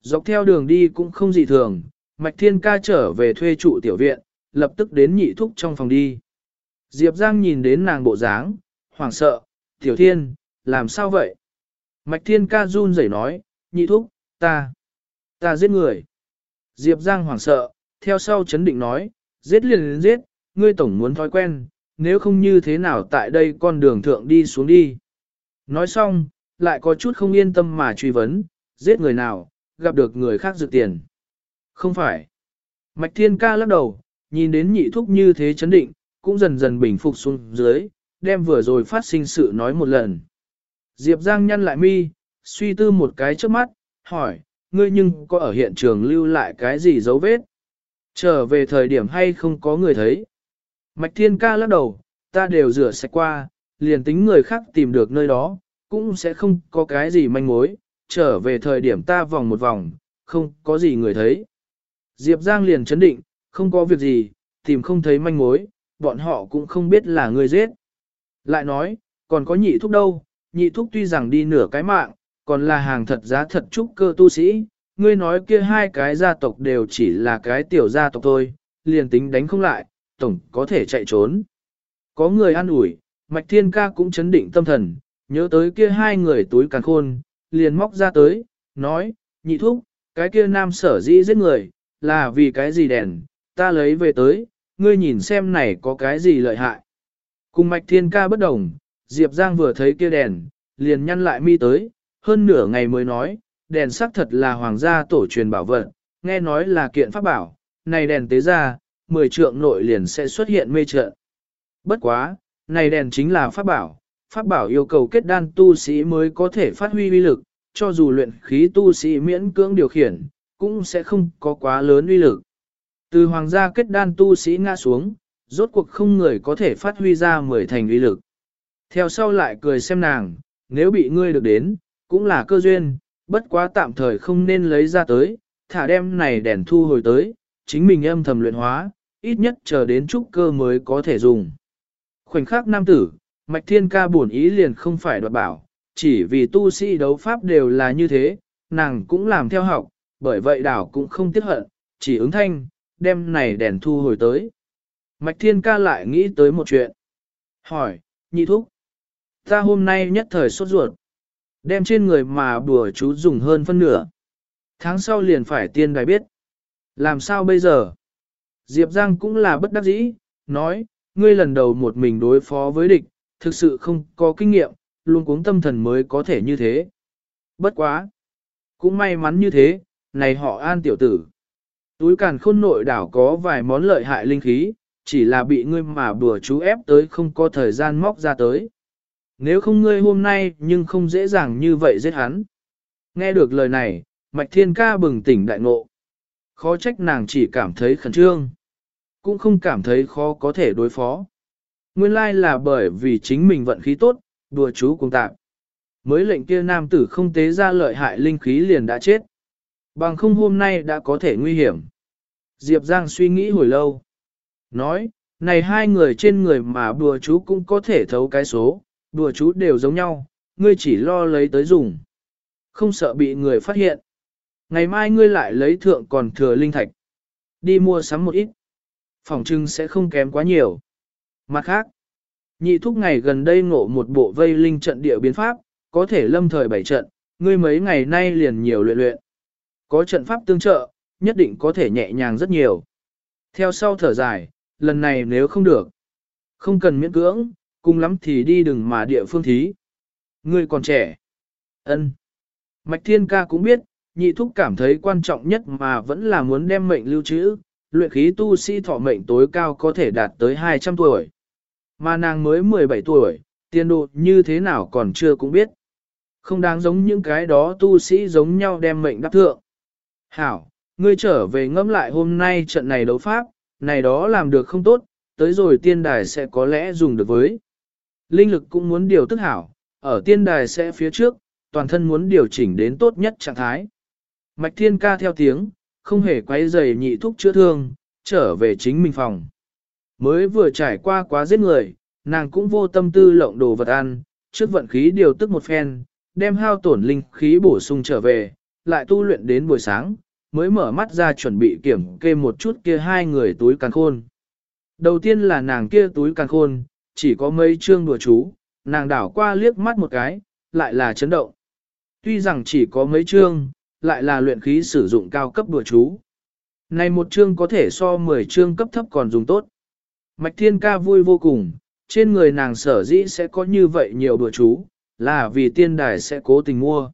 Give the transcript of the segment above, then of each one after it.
Dọc theo đường đi cũng không dị thường, Mạch Thiên ca trở về thuê trụ tiểu viện, lập tức đến nhị thúc trong phòng đi. Diệp Giang nhìn đến nàng bộ dáng, hoảng sợ, tiểu thiên, làm sao vậy? Mạch Thiên ca run rẩy nói, nhị thúc, ta, ta giết người. Diệp Giang hoảng sợ, theo sau chấn định nói, giết liền giết, ngươi tổng muốn thói quen, nếu không như thế nào tại đây con đường thượng đi xuống đi. Nói xong, lại có chút không yên tâm mà truy vấn, giết người nào, gặp được người khác dự tiền. Không phải. Mạch Thiên ca lắc đầu, nhìn đến nhị thúc như thế chấn định, cũng dần dần bình phục xuống dưới, đem vừa rồi phát sinh sự nói một lần. Diệp Giang nhăn lại mi, suy tư một cái trước mắt, hỏi, ngươi nhưng có ở hiện trường lưu lại cái gì dấu vết? Trở về thời điểm hay không có người thấy? Mạch Thiên ca lắc đầu, ta đều rửa sạch qua, liền tính người khác tìm được nơi đó, cũng sẽ không có cái gì manh mối, trở về thời điểm ta vòng một vòng, không có gì người thấy. Diệp Giang liền chấn định, không có việc gì, tìm không thấy manh mối, bọn họ cũng không biết là người giết. Lại nói, còn có nhị thúc đâu, nhị thúc tuy rằng đi nửa cái mạng, còn là hàng thật giá thật trúc cơ tu sĩ, ngươi nói kia hai cái gia tộc đều chỉ là cái tiểu gia tộc thôi, liền tính đánh không lại, tổng có thể chạy trốn. Có người an ủi, Mạch Thiên Ca cũng chấn định tâm thần, nhớ tới kia hai người túi càng khôn, liền móc ra tới, nói, nhị thúc, cái kia nam sở dĩ giết người, là vì cái gì đèn, ta lấy về tới, ngươi nhìn xem này có cái gì lợi hại. Cùng Mạch Thiên Ca bất đồng, Diệp Giang vừa thấy kia đèn, liền nhăn lại mi tới, hơn nửa ngày mới nói, đèn sắc thật là hoàng gia tổ truyền bảo vật, nghe nói là kiện pháp bảo, này đèn tế ra, mười trượng nội liền sẽ xuất hiện mê trận. Bất quá, này đèn chính là pháp bảo, pháp bảo yêu cầu kết đan tu sĩ mới có thể phát huy uy lực, cho dù luyện khí tu sĩ miễn cưỡng điều khiển, cũng sẽ không có quá lớn uy lực. Từ hoàng gia kết đan tu sĩ ngã xuống, rốt cuộc không người có thể phát huy ra mười thành uy lực. Theo sau lại cười xem nàng, nếu bị ngươi được đến, cũng là cơ duyên, bất quá tạm thời không nên lấy ra tới, thả đem này đèn thu hồi tới, chính mình âm thầm luyện hóa, ít nhất chờ đến trúc cơ mới có thể dùng. Khoảnh khắc nam tử, Mạch Thiên Ca buồn ý liền không phải đoạt bảo, chỉ vì tu sĩ đấu pháp đều là như thế, nàng cũng làm theo học, bởi vậy đảo cũng không tiếc hận, chỉ ứng thanh, đem này đèn thu hồi tới. Mạch Thiên Ca lại nghĩ tới một chuyện. Hỏi, nhị thúc, ta hôm nay nhất thời sốt ruột, đem trên người mà bùa chú dùng hơn phân nửa. Tháng sau liền phải tiên đài biết. Làm sao bây giờ? Diệp Giang cũng là bất đắc dĩ, nói, ngươi lần đầu một mình đối phó với địch, thực sự không có kinh nghiệm, luôn cuống tâm thần mới có thể như thế. Bất quá. Cũng may mắn như thế, này họ an tiểu tử. Túi càn khôn nội đảo có vài món lợi hại linh khí, chỉ là bị ngươi mà bùa chú ép tới không có thời gian móc ra tới. Nếu không ngươi hôm nay nhưng không dễ dàng như vậy giết hắn. Nghe được lời này, Mạch Thiên Ca bừng tỉnh đại ngộ. Khó trách nàng chỉ cảm thấy khẩn trương. Cũng không cảm thấy khó có thể đối phó. Nguyên lai là bởi vì chính mình vận khí tốt, đùa chú cùng tạm. Mới lệnh kia nam tử không tế ra lợi hại linh khí liền đã chết. Bằng không hôm nay đã có thể nguy hiểm. Diệp Giang suy nghĩ hồi lâu. Nói, này hai người trên người mà đùa chú cũng có thể thấu cái số, đùa chú đều giống nhau, ngươi chỉ lo lấy tới dùng. Không sợ bị người phát hiện. Ngày mai ngươi lại lấy thượng còn thừa linh thạch. Đi mua sắm một ít. Phòng trưng sẽ không kém quá nhiều. Mặt khác, nhị thúc ngày gần đây ngộ một bộ vây linh trận địa biến pháp, có thể lâm thời bảy trận, ngươi mấy ngày nay liền nhiều luyện luyện. Có trận pháp tương trợ, nhất định có thể nhẹ nhàng rất nhiều. Theo sau thở dài, lần này nếu không được, không cần miễn cưỡng, cùng lắm thì đi đừng mà địa phương thí. Ngươi còn trẻ. ân Mạch Thiên Ca cũng biết, nhị thúc cảm thấy quan trọng nhất mà vẫn là muốn đem mệnh lưu trữ, luyện khí tu sĩ thọ mệnh tối cao có thể đạt tới 200 tuổi. Mà nàng mới 17 tuổi, tiên độ như thế nào còn chưa cũng biết. Không đáng giống những cái đó tu sĩ giống nhau đem mệnh đáp thượng. Hảo, ngươi trở về ngẫm lại hôm nay trận này đấu pháp, này đó làm được không tốt, tới rồi tiên đài sẽ có lẽ dùng được với. Linh lực cũng muốn điều tức hảo, ở tiên đài sẽ phía trước, toàn thân muốn điều chỉnh đến tốt nhất trạng thái. Mạch thiên ca theo tiếng, không hề quay giày nhị thúc chữa thương, trở về chính mình phòng. Mới vừa trải qua quá giết người, nàng cũng vô tâm tư lộng đồ vật ăn, trước vận khí điều tức một phen, đem hao tổn linh khí bổ sung trở về, lại tu luyện đến buổi sáng, mới mở mắt ra chuẩn bị kiểm kê một chút kia hai người túi càng khôn. Đầu tiên là nàng kia túi càng khôn, chỉ có mấy chương đùa chú, nàng đảo qua liếc mắt một cái, lại là chấn động. Tuy rằng chỉ có mấy chương, lại là luyện khí sử dụng cao cấp đùa chú. Này một chương có thể so 10 chương cấp thấp còn dùng tốt. Mạch Thiên Ca vui vô cùng, trên người nàng sở dĩ sẽ có như vậy nhiều bữa chú, là vì tiên đài sẽ cố tình mua.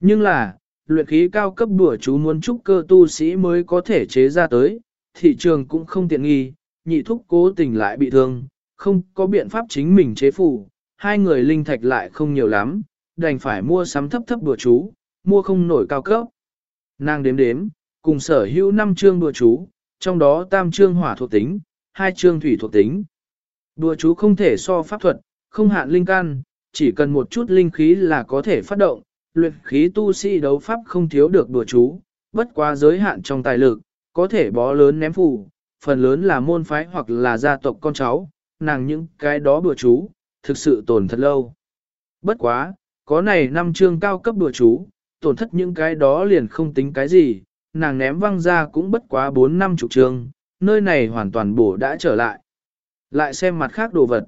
Nhưng là, luyện khí cao cấp bữa chú muốn trúc cơ tu sĩ mới có thể chế ra tới, thị trường cũng không tiện nghi, nhị thúc cố tình lại bị thương, không có biện pháp chính mình chế phủ, hai người linh thạch lại không nhiều lắm, đành phải mua sắm thấp thấp bữa chú, mua không nổi cao cấp. Nàng đếm đếm, cùng sở hữu năm chương bữa chú, trong đó tam chương hỏa thuộc tính, hai chương thủy thuộc tính. Đùa chú không thể so pháp thuật, không hạn linh căn, chỉ cần một chút linh khí là có thể phát động, luyện khí tu sĩ đấu pháp không thiếu được đùa chú, bất quá giới hạn trong tài lực, có thể bó lớn ném phù, phần lớn là môn phái hoặc là gia tộc con cháu, nàng những cái đó đùa chú, thực sự tổn thật lâu. Bất quá, có này năm chương cao cấp đùa chú, tổn thất những cái đó liền không tính cái gì, nàng ném văng ra cũng bất quá 4 năm chục chương, nơi này hoàn toàn bổ đã trở lại. Lại xem mặt khác đồ vật.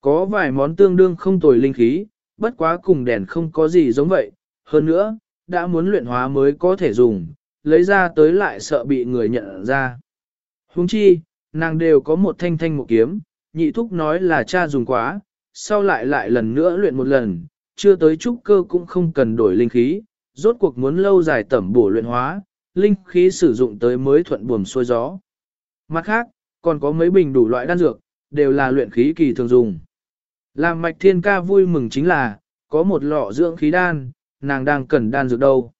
Có vài món tương đương không tồi linh khí, bất quá cùng đèn không có gì giống vậy. Hơn nữa, đã muốn luyện hóa mới có thể dùng, lấy ra tới lại sợ bị người nhận ra. Huống chi, nàng đều có một thanh thanh một kiếm, nhị thúc nói là cha dùng quá, sau lại lại lần nữa luyện một lần, chưa tới trúc cơ cũng không cần đổi linh khí, rốt cuộc muốn lâu dài tẩm bổ luyện hóa, linh khí sử dụng tới mới thuận buồm xuôi gió. Mặt khác, còn có mấy bình đủ loại đan dược, đều là luyện khí kỳ thường dùng. Làm mạch thiên ca vui mừng chính là, có một lọ dưỡng khí đan, nàng đang cần đan dược đâu.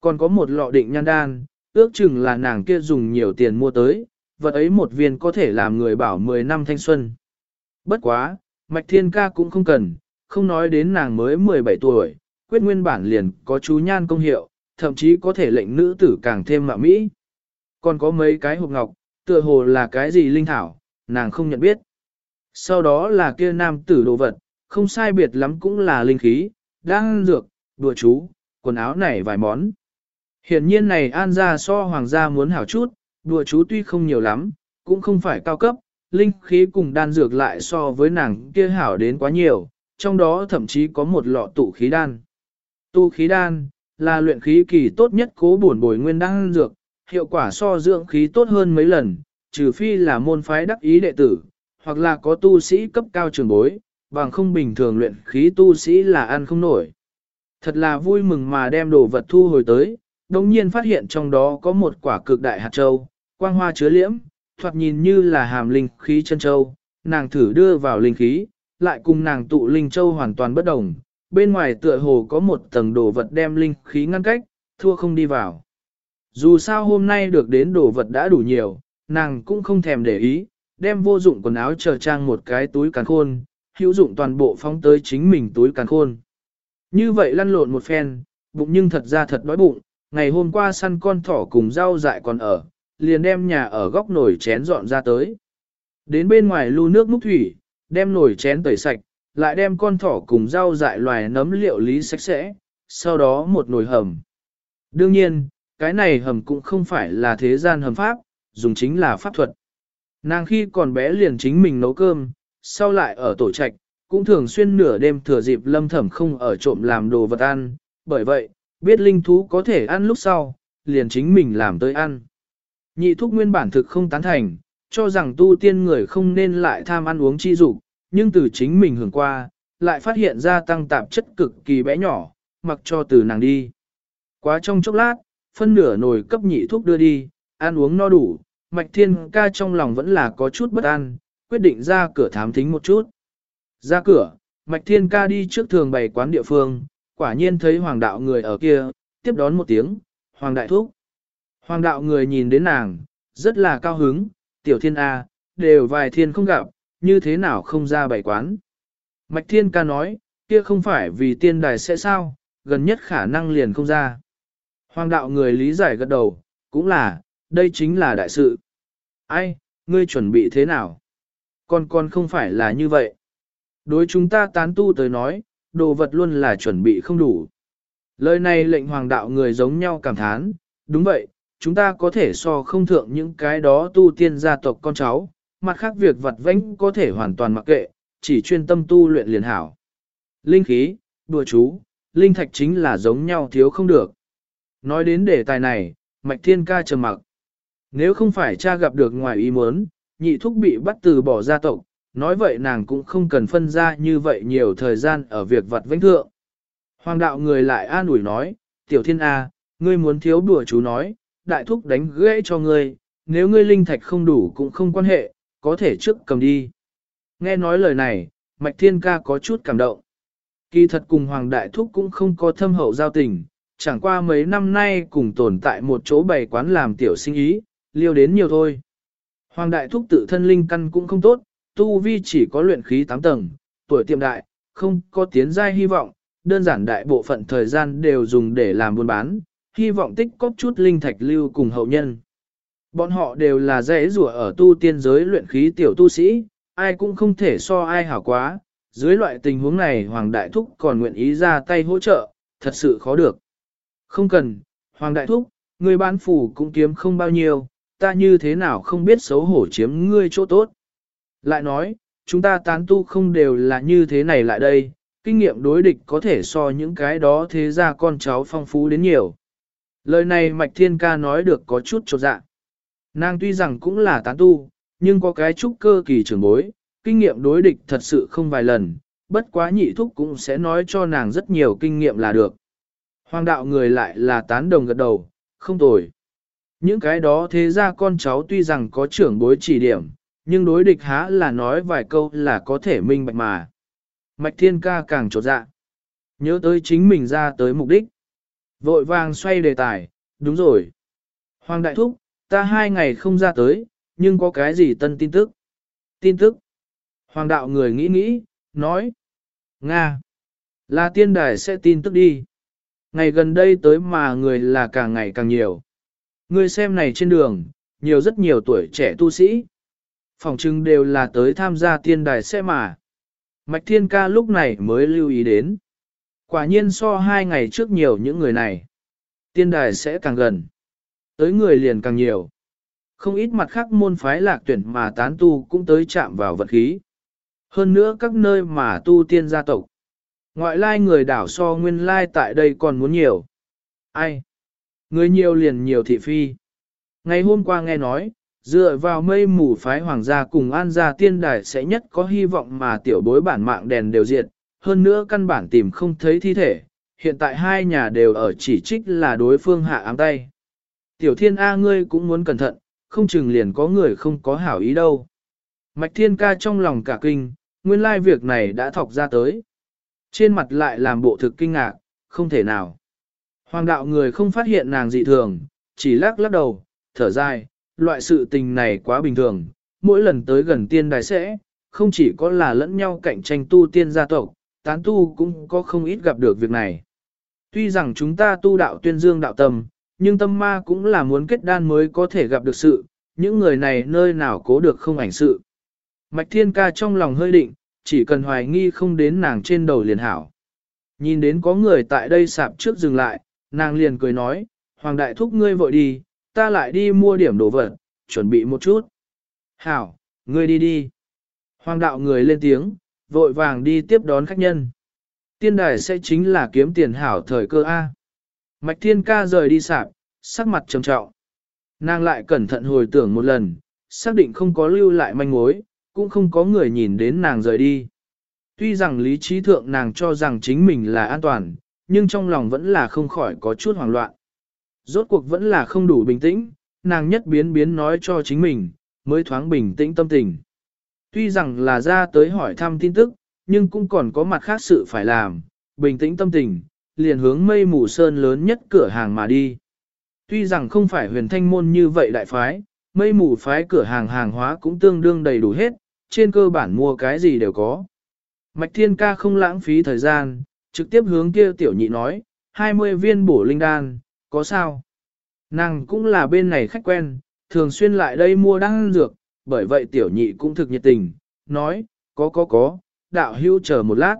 Còn có một lọ định nhan đan, ước chừng là nàng kia dùng nhiều tiền mua tới, vật ấy một viên có thể làm người bảo 10 năm thanh xuân. Bất quá, mạch thiên ca cũng không cần, không nói đến nàng mới 17 tuổi, quyết nguyên bản liền có chú nhan công hiệu, thậm chí có thể lệnh nữ tử càng thêm mạ mỹ. Còn có mấy cái hộp ngọc, tựa hồ là cái gì linh thảo, nàng không nhận biết. Sau đó là kia nam tử đồ vật, không sai biệt lắm cũng là linh khí, đang dược, đùa chú, quần áo này vài món. Hiện nhiên này an gia so hoàng gia muốn hảo chút, đùa chú tuy không nhiều lắm, cũng không phải cao cấp, linh khí cùng đan dược lại so với nàng kia hảo đến quá nhiều, trong đó thậm chí có một lọ tụ khí đan. Tụ khí đan, là luyện khí kỳ tốt nhất cố bổn bồi nguyên đan dược, hiệu quả so dưỡng khí tốt hơn mấy lần, trừ phi là môn phái đắc ý đệ tử, hoặc là có tu sĩ cấp cao trường bối, bằng không bình thường luyện khí tu sĩ là ăn không nổi. Thật là vui mừng mà đem đồ vật thu hồi tới, đồng nhiên phát hiện trong đó có một quả cực đại hạt châu, quang hoa chứa liễm, thoạt nhìn như là hàm linh khí chân châu, nàng thử đưa vào linh khí, lại cùng nàng tụ linh châu hoàn toàn bất đồng, bên ngoài tựa hồ có một tầng đồ vật đem linh khí ngăn cách, thua không đi vào. Dù sao hôm nay được đến đồ vật đã đủ nhiều, nàng cũng không thèm để ý, đem vô dụng quần áo chờ trang một cái túi càn khôn, hữu dụng toàn bộ phóng tới chính mình túi càn khôn. Như vậy lăn lộn một phen, bụng nhưng thật ra thật đói bụng, ngày hôm qua săn con thỏ cùng rau dại còn ở, liền đem nhà ở góc nồi chén dọn ra tới. Đến bên ngoài lưu nước múc thủy, đem nồi chén tẩy sạch, lại đem con thỏ cùng rau dại loài nấm liệu lý sạch sẽ, sau đó một nồi hầm. Đương nhiên, cái này hầm cũng không phải là thế gian hầm pháp, dùng chính là pháp thuật. Nàng khi còn bé liền chính mình nấu cơm, sau lại ở tổ trạch, cũng thường xuyên nửa đêm thừa dịp lâm thẩm không ở trộm làm đồ vật ăn, bởi vậy, biết linh thú có thể ăn lúc sau, liền chính mình làm tới ăn. Nhị thúc nguyên bản thực không tán thành, cho rằng tu tiên người không nên lại tham ăn uống chi dục, nhưng từ chính mình hưởng qua, lại phát hiện ra tăng tạp chất cực kỳ bé nhỏ, mặc cho từ nàng đi. Quá trong chốc lát, phân nửa nồi cấp nhị thuốc đưa đi, ăn uống no đủ, mạch thiên ca trong lòng vẫn là có chút bất an, quyết định ra cửa thám thính một chút. Ra cửa, mạch thiên ca đi trước thường bày quán địa phương, quả nhiên thấy hoàng đạo người ở kia, tiếp đón một tiếng, hoàng đại thúc. Hoàng đạo người nhìn đến nàng, rất là cao hứng, tiểu thiên A, đều vài thiên không gặp, như thế nào không ra bày quán. Mạch thiên ca nói, kia không phải vì tiên đài sẽ sao, gần nhất khả năng liền không ra. Hoàng đạo người lý giải gật đầu, cũng là, đây chính là đại sự. Ai, ngươi chuẩn bị thế nào? Còn còn không phải là như vậy. Đối chúng ta tán tu tới nói, đồ vật luôn là chuẩn bị không đủ. Lời này lệnh hoàng đạo người giống nhau cảm thán, đúng vậy, chúng ta có thể so không thượng những cái đó tu tiên gia tộc con cháu, mặt khác việc vật vãnh có thể hoàn toàn mặc kệ, chỉ chuyên tâm tu luyện liền hảo. Linh khí, đùa chú, linh thạch chính là giống nhau thiếu không được. Nói đến đề tài này, Mạch Thiên ca trầm mặc. Nếu không phải cha gặp được ngoài ý muốn, nhị thúc bị bắt từ bỏ gia tộc, nói vậy nàng cũng không cần phân ra như vậy nhiều thời gian ở việc vật vãnh thượng. Hoàng đạo người lại an ủi nói, tiểu thiên A, ngươi muốn thiếu đùa chú nói, đại thúc đánh gãy cho ngươi, nếu ngươi linh thạch không đủ cũng không quan hệ, có thể trước cầm đi. Nghe nói lời này, Mạch Thiên Ca có chút cảm động. Kỳ thật cùng Hoàng Đại Thúc cũng không có thâm hậu giao tình, chẳng qua mấy năm nay cùng tồn tại một chỗ bày quán làm tiểu sinh ý, liêu đến nhiều thôi. Hoàng Đại Thúc tự thân linh căn cũng không tốt, tu vi chỉ có luyện khí 8 tầng, tuổi tiệm đại, không có tiến giai hy vọng, đơn giản đại bộ phận thời gian đều dùng để làm buôn bán, hy vọng tích cóp chút linh thạch lưu cùng hậu nhân. Bọn họ đều là dễ rùa ở tu tiên giới luyện khí tiểu tu sĩ, ai cũng không thể so ai hảo quá, dưới loại tình huống này Hoàng Đại Thúc còn nguyện ý ra tay hỗ trợ, thật sự khó được. Không cần, Hoàng Đại Thúc, người bán phủ cũng kiếm không bao nhiêu, ta như thế nào không biết xấu hổ chiếm ngươi chỗ tốt. Lại nói, chúng ta tán tu không đều là như thế này lại đây, kinh nghiệm đối địch có thể so những cái đó thế ra con cháu phong phú đến nhiều. Lời này Mạch Thiên Ca nói được có chút trột dạ. Nàng tuy rằng cũng là tán tu, nhưng có cái trúc cơ kỳ trưởng bối, kinh nghiệm đối địch thật sự không vài lần, bất quá nhị thúc cũng sẽ nói cho nàng rất nhiều kinh nghiệm là được. Hoàng đạo người lại là tán đồng gật đầu, không tồi. Những cái đó thế ra con cháu tuy rằng có trưởng bối chỉ điểm, nhưng đối địch há là nói vài câu là có thể minh bạch mà. Mạch thiên ca càng trột dạ. Nhớ tới chính mình ra tới mục đích. Vội vàng xoay đề tài, đúng rồi. Hoàng đại thúc, ta hai ngày không ra tới, nhưng có cái gì tân tin tức? Tin tức. Hoàng đạo người nghĩ nghĩ, nói. Nga. Là tiên đài sẽ tin tức đi. Ngày gần đây tới mà người là càng ngày càng nhiều. Người xem này trên đường, nhiều rất nhiều tuổi trẻ tu sĩ. Phòng trưng đều là tới tham gia tiên đài xe mà. Mạch Thiên Ca lúc này mới lưu ý đến. Quả nhiên so hai ngày trước nhiều những người này. Tiên đài sẽ càng gần. Tới người liền càng nhiều. Không ít mặt khác môn phái lạc tuyển mà tán tu cũng tới chạm vào vật khí. Hơn nữa các nơi mà tu tiên gia tộc. Ngoại lai người đảo so nguyên lai tại đây còn muốn nhiều. Ai? Người nhiều liền nhiều thị phi. Ngày hôm qua nghe nói, dựa vào mây mù phái hoàng gia cùng an gia tiên đài sẽ nhất có hy vọng mà tiểu bối bản mạng đèn đều diệt, hơn nữa căn bản tìm không thấy thi thể, hiện tại hai nhà đều ở chỉ trích là đối phương hạ ám tay. Tiểu thiên A ngươi cũng muốn cẩn thận, không chừng liền có người không có hảo ý đâu. Mạch thiên ca trong lòng cả kinh, nguyên lai việc này đã thọc ra tới. Trên mặt lại làm bộ thực kinh ngạc, không thể nào. Hoàng đạo người không phát hiện nàng dị thường, chỉ lắc lắc đầu, thở dài, loại sự tình này quá bình thường, mỗi lần tới gần tiên đài sẽ, không chỉ có là lẫn nhau cạnh tranh tu tiên gia tộc, tán tu cũng có không ít gặp được việc này. Tuy rằng chúng ta tu đạo tuyên dương đạo tâm, nhưng tâm ma cũng là muốn kết đan mới có thể gặp được sự, những người này nơi nào cố được không ảnh sự. Mạch Thiên Ca trong lòng hơi định, chỉ cần hoài nghi không đến nàng trên đầu liền hảo. Nhìn đến có người tại đây sạp trước dừng lại, nàng liền cười nói, Hoàng Đại Thúc ngươi vội đi, ta lại đi mua điểm đồ vật, chuẩn bị một chút. Hảo, ngươi đi đi. Hoàng đạo người lên tiếng, vội vàng đi tiếp đón khách nhân. Tiên đài sẽ chính là kiếm tiền hảo thời cơ A. Mạch Thiên Ca rời đi sạp, sắc mặt trầm trọng. Nàng lại cẩn thận hồi tưởng một lần, xác định không có lưu lại manh mối, cũng không có người nhìn đến nàng rời đi. Tuy rằng lý trí thượng nàng cho rằng chính mình là an toàn, nhưng trong lòng vẫn là không khỏi có chút hoảng loạn. Rốt cuộc vẫn là không đủ bình tĩnh, nàng nhất biến biến nói cho chính mình, mới thoáng bình tĩnh tâm tình. Tuy rằng là ra tới hỏi thăm tin tức, nhưng cũng còn có mặt khác sự phải làm, bình tĩnh tâm tình, liền hướng mây mù sơn lớn nhất cửa hàng mà đi. Tuy rằng không phải huyền thanh môn như vậy đại phái, mây mù phái cửa hàng hàng hóa cũng tương đương đầy đủ hết, trên cơ bản mua cái gì đều có. Mạch Thiên Ca không lãng phí thời gian, trực tiếp hướng kia tiểu nhị nói, 20 viên bổ linh đan, có sao? Nàng cũng là bên này khách quen, thường xuyên lại đây mua đan dược, bởi vậy tiểu nhị cũng thực nhiệt tình, nói, có có có, đạo hưu chờ một lát.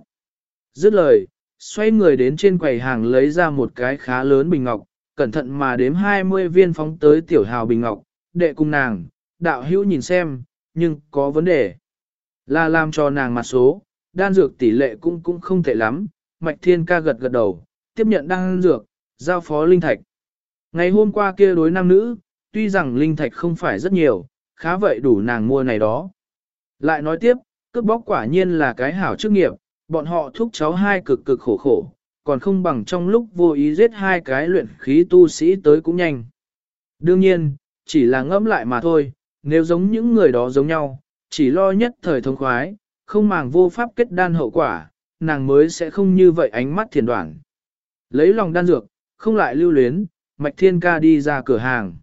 Dứt lời, xoay người đến trên quầy hàng lấy ra một cái khá lớn bình ngọc, cẩn thận mà đếm 20 viên phóng tới tiểu hào bình ngọc, đệ cùng nàng, đạo hữu nhìn xem, nhưng có vấn đề. Là làm cho nàng mặt số, đan dược tỷ lệ cũng cũng không tệ lắm, Mạch Thiên ca gật gật đầu, tiếp nhận đan dược, giao phó linh thạch. Ngày hôm qua kia đối nam nữ, tuy rằng linh thạch không phải rất nhiều, khá vậy đủ nàng mua này đó. Lại nói tiếp, cướp bóc quả nhiên là cái hảo chức nghiệp, bọn họ thúc cháu hai cực cực khổ khổ, còn không bằng trong lúc vô ý giết hai cái luyện khí tu sĩ tới cũng nhanh. Đương nhiên, chỉ là ngẫm lại mà thôi, nếu giống những người đó giống nhau, chỉ lo nhất thời thông khoái, không màng vô pháp kết đan hậu quả, nàng mới sẽ không như vậy ánh mắt thiền đoạn. Lấy lòng đan dược, không lại lưu luyến, Mạch Thiên Ca đi ra cửa hàng.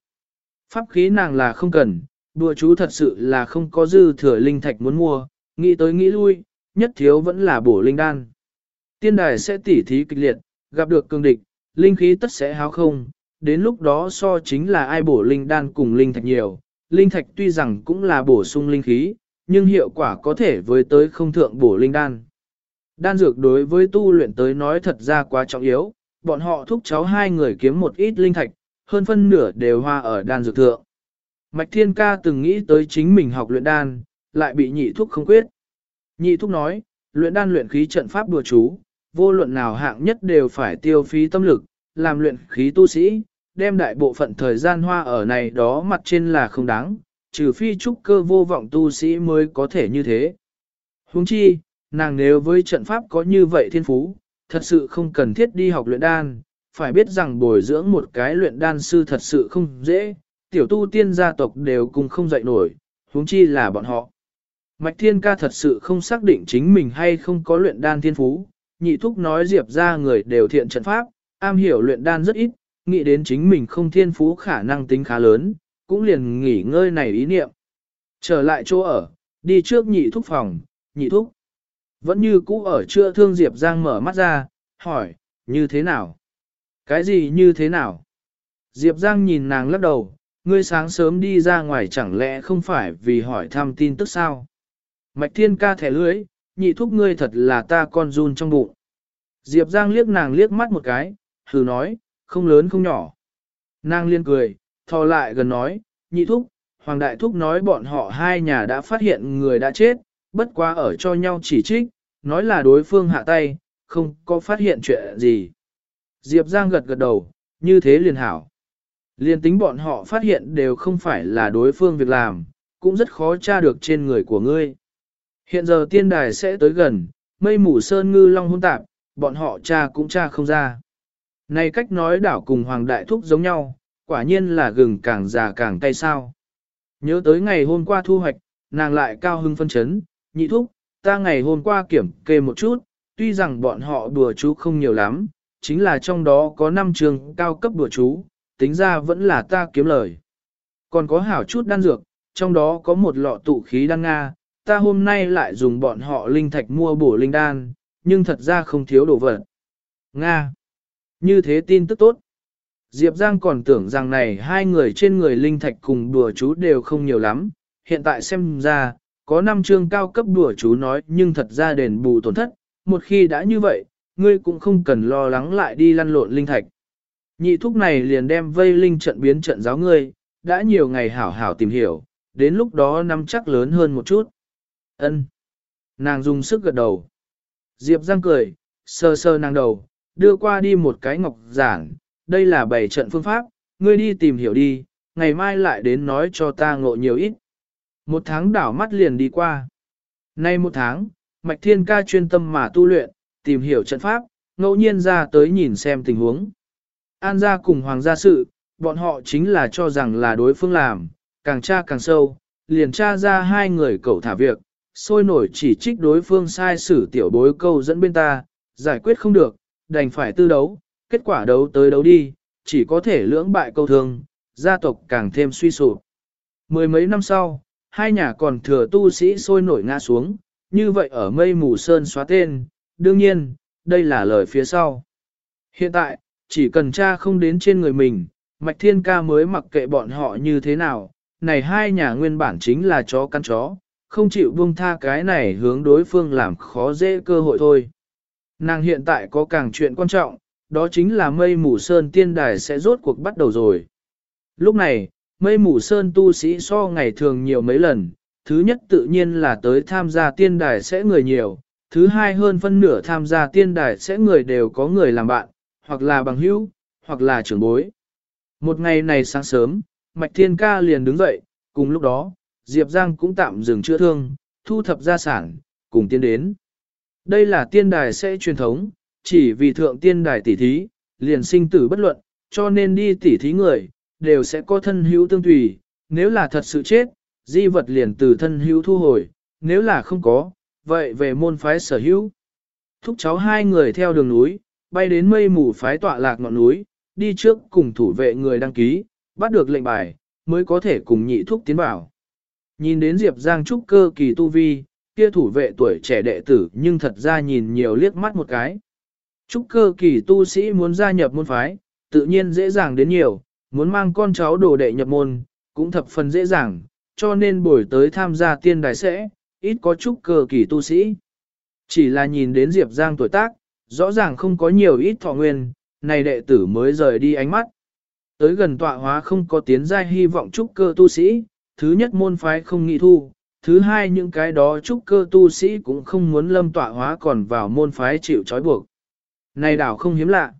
Pháp khí nàng là không cần, đùa chú thật sự là không có dư thừa linh thạch muốn mua, nghĩ tới nghĩ lui, nhất thiếu vẫn là bổ linh đan. Tiên đài sẽ tỉ thí kịch liệt, gặp được cường địch, linh khí tất sẽ háo không, đến lúc đó so chính là ai bổ linh đan cùng linh thạch nhiều. Linh thạch tuy rằng cũng là bổ sung linh khí, nhưng hiệu quả có thể với tới không thượng bổ linh đan. Đan dược đối với tu luyện tới nói thật ra quá trọng yếu, bọn họ thúc cháu hai người kiếm một ít linh thạch, hơn phân nửa đều hoa ở đan dược thượng. Mạch Thiên Ca từng nghĩ tới chính mình học luyện đan, lại bị nhị thúc không quyết. Nhị thúc nói, luyện đan luyện khí trận pháp đùa chú, vô luận nào hạng nhất đều phải tiêu phí tâm lực, làm luyện khí tu sĩ, đem đại bộ phận thời gian hoa ở này đó mặt trên là không đáng, trừ phi trúc cơ vô vọng tu sĩ mới có thể như thế. Huống chi, nàng nếu với trận pháp có như vậy thiên phú, thật sự không cần thiết đi học luyện đan, phải biết rằng bồi dưỡng một cái luyện đan sư thật sự không dễ, tiểu tu tiên gia tộc đều cùng không dậy nổi, huống chi là bọn họ. Mạch Thiên Ca thật sự không xác định chính mình hay không có luyện đan thiên phú, nhị thúc nói Diệp ra người đều thiện trận pháp, am hiểu luyện đan rất ít, nghĩ đến chính mình không thiên phú khả năng tính khá lớn, cũng liền nghỉ ngơi này ý niệm. Trở lại chỗ ở, đi trước nhị thúc phòng, nhị thúc. Vẫn như cũ ở chưa thương Diệp Giang mở mắt ra, hỏi, như thế nào? Cái gì như thế nào? Diệp Giang nhìn nàng lắc đầu, ngươi sáng sớm đi ra ngoài chẳng lẽ không phải vì hỏi thăm tin tức sao? Mạch thiên ca thẻ lưới, nhị thúc ngươi thật là ta con run trong bụng. Diệp Giang liếc nàng liếc mắt một cái, thử nói, không lớn không nhỏ. Nàng liên cười, thò lại gần nói, nhị thúc, Hoàng Đại Thúc nói bọn họ hai nhà đã phát hiện người đã chết, bất quá ở cho nhau chỉ trích, nói là đối phương hạ tay, không có phát hiện chuyện gì. Diệp Giang gật gật đầu, như thế liền hảo. Liên tính bọn họ phát hiện đều không phải là đối phương việc làm, cũng rất khó tra được trên người của ngươi. Hiện giờ tiên đài sẽ tới gần, mây mù sơn ngư long hôn tạp, bọn họ cha cũng cha không ra. Này cách nói đảo cùng Hoàng Đại Thúc giống nhau, quả nhiên là gừng càng già càng tay sao. Nhớ tới ngày hôm qua thu hoạch, nàng lại cao hưng phân chấn, nhị thúc, ta ngày hôm qua kiểm kê một chút, tuy rằng bọn họ đùa chú không nhiều lắm, chính là trong đó có 5 trường cao cấp đùa chú, tính ra vẫn là ta kiếm lời. Còn có hảo chút đan dược, trong đó có một lọ tụ khí đan Nga, ta hôm nay lại dùng bọn họ linh thạch mua bổ linh đan, nhưng thật ra không thiếu đồ vật. Nga. Như thế tin tức tốt. Diệp Giang còn tưởng rằng này hai người trên người linh thạch cùng đùa chú đều không nhiều lắm, hiện tại xem ra, có năm chương cao cấp đùa chú nói nhưng thật ra đền bù tổn thất, một khi đã như vậy, ngươi cũng không cần lo lắng lại đi lăn lộn linh thạch. Nhị thúc này liền đem vây linh trận biến trận giáo ngươi, đã nhiều ngày hảo hảo tìm hiểu, đến lúc đó nắm chắc lớn hơn một chút. Ân. Nàng dùng sức gật đầu. Diệp Giang cười, sơ sơ nàng đầu, đưa qua đi một cái ngọc giản, đây là bảy trận phương pháp, ngươi đi tìm hiểu đi, ngày mai lại đến nói cho ta ngộ nhiều ít. Một tháng đảo mắt liền đi qua. Nay một tháng, Mạch Thiên Ca chuyên tâm mà tu luyện, tìm hiểu trận pháp, ngẫu nhiên ra tới nhìn xem tình huống. An gia cùng hoàng gia sự, bọn họ chính là cho rằng là đối phương làm, càng tra càng sâu, liền tra ra hai người cậu thả việc, sôi nổi chỉ trích đối phương sai xử tiểu bối câu dẫn bên ta, giải quyết không được, đành phải tư đấu, kết quả đấu tới đấu đi, chỉ có thể lưỡng bại câu thương, gia tộc càng thêm suy sụp. Mười mấy năm sau, hai nhà còn thừa tu sĩ sôi nổi ngã xuống, như vậy ở mây mù sơn xóa tên, đương nhiên, đây là lời phía sau. Hiện tại, chỉ cần cha không đến trên người mình, Mạch Thiên Ca mới mặc kệ bọn họ như thế nào, này hai nhà nguyên bản chính là chó căn chó, không chịu buông tha cái này hướng đối phương làm khó dễ cơ hội thôi. Nàng hiện tại có càng chuyện quan trọng, đó chính là mây mù sơn tiên đài sẽ rốt cuộc bắt đầu rồi. Lúc này, mây mù sơn tu sĩ so ngày thường nhiều mấy lần, thứ nhất tự nhiên là tới tham gia tiên đài sẽ người nhiều, thứ hai hơn phân nửa tham gia tiên đài sẽ người đều có người làm bạn, hoặc là bằng hữu, hoặc là trưởng bối. Một ngày này sáng sớm, Mạch Thiên Ca liền đứng dậy, cùng lúc đó, Diệp Giang cũng tạm dừng chữa thương, thu thập gia sản, cùng tiến đến. Đây là tiên đài sẽ truyền thống, chỉ vì thượng tiên đài tỷ thí, liền sinh tử bất luận, cho nên đi tỷ thí người, đều sẽ có thân hữu tương tùy, nếu là thật sự chết, di vật liền từ thân hữu thu hồi, nếu là không có, vậy về môn phái sở hữu. Thúc cháu hai người theo đường núi, bay đến mây mù phái tọa lạc ngọn núi, đi trước cùng thủ vệ người đăng ký, bắt được lệnh bài, mới có thể cùng nhị thúc tiến bảo. Nhìn đến Diệp Giang Trúc cơ kỳ tu vi, kia thủ vệ tuổi trẻ đệ tử nhưng thật ra nhìn nhiều liếc mắt một cái. Trúc cơ kỳ tu sĩ muốn gia nhập môn phái, tự nhiên dễ dàng đến nhiều, muốn mang con cháu đồ đệ nhập môn, cũng thập phần dễ dàng, cho nên buổi tới tham gia tiên đài sẽ, ít có trúc cơ kỳ tu sĩ. Chỉ là nhìn đến Diệp Giang tuổi tác, rõ ràng không có nhiều ít thọ nguyên, này đệ tử mới rời đi ánh mắt. Tới gần tọa hóa không có tiến giai hy vọng trúc cơ tu sĩ, thứ nhất môn phái không nghị thu, thứ hai những cái đó trúc cơ tu sĩ cũng không muốn lâm tọa hóa còn vào môn phái chịu trói buộc. Này đảo không hiếm lạ.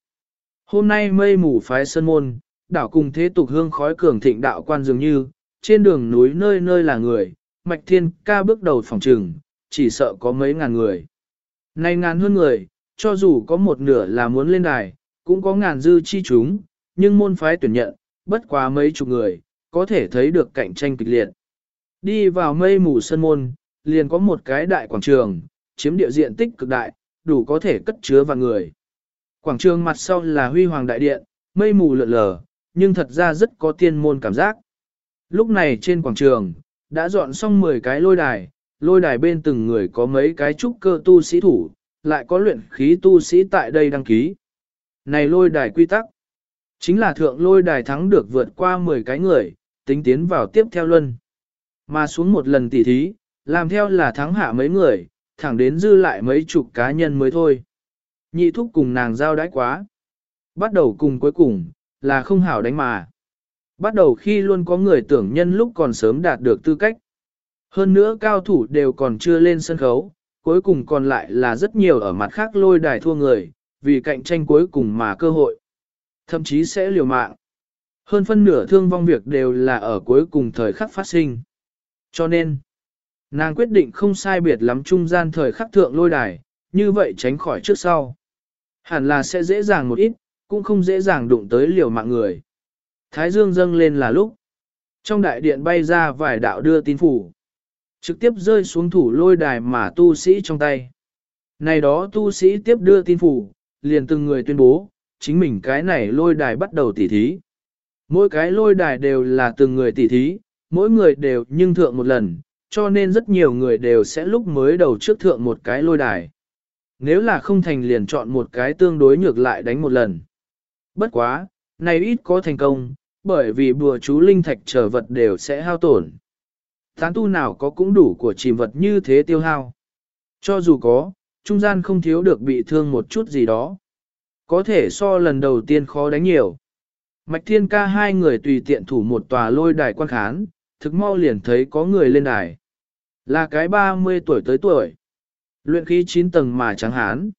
Hôm nay mây mù phái sơn môn, đảo cùng thế tục hương khói cường thịnh đạo quan dường như, trên đường núi nơi nơi là người, mạch thiên ca bước đầu phòng trừng, chỉ sợ có mấy ngàn người. Này ngàn hơn người, cho dù có một nửa là muốn lên đài, cũng có ngàn dư chi chúng, nhưng môn phái tuyển nhận, bất quá mấy chục người, có thể thấy được cạnh tranh kịch liệt. Đi vào mây mù sân môn, liền có một cái đại quảng trường, chiếm địa diện tích cực đại, đủ có thể cất chứa vào người. Quảng trường mặt sau là huy hoàng đại điện, mây mù lượn lờ, nhưng thật ra rất có tiên môn cảm giác. Lúc này trên quảng trường, đã dọn xong 10 cái lôi đài, lôi đài bên từng người có mấy cái trúc cơ tu sĩ thủ, lại có luyện khí tu sĩ tại đây đăng ký. Này lôi đài quy tắc, chính là thượng lôi đài thắng được vượt qua 10 cái người, tính tiến vào tiếp theo luân. Mà xuống một lần tỉ thí, làm theo là thắng hạ mấy người, thẳng đến dư lại mấy chục cá nhân mới thôi. Nhị thúc cùng nàng giao đãi quá. Bắt đầu cùng cuối cùng, là không hảo đánh mà. Bắt đầu khi luôn có người tưởng nhân lúc còn sớm đạt được tư cách. Hơn nữa cao thủ đều còn chưa lên sân khấu, cuối cùng còn lại là rất nhiều ở mặt khác lôi đài thua người, vì cạnh tranh cuối cùng mà cơ hội. Thậm chí sẽ liều mạng. Hơn phân nửa thương vong việc đều là ở cuối cùng thời khắc phát sinh. Cho nên, nàng quyết định không sai biệt lắm trung gian thời khắc thượng lôi đài, như vậy tránh khỏi trước sau. Hẳn là sẽ dễ dàng một ít, cũng không dễ dàng đụng tới liều mạng người. Thái dương dâng lên là lúc. Trong đại điện bay ra vài đạo đưa tin phủ. Trực tiếp rơi xuống thủ lôi đài mà tu sĩ trong tay. Này đó tu sĩ tiếp đưa tin phủ, liền từng người tuyên bố, chính mình cái này lôi đài bắt đầu tỉ thí. Mỗi cái lôi đài đều là từng người tỉ thí, mỗi người đều nhưng thượng một lần, cho nên rất nhiều người đều sẽ lúc mới đầu trước thượng một cái lôi đài. Nếu là không thành liền chọn một cái tương đối nhược lại đánh một lần. Bất quá, này ít có thành công, bởi vì bùa chú linh thạch trở vật đều sẽ hao tổn. Tán tu nào có cũng đủ của chìm vật như thế tiêu hao. Cho dù có, trung gian không thiếu được bị thương một chút gì đó. Có thể so lần đầu tiên khó đánh nhiều. Mạch thiên ca hai người tùy tiện thủ một tòa lôi đài quan khán, thực mau liền thấy có người lên đài. Là cái 30 tuổi tới tuổi. Luyện khí 9 tầng mà trắng hán.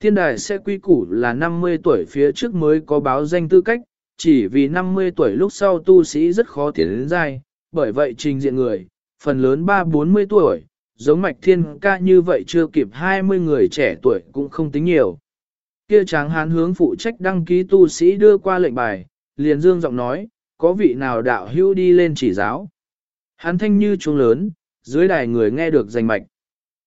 Thiên đài sẽ quy củ là 50 tuổi phía trước mới có báo danh tư cách, chỉ vì 50 tuổi lúc sau tu sĩ rất khó tiến đến giai, bởi vậy trình diện người, phần lớn 3-40 tuổi, giống mạch thiên ca như vậy chưa kịp 20 người trẻ tuổi cũng không tính nhiều. Kia tráng hán hướng phụ trách đăng ký tu sĩ đưa qua lệnh bài, liền dương giọng nói, có vị nào đạo hữu đi lên chỉ giáo. Hắn thanh như chuông lớn, dưới đài người nghe được danh mạch.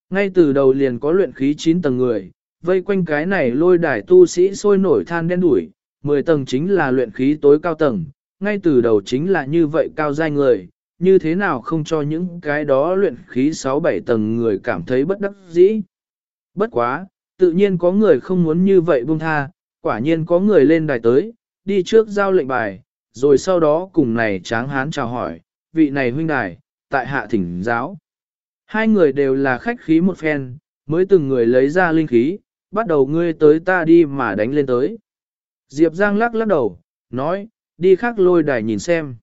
Ngay từ đầu liền có luyện khí 9 tầng người, vây quanh cái này lôi đài tu sĩ sôi nổi than đen đuổi, 10 tầng chính là luyện khí tối cao tầng, ngay từ đầu chính là như vậy cao giai người, như thế nào không cho những cái đó luyện khí 6-7 tầng người cảm thấy bất đắc dĩ. Bất quá, tự nhiên có người không muốn như vậy buông tha, quả nhiên có người lên đài tới, đi trước giao lệnh bài, rồi sau đó cùng này tráng hán chào hỏi, vị này huynh đài, tại hạ thỉnh giáo. Hai người đều là khách khí một phen, mới từng người lấy ra linh khí, bắt đầu ngươi tới ta đi mà đánh lên tới. Diệp Giang lắc lắc đầu, nói, đi khác lôi đài nhìn xem.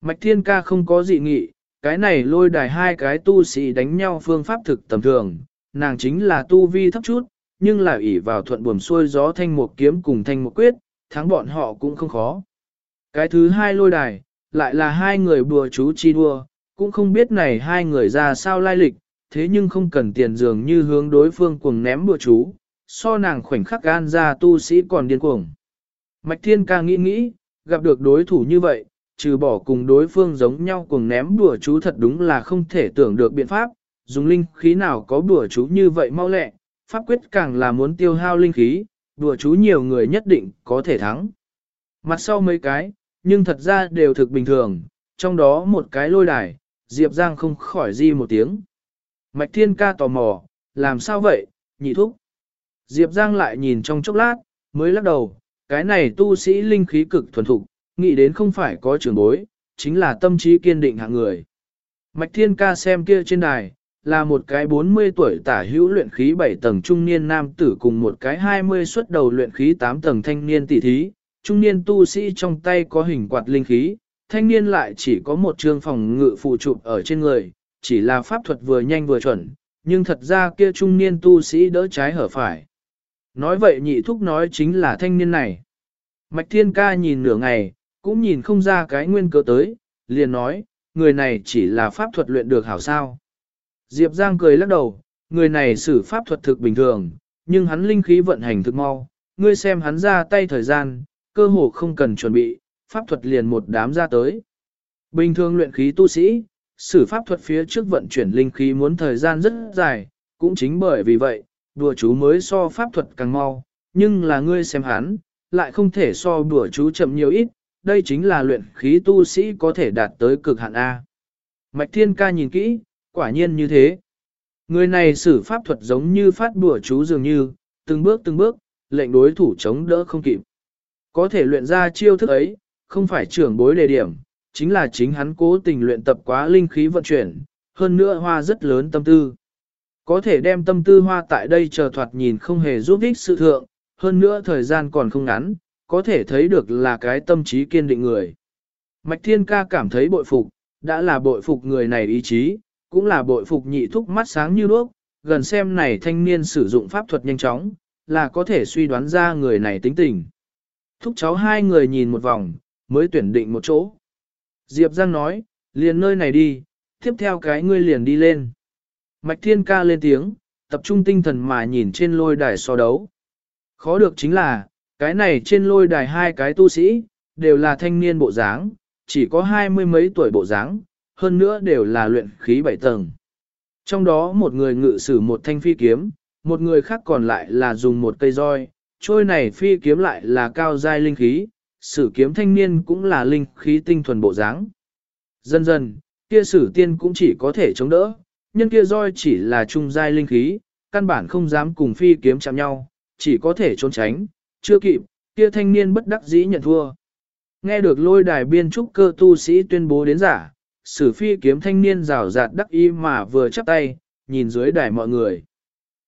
Mạch Thiên Ca không có dị nghị, cái này lôi đài hai cái tu sĩ đánh nhau phương pháp thực tầm thường, nàng chính là tu vi thấp chút, nhưng là ỷ vào thuận buồm xuôi gió thanh một kiếm cùng thanh một quyết, thắng bọn họ cũng không khó. Cái thứ hai lôi đài, lại là hai người bùa chú chi đua, cũng không biết này hai người ra sao lai lịch, thế nhưng không cần tiền dường như hướng đối phương cuồng ném bùa chú, so nàng khoảnh khắc gan ra tu sĩ còn điên cuồng. Mạch Thiên ca nghĩ nghĩ, gặp được đối thủ như vậy, trừ bỏ cùng đối phương giống nhau cuồng ném bùa chú thật đúng là không thể tưởng được biện pháp, dùng linh khí nào có bùa chú như vậy mau lẹ, pháp quyết càng là muốn tiêu hao linh khí, bùa chú nhiều người nhất định có thể thắng. Mặt sau mấy cái, nhưng thật ra đều thực bình thường, trong đó một cái lôi đài, Diệp Giang không khỏi di một tiếng. Mạch Thiên ca tò mò, làm sao vậy, nhị thúc. Diệp Giang lại nhìn trong chốc lát, mới lắc đầu, cái này tu sĩ linh khí cực thuần thục, nghĩ đến không phải có trường bối, chính là tâm trí kiên định hạng người. Mạch Thiên ca xem kia trên đài, là một cái 40 tuổi tả hữu luyện khí 7 tầng trung niên nam tử cùng một cái 20 xuất đầu luyện khí 8 tầng thanh niên tỷ thí, trung niên tu sĩ trong tay có hình quạt linh khí, thanh niên lại chỉ có một trường phòng ngự phụ trụp ở trên người, chỉ là pháp thuật vừa nhanh vừa chuẩn, nhưng thật ra kia trung niên tu sĩ đỡ trái hở phải. Nói vậy nhị thúc nói chính là thanh niên này. Mạch thiên ca nhìn nửa ngày, cũng nhìn không ra cái nguyên cớ tới, liền nói, người này chỉ là pháp thuật luyện được hảo sao. Diệp Giang cười lắc đầu, người này xử pháp thuật thực bình thường, nhưng hắn linh khí vận hành thực mau, ngươi xem hắn ra tay thời gian, cơ hồ không cần chuẩn bị, pháp thuật liền một đám ra tới. Bình thường luyện khí tu sĩ, sử pháp thuật phía trước vận chuyển linh khí muốn thời gian rất dài, cũng chính bởi vì vậy, đùa chú mới so pháp thuật càng mau, nhưng là ngươi xem hắn, lại không thể so đùa chú chậm nhiều ít, đây chính là luyện khí tu sĩ có thể đạt tới cực hạn A. Mạch Thiên Ca nhìn kỹ, quả nhiên như thế. Người này sử pháp thuật giống như phát đùa chú dường như, từng bước từng bước, lệnh đối thủ chống đỡ không kịp. Có thể luyện ra chiêu thức ấy, không phải trưởng bối đề điểm, chính là chính hắn cố tình luyện tập quá linh khí vận chuyển, hơn nữa hoa rất lớn tâm tư. Có thể đem tâm tư hoa tại đây chờ thoạt nhìn không hề giúp ích sự thượng, hơn nữa thời gian còn không ngắn, có thể thấy được là cái tâm trí kiên định người. Mạch Thiên Ca cảm thấy bội phục, đã là bội phục người này ý chí, cũng là bội phục nhị thúc mắt sáng như đuốc, gần xem này thanh niên sử dụng pháp thuật nhanh chóng, là có thể suy đoán ra người này tính tình. Thúc cháu hai người nhìn một vòng, mới tuyển định một chỗ. Diệp Giang nói, liền nơi này đi, tiếp theo cái ngươi liền đi lên. Mạch Thiên ca lên tiếng, tập trung tinh thần mà nhìn trên lôi đài so đấu. Khó được chính là, cái này trên lôi đài hai cái tu sĩ, đều là thanh niên bộ dáng, chỉ có hai mươi mấy tuổi bộ dáng, hơn nữa đều là luyện khí bảy tầng. Trong đó một người ngự sử một thanh phi kiếm, một người khác còn lại là dùng một cây roi, trôi này phi kiếm lại là cao giai linh khí, sử kiếm thanh niên cũng là linh khí tinh thuần bộ dáng. Dần dần, kia sử tiên cũng chỉ có thể chống đỡ, nhân kia roi chỉ là trung giai linh khí, căn bản không dám cùng phi kiếm chạm nhau, chỉ có thể trốn tránh, chưa kịp, kia thanh niên bất đắc dĩ nhận thua. Nghe được lôi đài biên trúc cơ tu sĩ tuyên bố đến giả, sử phi kiếm thanh niên rào rạt đắc y mà vừa chắp tay, nhìn dưới đài mọi người.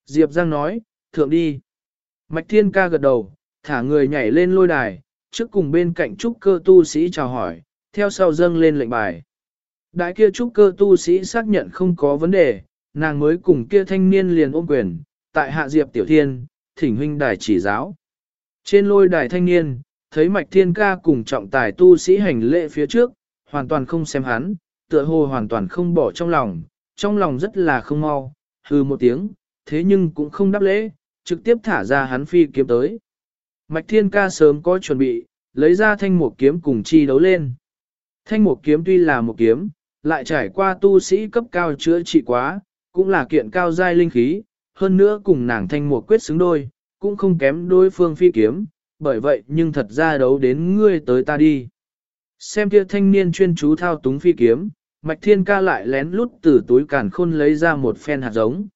Diệp Giang nói, thượng đi. Mạch Thiên ca gật đầu, thả người nhảy lên lôi đài, trước cùng bên cạnh trúc cơ tu sĩ chào hỏi, theo sau dâng lên lệnh bài. Đại kia trúc cơ tu sĩ xác nhận không có vấn đề, nàng mới cùng kia thanh niên liền ôm quyền, tại hạ Diệp Tiểu Thiên, thỉnh huynh đài chỉ giáo. Trên lôi đài thanh niên, thấy Mạch Thiên ca cùng trọng tài tu sĩ hành lễ phía trước, hoàn toàn không xem hắn, tựa hồ hoàn toàn không bỏ trong lòng, trong lòng rất là không mau, hư một tiếng, thế nhưng cũng không đáp lễ, trực tiếp thả ra hắn phi kiếm tới. Mạch Thiên Ca sớm có chuẩn bị, lấy ra thanh một kiếm cùng chi đấu lên. Thanh một kiếm tuy là một kiếm, lại trải qua tu sĩ cấp cao chữa trị quá, cũng là kiện cao giai linh khí, hơn nữa cùng nàng thanh một quyết xứng đôi, cũng không kém đối phương phi kiếm, bởi vậy nhưng thật ra đấu đến ngươi tới ta đi. Xem kia thanh niên chuyên chú thao túng phi kiếm, Mạch Thiên Ca lại lén lút từ túi càn khôn lấy ra một phen hạt giống.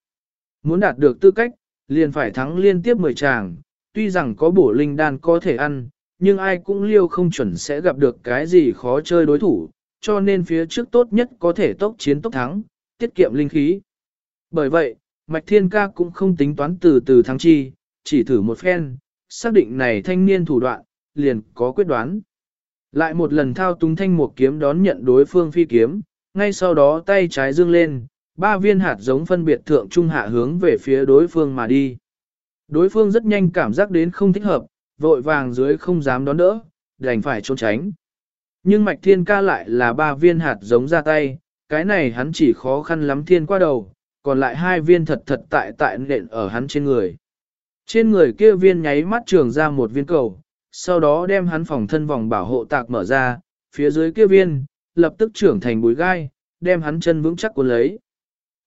Muốn đạt được tư cách, liền phải thắng liên tiếp 10 tràng, tuy rằng có bổ linh đan có thể ăn, nhưng ai cũng liêu không chuẩn sẽ gặp được cái gì khó chơi đối thủ, cho nên phía trước tốt nhất có thể tốc chiến tốc thắng, tiết kiệm linh khí. Bởi vậy, Mạch Thiên Ca cũng không tính toán từ từ thắng chi, chỉ thử một phen, xác định này thanh niên thủ đoạn, liền có quyết đoán. Lại một lần thao túng thanh một kiếm đón nhận đối phương phi kiếm, ngay sau đó tay trái dương lên, ba viên hạt giống phân biệt thượng trung hạ hướng về phía đối phương mà đi. Đối phương rất nhanh cảm giác đến không thích hợp, vội vàng dưới không dám đón đỡ, đành phải trốn tránh. Nhưng mạch thiên ca lại là ba viên hạt giống ra tay, cái này hắn chỉ khó khăn lắm thiên qua đầu, còn lại hai viên thật thật tại tại nện ở hắn trên người. Trên người kia viên nháy mắt trường ra một viên cầu, sau đó đem hắn phòng thân vòng bảo hộ tạc mở ra, phía dưới kia viên, lập tức trưởng thành bùi gai, đem hắn chân vững chắc cuốn lấy.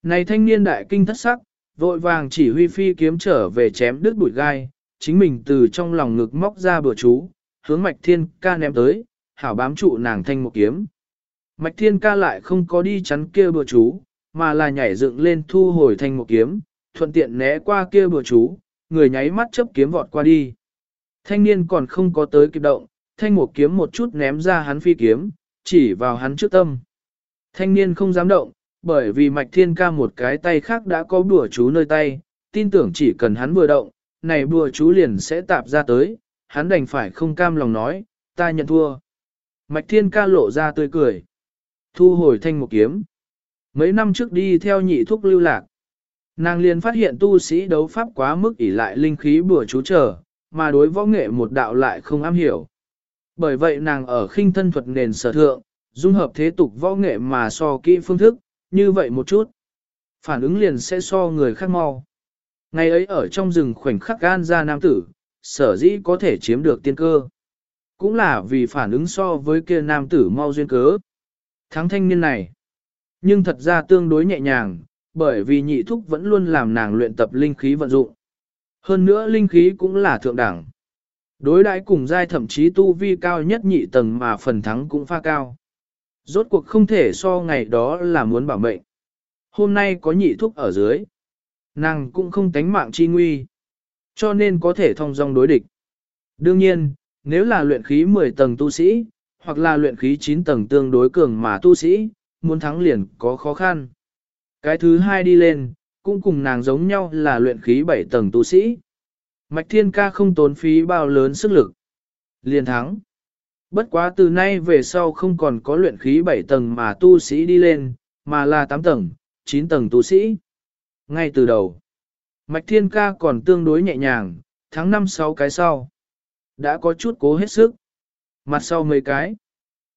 Này thanh niên đại kinh thất sắc, vội vàng chỉ huy phi kiếm trở về chém đứt bụi gai, chính mình từ trong lòng ngực móc ra bừa chú, hướng mạch thiên ca ném tới, hảo bám trụ nàng thanh một kiếm. Mạch thiên ca lại không có đi chắn kia bừa chú, mà là nhảy dựng lên thu hồi thanh một kiếm, thuận tiện né qua kia bừa chú, người nháy mắt chấp kiếm vọt qua đi. Thanh niên còn không có tới kịp động, thanh một kiếm một chút ném ra hắn phi kiếm, chỉ vào hắn trước tâm. Thanh niên không dám động, bởi vì mạch thiên ca một cái tay khác đã có bùa chú nơi tay, tin tưởng chỉ cần hắn vừa động, này bùa chú liền sẽ tạp ra tới, hắn đành phải không cam lòng nói, ta nhận thua. Mạch thiên ca lộ ra tươi cười. Thu hồi thanh một kiếm. Mấy năm trước đi theo nhị thúc lưu lạc. Nàng liền phát hiện tu sĩ đấu pháp quá mức ỷ lại linh khí bùa chú trở, mà đối võ nghệ một đạo lại không am hiểu. Bởi vậy nàng ở khinh thân thuật nền sở thượng, dung hợp thế tục võ nghệ mà so kỹ phương thức, như vậy một chút. Phản ứng liền sẽ so người khác mau. Ngày ấy ở trong rừng khoảnh khắc gan ra nam tử, sở dĩ có thể chiếm được tiên cơ. Cũng là vì phản ứng so với kia nam tử mau duyên cớ. Thắng thanh niên này. Nhưng thật ra tương đối nhẹ nhàng, bởi vì nhị thúc vẫn luôn làm nàng luyện tập linh khí vận dụng. Hơn nữa linh khí cũng là thượng đẳng. Đối đãi cùng giai thậm chí tu vi cao nhất nhị tầng mà phần thắng cũng pha cao. Rốt cuộc không thể so ngày đó là muốn bảo mệnh. Hôm nay có nhị thúc ở dưới. Nàng cũng không tánh mạng chi nguy. Cho nên có thể thông dong đối địch. Đương nhiên, nếu là luyện khí 10 tầng tu sĩ, hoặc là luyện khí 9 tầng tương đối cường mà tu sĩ, muốn thắng liền có khó khăn. Cái thứ hai đi lên, cũng cùng nàng giống nhau là luyện khí 7 tầng tu sĩ. Mạch Thiên Ca không tốn phí bao lớn sức lực. Liền thắng. Bất quá từ nay về sau không còn có luyện khí 7 tầng mà tu sĩ đi lên, mà là 8 tầng, 9 tầng tu sĩ. Ngay từ đầu, Mạch Thiên Ca còn tương đối nhẹ nhàng, tháng 5-6 cái sau. Đã có chút cố hết sức. Mặt sau mấy cái.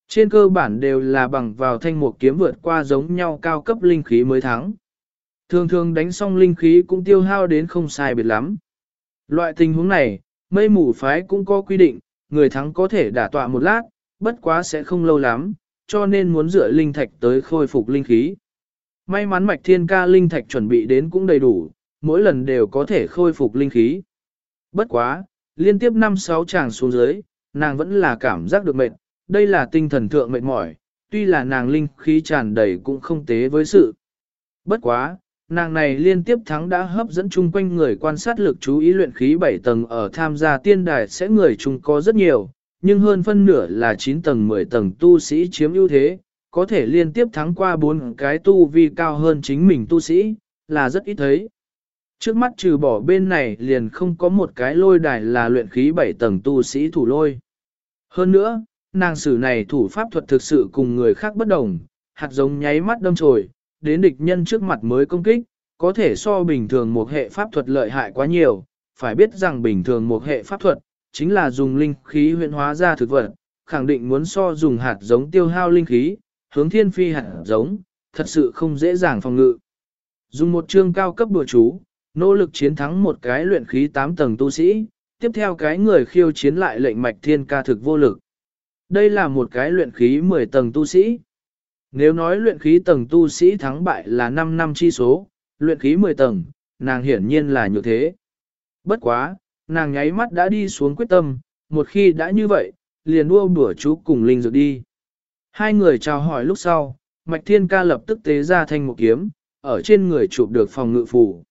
Trên cơ bản đều là bằng vào thanh một kiếm vượt qua giống nhau cao cấp linh khí mới thắng. Thường thường đánh xong linh khí cũng tiêu hao đến không sai biệt lắm. Loại tình huống này, mây mù phái cũng có quy định, người thắng có thể đả tọa một lát, bất quá sẽ không lâu lắm, cho nên muốn dựa linh thạch tới khôi phục linh khí. May mắn mạch thiên ca linh thạch chuẩn bị đến cũng đầy đủ, mỗi lần đều có thể khôi phục linh khí. Bất quá, liên tiếp 5-6 chàng xuống dưới, nàng vẫn là cảm giác được mệt, đây là tinh thần thượng mệt mỏi, tuy là nàng linh khí tràn đầy cũng không tế với sự. Bất quá, nàng này liên tiếp thắng đã hấp dẫn chung quanh người quan sát lực chú ý luyện khí 7 tầng ở tham gia tiên đài sẽ người chung có rất nhiều, nhưng hơn phân nửa là 9 tầng 10 tầng tu sĩ chiếm ưu thế, có thể liên tiếp thắng qua bốn cái tu vi cao hơn chính mình tu sĩ, là rất ít thấy. Trước mắt trừ bỏ bên này liền không có một cái lôi đài là luyện khí 7 tầng tu sĩ thủ lôi. Hơn nữa, nàng sử này thủ pháp thuật thực sự cùng người khác bất đồng, hạt giống nháy mắt đâm chồi, đến địch nhân trước mặt mới công kích, có thể so bình thường một hệ pháp thuật lợi hại quá nhiều, phải biết rằng bình thường một hệ pháp thuật, chính là dùng linh khí huyện hóa ra thực vật, khẳng định muốn so dùng hạt giống tiêu hao linh khí, hướng thiên phi hạt giống, thật sự không dễ dàng phòng ngự. Dùng một chương cao cấp đùa chú, nỗ lực chiến thắng một cái luyện khí 8 tầng tu sĩ, tiếp theo cái người khiêu chiến lại lệnh mạch thiên ca thực vô lực. Đây là một cái luyện khí 10 tầng tu sĩ. Nếu nói luyện khí tầng tu sĩ thắng bại là 5 năm chi số, luyện khí 10 tầng, nàng hiển nhiên là như thế. Bất quá, nàng nháy mắt đã đi xuống quyết tâm, một khi đã như vậy, liền đua bữa chú cùng Linh Dược đi. Hai người chào hỏi lúc sau, Mạch Thiên Ca lập tức tế ra thanh một kiếm, ở trên người chụp được phòng ngự phủ.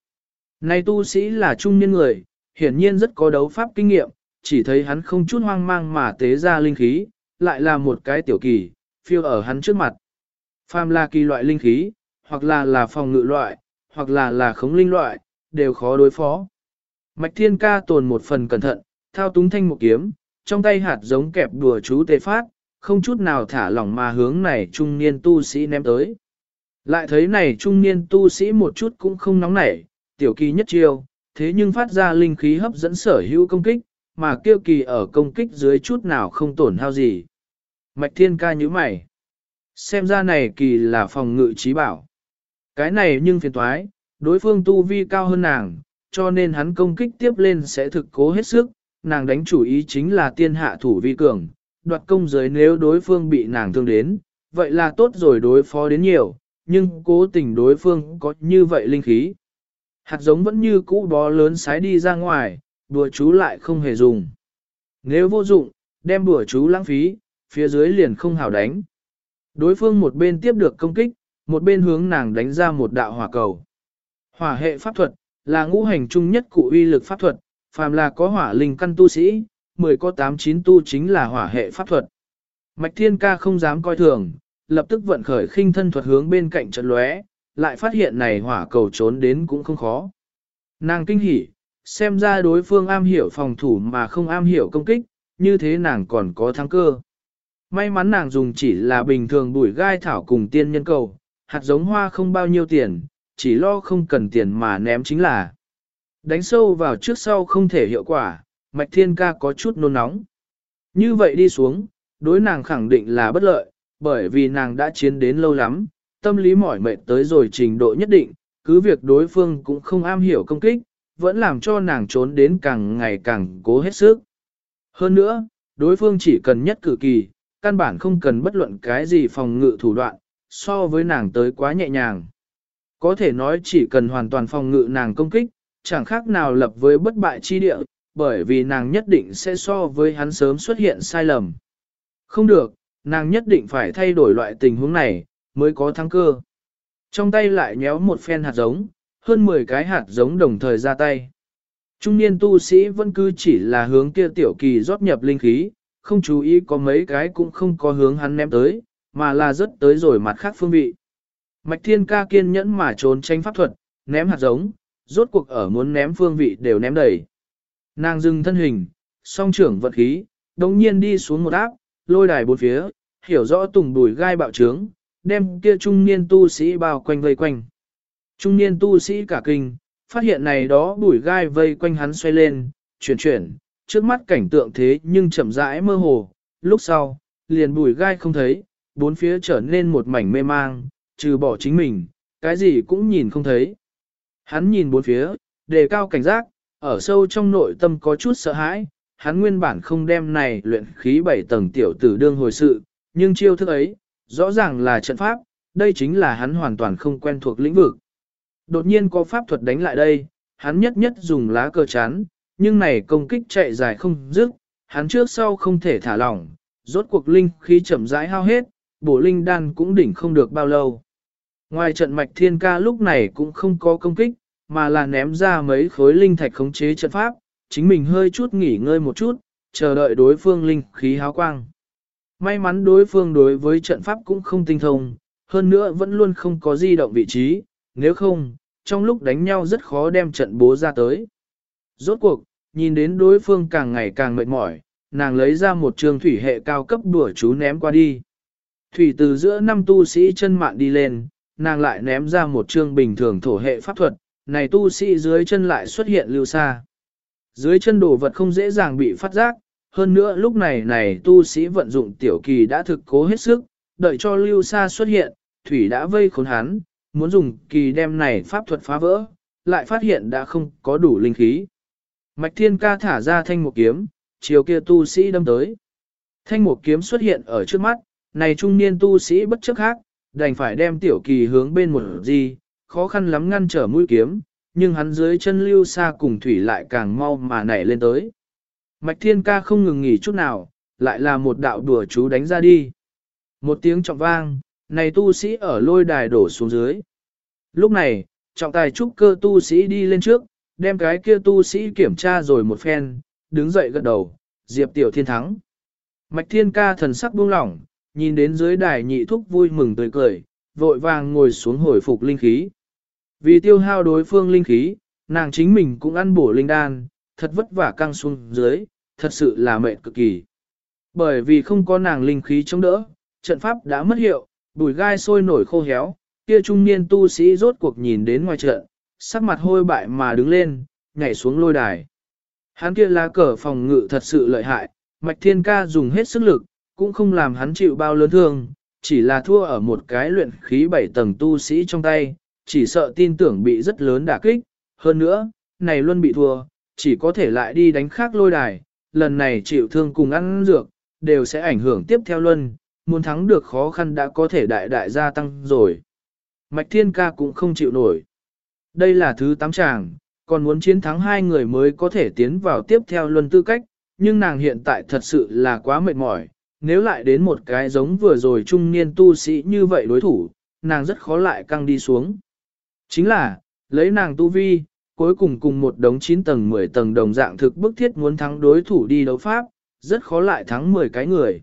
Này tu sĩ là trung niên người, hiển nhiên rất có đấu pháp kinh nghiệm, chỉ thấy hắn không chút hoang mang mà tế ra linh khí, lại là một cái tiểu kỳ, phiêu ở hắn trước mặt. Phàm là kỳ loại linh khí, hoặc là là phòng ngự loại, hoặc là là khống linh loại, đều khó đối phó. Mạch thiên ca tồn một phần cẩn thận, thao túng thanh một kiếm, trong tay hạt giống kẹp đùa chú tê phát, không chút nào thả lỏng mà hướng này trung niên tu sĩ ném tới. Lại thấy này trung niên tu sĩ một chút cũng không nóng nảy, tiểu kỳ nhất chiêu, thế nhưng phát ra linh khí hấp dẫn sở hữu công kích, mà kiêu kỳ ở công kích dưới chút nào không tổn hao gì. Mạch thiên ca như mày. Xem ra này kỳ là phòng ngự trí bảo. Cái này nhưng phiền toái, đối phương tu vi cao hơn nàng, cho nên hắn công kích tiếp lên sẽ thực cố hết sức, nàng đánh chủ ý chính là tiên hạ thủ vi cường, đoạt công giới nếu đối phương bị nàng thương đến, vậy là tốt rồi đối phó đến nhiều, nhưng cố tình đối phương có như vậy linh khí. Hạt giống vẫn như cũ bó lớn sái đi ra ngoài, đùa chú lại không hề dùng. Nếu vô dụng, đem đùa chú lãng phí, phía dưới liền không hảo đánh. Đối phương một bên tiếp được công kích, một bên hướng nàng đánh ra một đạo hỏa cầu. Hỏa hệ pháp thuật, là ngũ hành chung nhất cụ uy lực pháp thuật, phàm là có hỏa linh căn tu sĩ, 10 có 8 9 tu chính là hỏa hệ pháp thuật. Mạch Thiên Ca không dám coi thường, lập tức vận khởi khinh thân thuật hướng bên cạnh trận lóe, lại phát hiện này hỏa cầu trốn đến cũng không khó. Nàng kinh hỉ, xem ra đối phương am hiểu phòng thủ mà không am hiểu công kích, như thế nàng còn có thắng cơ. May mắn nàng dùng chỉ là bình thường bùi gai thảo cùng tiên nhân cầu, hạt giống hoa không bao nhiêu tiền, chỉ lo không cần tiền mà ném chính là. Đánh sâu vào trước sau không thể hiệu quả, mạch thiên ca có chút nôn nóng. Như vậy đi xuống, đối nàng khẳng định là bất lợi, bởi vì nàng đã chiến đến lâu lắm, tâm lý mỏi mệt tới rồi trình độ nhất định, cứ việc đối phương cũng không am hiểu công kích, vẫn làm cho nàng trốn đến càng ngày càng cố hết sức. Hơn nữa, đối phương chỉ cần nhất cử kỳ, căn bản không cần bất luận cái gì phòng ngự thủ đoạn, so với nàng tới quá nhẹ nhàng. Có thể nói chỉ cần hoàn toàn phòng ngự nàng công kích, chẳng khác nào lập với bất bại chi địa, bởi vì nàng nhất định sẽ so với hắn sớm xuất hiện sai lầm. Không được, nàng nhất định phải thay đổi loại tình huống này, mới có thắng cơ. Trong tay lại nhéo một phen hạt giống, hơn 10 cái hạt giống đồng thời ra tay. Trung niên tu sĩ vẫn cứ chỉ là hướng kia tiểu kỳ rót nhập linh khí, không chú ý có mấy cái cũng không có hướng hắn ném tới, mà là rất tới rồi mặt khác phương vị. Mạch thiên ca kiên nhẫn mà trốn tranh pháp thuật, ném hạt giống, rốt cuộc ở muốn ném phương vị đều ném đầy. Nàng dừng thân hình, song trưởng vật khí, đồng nhiên đi xuống một áp, lôi đài bốn phía, hiểu rõ tùng đùi gai bạo trướng, đem kia trung niên tu sĩ bao quanh vây quanh. Trung niên tu sĩ cả kinh, phát hiện này đó bùi gai vây quanh hắn xoay lên, chuyển chuyển, trước mắt cảnh tượng thế nhưng chậm rãi mơ hồ, lúc sau, liền bùi gai không thấy, bốn phía trở nên một mảnh mê mang, trừ bỏ chính mình, cái gì cũng nhìn không thấy. Hắn nhìn bốn phía, đề cao cảnh giác, ở sâu trong nội tâm có chút sợ hãi, hắn nguyên bản không đem này luyện khí bảy tầng tiểu tử đương hồi sự, nhưng chiêu thức ấy, rõ ràng là trận pháp, đây chính là hắn hoàn toàn không quen thuộc lĩnh vực. Đột nhiên có pháp thuật đánh lại đây, hắn nhất nhất dùng lá cờ chán, nhưng này công kích chạy dài không dứt, hắn trước sau không thể thả lỏng, rốt cuộc linh khí chậm rãi hao hết, bổ linh đan cũng đỉnh không được bao lâu. Ngoài trận mạch thiên ca lúc này cũng không có công kích, mà là ném ra mấy khối linh thạch khống chế trận pháp, chính mình hơi chút nghỉ ngơi một chút, chờ đợi đối phương linh khí háo quang. May mắn đối phương đối với trận pháp cũng không tinh thông, hơn nữa vẫn luôn không có di động vị trí, nếu không, trong lúc đánh nhau rất khó đem trận bố ra tới. Rốt cuộc, nhìn đến đối phương càng ngày càng mệt mỏi, nàng lấy ra một trường thủy hệ cao cấp đùa chú ném qua đi. Thủy từ giữa năm tu sĩ chân mạn đi lên, nàng lại ném ra một trường bình thường thổ hệ pháp thuật, này tu sĩ dưới chân lại xuất hiện lưu xa. Dưới chân đồ vật không dễ dàng bị phát giác, hơn nữa lúc này này tu sĩ vận dụng tiểu kỳ đã thực cố hết sức, đợi cho lưu xa xuất hiện, thủy đã vây khốn hắn, muốn dùng kỳ đem này pháp thuật phá vỡ, lại phát hiện đã không có đủ linh khí. Mạch thiên ca thả ra thanh một kiếm, chiều kia tu sĩ đâm tới. Thanh một kiếm xuất hiện ở trước mắt, này trung niên tu sĩ bất chấp khác, đành phải đem tiểu kỳ hướng bên một gì, khó khăn lắm ngăn trở mũi kiếm, nhưng hắn dưới chân lưu xa cùng thủy lại càng mau mà nảy lên tới. Mạch thiên ca không ngừng nghỉ chút nào, lại là một đạo đùa chú đánh ra đi. Một tiếng trọng vang, này tu sĩ ở lôi đài đổ xuống dưới. Lúc này, trọng tài trúc cơ tu sĩ đi lên trước, đem cái kia tu sĩ kiểm tra rồi một phen, đứng dậy gật đầu, diệp tiểu thiên thắng. Mạch thiên ca thần sắc buông lỏng, nhìn đến dưới đài nhị thúc vui mừng tươi cười, vội vàng ngồi xuống hồi phục linh khí. Vì tiêu hao đối phương linh khí, nàng chính mình cũng ăn bổ linh đan, thật vất vả căng xuống dưới, thật sự là mệt cực kỳ. Bởi vì không có nàng linh khí chống đỡ, trận pháp đã mất hiệu, bùi gai sôi nổi khô héo, kia trung niên tu sĩ rốt cuộc nhìn đến ngoài trận, sắc mặt hôi bại mà đứng lên, nhảy xuống lôi đài. Hắn kia lá cờ phòng ngự thật sự lợi hại, Mạch Thiên Ca dùng hết sức lực, cũng không làm hắn chịu bao lớn thương, chỉ là thua ở một cái luyện khí bảy tầng tu sĩ trong tay, chỉ sợ tin tưởng bị rất lớn đả kích. Hơn nữa, này luôn bị thua, chỉ có thể lại đi đánh khác lôi đài, lần này chịu thương cùng ăn dược, đều sẽ ảnh hưởng tiếp theo luân, muốn thắng được khó khăn đã có thể đại đại gia tăng rồi. Mạch Thiên Ca cũng không chịu nổi. Đây là thứ tám tràng, còn muốn chiến thắng hai người mới có thể tiến vào tiếp theo luân tư cách, nhưng nàng hiện tại thật sự là quá mệt mỏi, nếu lại đến một cái giống vừa rồi trung niên tu sĩ như vậy đối thủ, nàng rất khó lại căng đi xuống. Chính là, lấy nàng tu vi, cuối cùng cùng một đống 9 tầng 10 tầng đồng dạng thực bức thiết muốn thắng đối thủ đi đấu pháp, rất khó lại thắng 10 cái người.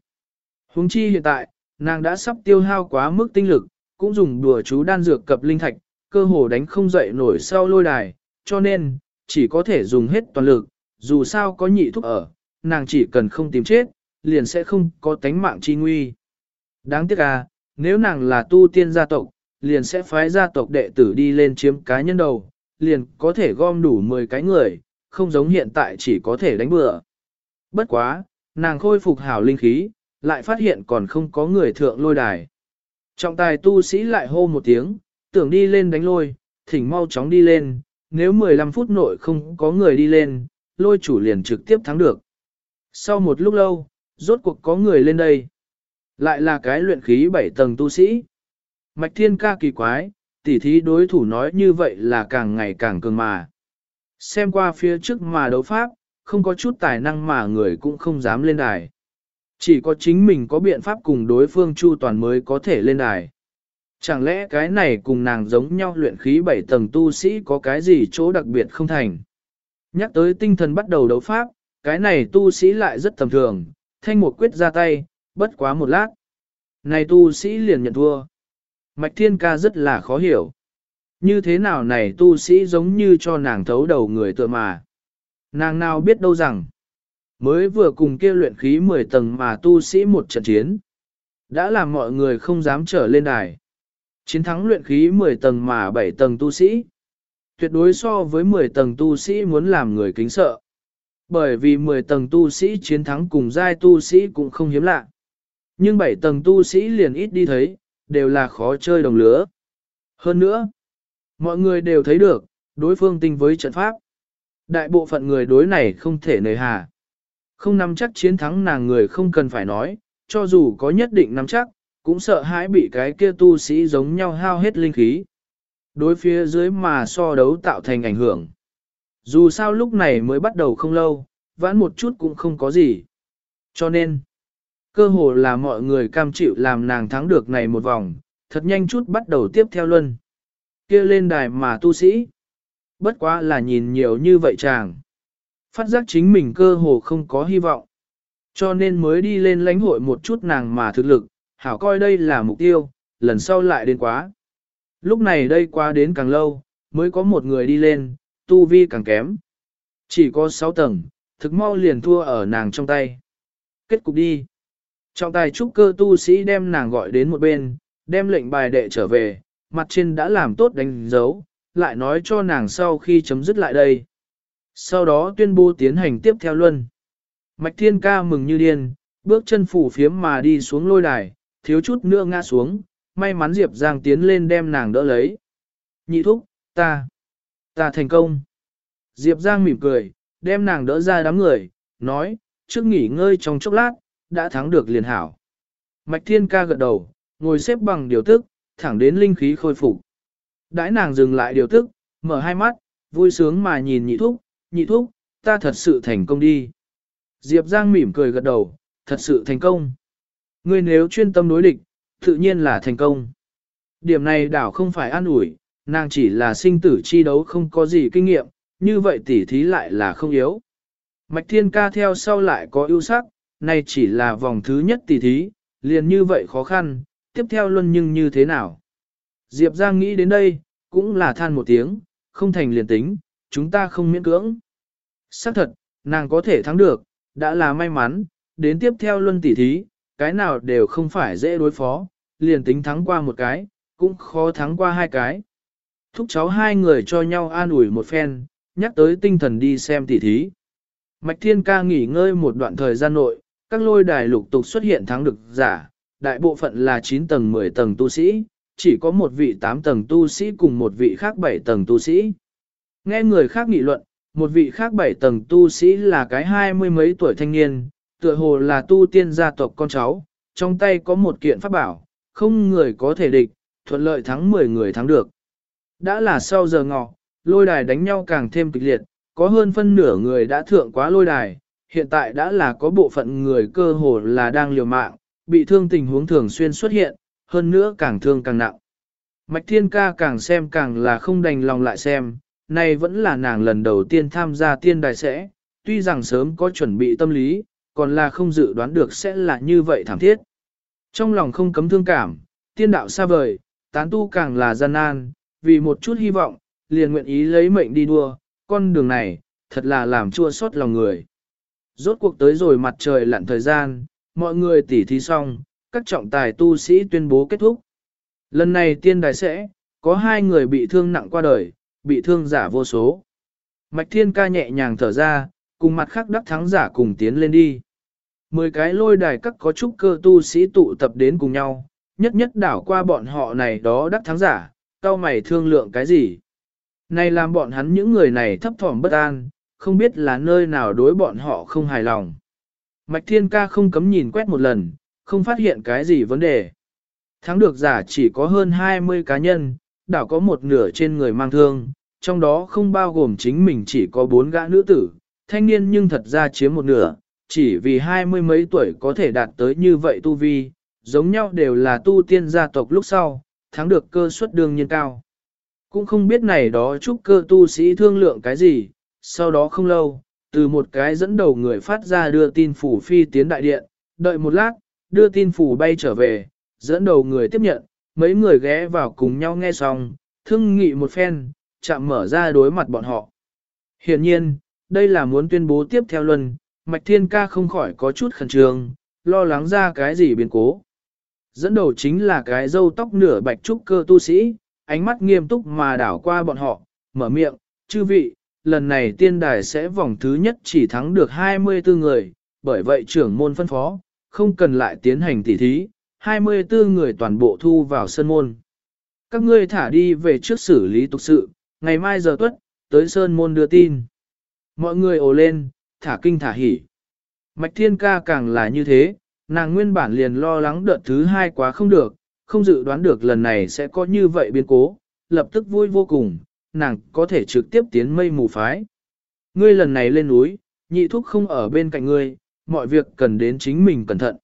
Hùng chi hiện tại, nàng đã sắp tiêu hao quá mức tinh lực, cũng dùng đùa chú đan dược cập linh thạch, cơ hồ đánh không dậy nổi sau lôi đài, cho nên, chỉ có thể dùng hết toàn lực, dù sao có nhị thúc ở, nàng chỉ cần không tìm chết, liền sẽ không có tánh mạng chi nguy. Đáng tiếc à, nếu nàng là tu tiên gia tộc, liền sẽ phái gia tộc đệ tử đi lên chiếm cá nhân đầu, liền có thể gom đủ 10 cái người, không giống hiện tại chỉ có thể đánh bừa. Bất quá, nàng khôi phục hảo linh khí, lại phát hiện còn không có người thượng lôi đài. Trọng tài tu sĩ lại hô một tiếng, tưởng đi lên đánh lôi, thỉnh mau chóng đi lên, nếu 15 phút nội không có người đi lên, lôi chủ liền trực tiếp thắng được. Sau một lúc lâu, rốt cuộc có người lên đây. Lại là cái luyện khí 7 tầng tu sĩ. Mạch thiên ca kỳ quái, tỉ thí đối thủ nói như vậy là càng ngày càng cường mà. Xem qua phía trước mà đấu pháp, không có chút tài năng mà người cũng không dám lên đài. Chỉ có chính mình có biện pháp cùng đối phương chu toàn mới có thể lên đài. Chẳng lẽ cái này cùng nàng giống nhau luyện khí bảy tầng tu sĩ có cái gì chỗ đặc biệt không thành? Nhắc tới tinh thần bắt đầu đấu pháp, cái này tu sĩ lại rất tầm thường, thanh một quyết ra tay, bất quá một lát. Này tu sĩ liền nhận thua. Mạch thiên ca rất là khó hiểu. Như thế nào này tu sĩ giống như cho nàng thấu đầu người tựa mà. Nàng nào biết đâu rằng, mới vừa cùng kia luyện khí 10 tầng mà tu sĩ một trận chiến. Đã làm mọi người không dám trở lên đài. Chiến thắng luyện khí 10 tầng mà 7 tầng tu sĩ. Tuyệt đối so với 10 tầng tu sĩ muốn làm người kính sợ. Bởi vì 10 tầng tu sĩ chiến thắng cùng giai tu sĩ cũng không hiếm lạ. Nhưng 7 tầng tu sĩ liền ít đi thấy, đều là khó chơi đồng lứa. Hơn nữa, mọi người đều thấy được, đối phương tinh với trận pháp. Đại bộ phận người đối này không thể nề hà. Không nắm chắc chiến thắng nàng người không cần phải nói, cho dù có nhất định nắm chắc, cũng sợ hãi bị cái kia tu sĩ giống nhau hao hết linh khí. Đối phía dưới mà so đấu tạo thành ảnh hưởng. Dù sao lúc này mới bắt đầu không lâu, vãn một chút cũng không có gì. Cho nên, cơ hồ là mọi người cam chịu làm nàng thắng được này một vòng, thật nhanh chút bắt đầu tiếp theo luân. kia lên đài mà tu sĩ. Bất quá là nhìn nhiều như vậy chàng. Phát giác chính mình cơ hồ không có hy vọng. Cho nên mới đi lên lãnh hội một chút nàng mà thực lực, hảo coi đây là mục tiêu, lần sau lại đến quá. Lúc này đây qua đến càng lâu, mới có một người đi lên, tu vi càng kém. Chỉ có 6 tầng, thực mau liền thua ở nàng trong tay. Kết cục đi. Trọng tài trúc cơ tu sĩ đem nàng gọi đến một bên, đem lệnh bài đệ trở về, mặt trên đã làm tốt đánh dấu, lại nói cho nàng sau khi chấm dứt lại đây. Sau đó tuyên bố tiến hành tiếp theo luân. Mạch thiên ca mừng như điên, bước chân phủ phiếm mà đi xuống lôi đài, thiếu chút nữa ngã xuống, may mắn Diệp Giang tiến lên đem nàng đỡ lấy. Nhị thúc, ta, ta thành công. Diệp Giang mỉm cười, đem nàng đỡ ra đám người, nói, trước nghỉ ngơi trong chốc lát, đã thắng được liền hảo. Mạch Thiên ca gật đầu, ngồi xếp bằng điều tức, thẳng đến linh khí khôi phục. Đãi nàng dừng lại điều tức, mở hai mắt, vui sướng mà nhìn nhị thúc, nhị thúc, ta thật sự thành công đi. Diệp Giang mỉm cười gật đầu, thật sự thành công. Ngươi nếu chuyên tâm đối địch, tự nhiên là thành công. Điểm này đảo không phải an ủi, nàng chỉ là sinh tử chi đấu không có gì kinh nghiệm, như vậy tỉ thí lại là không yếu. Mạch Thiên ca theo sau lại có ưu sắc, nay chỉ là vòng thứ nhất tỉ thí, liền như vậy khó khăn, tiếp theo luân nhưng như thế nào. Diệp Giang nghĩ đến đây, cũng là than một tiếng, không thành liền tính, chúng ta không miễn cưỡng. Xác thật, nàng có thể thắng được, đã là may mắn, đến tiếp theo luân tỉ thí, cái nào đều không phải dễ đối phó, liền tính thắng qua một cái, cũng khó thắng qua hai cái. Thúc cháu hai người cho nhau an ủi một phen, nhắc tới tinh thần đi xem tỉ thí. Mạch Thiên Ca nghỉ ngơi một đoạn thời gian nội, các lôi đài lục tục xuất hiện thắng được giả, đại bộ phận là 9 tầng 10 tầng tu sĩ, chỉ có một vị 8 tầng tu sĩ cùng một vị khác 7 tầng tu sĩ. Nghe người khác nghị luận, một vị khác 7 tầng tu sĩ là cái hai mươi mấy tuổi thanh niên, tựa hồ là tu tiên gia tộc con cháu, trong tay có một kiện pháp bảo, không người có thể địch, thuận lợi thắng 10 người thắng được. Đã là sau giờ ngọ, lôi đài đánh nhau càng thêm kịch liệt, có hơn phân nửa người đã thượng quá lôi đài, hiện tại đã là có bộ phận người cơ hồ là đang liều mạng, bị thương tình huống thường xuyên xuất hiện, hơn nữa càng thương càng nặng. Mạch Thiên Ca càng xem càng là không đành lòng lại xem, này vẫn là nàng lần đầu tiên tham gia tiên đài sẽ, tuy rằng sớm có chuẩn bị tâm lý, còn là không dự đoán được sẽ là như vậy thảm thiết. Trong lòng không cấm thương cảm, tiên đạo xa vời, tán tu càng là gian nan, vì một chút hy vọng, liền nguyện ý lấy mệnh đi đua, con đường này, thật là làm chua xót lòng người. Rốt cuộc tới rồi mặt trời lặn thời gian, mọi người tỉ thí xong, các trọng tài tu sĩ tuyên bố kết thúc. Lần này tiên đài sẽ, có hai người bị thương nặng qua đời, bị thương giả vô số. Mạch thiên ca nhẹ nhàng thở ra, cùng mặt khác đắc thắng giả cùng tiến lên đi. Mười cái lôi đài các có trúc cơ tu sĩ tụ tập đến cùng nhau, nhất nhất đảo qua bọn họ này đó đắc thắng giả, cao mày thương lượng cái gì. Này làm bọn hắn những người này thấp thỏm bất an, không biết là nơi nào đối bọn họ không hài lòng. Mạch Thiên Ca không cấm nhìn quét một lần, không phát hiện cái gì vấn đề. Thắng được giả chỉ có hơn 20 cá nhân, đảo có một nửa trên người mang thương, trong đó không bao gồm chính mình chỉ có bốn gã nữ tử, thanh niên nhưng thật ra chiếm một nửa, chỉ vì hai mươi mấy tuổi có thể đạt tới như vậy tu vi, giống nhau đều là tu tiên gia tộc lúc sau, thắng được cơ suất đương nhiên cao. Cũng không biết này đó chúc cơ tu sĩ thương lượng cái gì, sau đó không lâu, từ một cái dẫn đầu người phát ra đưa tin phủ phi tiến đại điện, đợi một lát, đưa tin phủ bay trở về, dẫn đầu người tiếp nhận, mấy người ghé vào cùng nhau nghe xong, thương nghị một phen, chạm mở ra đối mặt bọn họ. hiển nhiên, đây là muốn tuyên bố tiếp theo luân, Mạch Thiên Ca không khỏi có chút khẩn trương, lo lắng ra cái gì biến cố. Dẫn đầu chính là cái dâu tóc nửa bạch trúc cơ tu sĩ, ánh mắt nghiêm túc mà đảo qua bọn họ, mở miệng, chư vị, lần này tiên đài sẽ vòng thứ nhất chỉ thắng được 24 người, bởi vậy trưởng môn phân phó, không cần lại tiến hành tỉ thí, 24 người toàn bộ thu vào sân môn. Các ngươi thả đi về trước xử lý tục sự, ngày mai giờ tuất, tới sơn môn đưa tin. Mọi người ồ lên, thả kinh thả hỉ. Mạch thiên ca càng là như thế, nàng nguyên bản liền lo lắng đợt thứ hai quá không được, không dự đoán được lần này sẽ có như vậy biến cố, lập tức vui vô cùng, nàng có thể trực tiếp tiến mây mù phái. Ngươi lần này lên núi, nhị thúc không ở bên cạnh ngươi, mọi việc cần đến chính mình cẩn thận.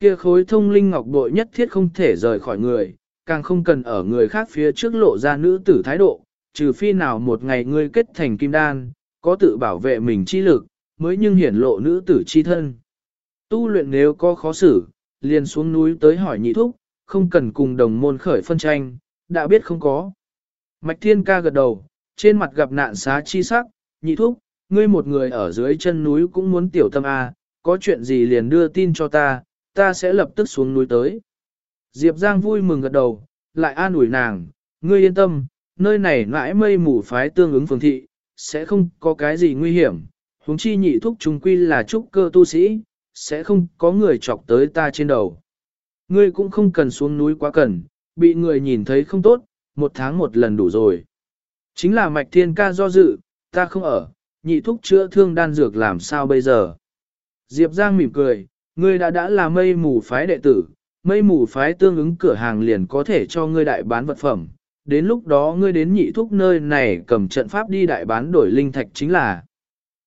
Kia khối thông linh ngọc bội nhất thiết không thể rời khỏi người, càng không cần ở người khác phía trước lộ ra nữ tử thái độ, trừ phi nào một ngày ngươi kết thành kim đan, có tự bảo vệ mình chi lực, mới nhưng hiển lộ nữ tử chi thân. Tu luyện nếu có khó xử, liền xuống núi tới hỏi nhị thúc, không cần cùng đồng môn khởi phân tranh, đã biết không có. Mạch Thiên ca gật đầu, trên mặt gặp nạn xá chi sắc, nhị thúc, ngươi một người ở dưới chân núi cũng muốn tiểu tâm A, có chuyện gì liền đưa tin cho ta, ta sẽ lập tức xuống núi tới. Diệp Giang vui mừng gật đầu, lại an ủi nàng, ngươi yên tâm, nơi này nãi mây mù phái tương ứng phường thị, sẽ không có cái gì nguy hiểm, huống chi nhị thúc trùng quy là trúc cơ tu sĩ, sẽ không có người chọc tới ta trên đầu. Ngươi cũng không cần xuống núi quá cần, bị người nhìn thấy không tốt, một tháng một lần đủ rồi. Chính là mạch thiên ca do dự, ta không ở, nhị thúc chữa thương đan dược làm sao bây giờ. Diệp Giang mỉm cười, ngươi đã đã là mây mù phái đệ tử, mây mù phái tương ứng cửa hàng liền có thể cho ngươi đại bán vật phẩm. Đến lúc đó ngươi đến nhị thúc nơi này cầm trận pháp đi đại bán đổi linh thạch chính là.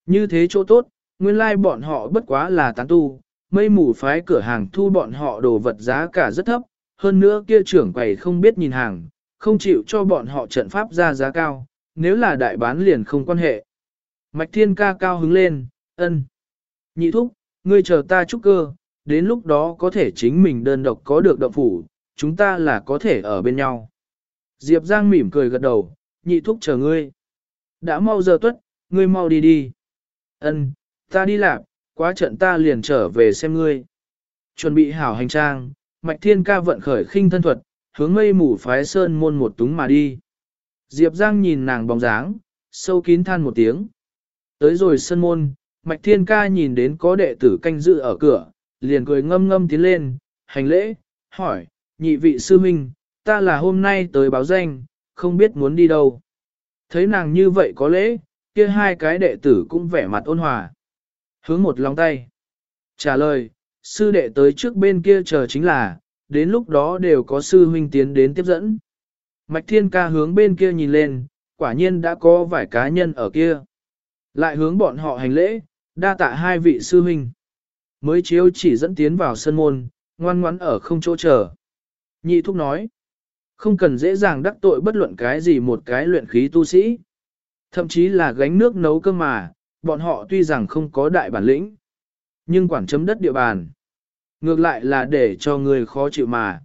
Như thế chỗ tốt, nguyên lai like bọn họ bất quá là tán tu, mây mù phái cửa hàng thu bọn họ đồ vật giá cả rất thấp, hơn nữa kia trưởng quầy không biết nhìn hàng, không chịu cho bọn họ trận pháp ra giá cao, nếu là đại bán liền không quan hệ. Mạch thiên ca cao hứng lên, ân. Nhị thúc, ngươi chờ ta chúc cơ, đến lúc đó có thể chính mình đơn độc có được động phủ, chúng ta là có thể ở bên nhau. Diệp Giang mỉm cười gật đầu, nhị thúc chờ ngươi. Đã mau giờ tuất, ngươi mau đi đi. Ân, ta đi làm, quá trận ta liền trở về xem ngươi. Chuẩn bị hảo hành trang, Mạch Thiên Ca vận khởi khinh thân thuật, hướng mây mù phái sơn môn một túng mà đi. Diệp Giang nhìn nàng bóng dáng, sâu kín than một tiếng. Tới rồi sơn môn, Mạch Thiên Ca nhìn đến có đệ tử canh dự ở cửa, liền cười ngâm ngâm tiến lên, hành lễ, hỏi, nhị vị sư huynh, ta là hôm nay tới báo danh, không biết muốn đi đâu. Thấy nàng như vậy có lễ, kia hai cái đệ tử cũng vẻ mặt ôn hòa. Hướng một lòng tay. Trả lời, sư đệ tới trước bên kia chờ chính là, đến lúc đó đều có sư huynh tiến đến tiếp dẫn. Mạch thiên ca hướng bên kia nhìn lên, quả nhiên đã có vài cá nhân ở kia. Lại hướng bọn họ hành lễ, đa tạ hai vị sư huynh. Mới chiếu chỉ dẫn tiến vào sân môn, ngoan ngoãn ở không chỗ chờ. Nhị thúc nói, không cần dễ dàng đắc tội bất luận cái gì một cái luyện khí tu sĩ. Thậm chí là gánh nước nấu cơm mà, bọn họ tuy rằng không có đại bản lĩnh, nhưng quản chấm đất địa bàn. Ngược lại là để cho người khó chịu mà.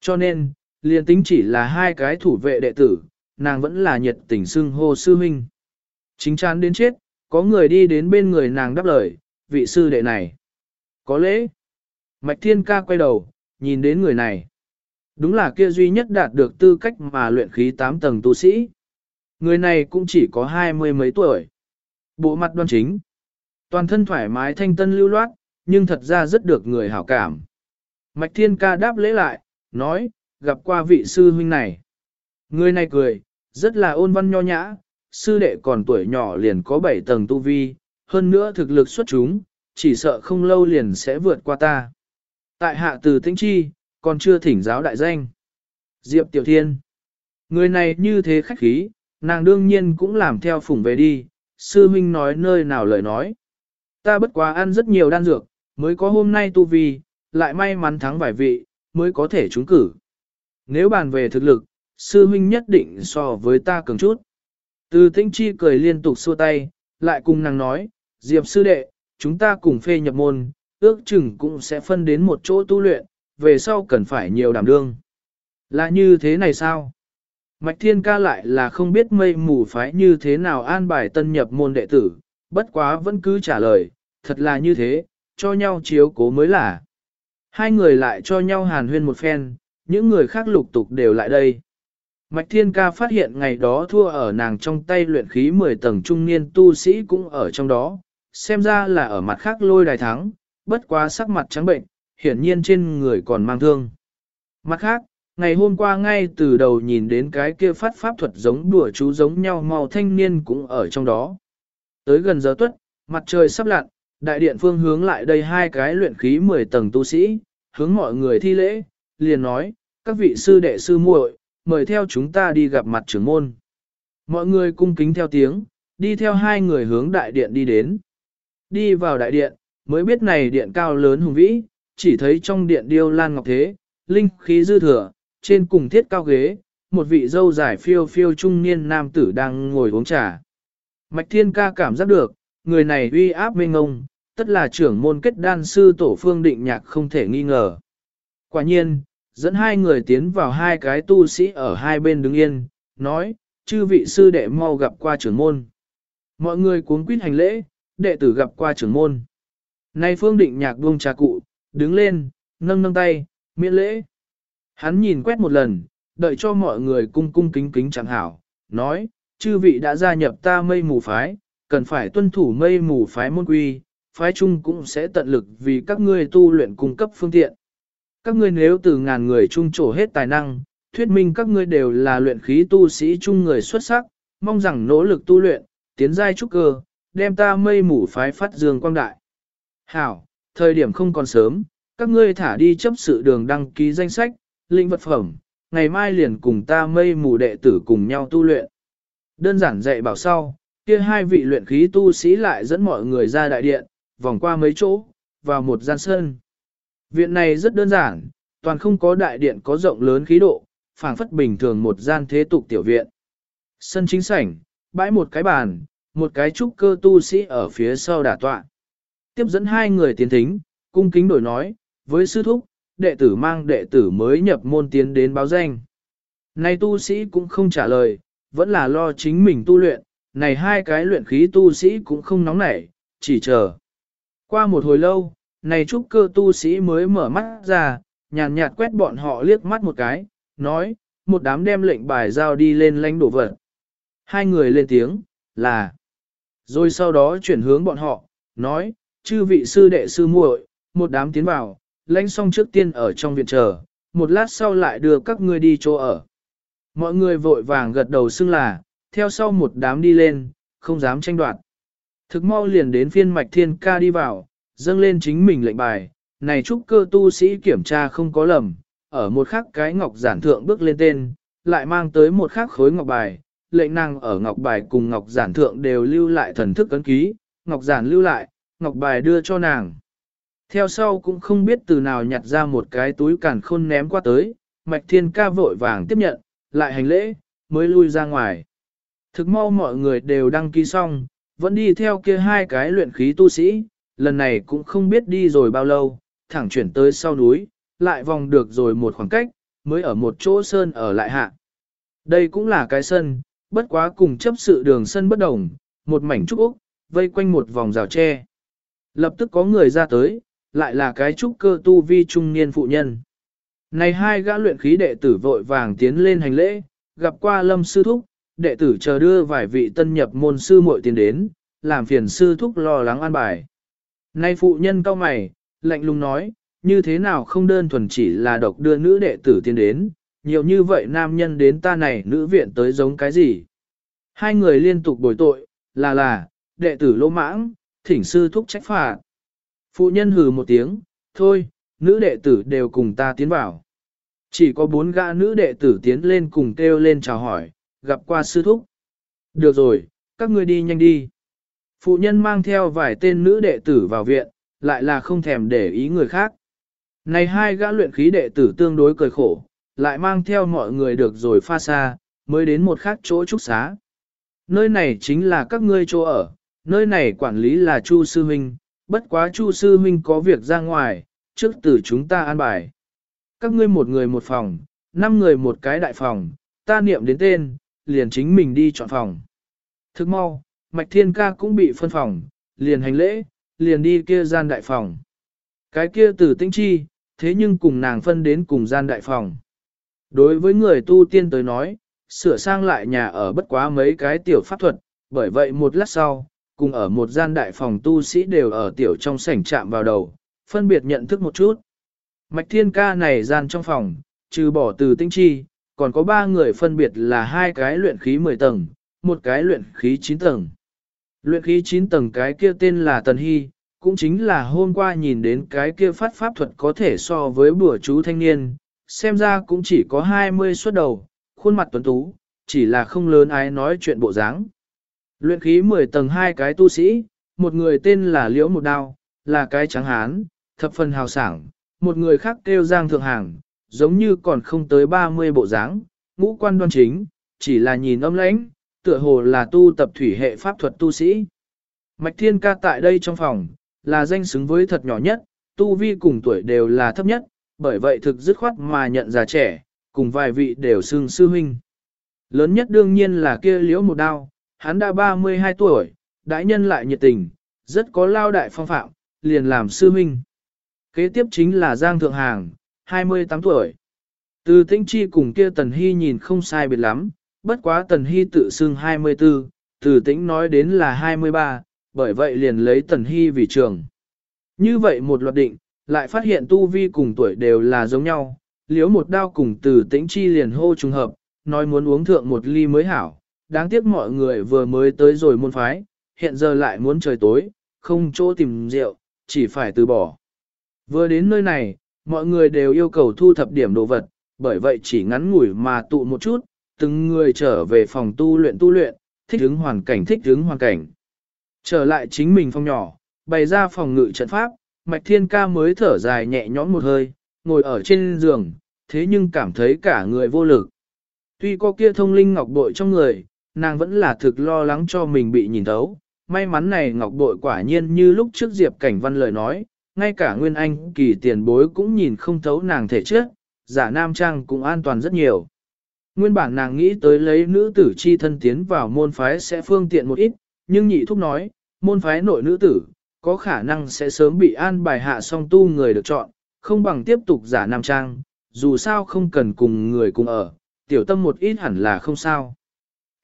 Cho nên, liền tính chỉ là hai cái thủ vệ đệ tử, nàng vẫn là nhiệt tình xưng hô sư huynh. Chính chán đến chết, có người đi đến bên người nàng đáp lời, vị sư đệ này. Có lễ. Mạch Thiên Ca quay đầu, nhìn đến người này. Đúng là kia duy nhất đạt được tư cách mà luyện khí 8 tầng tu sĩ. Người này cũng chỉ có hai mươi mấy tuổi. Bộ mặt đoan chính. Toàn thân thoải mái thanh tân lưu loát, nhưng thật ra rất được người hảo cảm. Mạch Thiên Ca đáp lễ lại, nói, gặp qua vị sư huynh này. Người này cười, rất là ôn văn nho nhã, sư đệ còn tuổi nhỏ liền có 7 tầng tu vi, hơn nữa thực lực xuất chúng, chỉ sợ không lâu liền sẽ vượt qua ta. Tại hạ từ tĩnh chi, còn chưa thỉnh giáo đại danh. Diệp Tiểu Thiên. Người này như thế khách khí, nàng đương nhiên cũng làm theo phủng về đi, sư huynh nói nơi nào lời nói. Ta bất quá ăn rất nhiều đan dược, mới có hôm nay tu vi, lại may mắn thắng vài vị, mới có thể trúng cử. Nếu bàn về thực lực, sư huynh nhất định so với ta cường chút. Từ tinh chi cười liên tục xua tay, lại cùng nàng nói, Diệp sư đệ, chúng ta cùng phê nhập môn, ước chừng cũng sẽ phân đến một chỗ tu luyện, về sau cần phải nhiều đảm đương. Là như thế này sao? Mạch Thiên ca lại là không biết mây mù phái như thế nào an bài tân nhập môn đệ tử, bất quá vẫn cứ trả lời, thật là như thế, cho nhau chiếu cố mới là. Hai người lại cho nhau hàn huyên một phen, những người khác lục tục đều lại đây. Mạch Thiên Ca phát hiện ngày đó thua ở nàng trong tay luyện khí 10 tầng trung niên tu sĩ cũng ở trong đó, xem ra là ở mặt khác lôi đài thắng, bất quá sắc mặt trắng bệnh, hiển nhiên trên người còn mang thương. Mặt khác, ngày hôm qua ngay từ đầu nhìn đến cái kia phát pháp thuật giống đùa chú giống nhau màu thanh niên cũng ở trong đó. Tới gần giờ tuất, mặt trời sắp lặn, đại điện phương hướng lại đây hai cái luyện khí 10 tầng tu sĩ, hướng mọi người thi lễ, liền nói, các vị sư đệ sư muội, mời theo chúng ta đi gặp mặt trưởng môn. Mọi người cung kính theo tiếng, đi theo hai người hướng đại điện đi đến. Đi vào đại điện, mới biết này điện cao lớn hùng vĩ, chỉ thấy trong điện điêu lan ngọc thế, linh khí dư thừa, trên cùng thiết cao ghế, một vị dâu dài phiêu phiêu trung niên nam tử đang ngồi uống trà. Mạch thiên ca cảm giác được, người này uy áp mênh ngông, tất là trưởng môn kết đan sư tổ phương định nhạc không thể nghi ngờ. Quả nhiên, dẫn hai người tiến vào hai cái tu sĩ ở hai bên đứng yên, nói, chư vị sư đệ mau gặp qua trưởng môn. Mọi người cuốn quýt hành lễ, đệ tử gặp qua trưởng môn. Nay phương định nhạc buông trà cụ, đứng lên, nâng nâng tay, miễn lễ. Hắn nhìn quét một lần, đợi cho mọi người cung cung kính kính chẳng hảo, nói, chư vị đã gia nhập ta mây mù phái, cần phải tuân thủ mây mù phái môn quy, phái chung cũng sẽ tận lực vì các ngươi tu luyện cung cấp phương tiện. Các ngươi nếu từ ngàn người chung trổ hết tài năng, thuyết minh các ngươi đều là luyện khí tu sĩ chung người xuất sắc, mong rằng nỗ lực tu luyện, tiến giai trúc cơ, đem ta mây mù phái phát dương quang đại. Hảo, thời điểm không còn sớm, các ngươi thả đi chấp sự đường đăng ký danh sách, linh vật phẩm, ngày mai liền cùng ta mây mù đệ tử cùng nhau tu luyện. Đơn giản dạy bảo sau, kia hai vị luyện khí tu sĩ lại dẫn mọi người ra đại điện, vòng qua mấy chỗ, vào một gian sân. Viện này rất đơn giản, toàn không có đại điện có rộng lớn khí độ, phảng phất bình thường một gian thế tục tiểu viện. Sân chính sảnh, bãi một cái bàn, một cái trúc cơ tu sĩ ở phía sau đả tọa. Tiếp dẫn hai người tiến thính, cung kính đổi nói, với sư thúc, đệ tử mang đệ tử mới nhập môn tiến đến báo danh. này tu sĩ cũng không trả lời, vẫn là lo chính mình tu luyện, này hai cái luyện khí tu sĩ cũng không nóng nảy, chỉ chờ. Qua một hồi lâu, này trúc cơ tu sĩ mới mở mắt ra, nhàn nhạt quét bọn họ liếc mắt một cái, nói, một đám đem lệnh bài giao đi lên lãnh đổ vật. Hai người lên tiếng, là. Rồi sau đó chuyển hướng bọn họ, nói, chư vị sư đệ sư muội, một đám tiến vào, lãnh xong trước tiên ở trong viện chờ, một lát sau lại đưa các ngươi đi chỗ ở. Mọi người vội vàng gật đầu xưng là, theo sau một đám đi lên, không dám tranh đoạt. Thực mau liền đến phiên mạch thiên ca đi vào, dâng lên chính mình lệnh bài, này trúc cơ tu sĩ kiểm tra không có lầm, ở một khắc cái ngọc giản thượng bước lên tên, lại mang tới một khắc khối ngọc bài, lệnh năng ở ngọc bài cùng ngọc giản thượng đều lưu lại thần thức ấn ký, ngọc giản lưu lại, ngọc bài đưa cho nàng. Theo sau cũng không biết từ nào nhặt ra một cái túi càn khôn ném qua tới, mạch thiên ca vội vàng tiếp nhận, lại hành lễ, mới lui ra ngoài. Thực mau mọi người đều đăng ký xong, vẫn đi theo kia hai cái luyện khí tu sĩ, lần này cũng không biết đi rồi bao lâu, thẳng chuyển tới sau núi, lại vòng được rồi một khoảng cách, mới ở một chỗ sơn ở lại hạ. Đây cũng là cái sân, bất quá cùng chấp sự đường sân bất đồng, một mảnh trúc úc, vây quanh một vòng rào tre. Lập tức có người ra tới, lại là cái trúc cơ tu vi trung niên phụ nhân. Này hai gã luyện khí đệ tử vội vàng tiến lên hành lễ, gặp qua lâm sư thúc, đệ tử chờ đưa vài vị tân nhập môn sư muội tiến đến, làm phiền sư thúc lo lắng an bài. Nay phụ nhân cao mày, lạnh lùng nói, như thế nào không đơn thuần chỉ là độc đưa nữ đệ tử tiến đến, nhiều như vậy nam nhân đến ta này nữ viện tới giống cái gì. Hai người liên tục bồi tội, là là, đệ tử lỗ mãng, thỉnh sư thúc trách phạt. Phụ nhân hừ một tiếng, thôi, nữ đệ tử đều cùng ta tiến vào. Chỉ có bốn gã nữ đệ tử tiến lên cùng kêu lên chào hỏi, gặp qua sư thúc. Được rồi, các ngươi đi nhanh đi. Phụ nhân mang theo vài tên nữ đệ tử vào viện, lại là không thèm để ý người khác. Này hai gã luyện khí đệ tử tương đối cười khổ, lại mang theo mọi người được rồi pha xa, mới đến một khác chỗ trúc xá. Nơi này chính là các ngươi chỗ ở, nơi này quản lý là Chu Sư Minh, bất quá Chu Sư Minh có việc ra ngoài, trước từ chúng ta an bài. Các ngươi một người một phòng, năm người một cái đại phòng, ta niệm đến tên, liền chính mình đi chọn phòng. Thức mau, Mạch Thiên Ca cũng bị phân phòng, liền hành lễ, liền đi kia gian đại phòng. Cái kia Tử tinh chi, thế nhưng cùng nàng phân đến cùng gian đại phòng. Đối với người tu tiên tới nói, sửa sang lại nhà ở bất quá mấy cái tiểu pháp thuật, bởi vậy một lát sau, cùng ở một gian đại phòng tu sĩ đều ở tiểu trong sảnh chạm vào đầu, phân biệt nhận thức một chút. Mạch thiên ca này gian trong phòng, trừ bỏ từ tinh chi, còn có ba người phân biệt là hai cái luyện khí 10 tầng, một cái luyện khí 9 tầng. Luyện khí 9 tầng cái kia tên là Tần Hy, cũng chính là hôm qua nhìn đến cái kia phát pháp thuật có thể so với bữa chú thanh niên, xem ra cũng chỉ có 20 xuất đầu, khuôn mặt tuấn tú, chỉ là không lớn ái nói chuyện bộ dáng. Luyện khí 10 tầng hai cái tu sĩ, một người tên là Liễu Một Đao, là cái trắng hán, thập phần hào sảng, một người khác kêu Giang Thượng Hàng, giống như còn không tới 30 bộ dáng, ngũ quan đoan chính, chỉ là nhìn âm lãnh, tựa hồ là tu tập thủy hệ pháp thuật tu sĩ. Mạch Thiên Ca tại đây trong phòng, là danh xứng với thật nhỏ nhất, tu vi cùng tuổi đều là thấp nhất, bởi vậy thực dứt khoát mà nhận già trẻ, cùng vài vị đều xưng sư huynh. Lớn nhất đương nhiên là kia liễu một đao, hắn đã 32 tuổi, đại nhân lại nhiệt tình, rất có lao đại phong phạm, liền làm sư minh. Kế tiếp chính là Giang Thượng Hàng, 28 tuổi. Từ Tĩnh Chi cùng kia Tần Hy nhìn không sai biệt lắm, bất quá Tần Hy tự xưng 24, từ Tĩnh nói đến là 23, bởi vậy liền lấy Tần Hy vì trường. Như vậy một luật định, lại phát hiện tu vi cùng tuổi đều là giống nhau, liếu một đao cùng từ Tĩnh Chi liền hô trùng hợp, nói muốn uống thượng một ly mới hảo, đáng tiếc mọi người vừa mới tới rồi môn phái, hiện giờ lại muốn trời tối, không chỗ tìm rượu, chỉ phải từ bỏ. Vừa đến nơi này, mọi người đều yêu cầu thu thập điểm đồ vật, bởi vậy chỉ ngắn ngủi mà tụ một chút, từng người trở về phòng tu luyện tu luyện, thích ứng hoàn cảnh thích ứng hoàn cảnh. Trở lại chính mình phòng nhỏ, bày ra phòng ngự trận pháp, Mạch Thiên Ca mới thở dài nhẹ nhõm một hơi, ngồi ở trên giường, thế nhưng cảm thấy cả người vô lực. Tuy có kia thông linh ngọc bội trong người, nàng vẫn là thực lo lắng cho mình bị nhìn thấu. May mắn này ngọc bội quả nhiên như lúc trước Diệp Cảnh Văn lời nói, ngay cả Nguyên Anh kỳ tiền bối cũng nhìn không thấu nàng thể trước, giả nam trang cũng an toàn rất nhiều. Nguyên bản nàng nghĩ tới lấy nữ tử chi thân tiến vào môn phái sẽ phương tiện một ít, nhưng nhị thúc nói, môn phái nội nữ tử, có khả năng sẽ sớm bị an bài hạ song tu người được chọn, không bằng tiếp tục giả nam trang, dù sao không cần cùng người cùng ở, tiểu tâm một ít hẳn là không sao.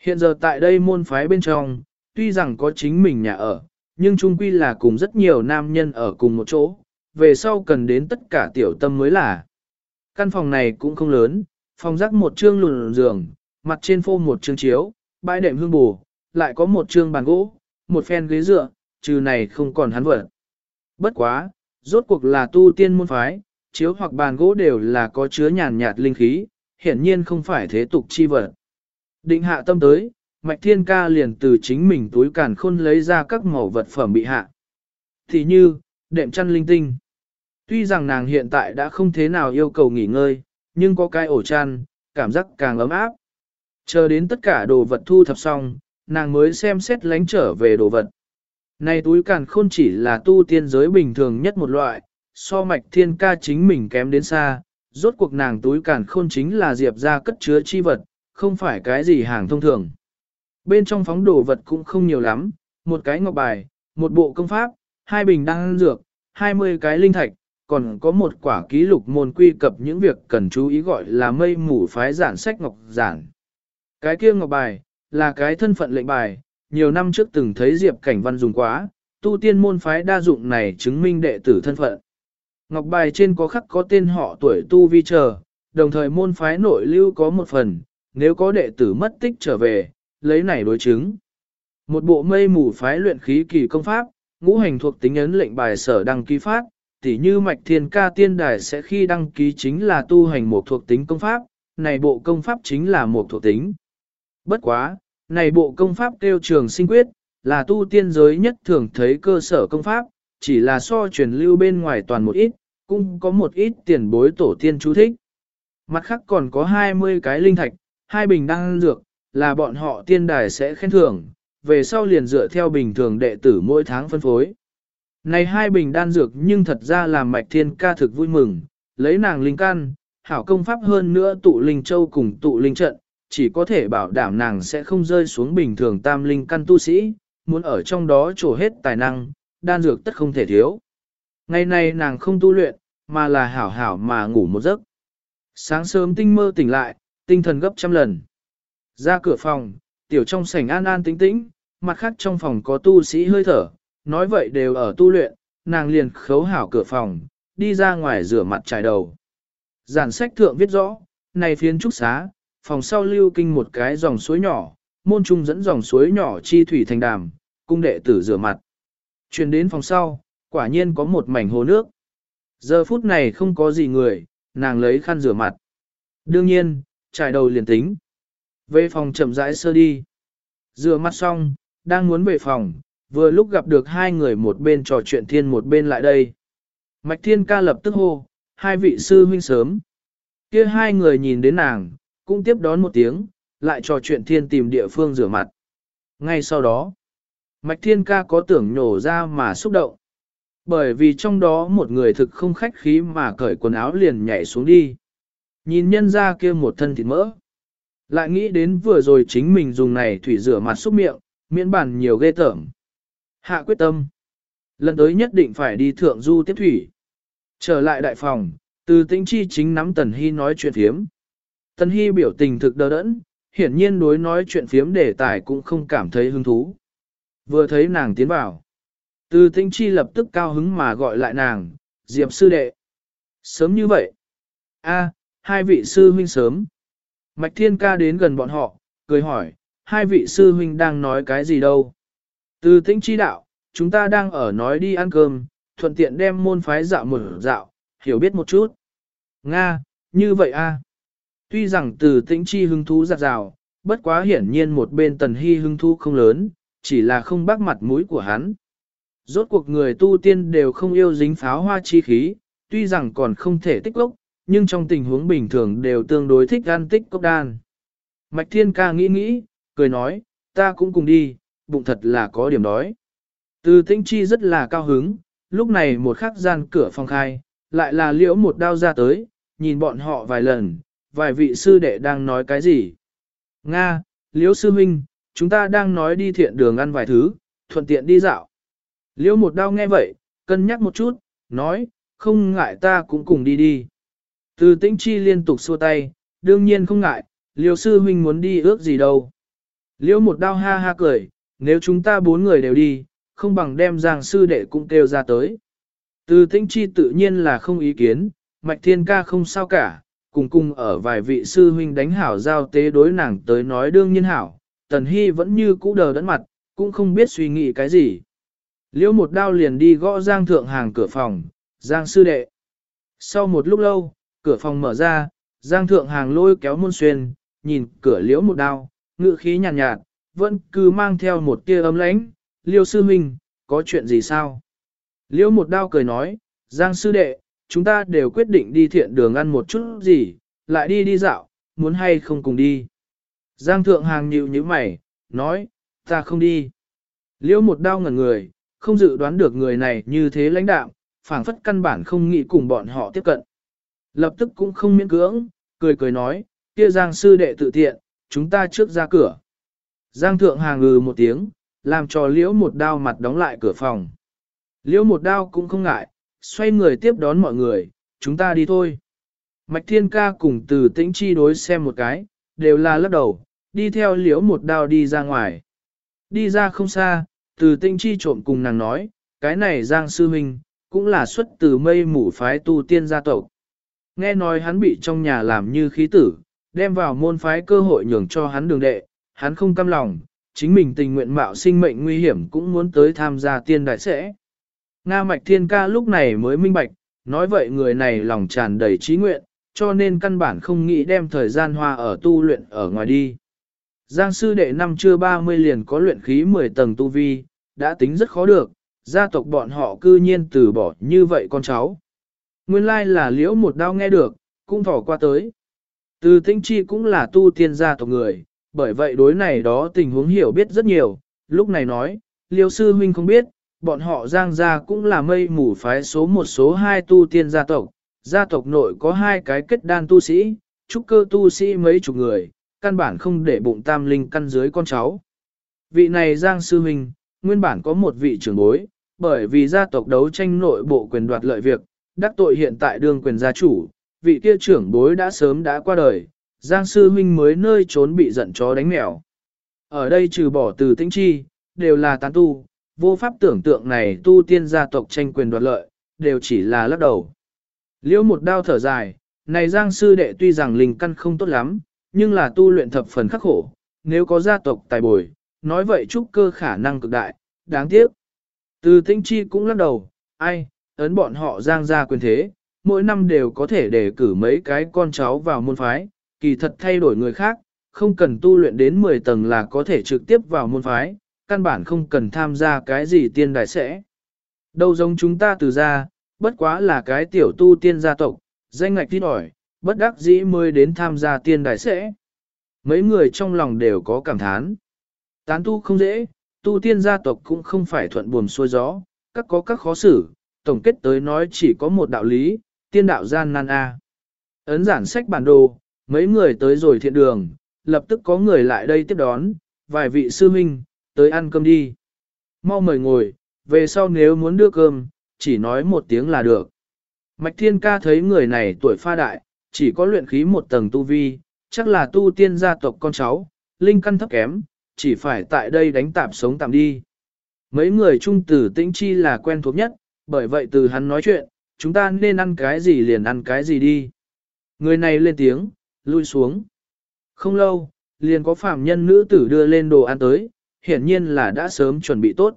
Hiện giờ tại đây môn phái bên trong, tuy rằng có chính mình nhà ở, nhưng chung quy là cùng rất nhiều nam nhân ở cùng một chỗ, về sau cần đến tất cả tiểu tâm mới là. Căn phòng này cũng không lớn, phòng rắc một chương lùn giường, mặt trên phô một chương chiếu, bãi đệm hương bù, lại có một chương bàn gỗ, một phen ghế dựa, trừ này không còn hắn vật. Bất quá, rốt cuộc là tu tiên môn phái, chiếu hoặc bàn gỗ đều là có chứa nhàn nhạt linh khí, hiển nhiên không phải thế tục chi vật. Định hạ tâm tới, Mạch Thiên Ca liền từ chính mình túi càn khôn lấy ra các màu vật phẩm bị hạ. Thì như, đệm chăn linh tinh. Tuy rằng nàng hiện tại đã không thế nào yêu cầu nghỉ ngơi, nhưng có cái ổ chăn, cảm giác càng ấm áp. Chờ đến tất cả đồ vật thu thập xong, nàng mới xem xét lánh trở về đồ vật. Này túi càn khôn chỉ là tu tiên giới bình thường nhất một loại, so mạch thiên ca chính mình kém đến xa, rốt cuộc nàng túi càn khôn chính là diệp ra cất chứa chi vật, không phải cái gì hàng thông thường. Bên trong phóng đồ vật cũng không nhiều lắm, một cái ngọc bài, một bộ công pháp, hai bình đan dược, 20 cái linh thạch, còn có một quả ký lục môn quy cập những việc cần chú ý gọi là mây mù phái giản sách ngọc giản. Cái kia ngọc bài, là cái thân phận lệnh bài, nhiều năm trước từng thấy Diệp Cảnh Văn dùng quá, tu tiên môn phái đa dụng này chứng minh đệ tử thân phận. Ngọc bài trên có khắc có tên họ tuổi tu vi chờ, đồng thời môn phái nội lưu có một phần, nếu có đệ tử mất tích trở về, lấy này đối chứng. Một bộ mây mù phái luyện khí kỳ công pháp, ngũ hành thuộc tính ấn lệnh bài sở đăng ký phát, tỉ như mạch thiên ca tiên đài sẽ khi đăng ký chính là tu hành một thuộc tính công pháp, này bộ công pháp chính là một thuộc tính. Bất quá, này bộ công pháp tiêu trường sinh quyết, là tu tiên giới nhất thường thấy cơ sở công pháp, chỉ là so truyền lưu bên ngoài toàn một ít, cũng có một ít tiền bối tổ tiên chú thích. Mặt khác còn có 20 cái linh thạch, hai bình đan dược, là bọn họ tiên đài sẽ khen thưởng, về sau liền dựa theo bình thường đệ tử mỗi tháng phân phối. Này hai bình đan dược nhưng thật ra làm mạch thiên ca thực vui mừng, lấy nàng linh căn, hảo công pháp hơn nữa tụ linh châu cùng tụ linh trận, chỉ có thể bảo đảm nàng sẽ không rơi xuống bình thường tam linh căn tu sĩ, muốn ở trong đó trổ hết tài năng, đan dược tất không thể thiếu. Ngày nay nàng không tu luyện, mà là hảo hảo mà ngủ một giấc. Sáng sớm tinh mơ tỉnh lại, tinh thần gấp trăm lần. Ra cửa phòng, tiểu trong sảnh an an tĩnh tĩnh, mặt khác trong phòng có tu sĩ hơi thở, nói vậy đều ở tu luyện, nàng liền khấu hảo cửa phòng, đi ra ngoài rửa mặt trải đầu. Giản sách thượng viết rõ, này phiến trúc xá, phòng sau lưu kinh một cái dòng suối nhỏ, môn trung dẫn dòng suối nhỏ chi thủy thành đàm, cung đệ tử rửa mặt. Chuyển đến phòng sau, quả nhiên có một mảnh hồ nước. Giờ phút này không có gì người, nàng lấy khăn rửa mặt. Đương nhiên, trải đầu liền tính. Về phòng chậm rãi sơ đi. Rửa mặt xong, đang muốn về phòng, vừa lúc gặp được hai người một bên trò chuyện thiên một bên lại đây. Mạch thiên ca lập tức hô, hai vị sư huynh sớm. kia hai người nhìn đến nàng, cũng tiếp đón một tiếng, lại trò chuyện thiên tìm địa phương rửa mặt. Ngay sau đó, Mạch thiên ca có tưởng nhổ ra mà xúc động. Bởi vì trong đó một người thực không khách khí mà cởi quần áo liền nhảy xuống đi. Nhìn nhân ra kia một thân thịt mỡ. Lại nghĩ đến vừa rồi chính mình dùng này thủy rửa mặt xúc miệng, miễn bản nhiều ghê tởm. Hạ quyết tâm. Lần tới nhất định phải đi thượng du tiếp thủy. Trở lại đại phòng, từ tĩnh chi chính nắm Tần Hy nói chuyện phiếm. Tần Hy biểu tình thực đờ đẫn, hiển nhiên đối nói chuyện phiếm đề tài cũng không cảm thấy hứng thú. Vừa thấy nàng tiến vào. Từ tĩnh chi lập tức cao hứng mà gọi lại nàng, Diệp sư đệ. Sớm như vậy. a hai vị sư huynh sớm. Mạch thiên ca đến gần bọn họ, cười hỏi, hai vị sư huynh đang nói cái gì đâu. Từ tĩnh chi đạo, chúng ta đang ở nói đi ăn cơm, thuận tiện đem môn phái dạo một dạo, hiểu biết một chút. Nga, như vậy a. Tuy rằng từ tĩnh chi hứng thú giặt rào, bất quá hiển nhiên một bên tần hy hứng thú không lớn, chỉ là không bác mặt mũi của hắn. Rốt cuộc người tu tiên đều không yêu dính pháo hoa chi khí, tuy rằng còn không thể tích lốc, nhưng trong tình huống bình thường đều tương đối thích ăn tích cốc đan. Mạch Thiên ca nghĩ nghĩ, cười nói, ta cũng cùng đi, bụng thật là có điểm đói. Từ tĩnh chi rất là cao hứng, lúc này một khắc gian cửa phòng khai, lại là liễu một đao ra tới, nhìn bọn họ vài lần, vài vị sư đệ đang nói cái gì? Nga, Liễu sư huynh, chúng ta đang nói đi thiện đường ăn vài thứ, thuận tiện đi dạo. Liễu một đao nghe vậy, cân nhắc một chút, nói, không ngại ta cũng cùng đi đi. Từ tĩnh chi liên tục xua tay, đương nhiên không ngại, liêu sư huynh muốn đi ước gì đâu. Liêu một Đao ha ha cười, nếu chúng ta bốn người đều đi, không bằng đem giang sư đệ cũng kêu ra tới. Từ tĩnh chi tự nhiên là không ý kiến, mạch thiên ca không sao cả, cùng cùng ở vài vị sư huynh đánh hảo giao tế đối nàng tới nói đương nhiên hảo, tần hy vẫn như cũ đờ đẫn mặt, cũng không biết suy nghĩ cái gì. Liêu một đao liền đi gõ giang thượng hàng cửa phòng, giang sư đệ. Sau một lúc lâu, cửa phòng mở ra, giang thượng hàng lôi kéo môn xuyên, nhìn cửa liễu một đao, ngự khí nhàn nhạt, nhạt, vẫn cứ mang theo một tia ấm lãnh, liêu sư huynh, có chuyện gì sao? Liễu một đao cười nói, giang sư đệ, chúng ta đều quyết định đi thiện đường ăn một chút gì, lại đi đi dạo, muốn hay không cùng đi. Giang thượng hàng nhịu như mày, nói, ta không đi. Liễu một đao ngẩn người, không dự đoán được người này như thế lãnh đạm, phảng phất căn bản không nghĩ cùng bọn họ tiếp cận. Lập tức cũng không miễn cưỡng, cười cười nói, kia Giang sư đệ tự tiện, chúng ta trước ra cửa. Giang thượng hàng ngừ một tiếng, làm cho liễu một đao mặt đóng lại cửa phòng. Liễu một đao cũng không ngại, xoay người tiếp đón mọi người, chúng ta đi thôi. Mạch thiên ca cùng từ tĩnh chi đối xem một cái, đều là lắc đầu, đi theo liễu một đao đi ra ngoài. Đi ra không xa, từ tĩnh chi trộm cùng nàng nói, cái này Giang sư huynh, cũng là xuất từ mây mủ phái tu tiên gia tộc. Nghe nói hắn bị trong nhà làm như khí tử, đem vào môn phái cơ hội nhường cho hắn đường đệ, hắn không cam lòng, chính mình tình nguyện mạo sinh mệnh nguy hiểm cũng muốn tới tham gia tiên đại sẽ. Nga Mạch Thiên Ca lúc này mới minh bạch, nói vậy người này lòng tràn đầy trí nguyện, cho nên căn bản không nghĩ đem thời gian hoa ở tu luyện ở ngoài đi. Giang sư đệ năm chưa 30 liền có luyện khí 10 tầng tu vi, đã tính rất khó được, gia tộc bọn họ cư nhiên từ bỏ như vậy con cháu. Nguyên lai là liễu một đau nghe được, cũng thỏ qua tới. Từ tinh chi cũng là tu tiên gia tộc người, bởi vậy đối này đó tình huống hiểu biết rất nhiều, lúc này nói, liêu sư huynh không biết, bọn họ giang gia cũng là mây mù phái số một số hai tu tiên gia tộc, gia tộc nội có hai cái kết đan tu sĩ, trúc cơ tu sĩ mấy chục người, căn bản không để bụng tam linh căn dưới con cháu. Vị này giang sư huynh, nguyên bản có một vị trưởng bối, bởi vì gia tộc đấu tranh nội bộ quyền đoạt lợi việc, đắc tội hiện tại đương quyền gia chủ, vị kia trưởng bối đã sớm đã qua đời, Giang sư huynh mới nơi trốn bị giận chó đánh mèo. Ở đây trừ bỏ từ tĩnh chi, đều là tán tu, vô pháp tưởng tượng này tu tiên gia tộc tranh quyền đoạt lợi, đều chỉ là lắc đầu. Liễu một đao thở dài, này Giang sư đệ tuy rằng linh căn không tốt lắm, nhưng là tu luyện thập phần khắc khổ, nếu có gia tộc tài bồi, nói vậy trúc cơ khả năng cực đại, đáng tiếc. Từ tĩnh chi cũng lắc đầu, ai, ấn bọn họ giang ra quyền thế, mỗi năm đều có thể đề cử mấy cái con cháu vào môn phái, kỳ thật thay đổi người khác, không cần tu luyện đến 10 tầng là có thể trực tiếp vào môn phái, căn bản không cần tham gia cái gì tiên đại sẽ. Đâu giống chúng ta từ ra, bất quá là cái tiểu tu tiên gia tộc, danh ngạch tin ỏi, bất đắc dĩ mới đến tham gia tiên đại sẽ. Mấy người trong lòng đều có cảm thán. Tán tu không dễ, tu tiên gia tộc cũng không phải thuận buồm xuôi gió, các có các khó xử, tổng kết tới nói chỉ có một đạo lý, tiên đạo gian nan A. Ấn giản sách bản đồ, mấy người tới rồi thiện đường, lập tức có người lại đây tiếp đón, vài vị sư huynh, tới ăn cơm đi. Mau mời ngồi, về sau nếu muốn đưa cơm, chỉ nói một tiếng là được. Mạch Thiên Ca thấy người này tuổi pha đại, chỉ có luyện khí một tầng tu vi, chắc là tu tiên gia tộc con cháu, linh căn thấp kém, chỉ phải tại đây đánh tạm sống tạm đi. Mấy người trung tử tĩnh chi là quen thuộc nhất, bởi vậy từ hắn nói chuyện, chúng ta nên ăn cái gì liền ăn cái gì đi. Người này lên tiếng, lui xuống. Không lâu, liền có phạm nhân nữ tử đưa lên đồ ăn tới, hiển nhiên là đã sớm chuẩn bị tốt.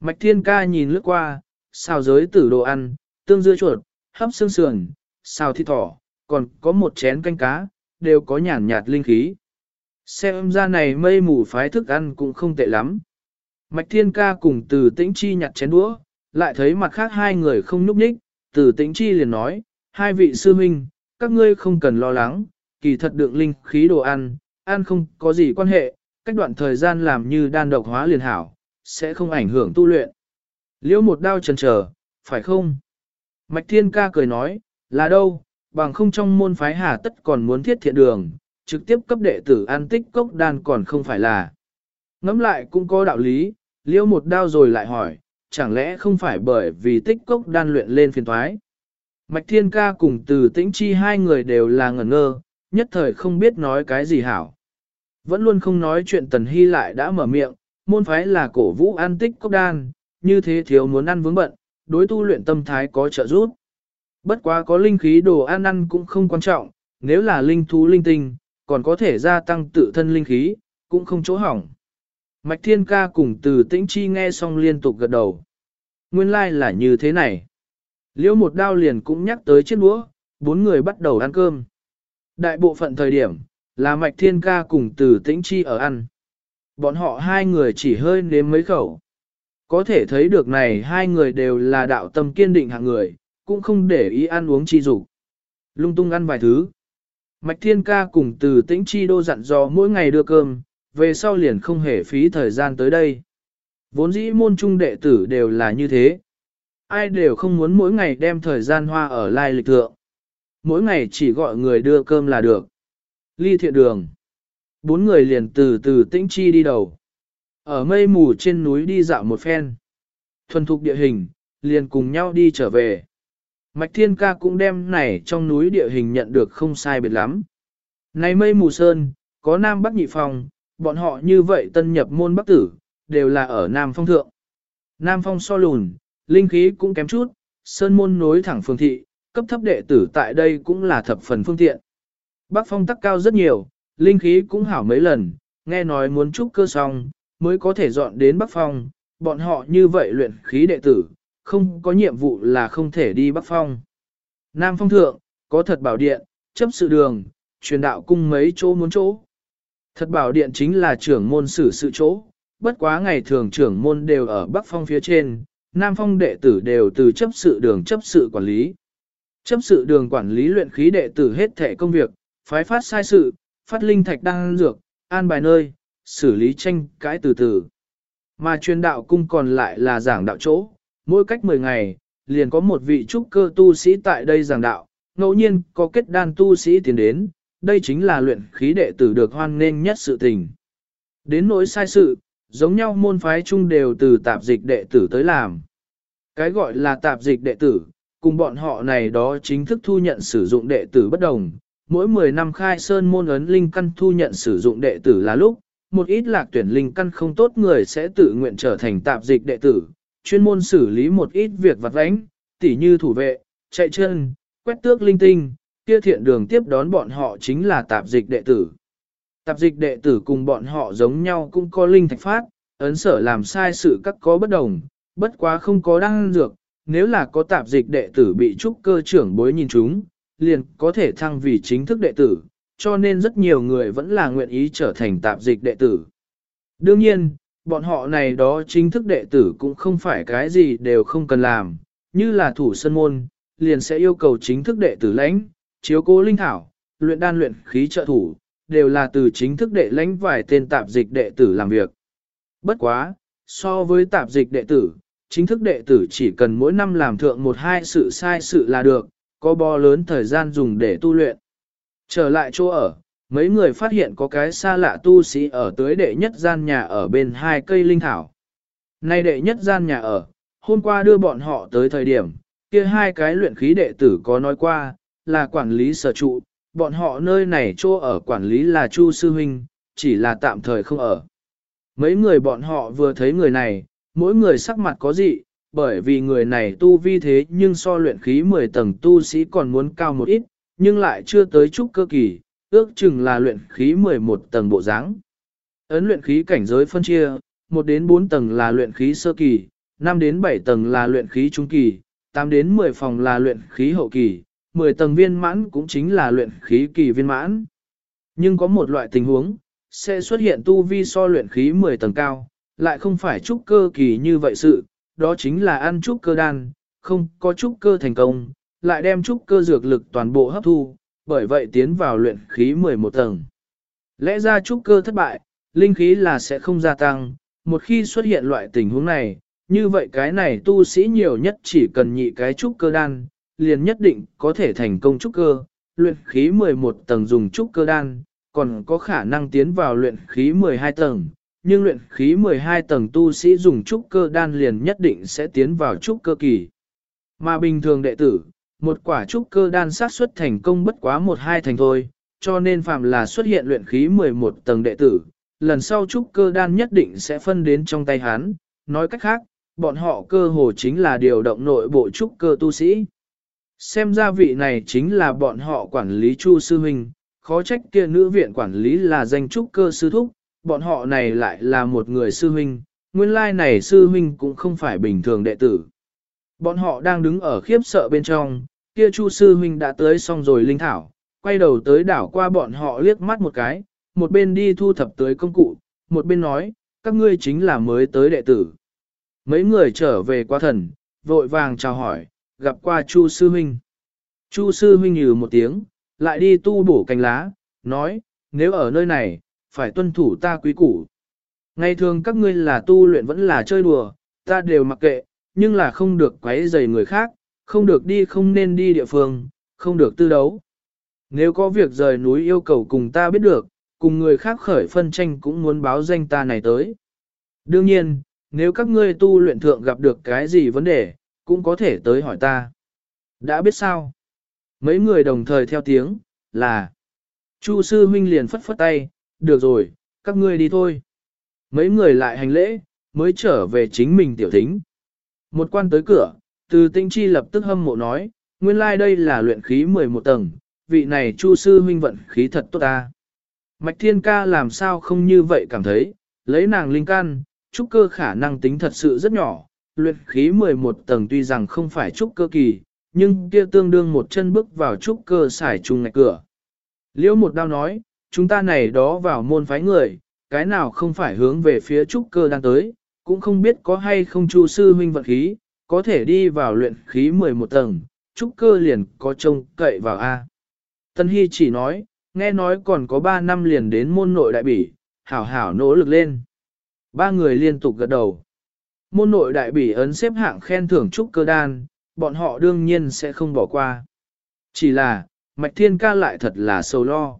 Mạch thiên ca nhìn lướt qua, xào giới tử đồ ăn, tương dưa chuột, hấp xương sườn, xào thịt thỏ, còn có một chén canh cá, đều có nhàn nhạt linh khí. Xem ra này mây mù phái thức ăn cũng không tệ lắm. Mạch thiên ca cùng từ tĩnh chi nhặt chén đũa, lại thấy mặt khác hai người không nhúc nhích, từ tĩnh chi liền nói, hai vị sư huynh, các ngươi không cần lo lắng, kỳ thật đựng linh khí đồ ăn, ăn không có gì quan hệ, cách đoạn thời gian làm như đan độc hóa liền hảo, sẽ không ảnh hưởng tu luyện. Liễu một đao trần chờ, phải không? Mạch Thiên Ca cười nói, là đâu, bằng không trong môn phái hà tất còn muốn thiết thiện đường, trực tiếp cấp đệ tử an tích cốc đan còn không phải là. Ngắm lại cũng có đạo lý, liễu một đao rồi lại hỏi, chẳng lẽ không phải bởi vì tích cốc đan luyện lên phiền thoái. Mạch Thiên Ca cùng từ tĩnh chi hai người đều là ngẩn ngơ, nhất thời không biết nói cái gì hảo. Vẫn luôn không nói chuyện Tần Hy lại đã mở miệng, môn phái là cổ vũ an tích cốc đan, như thế thiếu muốn ăn vướng bận, đối tu luyện tâm thái có trợ giúp. Bất quá có linh khí đồ ăn ăn cũng không quan trọng, nếu là linh thú linh tinh, còn có thể gia tăng tự thân linh khí, cũng không chỗ hỏng. Mạch Thiên Ca cùng từ tĩnh chi nghe xong liên tục gật đầu. Nguyên lai like là như thế này. Liễu một đao liền cũng nhắc tới chiếc đũa, bốn người bắt đầu ăn cơm. Đại bộ phận thời điểm, là Mạch Thiên Ca cùng từ tĩnh chi ở ăn. Bọn họ hai người chỉ hơi nếm mấy khẩu. Có thể thấy được này hai người đều là đạo tâm kiên định hạng người, cũng không để ý ăn uống chi dục Lung tung ăn vài thứ. Mạch Thiên Ca cùng từ tĩnh chi đô dặn dò mỗi ngày đưa cơm, về sau liền không hề phí thời gian tới đây. Vốn dĩ môn trung đệ tử đều là như thế. Ai đều không muốn mỗi ngày đem thời gian hoa ở lai lịch thượng. Mỗi ngày chỉ gọi người đưa cơm là được. Ly thiện đường. Bốn người liền từ từ tĩnh chi đi đầu. Ở mây mù trên núi đi dạo một phen. Thuần thục địa hình, liền cùng nhau đi trở về. Mạch Thiên Ca cũng đem này trong núi địa hình nhận được không sai biệt lắm. Này mây mù sơn, có Nam Bắc nhị phòng, bọn họ như vậy tân nhập môn Bắc tử, đều là ở Nam Phong Thượng. Nam Phong so lùn, linh khí cũng kém chút, sơn môn nối thẳng phương thị, cấp thấp đệ tử tại đây cũng là thập phần phương tiện. Bắc Phong tắc cao rất nhiều, linh khí cũng hảo mấy lần, nghe nói muốn trúc cơ xong, mới có thể dọn đến Bắc Phong, bọn họ như vậy luyện khí đệ tử, không có nhiệm vụ là không thể đi Bắc Phong. Nam Phong Thượng, có thật bảo điện, chấp sự đường, truyền đạo cung mấy chỗ muốn chỗ. Thật bảo điện chính là trưởng môn sử sự chỗ, bất quá ngày thường trưởng môn đều ở Bắc Phong phía trên, Nam Phong đệ tử đều từ chấp sự đường chấp sự quản lý. Chấp sự đường quản lý luyện khí đệ tử hết thể công việc, phái phát sai sự, phát linh thạch đăng dược, an bài nơi, xử lý tranh cãi từ từ. Mà truyền đạo cung còn lại là giảng đạo chỗ, mỗi cách 10 ngày, liền có một vị trúc cơ tu sĩ tại đây giảng đạo, ngẫu nhiên có kết đan tu sĩ tiến đến, đây chính là luyện khí đệ tử được hoan nghênh nhất sự tình. Đến nỗi sai sự, giống nhau môn phái chung đều từ tạp dịch đệ tử tới làm. Cái gọi là tạp dịch đệ tử, cùng bọn họ này đó chính thức thu nhận sử dụng đệ tử bất đồng. Mỗi 10 năm khai sơn môn ấn linh căn thu nhận sử dụng đệ tử là lúc, một ít lạc tuyển linh căn không tốt người sẽ tự nguyện trở thành tạp dịch đệ tử, chuyên môn xử lý một ít việc vặt vãnh, tỉ như thủ vệ, chạy chân, quét tước linh tinh, kia thiện đường tiếp đón bọn họ chính là tạp dịch đệ tử. Tạp dịch đệ tử cùng bọn họ giống nhau cũng có linh thạch phát, ấn sở làm sai sự các có bất đồng, bất quá không có đăng dược, nếu là có tạp dịch đệ tử bị trúc cơ trưởng bối nhìn chúng, liền có thể thăng vì chính thức đệ tử, cho nên rất nhiều người vẫn là nguyện ý trở thành tạp dịch đệ tử. Đương nhiên, bọn họ này đó chính thức đệ tử cũng không phải cái gì đều không cần làm, như là thủ sân môn, liền sẽ yêu cầu chính thức đệ tử lãnh, chiếu cố linh thảo, luyện đan luyện khí trợ thủ, đều là từ chính thức đệ lãnh vài tên tạp dịch đệ tử làm việc. Bất quá, so với tạp dịch đệ tử, chính thức đệ tử chỉ cần mỗi năm làm thượng một hai sự sai sự là được, có bo lớn thời gian dùng để tu luyện. Trở lại chỗ ở, mấy người phát hiện có cái xa lạ tu sĩ ở tới đệ nhất gian nhà ở bên hai cây linh thảo. Nay đệ nhất gian nhà ở, hôm qua đưa bọn họ tới thời điểm, kia hai cái luyện khí đệ tử có nói qua, là quản lý sở trụ, bọn họ nơi này chỗ ở quản lý là Chu Sư Huynh, chỉ là tạm thời không ở. Mấy người bọn họ vừa thấy người này, mỗi người sắc mặt có dị, bởi vì người này tu vi thế nhưng so luyện khí 10 tầng tu sĩ còn muốn cao một ít, nhưng lại chưa tới chút cơ kỳ, ước chừng là luyện khí 11 tầng bộ dáng. Ấn luyện khí cảnh giới phân chia, 1 đến 4 tầng là luyện khí sơ kỳ, 5 đến 7 tầng là luyện khí trung kỳ, 8 đến 10 phòng là luyện khí hậu kỳ, 10 tầng viên mãn cũng chính là luyện khí kỳ viên mãn. Nhưng có một loại tình huống, sẽ xuất hiện tu vi so luyện khí 10 tầng cao, lại không phải trúc cơ kỳ như vậy sự, đó chính là ăn trúc cơ đan, không có trúc cơ thành công, lại đem trúc cơ dược lực toàn bộ hấp thu, bởi vậy tiến vào luyện khí 11 tầng. Lẽ ra trúc cơ thất bại, linh khí là sẽ không gia tăng, một khi xuất hiện loại tình huống này, như vậy cái này tu sĩ nhiều nhất chỉ cần nhị cái trúc cơ đan, liền nhất định có thể thành công trúc cơ, luyện khí 11 tầng dùng trúc cơ đan, còn có khả năng tiến vào luyện khí 12 tầng, nhưng luyện khí 12 tầng tu sĩ dùng trúc cơ đan liền nhất định sẽ tiến vào trúc cơ kỳ. Mà bình thường đệ tử, một quả trúc cơ đan sát xuất thành công bất quá một hai thành thôi, cho nên phạm là xuất hiện luyện khí 11 tầng đệ tử, lần sau trúc cơ đan nhất định sẽ phân đến trong tay hắn, nói cách khác, bọn họ cơ hồ chính là điều động nội bộ trúc cơ tu sĩ. Xem ra vị này chính là bọn họ quản lý Chu Sư Huynh, khó trách kia nữ viện quản lý là danh trúc cơ sư thúc, bọn họ này lại là một người sư huynh, nguyên lai này sư huynh cũng không phải bình thường đệ tử. Bọn họ đang đứng ở khiếp sợ bên trong, kia Chu sư huynh đã tới xong rồi linh thảo, quay đầu tới đảo qua bọn họ liếc mắt một cái, một bên đi thu thập tới công cụ, một bên nói, các ngươi chính là mới tới đệ tử. Mấy người trở về qua thần, vội vàng chào hỏi, gặp qua Chu sư huynh. Chu sư huynh nhừ một tiếng, lại đi tu bổ cành lá, nói, nếu ở nơi này, phải tuân thủ ta quý củ. Ngày thường các ngươi là tu luyện vẫn là chơi đùa, ta đều mặc kệ, nhưng là không được quấy rầy người khác, không được đi không nên đi địa phương, không được tư đấu. Nếu có việc rời núi yêu cầu cùng ta biết được, cùng người khác khởi phân tranh cũng muốn báo danh ta này tới. Đương nhiên, nếu các ngươi tu luyện thượng gặp được cái gì vấn đề, cũng có thể tới hỏi ta. Đã biết sao? Mấy người đồng thời theo tiếng, là Chu sư huynh liền phất phất tay, được rồi, các ngươi đi thôi. Mấy người lại hành lễ, mới trở về chính mình tiểu thính. Một quan tới cửa, từ tinh chi lập tức hâm mộ nói, nguyên lai like đây là luyện khí 11 tầng, vị này chu sư huynh vận khí thật tốt ta. Mạch thiên ca làm sao không như vậy cảm thấy, lấy nàng linh can, trúc cơ khả năng tính thật sự rất nhỏ, luyện khí 11 tầng tuy rằng không phải trúc cơ kỳ, nhưng kia tương đương một chân bước vào trúc cơ xài trùng ngạch cửa. Liễu một đao nói, chúng ta này đó vào môn phái người, cái nào không phải hướng về phía trúc cơ đang tới, cũng không biết có hay không chu sư huynh vận khí, có thể đi vào luyện khí 11 tầng, trúc cơ liền có trông cậy vào A. Tân Hy chỉ nói, nghe nói còn có 3 năm liền đến môn nội đại bỉ, hảo hảo nỗ lực lên. Ba người liên tục gật đầu. Môn nội đại bỉ ấn xếp hạng khen thưởng trúc cơ đan, bọn họ đương nhiên sẽ không bỏ qua. Chỉ là, Mạch Thiên ca lại thật là sâu lo.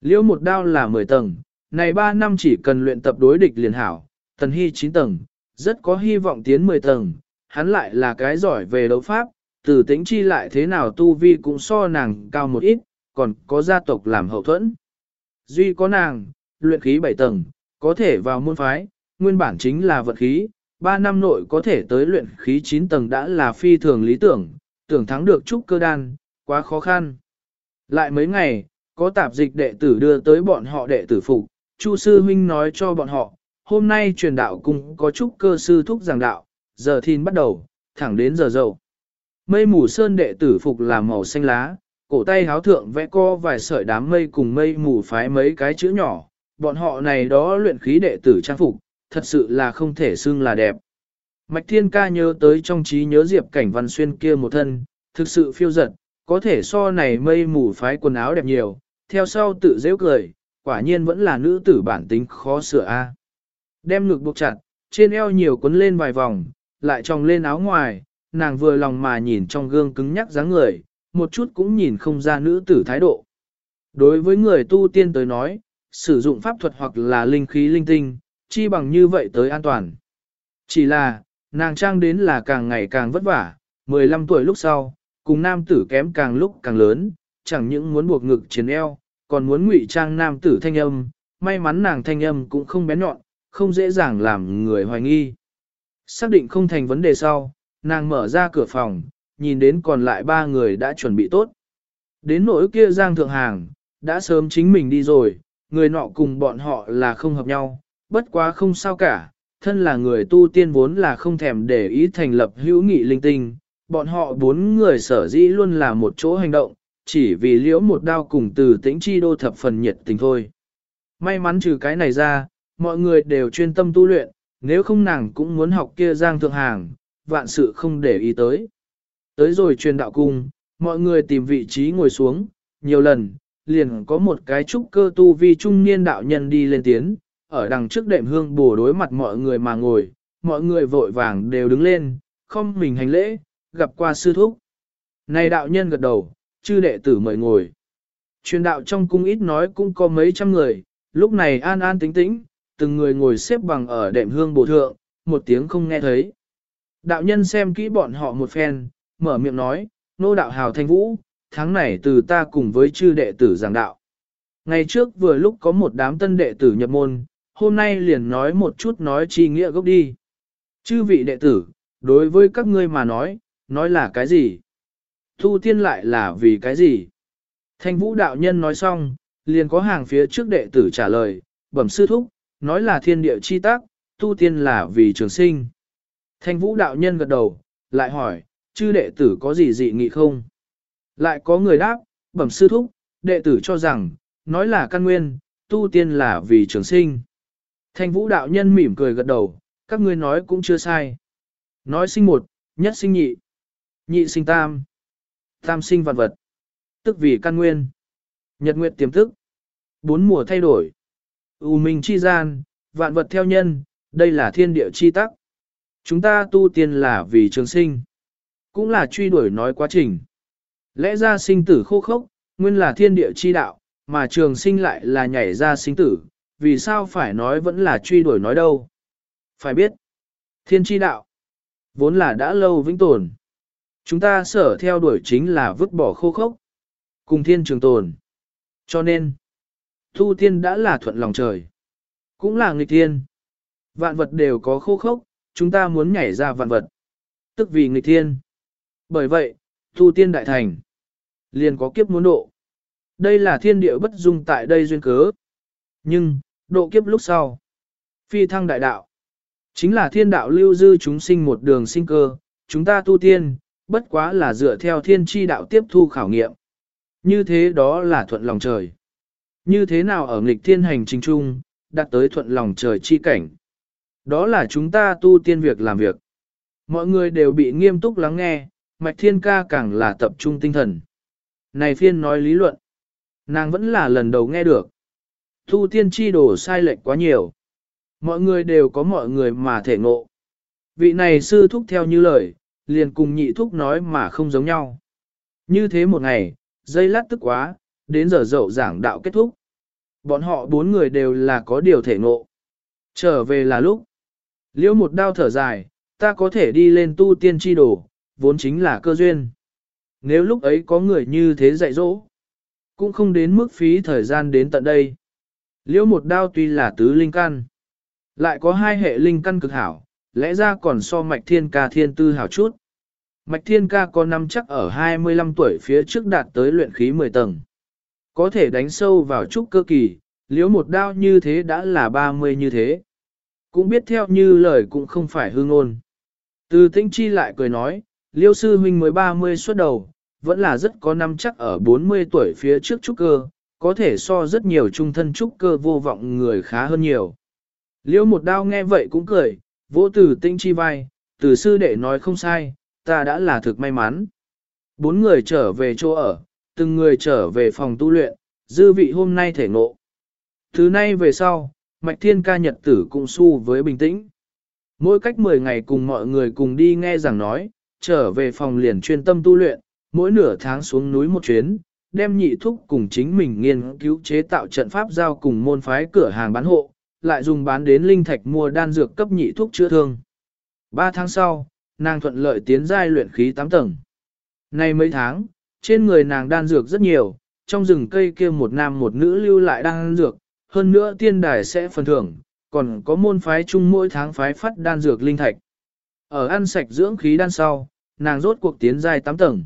Liễu một đao là 10 tầng, này 3 năm chỉ cần luyện tập đối địch liền hảo, Tần Hy 9 tầng, rất có hy vọng tiến 10 tầng, hắn lại là cái giỏi về đấu pháp, từ tính chi lại thế nào tu vi cũng so nàng cao một ít, còn có gia tộc làm hậu thuẫn. Duy có nàng, luyện khí 7 tầng, có thể vào môn phái, nguyên bản chính là vật khí, 3 năm nội có thể tới luyện khí 9 tầng đã là phi thường lý tưởng, tưởng thắng được trúc cơ đan, quá khó khăn. Lại mấy ngày, có tạp dịch đệ tử đưa tới bọn họ đệ tử phục, Chu sư huynh nói cho bọn họ, hôm nay truyền đạo cùng có trúc cơ sư thúc giảng đạo, giờ thìn bắt đầu, thẳng đến giờ dậu. Mây mù sơn đệ tử phục là màu xanh lá, cổ tay háo thượng vẽ co vài sợi đám mây cùng mây mù phái mấy cái chữ nhỏ, bọn họ này đó luyện khí đệ tử trang phục, thật sự là không thể xưng là đẹp. Mạch Thiên Ca nhớ tới trong trí nhớ Diệp Cảnh Văn Xuyên kia một thân, thực sự phiêu giật, có thể so này mây mù phái quần áo đẹp nhiều, theo sau tự dễ cười, quả nhiên vẫn là nữ tử bản tính khó sửa a. Đem ngực buộc chặt, trên eo nhiều quấn lên vài vòng, lại tròng lên áo ngoài, nàng vừa lòng mà nhìn trong gương cứng nhắc dáng người, một chút cũng nhìn không ra nữ tử thái độ. Đối với người tu tiên tới nói, sử dụng pháp thuật hoặc là linh khí linh tinh, chi bằng như vậy tới an toàn. Chỉ là, nàng trang đến là càng ngày càng vất vả, 15 tuổi lúc sau, cùng nam tử kém càng lúc càng lớn, chẳng những muốn buộc ngực chiến eo, còn muốn ngụy trang nam tử thanh âm, may mắn nàng thanh âm cũng không bén nhọn, không dễ dàng làm người hoài nghi. Xác định không thành vấn đề sau, nàng mở ra cửa phòng, nhìn đến còn lại ba người đã chuẩn bị tốt. Đến nỗi kia Giang Thượng Hàng, đã sớm chính mình đi rồi, người nọ cùng bọn họ là không hợp nhau, bất quá không sao cả, thân là người tu tiên vốn là không thèm để ý thành lập hữu nghị linh tinh, bọn họ bốn người sở dĩ luôn là một chỗ hành động, chỉ vì liễu một đao cùng từ tĩnh chi đô thập phần nhiệt tình thôi. May mắn trừ cái này ra, mọi người đều chuyên tâm tu luyện, nếu không nàng cũng muốn học kia giang thượng hàng, vạn sự không để ý tới. Tới rồi truyền đạo cung, mọi người tìm vị trí ngồi xuống, nhiều lần, liền có một cái trúc cơ tu vi trung niên đạo nhân đi lên tiến, ở đằng trước đệm hương bổ đối mặt mọi người mà ngồi, mọi người vội vàng đều đứng lên, không mình hành lễ, gặp qua sư thúc. Này đạo nhân gật đầu, chư đệ tử mời ngồi. Truyền đạo trong cung ít nói cũng có mấy trăm người, lúc này an an tĩnh tĩnh, từng người ngồi xếp bằng ở đệm hương bổ thượng, một tiếng không nghe thấy. Đạo nhân xem kỹ bọn họ một phen, mở miệng nói, nô đạo hào thanh vũ, tháng này từ ta cùng với chư đệ tử giảng đạo. Ngày trước vừa lúc có một đám tân đệ tử nhập môn, hôm nay liền nói một chút nói chi nghĩa gốc đi. Chư vị đệ tử, đối với các ngươi mà nói, nói là cái gì? Thu tiên lại là vì cái gì? Thanh vũ đạo nhân nói xong, liền có hàng phía trước đệ tử trả lời, bẩm sư thúc, nói là thiên địa chi tác, tu tiên là vì trường sinh. Thanh vũ đạo nhân gật đầu, lại hỏi, chư đệ tử có gì dị nghị không? Lại có người đáp, bẩm sư thúc, đệ tử cho rằng, nói là căn nguyên, tu tiên là vì trường sinh. Thanh vũ đạo nhân mỉm cười gật đầu, các ngươi nói cũng chưa sai. Nói sinh một, nhất sinh nhị, nhị sinh tam, tam sinh vạn vật, tức vì căn nguyên. Nhật nguyệt tiềm thức, bốn mùa thay đổi, ưu minh chi gian, vạn vật theo nhân, đây là thiên địa chi tắc. Chúng ta tu tiên là vì trường sinh, cũng là truy đuổi nói quá trình. Lẽ ra sinh tử khô khốc, nguyên là thiên địa chi đạo, mà trường sinh lại là nhảy ra sinh tử, vì sao phải nói vẫn là truy đuổi nói đâu. Phải biết, thiên chi đạo, vốn là đã lâu vĩnh tồn. Chúng ta sở theo đuổi chính là vứt bỏ khô khốc, cùng thiên trường tồn. Cho nên, thu tiên đã là thuận lòng trời, cũng là nghịch thiên. Vạn vật đều có khô khốc, chúng ta muốn nhảy ra vạn vật, tức vì nghịch thiên. Bởi vậy, thu tiên đại thành, liền có kiếp muốn độ. Đây là thiên địa bất dung tại đây duyên cớ. Nhưng, độ kiếp lúc sau, phi thăng đại đạo, chính là thiên đạo lưu dư chúng sinh một đường sinh cơ, chúng ta tu tiên, bất quá là dựa theo thiên tri đạo tiếp thu khảo nghiệm. Như thế đó là thuận lòng trời. Như thế nào ở nghịch thiên hành trình chung, đạt tới thuận lòng trời chi cảnh. Đó là chúng ta tu tiên việc làm việc. Mọi người đều bị nghiêm túc lắng nghe, mạch thiên ca càng là tập trung tinh thần. Này phiên nói lý luận, nàng vẫn là lần đầu nghe được. Thu tiên chi đồ sai lệch quá nhiều. Mọi người đều có mọi người mà thể ngộ. Vị này sư thúc theo như lời, liền cùng nhị thúc nói mà không giống nhau. Như thế một ngày, dây lát tức quá, đến giờ dậu giảng đạo kết thúc. Bọn họ bốn người đều là có điều thể ngộ. Trở về là lúc. Liễu một đao thở dài, ta có thể đi lên tu tiên chi đồ, vốn chính là cơ duyên. Nếu lúc ấy có người như thế dạy dỗ, cũng không đến mức phí thời gian đến tận đây. Liễu một đao tuy là tứ linh căn, lại có hai hệ linh căn cực hảo, lẽ ra còn so mạch thiên ca thiên tư hảo chút. Mạch thiên ca có năm chắc ở 25 tuổi phía trước đạt tới luyện khí 10 tầng. Có thể đánh sâu vào trúc cơ kỳ, liễu một đao như thế đã là 30 như thế. Cũng biết theo như lời cũng không phải hư ngôn. Từ tinh chi lại cười nói, liêu sư huynh mới 30 xuất đầu, vẫn là rất có năm chắc ở 40 tuổi phía trước trúc cơ, có thể so rất nhiều trung thân trúc cơ vô vọng người khá hơn nhiều. Liêu một đao nghe vậy cũng cười, vỗ từ tinh chi vai, từ sư đệ nói không sai, ta đã là thực may mắn. Bốn người trở về chỗ ở, từng người trở về phòng tu luyện, dư vị hôm nay thể ngộ. Thứ nay về sau, Mạch Thiên ca nhật tử cũng su với bình tĩnh. Mỗi cách 10 ngày cùng mọi người cùng đi nghe giảng nói, trở về phòng liền chuyên tâm tu luyện, mỗi nửa tháng xuống núi một chuyến, đem nhị thúc cùng chính mình nghiên cứu chế tạo trận pháp giao cùng môn phái cửa hàng bán hộ, lại dùng bán đến linh thạch mua đan dược cấp nhị thuốc chữa thương. Ba tháng sau, nàng thuận lợi tiến giai luyện khí 8 tầng. Nay mấy tháng, trên người nàng đan dược rất nhiều, trong rừng cây kia một nam một nữ lưu lại đan dược, hơn nữa tiên đài sẽ phần thưởng, còn có môn phái chung mỗi tháng phái phát đan dược linh thạch. Ở ăn sạch dưỡng khí đan sau, nàng rốt cuộc tiến giai 8 tầng.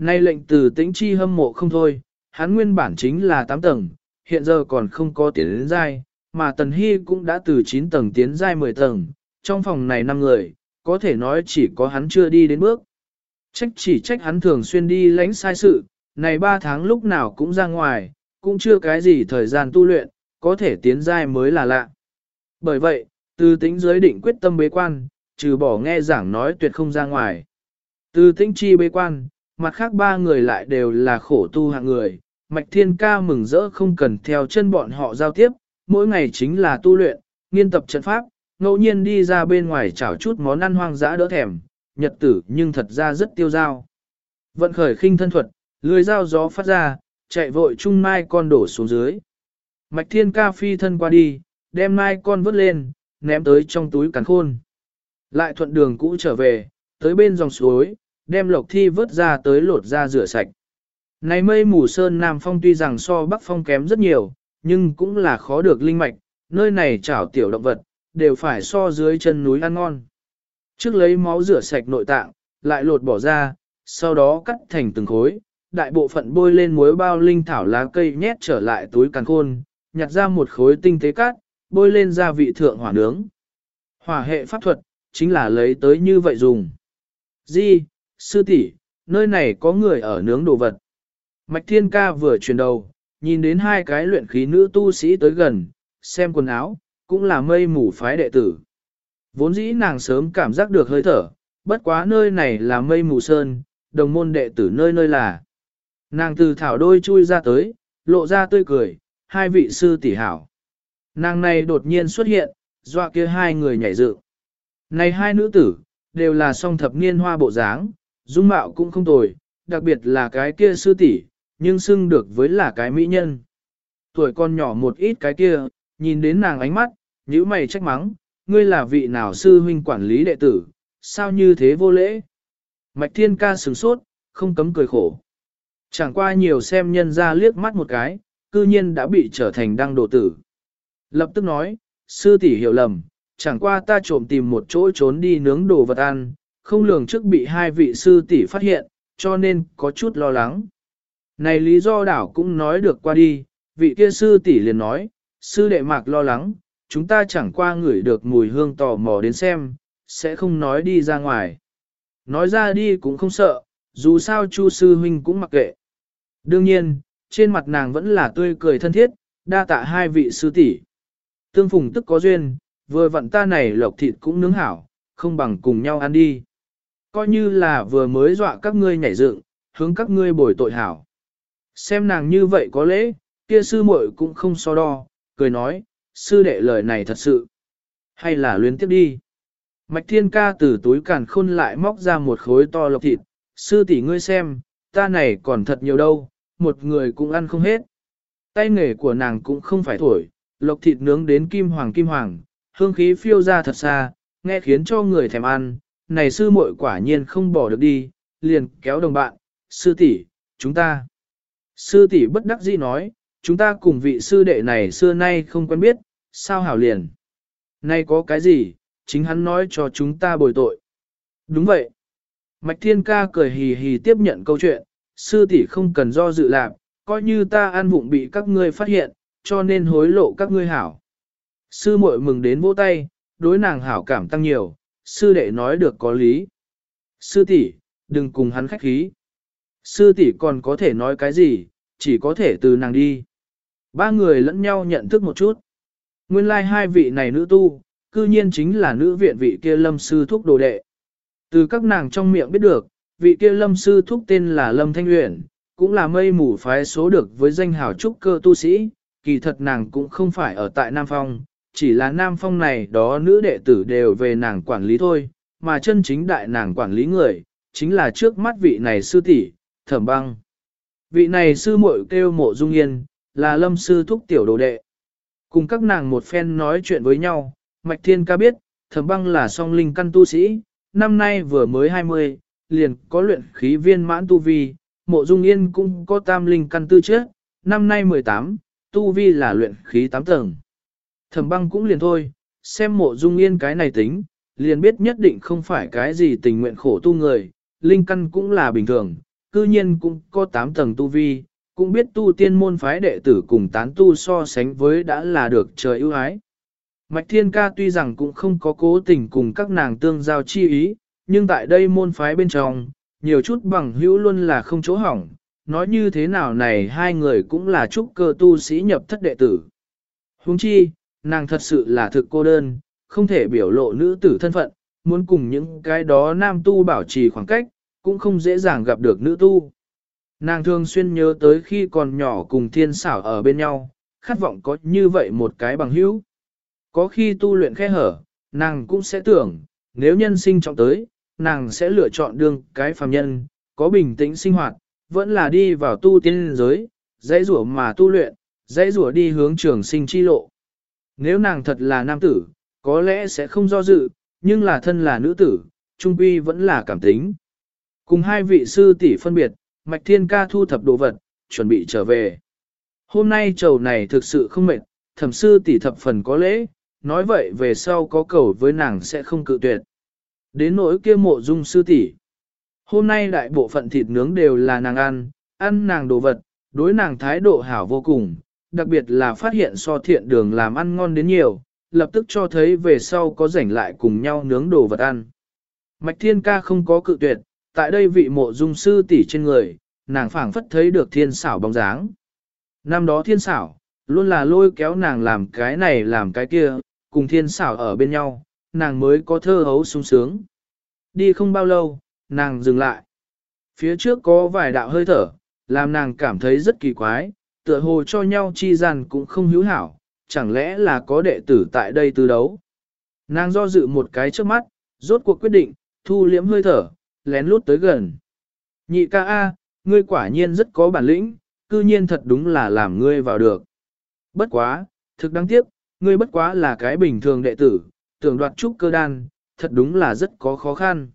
Nay lệnh từ tĩnh chi hâm mộ không thôi, hắn nguyên bản chính là 8 tầng, hiện giờ còn không có tiến đến giai, mà Tần Hy cũng đã từ 9 tầng tiến giai 10 tầng, trong phòng này 5 người, có thể nói chỉ có hắn chưa đi đến bước. Trách chỉ trách hắn thường xuyên đi lánh sai sự, này 3 tháng lúc nào cũng ra ngoài, cũng chưa cái gì thời gian tu luyện, có thể tiến giai mới là lạ. Bởi vậy, từ tính giới định quyết tâm bế quan, trừ bỏ nghe giảng nói tuyệt không ra ngoài. Từ tính chi bế quan, mặt khác ba người lại đều là khổ tu hạng người, Mạch Thiên Ca mừng rỡ không cần theo chân bọn họ giao tiếp, mỗi ngày chính là tu luyện, nghiên tập trận pháp, ngẫu nhiên đi ra bên ngoài chảo chút món ăn hoang dã đỡ thèm, nhật tử nhưng thật ra rất tiêu dao. Vận khởi khinh thân thuật, lưới dao gió phát ra, chạy vội chung mai con đổ xuống dưới. Mạch thiên ca phi thân qua đi, đem mai con vớt lên, ném tới trong túi cắn khôn. Lại thuận đường cũ trở về, tới bên dòng suối, đem lộc thi vớt ra tới lột ra rửa sạch. Này mây mù sơn Nam Phong tuy rằng so Bắc Phong kém rất nhiều, nhưng cũng là khó được linh mạch, nơi này chảo tiểu động vật, đều phải so dưới chân núi ăn ngon. Trước lấy máu rửa sạch nội tạng, lại lột bỏ ra, sau đó cắt thành từng khối, đại bộ phận bôi lên muối bao linh thảo lá cây nhét trở lại túi càng khôn, nhặt ra một khối tinh tế cát, bôi lên gia vị thượng hỏa nướng. Hỏa hệ pháp thuật, chính là lấy tới như vậy dùng. Di, sư tỷ, nơi này có người ở nướng đồ vật. Mạch Thiên Ca vừa chuyển đầu, nhìn đến hai cái luyện khí nữ tu sĩ tới gần, xem quần áo, cũng là mây mù phái đệ tử. Vốn dĩ nàng sớm cảm giác được hơi thở, bất quá nơi này là mây mù sơn, đồng môn đệ tử nơi nơi là. Nàng từ thảo đôi chui ra tới, lộ ra tươi cười, hai vị sư tỷ hảo. Nàng này đột nhiên xuất hiện, dọa kia hai người nhảy dựng. Này hai nữ tử, đều là song thập niên hoa bộ dáng, dung mạo cũng không tồi, đặc biệt là cái kia sư tỷ, nhưng xưng được với là cái mỹ nhân. Tuổi con nhỏ một ít cái kia, nhìn đến nàng ánh mắt, nhíu mày trách mắng, ngươi là vị nào sư huynh quản lý đệ tử, sao như thế vô lễ? Mạch thiên ca sửng sốt, không cấm cười khổ. Chẳng qua nhiều xem nhân ra liếc mắt một cái, cư nhiên đã bị trở thành đăng đồ tử. Lập tức nói, sư tỷ hiểu lầm, chẳng qua ta trộm tìm một chỗ trốn đi nướng đồ vật ăn, không lường trước bị hai vị sư tỷ phát hiện, cho nên có chút lo lắng. Này lý do đảo cũng nói được qua đi, vị kia sư tỷ liền nói, sư đệ mạc lo lắng, chúng ta chẳng qua ngửi được mùi hương tò mò đến xem, sẽ không nói đi ra ngoài. Nói ra đi cũng không sợ, dù sao chu sư huynh cũng mặc kệ. Đương nhiên, trên mặt nàng vẫn là tươi cười thân thiết, đa tạ hai vị sư tỷ. Tương phùng tức có duyên, vừa vặn ta này lộc thịt cũng nướng hảo, không bằng cùng nhau ăn đi. Coi như là vừa mới dọa các ngươi nhảy dựng, hướng các ngươi bồi tội hảo. Xem nàng như vậy có lễ, kia sư muội cũng không so đo, cười nói, sư đệ lời này thật sự. Hay là luyến tiếp đi. Mạch thiên ca từ túi càn khôn lại móc ra một khối to lộc thịt, sư tỷ ngươi xem, ta này còn thật nhiều đâu, một người cũng ăn không hết. Tay nghề của nàng cũng không phải thổi, lộc thịt nướng đến kim hoàng kim hoàng, hương khí phiêu ra thật xa, nghe khiến cho người thèm ăn, này sư muội quả nhiên không bỏ được đi, liền kéo đồng bạn, sư tỷ, chúng ta. Sư tỷ bất đắc dĩ nói, chúng ta cùng vị sư đệ này xưa nay không quen biết, sao hảo liền. Nay có cái gì, chính hắn nói cho chúng ta bồi tội. Đúng vậy. Mạch Thiên Ca cười hì hì tiếp nhận câu chuyện, sư tỷ không cần do dự làm, coi như ta ăn vụng bị các ngươi phát hiện, cho nên hối lộ các ngươi hảo. Sư muội mừng đến vỗ tay, đối nàng hảo cảm tăng nhiều, sư đệ nói được có lý. Sư tỷ, đừng cùng hắn khách khí. Sư tỷ còn có thể nói cái gì, chỉ có thể từ nàng đi. Ba người lẫn nhau nhận thức một chút. Nguyên lai like hai vị này nữ tu, cư nhiên chính là nữ viện vị kia lâm sư thúc đồ đệ. Từ các nàng trong miệng biết được, vị kia lâm sư thúc tên là Lâm Thanh Uyển, cũng là mây mù phái số được với danh hào trúc cơ tu sĩ, kỳ thật nàng cũng không phải ở tại Nam Phong, chỉ là Nam Phong này đó nữ đệ tử đều về nàng quản lý thôi, mà chân chính đại nàng quản lý người, chính là trước mắt vị này sư tỷ, thẩm băng. Vị này sư muội kêu mộ dung yên, là lâm sư thúc tiểu đồ đệ. Cùng các nàng một phen nói chuyện với nhau, Mạch Thiên ca biết, thẩm băng là song linh căn tu sĩ, năm nay vừa mới 20, liền có luyện khí viên mãn tu vi, mộ dung yên cũng có tam linh căn tư trước, năm nay 18, tu vi là luyện khí 8 tầng. Thẩm băng cũng liền thôi, xem mộ dung yên cái này tính, liền biết nhất định không phải cái gì tình nguyện khổ tu người, linh căn cũng là bình thường, cư nhiên cũng có 8 tầng tu vi, cũng biết tu tiên môn phái đệ tử cùng tán tu so sánh với đã là được trời ưu ái. Mạch Thiên Ca tuy rằng cũng không có cố tình cùng các nàng tương giao chi ý, nhưng tại đây môn phái bên trong, nhiều chút bằng hữu luôn là không chỗ hỏng, nói như thế nào này hai người cũng là trúc cơ tu sĩ nhập thất đệ tử. Huống chi, nàng thật sự là thực cô đơn, không thể biểu lộ nữ tử thân phận, muốn cùng những cái đó nam tu bảo trì khoảng cách, cũng không dễ dàng gặp được nữ tu. Nàng thường xuyên nhớ tới khi còn nhỏ cùng thiên xảo ở bên nhau, khát vọng có như vậy một cái bằng hữu. Có khi tu luyện khe hở, nàng cũng sẽ tưởng, nếu nhân sinh trọng tới, nàng sẽ lựa chọn đương cái phàm nhân, có bình tĩnh sinh hoạt, vẫn là đi vào tu tiên giới, dãy rủa mà tu luyện, dãy rủa đi hướng trường sinh chi lộ. Nếu nàng thật là nam tử, có lẽ sẽ không do dự, nhưng là thân là nữ tử, trung quy vẫn là cảm tính. Cùng hai vị sư tỷ phân biệt, Mạch Thiên Ca thu thập đồ vật, chuẩn bị trở về. Hôm nay trầu này thực sự không mệt, thẩm sư tỷ thập phần có lễ, nói vậy về sau có cầu với nàng sẽ không cự tuyệt. Đến nỗi kia mộ dung sư tỷ, Hôm nay đại bộ phận thịt nướng đều là nàng ăn, ăn nàng đồ vật, đối nàng thái độ hảo vô cùng, đặc biệt là phát hiện so thiện đường làm ăn ngon đến nhiều, lập tức cho thấy về sau có rảnh lại cùng nhau nướng đồ vật ăn. Mạch thiên ca không có cự tuyệt, tại đây vị mộ dung sư tỷ trên người, nàng phảng phất thấy được thiên xảo bóng dáng. Năm đó thiên xảo, luôn là lôi kéo nàng làm cái này làm cái kia, cùng thiên xảo ở bên nhau, nàng mới có thơ hấu sung sướng. Đi không bao lâu, nàng dừng lại. Phía trước có vài đạo hơi thở, làm nàng cảm thấy rất kỳ quái, tựa hồ cho nhau chi gian cũng không hữu hảo, chẳng lẽ là có đệ tử tại đây từ đấu. Nàng do dự một cái trước mắt, rốt cuộc quyết định, thu liễm hơi thở, lén lút tới gần. Nhị ca A, ngươi quả nhiên rất có bản lĩnh, cư nhiên thật đúng là làm ngươi vào được. Bất quá, thực đáng tiếc, ngươi bất quá là cái bình thường đệ tử, tưởng đoạt trúc cơ đan, thật đúng là rất có khó khăn.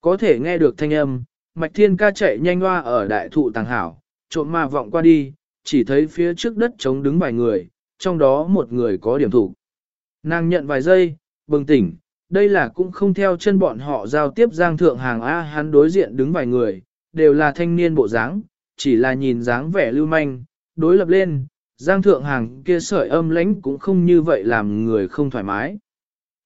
Có thể nghe được thanh âm, Mạch Thiên ca chạy nhanh hoa ở đại thụ tàng hảo, trộm mà vọng qua đi, chỉ thấy phía trước đất trống đứng vài người, trong đó một người có điểm thủ. Nàng nhận vài giây, bừng tỉnh, đây là cũng không theo chân bọn họ giao tiếp giang thượng hàng A hắn đối diện đứng vài người, đều là thanh niên bộ dáng, chỉ là nhìn dáng vẻ lưu manh, đối lập lên, giang thượng hàng kia sợi âm lãnh cũng không như vậy làm người không thoải mái.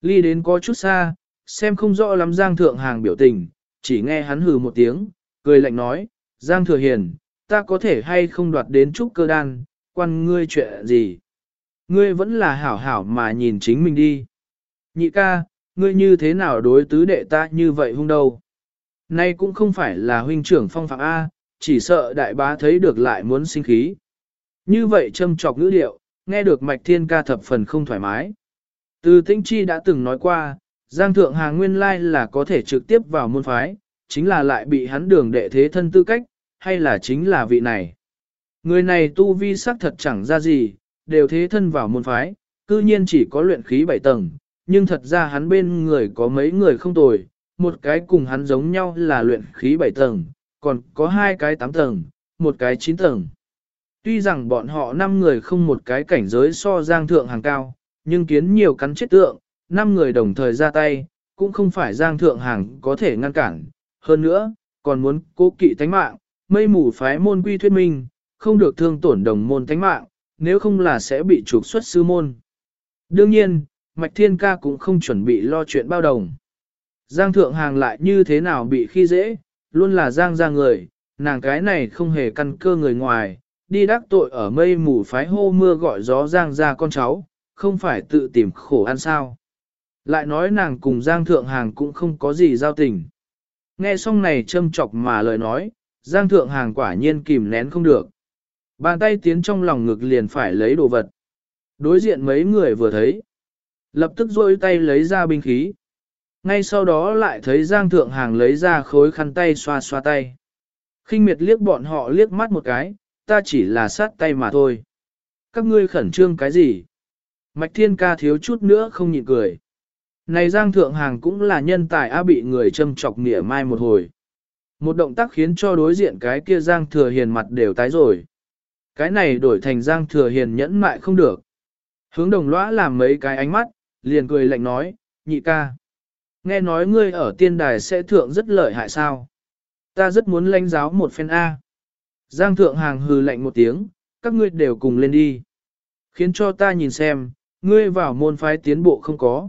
Ly đến có chút xa, xem không rõ lắm Giang Thượng Hàng biểu tình, chỉ nghe hắn hừ một tiếng, cười lạnh nói, Giang Thừa Hiền, ta có thể hay không đoạt đến trúc cơ đan, quan ngươi chuyện gì? Ngươi vẫn là hảo hảo mà nhìn chính mình đi. Nhị ca, ngươi như thế nào đối tứ đệ ta như vậy hung đâu? Nay cũng không phải là huynh trưởng phong phạm A, chỉ sợ đại bá thấy được lại muốn sinh khí. Như vậy châm trọc ngữ điệu, nghe được mạch thiên ca thập phần không thoải mái. Từ tinh chi đã từng nói qua, Giang Thượng Hàng nguyên lai là có thể trực tiếp vào môn phái, chính là lại bị hắn đường đệ thế thân tư cách, hay là chính là vị này. Người này tu vi sắc thật chẳng ra gì, đều thế thân vào môn phái, cư nhiên chỉ có luyện khí bảy tầng, nhưng thật ra hắn bên người có mấy người không tồi, một cái cùng hắn giống nhau là luyện khí bảy tầng, còn có hai cái tám tầng, một cái chín tầng. Tuy rằng bọn họ năm người không một cái cảnh giới so giang thượng hàng cao, nhưng kiến nhiều cắn chết tượng, năm người đồng thời ra tay, cũng không phải Giang Thượng Hàng có thể ngăn cản. Hơn nữa, còn muốn cố kỵ tánh mạng, mây mù phái môn quy thuyết minh, không được thương tổn đồng môn thánh mạng, nếu không là sẽ bị trục xuất sư môn. Đương nhiên, Mạch Thiên Ca cũng không chuẩn bị lo chuyện bao đồng. Giang Thượng Hàng lại như thế nào bị khi dễ, luôn là Giang ra người, nàng cái này không hề căn cơ người ngoài, đi đắc tội ở mây mù phái hô mưa gọi gió Giang ra con cháu, không phải tự tìm khổ ăn sao. Lại nói nàng cùng Giang Thượng Hàng cũng không có gì giao tình. Nghe xong này châm chọc mà lời nói, Giang Thượng Hàng quả nhiên kìm nén không được. Bàn tay tiến trong lòng ngực liền phải lấy đồ vật. Đối diện mấy người vừa thấy. Lập tức rôi tay lấy ra binh khí. Ngay sau đó lại thấy Giang Thượng Hàng lấy ra khối khăn tay xoa xoa tay. khinh miệt liếc bọn họ liếc mắt một cái, ta chỉ là sát tay mà thôi. Các ngươi khẩn trương cái gì? Mạch Thiên Ca thiếu chút nữa không nhịn cười. Này Giang Thượng Hàng cũng là nhân tài á bị người châm chọc nghĩa mai một hồi. Một động tác khiến cho đối diện cái kia Giang Thừa Hiền mặt đều tái rồi. Cái này đổi thành Giang Thừa Hiền nhẫn mại không được. Hướng đồng lõa làm mấy cái ánh mắt, liền cười lạnh nói, nhị ca. Nghe nói ngươi ở tiên đài sẽ thượng rất lợi hại sao. Ta rất muốn lãnh giáo một phen A. Giang Thượng Hàng hừ lạnh một tiếng, các ngươi đều cùng lên đi. Khiến cho ta nhìn xem, ngươi vào môn phái tiến bộ không có.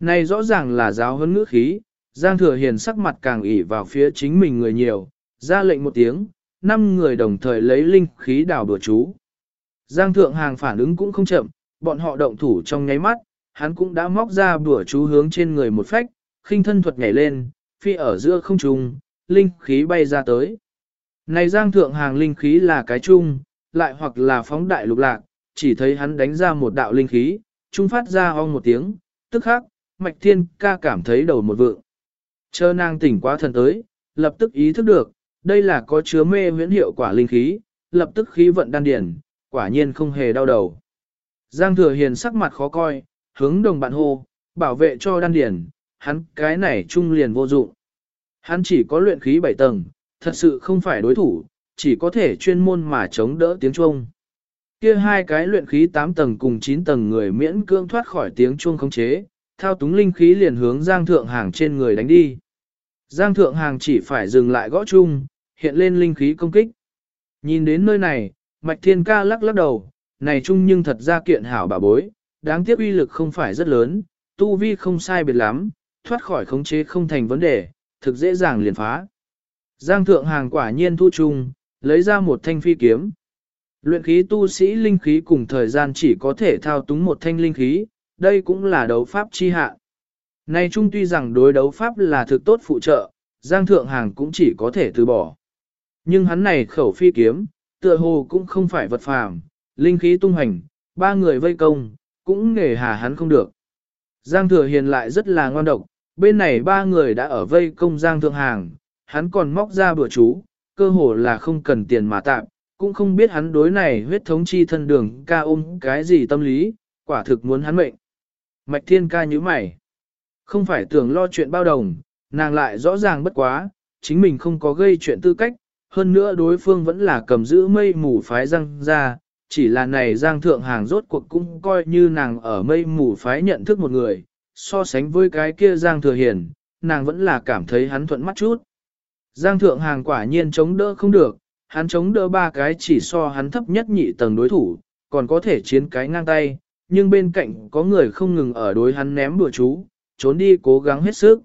Này rõ ràng là giáo huấn ngữ khí, Giang Thừa Hiền sắc mặt càng ỉ vào phía chính mình người nhiều, ra lệnh một tiếng, năm người đồng thời lấy linh khí đào đùa chú. Giang Thượng Hàng phản ứng cũng không chậm, bọn họ động thủ trong nháy mắt, hắn cũng đã móc ra đùa chú hướng trên người một phách, khinh thân thuật nhảy lên, phi ở giữa không trung, linh khí bay ra tới. Này Giang Thượng Hàng linh khí là cái chung, lại hoặc là phóng đại lục lạc, chỉ thấy hắn đánh ra một đạo linh khí, trung phát ra ong một tiếng, tức khắc, Mạch Thiên ca cảm thấy đầu một vượng. Chờ nàng tỉnh quá thần tới, lập tức ý thức được, đây là có chứa mê huyễn hiệu quả linh khí, lập tức khí vận đan điển, quả nhiên không hề đau đầu. Giang thừa hiền sắc mặt khó coi, hướng đồng bạn hô, bảo vệ cho đan điển, hắn cái này trung liền vô dụng. Hắn chỉ có luyện khí 7 tầng, thật sự không phải đối thủ, chỉ có thể chuyên môn mà chống đỡ tiếng chuông. Kia hai cái luyện khí 8 tầng cùng 9 tầng người miễn cương thoát khỏi tiếng chuông khống chế, thao túng linh khí liền hướng Giang Thượng Hàng trên người đánh đi. Giang Thượng Hàng chỉ phải dừng lại gõ chung, hiện lên linh khí công kích. Nhìn đến nơi này, Mạch Thiên Ca lắc lắc đầu, này chung nhưng thật ra kiện hảo bà bối, đáng tiếc uy lực không phải rất lớn, tu vi không sai biệt lắm, thoát khỏi khống chế không thành vấn đề, thực dễ dàng liền phá. Giang Thượng Hàng quả nhiên thu chung, lấy ra một thanh phi kiếm. Luyện khí tu sĩ linh khí cùng thời gian chỉ có thể thao túng một thanh linh khí, đây cũng là đấu pháp chi hạ. Nay chung tuy rằng đối đấu pháp là thực tốt phụ trợ, Giang Thượng Hàng cũng chỉ có thể từ bỏ. Nhưng hắn này khẩu phi kiếm, tựa hồ cũng không phải vật phàm, linh khí tung hành, ba người vây công, cũng nghề hà hắn không được. Giang Thừa Hiền lại rất là ngoan độc, bên này ba người đã ở vây công Giang Thượng Hàng, hắn còn móc ra bữa chú, cơ hồ là không cần tiền mà tạm, cũng không biết hắn đối này huyết thống chi thân đường ca ôm cái gì tâm lý, quả thực muốn hắn mệnh. Mạch Thiên ca như mày, không phải tưởng lo chuyện bao đồng, nàng lại rõ ràng bất quá, chính mình không có gây chuyện tư cách, hơn nữa đối phương vẫn là cầm giữ mây mù phái răng ra, chỉ là này giang thượng hàng rốt cuộc cũng coi như nàng ở mây mù phái nhận thức một người, so sánh với cái kia giang thừa hiền, nàng vẫn là cảm thấy hắn thuận mắt chút. Giang thượng hàng quả nhiên chống đỡ không được, hắn chống đỡ ba cái chỉ so hắn thấp nhất nhị tầng đối thủ, còn có thể chiến cái ngang tay, nhưng bên cạnh có người không ngừng ở đối hắn ném bừa chú, trốn đi cố gắng hết sức.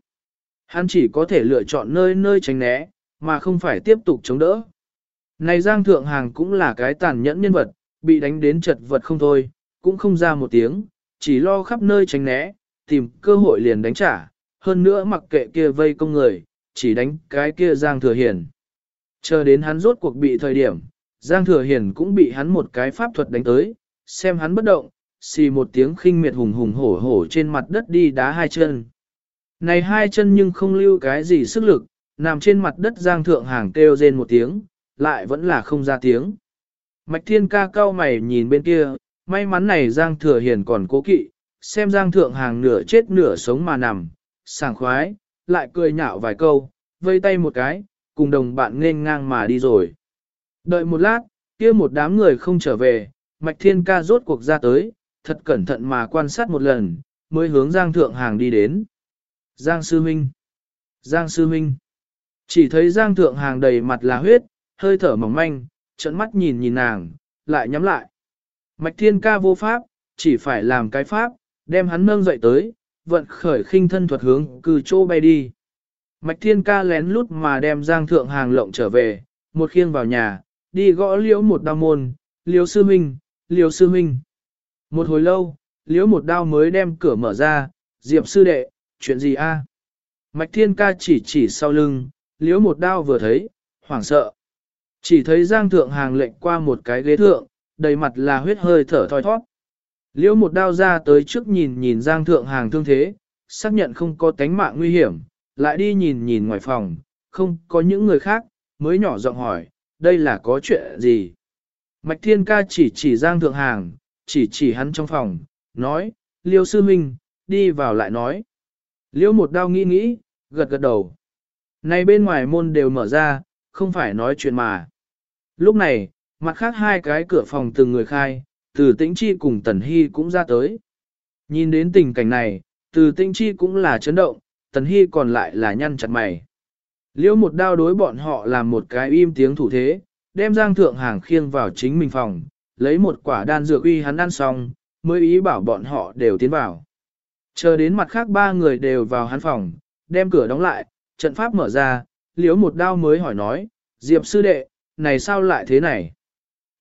Hắn chỉ có thể lựa chọn nơi nơi tránh né, mà không phải tiếp tục chống đỡ. Này Giang Thượng Hàng cũng là cái tàn nhẫn nhân vật, bị đánh đến chật vật không thôi, cũng không ra một tiếng, chỉ lo khắp nơi tránh né, tìm cơ hội liền đánh trả, hơn nữa mặc kệ kia vây công người, chỉ đánh cái kia Giang Thừa Hiền. Chờ đến hắn rốt cuộc bị thời điểm, Giang Thừa Hiền cũng bị hắn một cái pháp thuật đánh tới, xem hắn bất động, xì một tiếng khinh miệt hùng hùng hổ hổ trên mặt đất đi đá hai chân. Này hai chân nhưng không lưu cái gì sức lực, nằm trên mặt đất Giang Thượng Hàng kêu rên một tiếng, lại vẫn là không ra tiếng. Mạch Thiên ca cao mày nhìn bên kia, may mắn này Giang Thừa Hiền còn cố kỵ, xem Giang Thượng Hàng nửa chết nửa sống mà nằm, sảng khoái, lại cười nhạo vài câu, vây tay một cái, cùng đồng bạn nên ngang mà đi rồi. Đợi một lát, kia một đám người không trở về, Mạch Thiên ca rốt cuộc ra tới, thật cẩn thận mà quan sát một lần, mới hướng Giang Thượng Hàng đi đến. Giang Sư Minh Giang Sư Minh Chỉ thấy Giang Thượng Hàng đầy mặt là huyết, hơi thở mỏng manh, trận mắt nhìn nhìn nàng, lại nhắm lại. Mạch Thiên ca vô pháp, chỉ phải làm cái pháp, đem hắn nâng dậy tới, vận khởi khinh thân thuật hướng cư chỗ bay đi. Mạch Thiên ca lén lút mà đem Giang Thượng Hàng lộng trở về, một khiêng vào nhà, đi gõ liễu một đao môn, liễu sư minh, liễu sư minh. Một hồi lâu, liễu một đao mới đem cửa mở ra, diệp sư đệ, chuyện gì a? Mạch Thiên ca chỉ chỉ sau lưng, liễu một đao vừa thấy, hoảng sợ. Chỉ thấy Giang Thượng Hàng lệnh qua một cái ghế thượng, đầy mặt là huyết hơi thở thoi thoát. Liễu một đao ra tới trước nhìn nhìn Giang Thượng Hàng thương thế, xác nhận không có tánh mạng nguy hiểm, lại đi nhìn nhìn ngoài phòng, không có những người khác, mới nhỏ giọng hỏi, đây là có chuyện gì? Mạch Thiên Ca chỉ chỉ Giang Thượng Hàng, chỉ chỉ hắn trong phòng, nói, Liêu Sư Minh, đi vào lại nói. Liêu một đao nghĩ nghĩ, gật gật đầu. Này bên ngoài môn đều mở ra, không phải nói chuyện mà. Lúc này, mặt khác hai cái cửa phòng từng người khai, từ tĩnh chi cùng tần hy cũng ra tới. Nhìn đến tình cảnh này, từ tĩnh chi cũng là chấn động, tần hy còn lại là nhăn chặt mày. Liễu một đao đối bọn họ làm một cái im tiếng thủ thế, đem giang thượng hàng khiêng vào chính mình phòng, lấy một quả đan dược uy hắn ăn xong, mới ý bảo bọn họ đều tiến vào. Chờ đến mặt khác ba người đều vào hắn phòng, đem cửa đóng lại, trận pháp mở ra, liếu một đao mới hỏi nói, Diệp sư đệ, này sao lại thế này?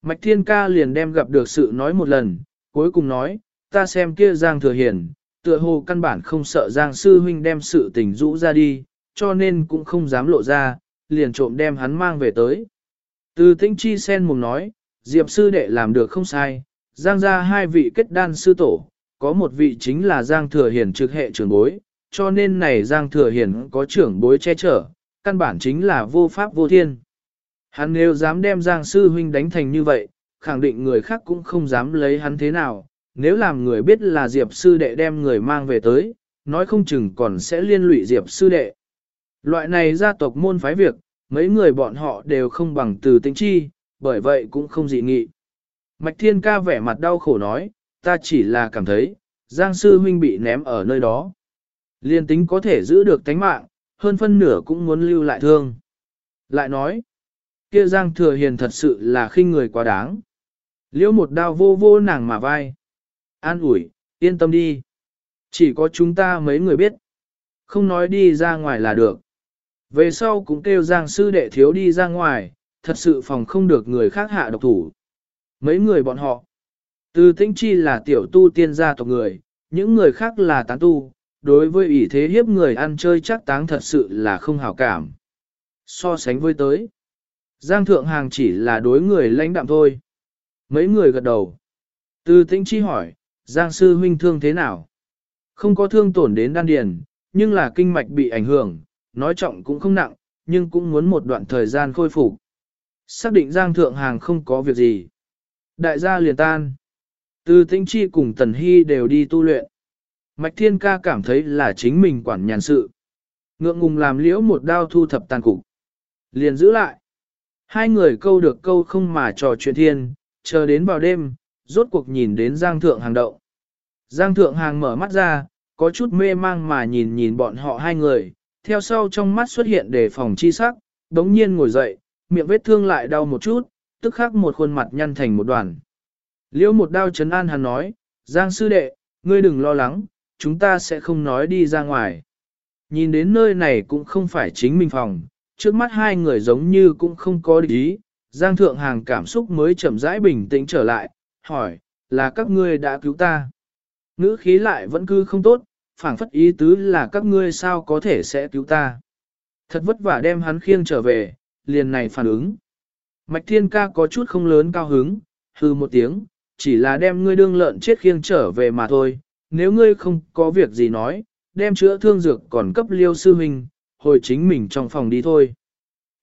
Mạch Thiên Ca liền đem gặp được sự nói một lần, cuối cùng nói, ta xem kia Giang Thừa Hiền, tựa hồ căn bản không sợ Giang Sư Huynh đem sự tình rũ ra đi, cho nên cũng không dám lộ ra, liền trộm đem hắn mang về tới. Từ tinh chi sen mùng nói, Diệp Sư Đệ làm được không sai, Giang ra hai vị kết đan sư tổ, có một vị chính là Giang Thừa Hiền trực hệ trưởng bối, cho nên này Giang Thừa Hiền có trưởng bối che chở, căn bản chính là vô pháp vô thiên. Hắn nếu dám đem Giang Sư Huynh đánh thành như vậy, khẳng định người khác cũng không dám lấy hắn thế nào, nếu làm người biết là Diệp Sư Đệ đem người mang về tới, nói không chừng còn sẽ liên lụy Diệp Sư Đệ. Loại này gia tộc môn phái việc, mấy người bọn họ đều không bằng từ tính chi, bởi vậy cũng không dị nghị. Mạch Thiên Ca vẻ mặt đau khổ nói, ta chỉ là cảm thấy, Giang Sư Huynh bị ném ở nơi đó. Liên tính có thể giữ được tánh mạng, hơn phân nửa cũng muốn lưu lại thương. Lại nói, kia Giang Thừa Hiền thật sự là khinh người quá đáng. Liễu một đao vô vô nàng mà vai. An ủi, yên tâm đi. Chỉ có chúng ta mấy người biết. Không nói đi ra ngoài là được. Về sau cũng kêu Giang sư đệ thiếu đi ra ngoài, thật sự phòng không được người khác hạ độc thủ. Mấy người bọn họ. Từ tinh chi là tiểu tu tiên gia tộc người, những người khác là tán tu, đối với ủy thế hiếp người ăn chơi chắc táng thật sự là không hảo cảm. So sánh với tới, Giang Thượng Hàng chỉ là đối người lãnh đạm thôi. Mấy người gật đầu. Từ tĩnh chi hỏi, Giang Sư huynh thương thế nào? Không có thương tổn đến đan điền, nhưng là kinh mạch bị ảnh hưởng, nói trọng cũng không nặng, nhưng cũng muốn một đoạn thời gian khôi phục. Xác định Giang Thượng Hàng không có việc gì. Đại gia liền tan. Từ tĩnh chi cùng Tần Hy đều đi tu luyện. Mạch Thiên Ca cảm thấy là chính mình quản nhàn sự. Ngượng ngùng làm liễu một đao thu thập tàn cục. Liền giữ lại. Hai người câu được câu không mà trò chuyện thiên, chờ đến vào đêm, rốt cuộc nhìn đến Giang Thượng Hàng đậu. Giang Thượng Hàng mở mắt ra, có chút mê mang mà nhìn nhìn bọn họ hai người, theo sau trong mắt xuất hiện đề phòng chi sắc, đống nhiên ngồi dậy, miệng vết thương lại đau một chút, tức khắc một khuôn mặt nhăn thành một đoàn. Liễu một đao chấn an hắn nói, Giang sư đệ, ngươi đừng lo lắng, chúng ta sẽ không nói đi ra ngoài. Nhìn đến nơi này cũng không phải chính mình phòng, trước mắt hai người giống như cũng không có địch ý, Giang Thượng Hàng cảm xúc mới chậm rãi bình tĩnh trở lại, hỏi, là các ngươi đã cứu ta. Ngữ khí lại vẫn cứ không tốt, phảng phất ý tứ là các ngươi sao có thể sẽ cứu ta. Thật vất vả đem hắn khiêng trở về, liền này phản ứng. Mạch Thiên Ca có chút không lớn cao hứng, hư một tiếng, chỉ là đem ngươi đương lợn chết khiêng trở về mà thôi, nếu ngươi không có việc gì nói, đem chữa thương dược còn cấp liêu sư huynh, hồi chính mình trong phòng đi thôi.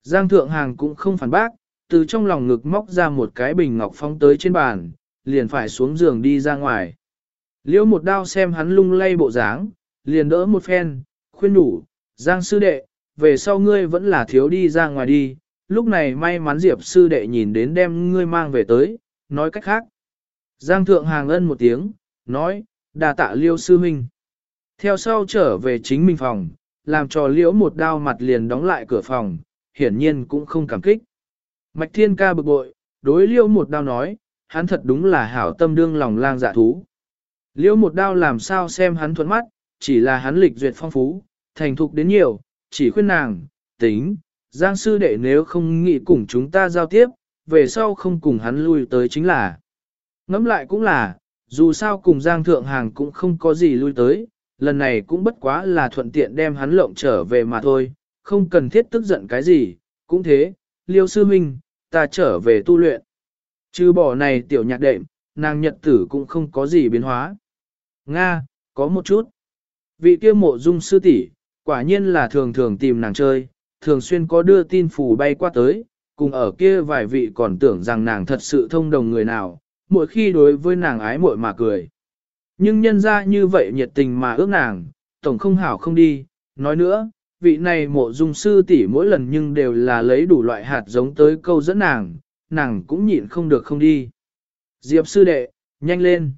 Giang Thượng Hàng cũng không phản bác, từ trong lòng ngực móc ra một cái bình ngọc phong tới trên bàn, liền phải xuống giường đi ra ngoài. Liêu một đao xem hắn lung lay bộ dáng, liền đỡ một phen, khuyên nhủ Giang sư đệ, về sau ngươi vẫn là thiếu đi ra ngoài đi, lúc này may mắn Diệp sư đệ nhìn đến đem ngươi mang về tới, nói cách khác. Giang thượng hàng ân một tiếng, nói, đà tạ liêu sư huynh. Theo sau trở về chính mình phòng, làm cho liễu một đao mặt liền đóng lại cửa phòng, hiển nhiên cũng không cảm kích. Mạch thiên ca bực bội, đối liễu một đao nói, hắn thật đúng là hảo tâm đương lòng lang dạ thú. Liễu một đao làm sao xem hắn thuận mắt, chỉ là hắn lịch duyệt phong phú, thành thục đến nhiều, chỉ khuyên nàng, tính, Giang sư đệ nếu không nghĩ cùng chúng ta giao tiếp, về sau không cùng hắn lui tới chính là. Ngẫm lại cũng là, dù sao cùng Giang Thượng Hàng cũng không có gì lui tới, lần này cũng bất quá là thuận tiện đem hắn lộng trở về mà thôi, không cần thiết tức giận cái gì, cũng thế, liêu sư minh, ta trở về tu luyện. Chứ bỏ này tiểu nhạc đệm, nàng nhật tử cũng không có gì biến hóa. Nga, có một chút. Vị kia mộ dung sư tỷ, quả nhiên là thường thường tìm nàng chơi, thường xuyên có đưa tin phù bay qua tới, cùng ở kia vài vị còn tưởng rằng nàng thật sự thông đồng người nào, mỗi khi đối với nàng ái muội mà cười. Nhưng nhân ra như vậy nhiệt tình mà ước nàng, tổng không hảo không đi, nói nữa, vị này mộ dung sư tỷ mỗi lần nhưng đều là lấy đủ loại hạt giống tới câu dẫn nàng, nàng cũng nhịn không được không đi. Diệp sư đệ, nhanh lên.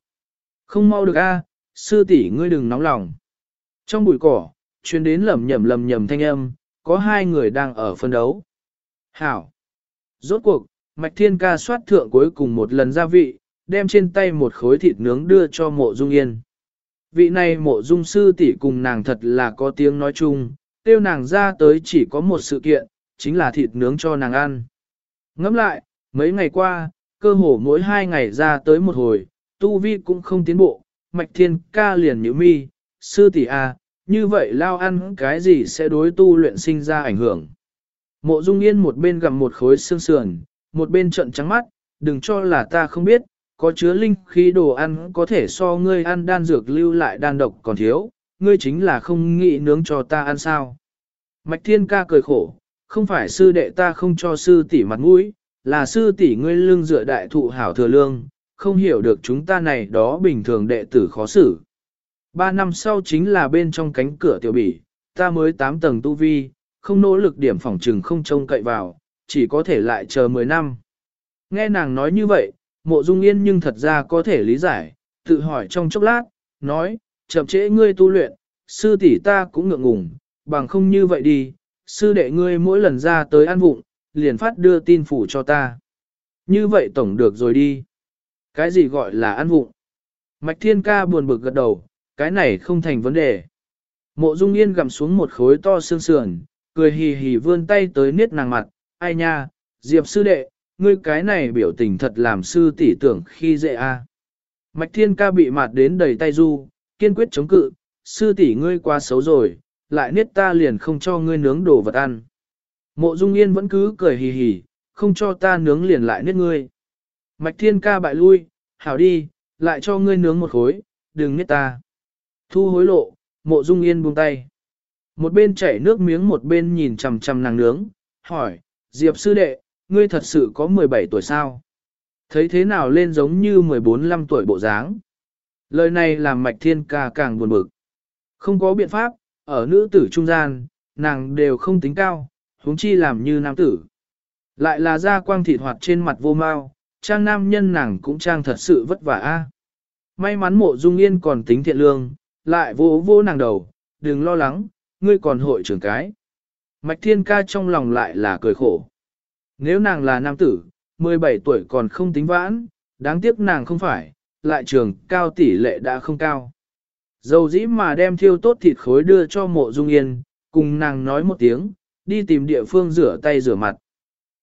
Không mau được a, sư tỷ ngươi đừng nóng lòng. Trong bụi cỏ, chuyến đến lầm nhầm lầm nhầm thanh âm, có hai người đang ở phân đấu. Hảo. Rốt cuộc, Mạch Thiên Ca soát thượng cuối cùng một lần gia vị, đem trên tay một khối thịt nướng đưa cho mộ dung yên. Vị này mộ dung sư tỷ cùng nàng thật là có tiếng nói chung, tiêu nàng ra tới chỉ có một sự kiện, chính là thịt nướng cho nàng ăn. Ngẫm lại, mấy ngày qua, cơ hồ mỗi hai ngày ra tới một hồi, tu vi cũng không tiến bộ, mạch thiên ca liền nhíu mi, sư tỷ a, à, như vậy lao ăn cái gì sẽ đối tu luyện sinh ra ảnh hưởng. Mộ dung yên một bên gặm một khối xương sườn, một bên trận trắng mắt, đừng cho là ta không biết, có chứa linh khí đồ ăn có thể so ngươi ăn đan dược lưu lại đan độc còn thiếu, ngươi chính là không nghĩ nướng cho ta ăn sao. Mạch thiên ca cười khổ, không phải sư đệ ta không cho sư tỷ mặt mũi, là sư tỷ ngươi lương dựa đại thụ hảo thừa lương, không hiểu được chúng ta này đó bình thường đệ tử khó xử. Ba năm sau chính là bên trong cánh cửa tiểu bỉ, ta mới tám tầng tu vi, không nỗ lực điểm phòng trừng không trông cậy vào, chỉ có thể lại chờ 10 năm. Nghe nàng nói như vậy, mộ dung yên nhưng thật ra có thể lý giải, tự hỏi trong chốc lát, nói, chậm trễ ngươi tu luyện, sư tỷ ta cũng ngượng ngùng, bằng không như vậy đi, sư đệ ngươi mỗi lần ra tới ăn vụng, liền phát đưa tin phủ cho ta. Như vậy tổng được rồi đi. Cái gì gọi là ăn vụng? Mạch thiên ca buồn bực gật đầu, cái này không thành vấn đề. Mộ dung yên gặm xuống một khối to xương sườn, cười hì hì vươn tay tới niết nàng mặt, ai nha, diệp sư đệ, ngươi cái này biểu tình thật làm sư tỷ tưởng khi dễ a. Mạch thiên ca bị mặt đến đầy tay du, kiên quyết chống cự, sư tỷ ngươi quá xấu rồi, lại niết ta liền không cho ngươi nướng đồ vật ăn. Mộ Dung Yên vẫn cứ cười hì hì, không cho ta nướng liền lại niết ngươi. Mạch thiên ca bại lui, hảo đi, lại cho ngươi nướng một khối, đừng niết ta. Thu hối lộ, mộ Dung Yên buông tay. Một bên chảy nước miếng một bên nhìn chằm chằm nàng nướng, hỏi, Diệp sư đệ, ngươi thật sự có 17 tuổi sao? Thấy thế nào lên giống như 14-15 tuổi bộ dáng? Lời này làm mạch thiên ca càng buồn bực. Không có biện pháp, ở nữ tử trung gian, nàng đều không tính cao, huống chi làm như nam tử. Lại là da quang thịt hoạt trên mặt vô mau, trang nam nhân nàng cũng trang thật sự vất vả a. May mắn mộ dung yên còn tính thiện lương, lại vô vô nàng đầu, đừng lo lắng, ngươi còn hội trưởng cái. Mạch thiên ca trong lòng lại là cười khổ. Nếu nàng là nam tử, 17 tuổi còn không tính vãn, đáng tiếc nàng không phải, lại trường cao tỷ lệ đã không cao. Dầu dĩ mà đem thiêu tốt thịt khối đưa cho mộ dung yên, cùng nàng nói một tiếng, đi tìm địa phương rửa tay rửa mặt.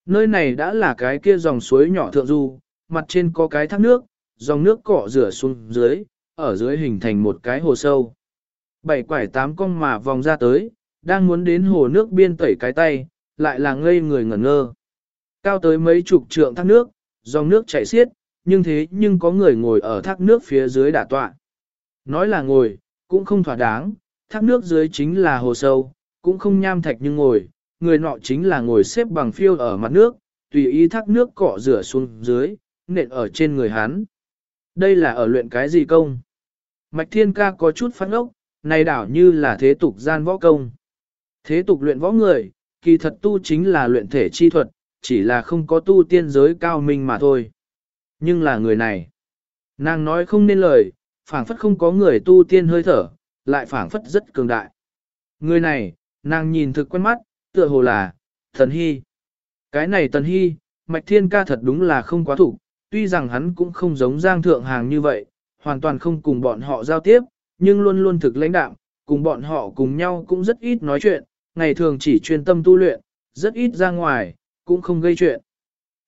Nơi này đã là cái kia dòng suối nhỏ thượng du, mặt trên có cái thác nước, dòng nước cọ rửa xuống dưới, ở dưới hình thành một cái hồ sâu. Bảy quải tám con mà vòng ra tới, đang muốn đến hồ nước biên tẩy cái tay, lại là ngây người ngẩn ngơ. Cao tới mấy chục trượng thác nước, dòng nước chảy xiết, nhưng thế nhưng có người ngồi ở thác nước phía dưới đả tọa. Nói là ngồi, cũng không thỏa đáng, thác nước dưới chính là hồ sâu, cũng không nham thạch nhưng ngồi, người nọ chính là ngồi xếp bằng phiêu ở mặt nước, tùy ý thác nước cọ rửa xuống dưới, nện ở trên người hắn. Đây là ở luyện cái gì công? Mạch Thiên Ca có chút phát ốc, này đảo như là thế tục gian võ công. Thế tục luyện võ người, kỳ thật tu chính là luyện thể chi thuật, chỉ là không có tu tiên giới cao minh mà thôi. Nhưng là người này, nàng nói không nên lời, phảng phất không có người tu tiên hơi thở, lại phảng phất rất cường đại. Người này, nàng nhìn thực quen mắt, tựa hồ là, thần Hy. Cái này thần Hy, Mạch Thiên ca thật đúng là không quá thủ, tuy rằng hắn cũng không giống Giang Thượng Hàng như vậy, hoàn toàn không cùng bọn họ giao tiếp, nhưng luôn luôn thực lãnh đạm, cùng bọn họ cùng nhau cũng rất ít nói chuyện, ngày thường chỉ chuyên tâm tu luyện, rất ít ra ngoài, cũng không gây chuyện.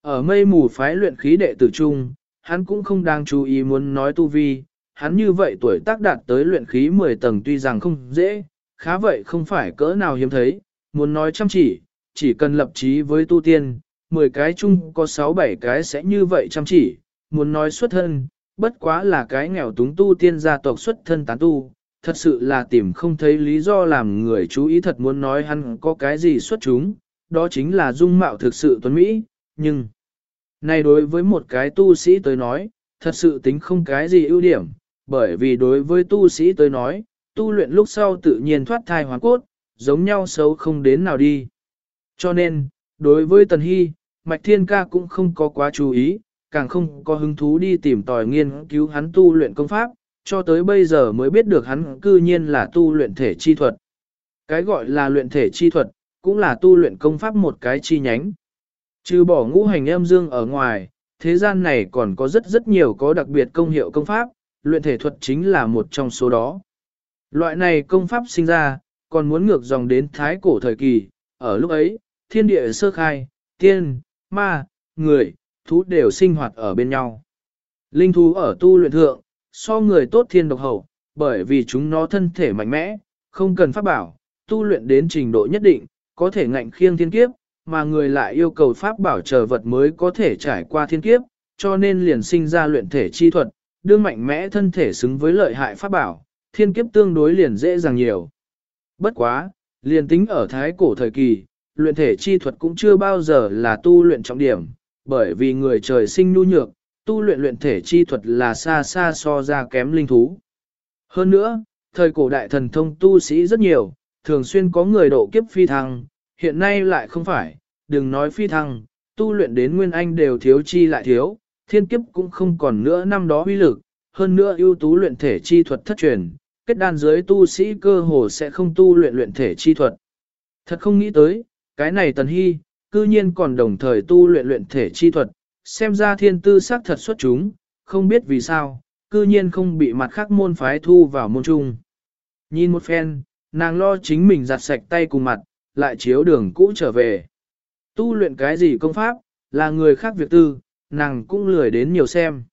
Ở mây mù phái luyện khí đệ tử trung, hắn cũng không đang chú ý muốn nói tu vi, hắn như vậy tuổi tác đạt tới luyện khí 10 tầng tuy rằng không dễ, khá vậy không phải cỡ nào hiếm thấy, muốn nói chăm chỉ, chỉ cần lập chí với tu tiên, 10 cái chung có 6-7 cái sẽ như vậy chăm chỉ, muốn nói xuất thân, bất quá là cái nghèo túng tu tiên gia tộc xuất thân tán tu, thật sự là tìm không thấy lý do làm người chú ý thật muốn nói hắn có cái gì xuất chúng, đó chính là dung mạo thực sự tuấn Mỹ, nhưng... Này đối với một cái tu sĩ tới nói, thật sự tính không cái gì ưu điểm, bởi vì đối với tu sĩ tới nói, tu luyện lúc sau tự nhiên thoát thai hoàn cốt, giống nhau xấu không đến nào đi. Cho nên, đối với Tần Hy, Mạch Thiên Ca cũng không có quá chú ý, càng không có hứng thú đi tìm tòi nghiên cứu hắn tu luyện công pháp, cho tới bây giờ mới biết được hắn cư nhiên là tu luyện thể chi thuật. Cái gọi là luyện thể chi thuật, cũng là tu luyện công pháp một cái chi nhánh. Trừ bỏ ngũ hành âm dương ở ngoài, thế gian này còn có rất rất nhiều có đặc biệt công hiệu công pháp, luyện thể thuật chính là một trong số đó. Loại này công pháp sinh ra, còn muốn ngược dòng đến thái cổ thời kỳ, ở lúc ấy, thiên địa sơ khai, tiên, ma, người, thú đều sinh hoạt ở bên nhau. Linh thú ở tu luyện thượng, so người tốt thiên độc hậu, bởi vì chúng nó thân thể mạnh mẽ, không cần pháp bảo, tu luyện đến trình độ nhất định, có thể ngạnh khiêng thiên kiếp, mà người lại yêu cầu pháp bảo chờ vật mới có thể trải qua thiên kiếp, cho nên liền sinh ra luyện thể chi thuật, đương mạnh mẽ thân thể xứng với lợi hại pháp bảo, thiên kiếp tương đối liền dễ dàng nhiều. Bất quá, liền tính ở thái cổ thời kỳ, luyện thể chi thuật cũng chưa bao giờ là tu luyện trọng điểm, bởi vì người trời sinh nhu nhược, tu luyện luyện thể chi thuật là xa xa so ra kém linh thú. Hơn nữa, thời cổ đại thần thông tu sĩ rất nhiều, thường xuyên có người độ kiếp phi thăng, hiện nay lại không phải, đừng nói phi thăng, tu luyện đến nguyên anh đều thiếu chi lại thiếu, thiên kiếp cũng không còn nữa năm đó uy lực, hơn nữa ưu tú luyện thể chi thuật thất truyền, kết đan giới tu sĩ cơ hồ sẽ không tu luyện luyện thể chi thuật. Thật không nghĩ tới, cái này tần hy, cư nhiên còn đồng thời tu luyện luyện thể chi thuật, xem ra thiên tư sắc thật xuất chúng, không biết vì sao, cư nhiên không bị mặt khác môn phái thu vào môn trung. Nhìn một phen, nàng lo chính mình giặt sạch tay cùng mặt, lại chiếu đường cũ trở về. Tu luyện cái gì công pháp, là người khác việc tư, nàng cũng lười đến nhiều xem.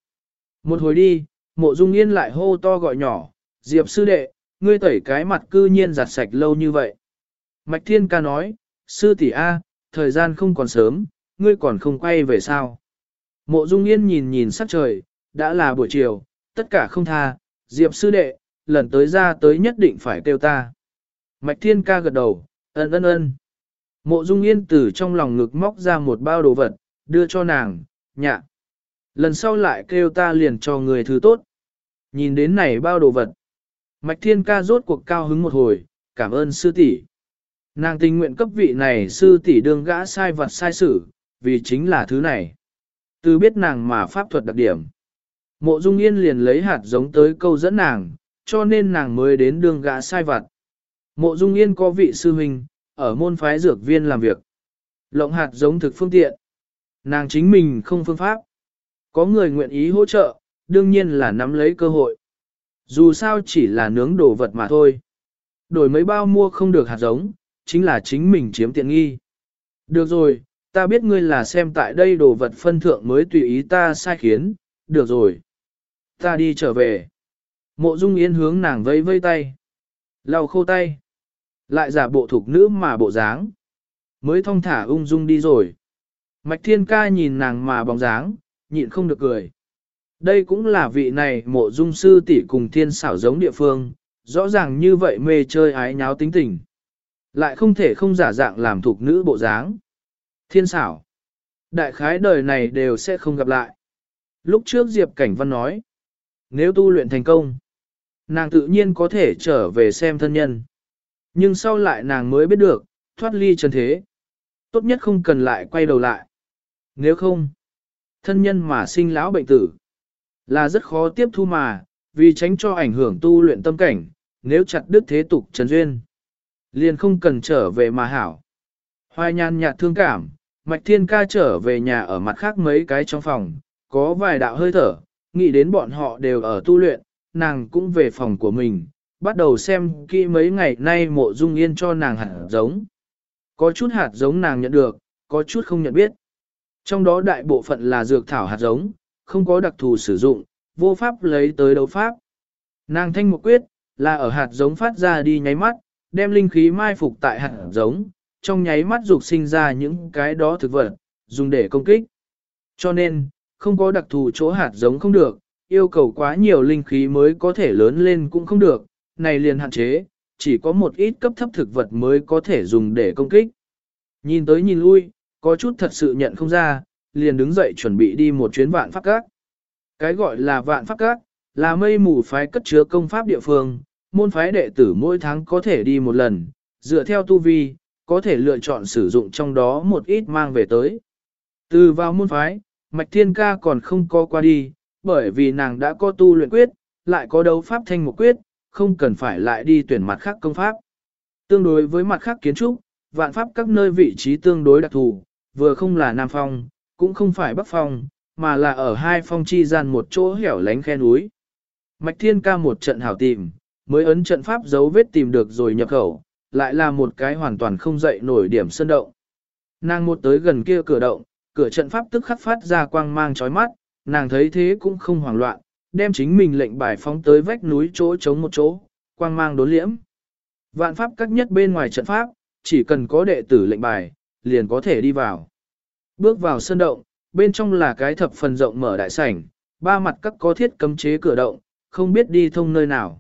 Một hồi đi, mộ dung yên lại hô to gọi nhỏ, Diệp sư đệ, ngươi tẩy cái mặt cư nhiên giặt sạch lâu như vậy. Mạch Thiên ca nói, sư tỷ A, thời gian không còn sớm, ngươi còn không quay về sao. Mộ Dung Yên nhìn nhìn sắc trời, đã là buổi chiều, tất cả không tha, Diệp sư đệ, lần tới ra tới nhất định phải kêu ta. Mạch Thiên ca gật đầu, ân ân ân. Mộ Dung Yên từ trong lòng ngực móc ra một bao đồ vật, đưa cho nàng, nhạ. Lần sau lại kêu ta liền cho người thứ tốt. Nhìn đến này bao đồ vật. Mạch Thiên ca rốt cuộc cao hứng một hồi, cảm ơn sư tỷ. Nàng tình nguyện cấp vị này sư tỷ đương gã sai vật sai sử, vì chính là thứ này. Từ biết nàng mà pháp thuật đặc điểm. Mộ Dung Yên liền lấy hạt giống tới câu dẫn nàng, cho nên nàng mới đến đương gã sai vật. Mộ Dung Yên có vị sư huynh, ở môn phái dược viên làm việc. Lộng hạt giống thực phương tiện. Nàng chính mình không phương pháp. Có người nguyện ý hỗ trợ, đương nhiên là nắm lấy cơ hội. Dù sao chỉ là nướng đồ vật mà thôi. Đổi mấy bao mua không được hạt giống, chính là chính mình chiếm tiện nghi. Được rồi, ta biết ngươi là xem tại đây đồ vật phân thượng mới tùy ý ta sai khiến, được rồi. Ta đi trở về. Mộ Dung Yên hướng nàng vẫy vẫy tay. Lau khô tay. Lại giả bộ thuộc nữ mà bộ dáng. Mới thong thả ung dung đi rồi. Mạch Thiên Ca nhìn nàng mà bóng dáng, nhịn không được cười. Đây cũng là vị này mộ dung sư tỷ cùng thiên xảo giống địa phương, rõ ràng như vậy mê chơi ái nháo tính tình. Lại không thể không giả dạng làm thuộc nữ bộ dáng. Thiên xảo. Đại khái đời này đều sẽ không gặp lại. Lúc trước Diệp Cảnh Văn nói, nếu tu luyện thành công, nàng tự nhiên có thể trở về xem thân nhân. Nhưng sau lại nàng mới biết được, thoát ly chân thế. Tốt nhất không cần lại quay đầu lại. Nếu không, thân nhân mà sinh lão bệnh tử. Là rất khó tiếp thu mà, vì tránh cho ảnh hưởng tu luyện tâm cảnh, nếu chặt đứt thế tục trần duyên. Liền không cần trở về mà hảo. Hoài nhan nhạt thương cảm, Mạch Thiên ca trở về nhà ở mặt khác mấy cái trong phòng, có vài đạo hơi thở, nghĩ đến bọn họ đều ở tu luyện, nàng cũng về phòng của mình, bắt đầu xem kỹ mấy ngày nay mộ dung yên cho nàng hạt giống. Có chút hạt giống nàng nhận được, có chút không nhận biết. Trong đó đại bộ phận là dược thảo hạt giống, không có đặc thù sử dụng, vô pháp lấy tới đấu pháp. Nàng thanh một quyết, là ở hạt giống phát ra đi nháy mắt, đem linh khí mai phục tại hạt giống, trong nháy mắt dục sinh ra những cái đó thực vật, dùng để công kích. Cho nên, không có đặc thù chỗ hạt giống không được, yêu cầu quá nhiều linh khí mới có thể lớn lên cũng không được, này liền hạn chế, chỉ có một ít cấp thấp thực vật mới có thể dùng để công kích. Nhìn tới nhìn lui, có chút thật sự nhận không ra, liền đứng dậy chuẩn bị đi một chuyến vạn pháp các. Cái gọi là vạn pháp các, là mây mù phái cất chứa công pháp địa phương, môn phái đệ tử mỗi tháng có thể đi một lần, dựa theo tu vi, có thể lựa chọn sử dụng trong đó một ít mang về tới. Từ vào môn phái, Mạch Thiên Ca còn không có qua đi, bởi vì nàng đã có tu luyện quyết, lại có đấu pháp thanh một quyết, không cần phải lại đi tuyển mặt khác công pháp. Tương đối với mặt khác kiến trúc, vạn pháp các nơi vị trí tương đối đặc thù, vừa không là Nam Phong, cũng không phải Bắc Phong, mà là ở hai phong chi gian một chỗ hẻo lánh khe núi. Mạch Thiên ca một trận hảo tìm, mới ấn trận pháp dấu vết tìm được rồi nhập khẩu, lại là một cái hoàn toàn không dậy nổi điểm sơn động. Nàng một tới gần kia cửa động, cửa trận pháp tức khắc phát ra quang mang chói mắt, nàng thấy thế cũng không hoảng loạn, đem chính mình lệnh bài phóng tới vách núi chỗ chống một chỗ, quang mang đốn liễm. Vạn pháp các nhất bên ngoài trận pháp, chỉ cần có đệ tử lệnh bài, liền có thể đi vào. Bước vào sân động, bên trong là cái thập phần rộng mở đại sảnh, ba mặt các có thiết cấm chế cửa động, không biết đi thông nơi nào.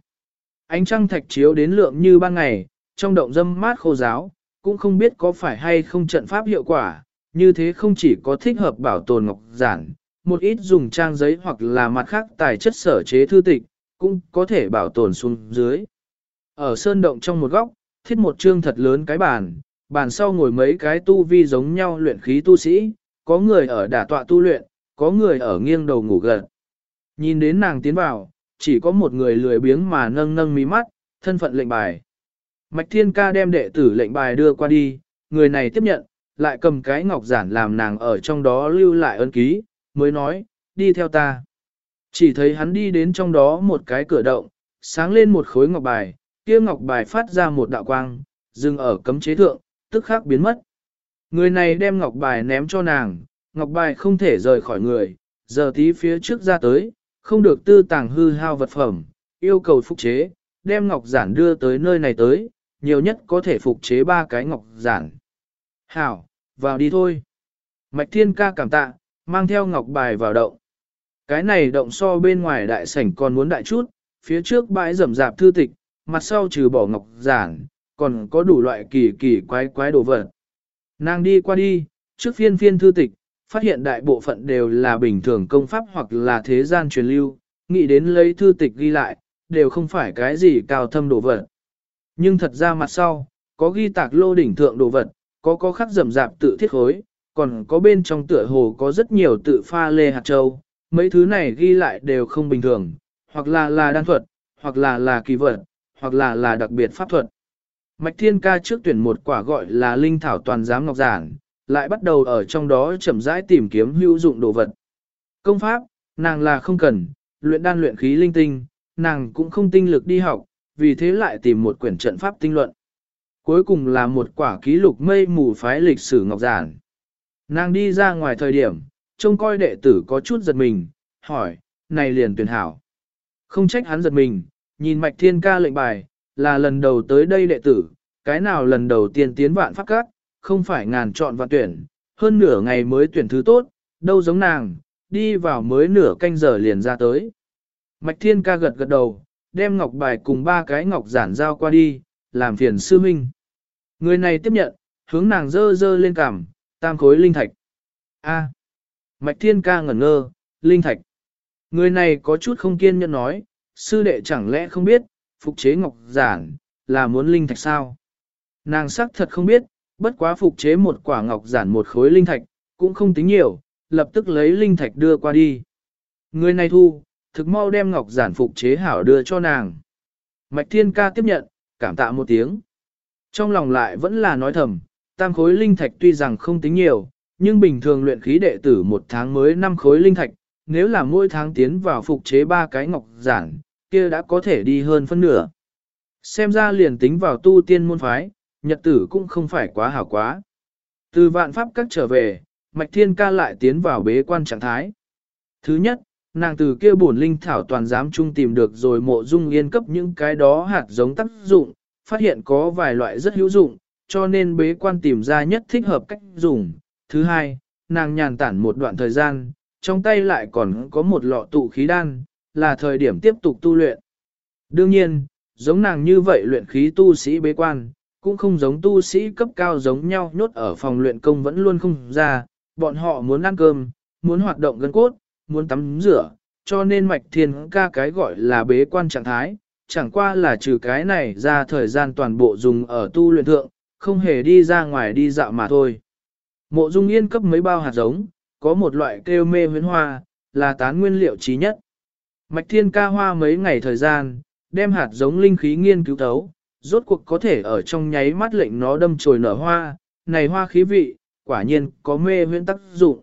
Ánh trăng thạch chiếu đến lượng như ban ngày, trong động dâm mát khô giáo, cũng không biết có phải hay không trận pháp hiệu quả, như thế không chỉ có thích hợp bảo tồn ngọc giản, một ít dùng trang giấy hoặc là mặt khác tài chất sở chế thư tịch, cũng có thể bảo tồn xuống dưới. Ở sơn động trong một góc, thiết một trương thật lớn cái bàn, bàn sau ngồi mấy cái tu vi giống nhau luyện khí tu sĩ, có người ở đả tọa tu luyện, có người ở nghiêng đầu ngủ gần. Nhìn đến nàng tiến vào, chỉ có một người lười biếng mà nâng nâng mí mắt, thân phận lệnh bài. Mạch Thiên Ca đem đệ tử lệnh bài đưa qua đi, người này tiếp nhận, lại cầm cái ngọc giản làm nàng ở trong đó lưu lại ân ký, mới nói, đi theo ta. Chỉ thấy hắn đi đến trong đó một cái cửa động, sáng lên một khối ngọc bài, kia ngọc bài phát ra một đạo quang, dừng ở cấm chế thượng, tức khắc biến mất. Người này đem ngọc bài ném cho nàng, ngọc bài không thể rời khỏi người, giờ tí phía trước ra tới, không được tư tàng hư hao vật phẩm, yêu cầu phục chế, đem ngọc giản đưa tới nơi này tới, nhiều nhất có thể phục chế ba cái ngọc giản. Hảo, vào đi thôi. Mạch Thiên ca cảm tạ, mang theo ngọc bài vào động. Cái này động so bên ngoài đại sảnh còn muốn đại chút, phía trước bãi rầm rạp thư tịch, mặt sau trừ bỏ ngọc giản, còn có đủ loại kỳ kỳ quái quái đồ vật. Nàng đi qua đi, trước phiên phiên thư tịch, phát hiện đại bộ phận đều là bình thường công pháp hoặc là thế gian truyền lưu, nghĩ đến lấy thư tịch ghi lại, đều không phải cái gì cao thâm đồ vật. Nhưng thật ra mặt sau, có ghi tạc lô đỉnh thượng đồ vật, có có khắc rầm rạp tự thiết khối, còn có bên trong tựa hồ có rất nhiều tự pha lê hạt châu, mấy thứ này ghi lại đều không bình thường, hoặc là là đan thuật, hoặc là là kỳ vật, hoặc là là đặc biệt pháp thuật. Mạch Thiên Ca trước tuyển một quả gọi là linh thảo toàn giám ngọc giản, lại bắt đầu ở trong đó chậm rãi tìm kiếm hữu dụng đồ vật. Công pháp, nàng là không cần, luyện đan luyện khí linh tinh, nàng cũng không tinh lực đi học, vì thế lại tìm một quyển trận pháp tinh luận. Cuối cùng là một quả ký lục mây mù phái lịch sử ngọc giản. Nàng đi ra ngoài thời điểm, trông coi đệ tử có chút giật mình, hỏi, này liền tuyển hảo. Không trách hắn giật mình, nhìn mạch thiên ca lệnh bài, là lần đầu tới đây đệ tử, cái nào lần đầu tiên tiến vạn pháp các, không phải ngàn chọn và tuyển, hơn nửa ngày mới tuyển thứ tốt, đâu giống nàng, đi vào mới nửa canh giờ liền ra tới. Mạch thiên ca gật gật đầu, đem ngọc bài cùng ba cái ngọc giản giao qua đi, làm phiền sư minh. Người này tiếp nhận, hướng nàng dơ dơ lên cằm, tam khối linh thạch. A. Mạch thiên ca ngẩn ngơ, linh thạch. Người này có chút không kiên nhẫn nói, sư đệ chẳng lẽ không biết, phục chế ngọc giản, là muốn linh thạch sao? Nàng sắc thật không biết, bất quá phục chế một quả ngọc giản một khối linh thạch, cũng không tính nhiều, lập tức lấy linh thạch đưa qua đi. Người này thu, thực mau đem ngọc giản phục chế hảo đưa cho nàng. Mạch thiên ca tiếp nhận, cảm tạ một tiếng. Trong lòng lại vẫn là nói thầm, tam khối linh thạch tuy rằng không tính nhiều, nhưng bình thường luyện khí đệ tử một tháng mới năm khối linh thạch, nếu là mỗi tháng tiến vào phục chế ba cái ngọc giản, kia đã có thể đi hơn phân nửa. Xem ra liền tính vào tu tiên môn phái, nhật tử cũng không phải quá hảo quá. Từ vạn pháp các trở về, Mạch Thiên ca lại tiến vào bế quan trạng thái. Thứ nhất, nàng từ kia bổn linh thảo toàn giám trung tìm được rồi mộ dung yên cấp những cái đó hạt giống tác dụng, phát hiện có vài loại rất hữu dụng, cho nên bế quan tìm ra nhất thích hợp cách dùng. Thứ hai, nàng nhàn tản một đoạn thời gian, trong tay lại còn có một lọ tụ khí đan, là thời điểm tiếp tục tu luyện. Đương nhiên, giống nàng như vậy luyện khí tu sĩ bế quan, cũng không giống tu sĩ cấp cao giống nhau nhốt ở phòng luyện công vẫn luôn không ra, bọn họ muốn ăn cơm, muốn hoạt động gân cốt, muốn tắm rửa, cho nên mạch thiên ca cái gọi là bế quan trạng thái, chẳng qua là trừ cái này ra thời gian toàn bộ dùng ở tu luyện thượng, không hề đi ra ngoài đi dạo mà thôi. Mộ dung yên cấp mấy bao hạt giống, có một loại kêu mê huyến hoa, là tán nguyên liệu trí nhất. Mạch thiên ca hoa mấy ngày thời gian, đem hạt giống linh khí nghiên cứu thấu, rốt cuộc có thể ở trong nháy mắt lệnh nó đâm chồi nở hoa, này hoa khí vị, quả nhiên có mê huyễn tác dụng.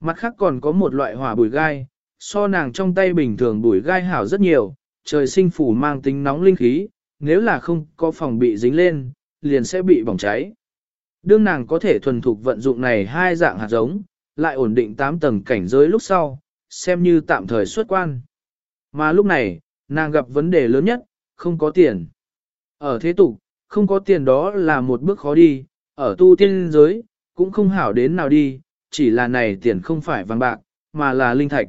Mặt khác còn có một loại hỏa bùi gai, so nàng trong tay bình thường bùi gai hảo rất nhiều, trời sinh phủ mang tính nóng linh khí, nếu là không có phòng bị dính lên, liền sẽ bị bỏng cháy. Đương nàng có thể thuần thục vận dụng này hai dạng hạt giống, lại ổn định 8 tầng cảnh giới lúc sau, xem như tạm thời xuất quan. Mà lúc này, nàng gặp vấn đề lớn nhất, không có tiền. Ở thế tục, không có tiền đó là một bước khó đi, ở tu tiên giới, cũng không hảo đến nào đi, chỉ là này tiền không phải vàng bạc, mà là linh thạch.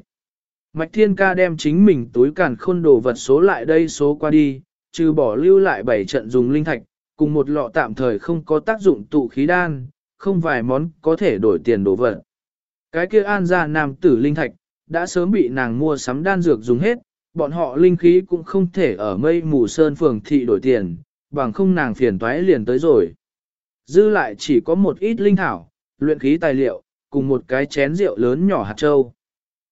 Mạch Thiên Ca đem chính mình túi càn khôn đồ vật số lại đây số qua đi, trừ bỏ lưu lại bảy trận dùng linh thạch, cùng một lọ tạm thời không có tác dụng tụ khí đan, không vài món có thể đổi tiền đổ vật. Cái kia an gia nam tử linh thạch, đã sớm bị nàng mua sắm đan dược dùng hết, bọn họ linh khí cũng không thể ở mây mù sơn phường thị đổi tiền, bằng không nàng phiền toái liền tới rồi. Dư lại chỉ có một ít linh thảo, luyện khí tài liệu, cùng một cái chén rượu lớn nhỏ hạt châu.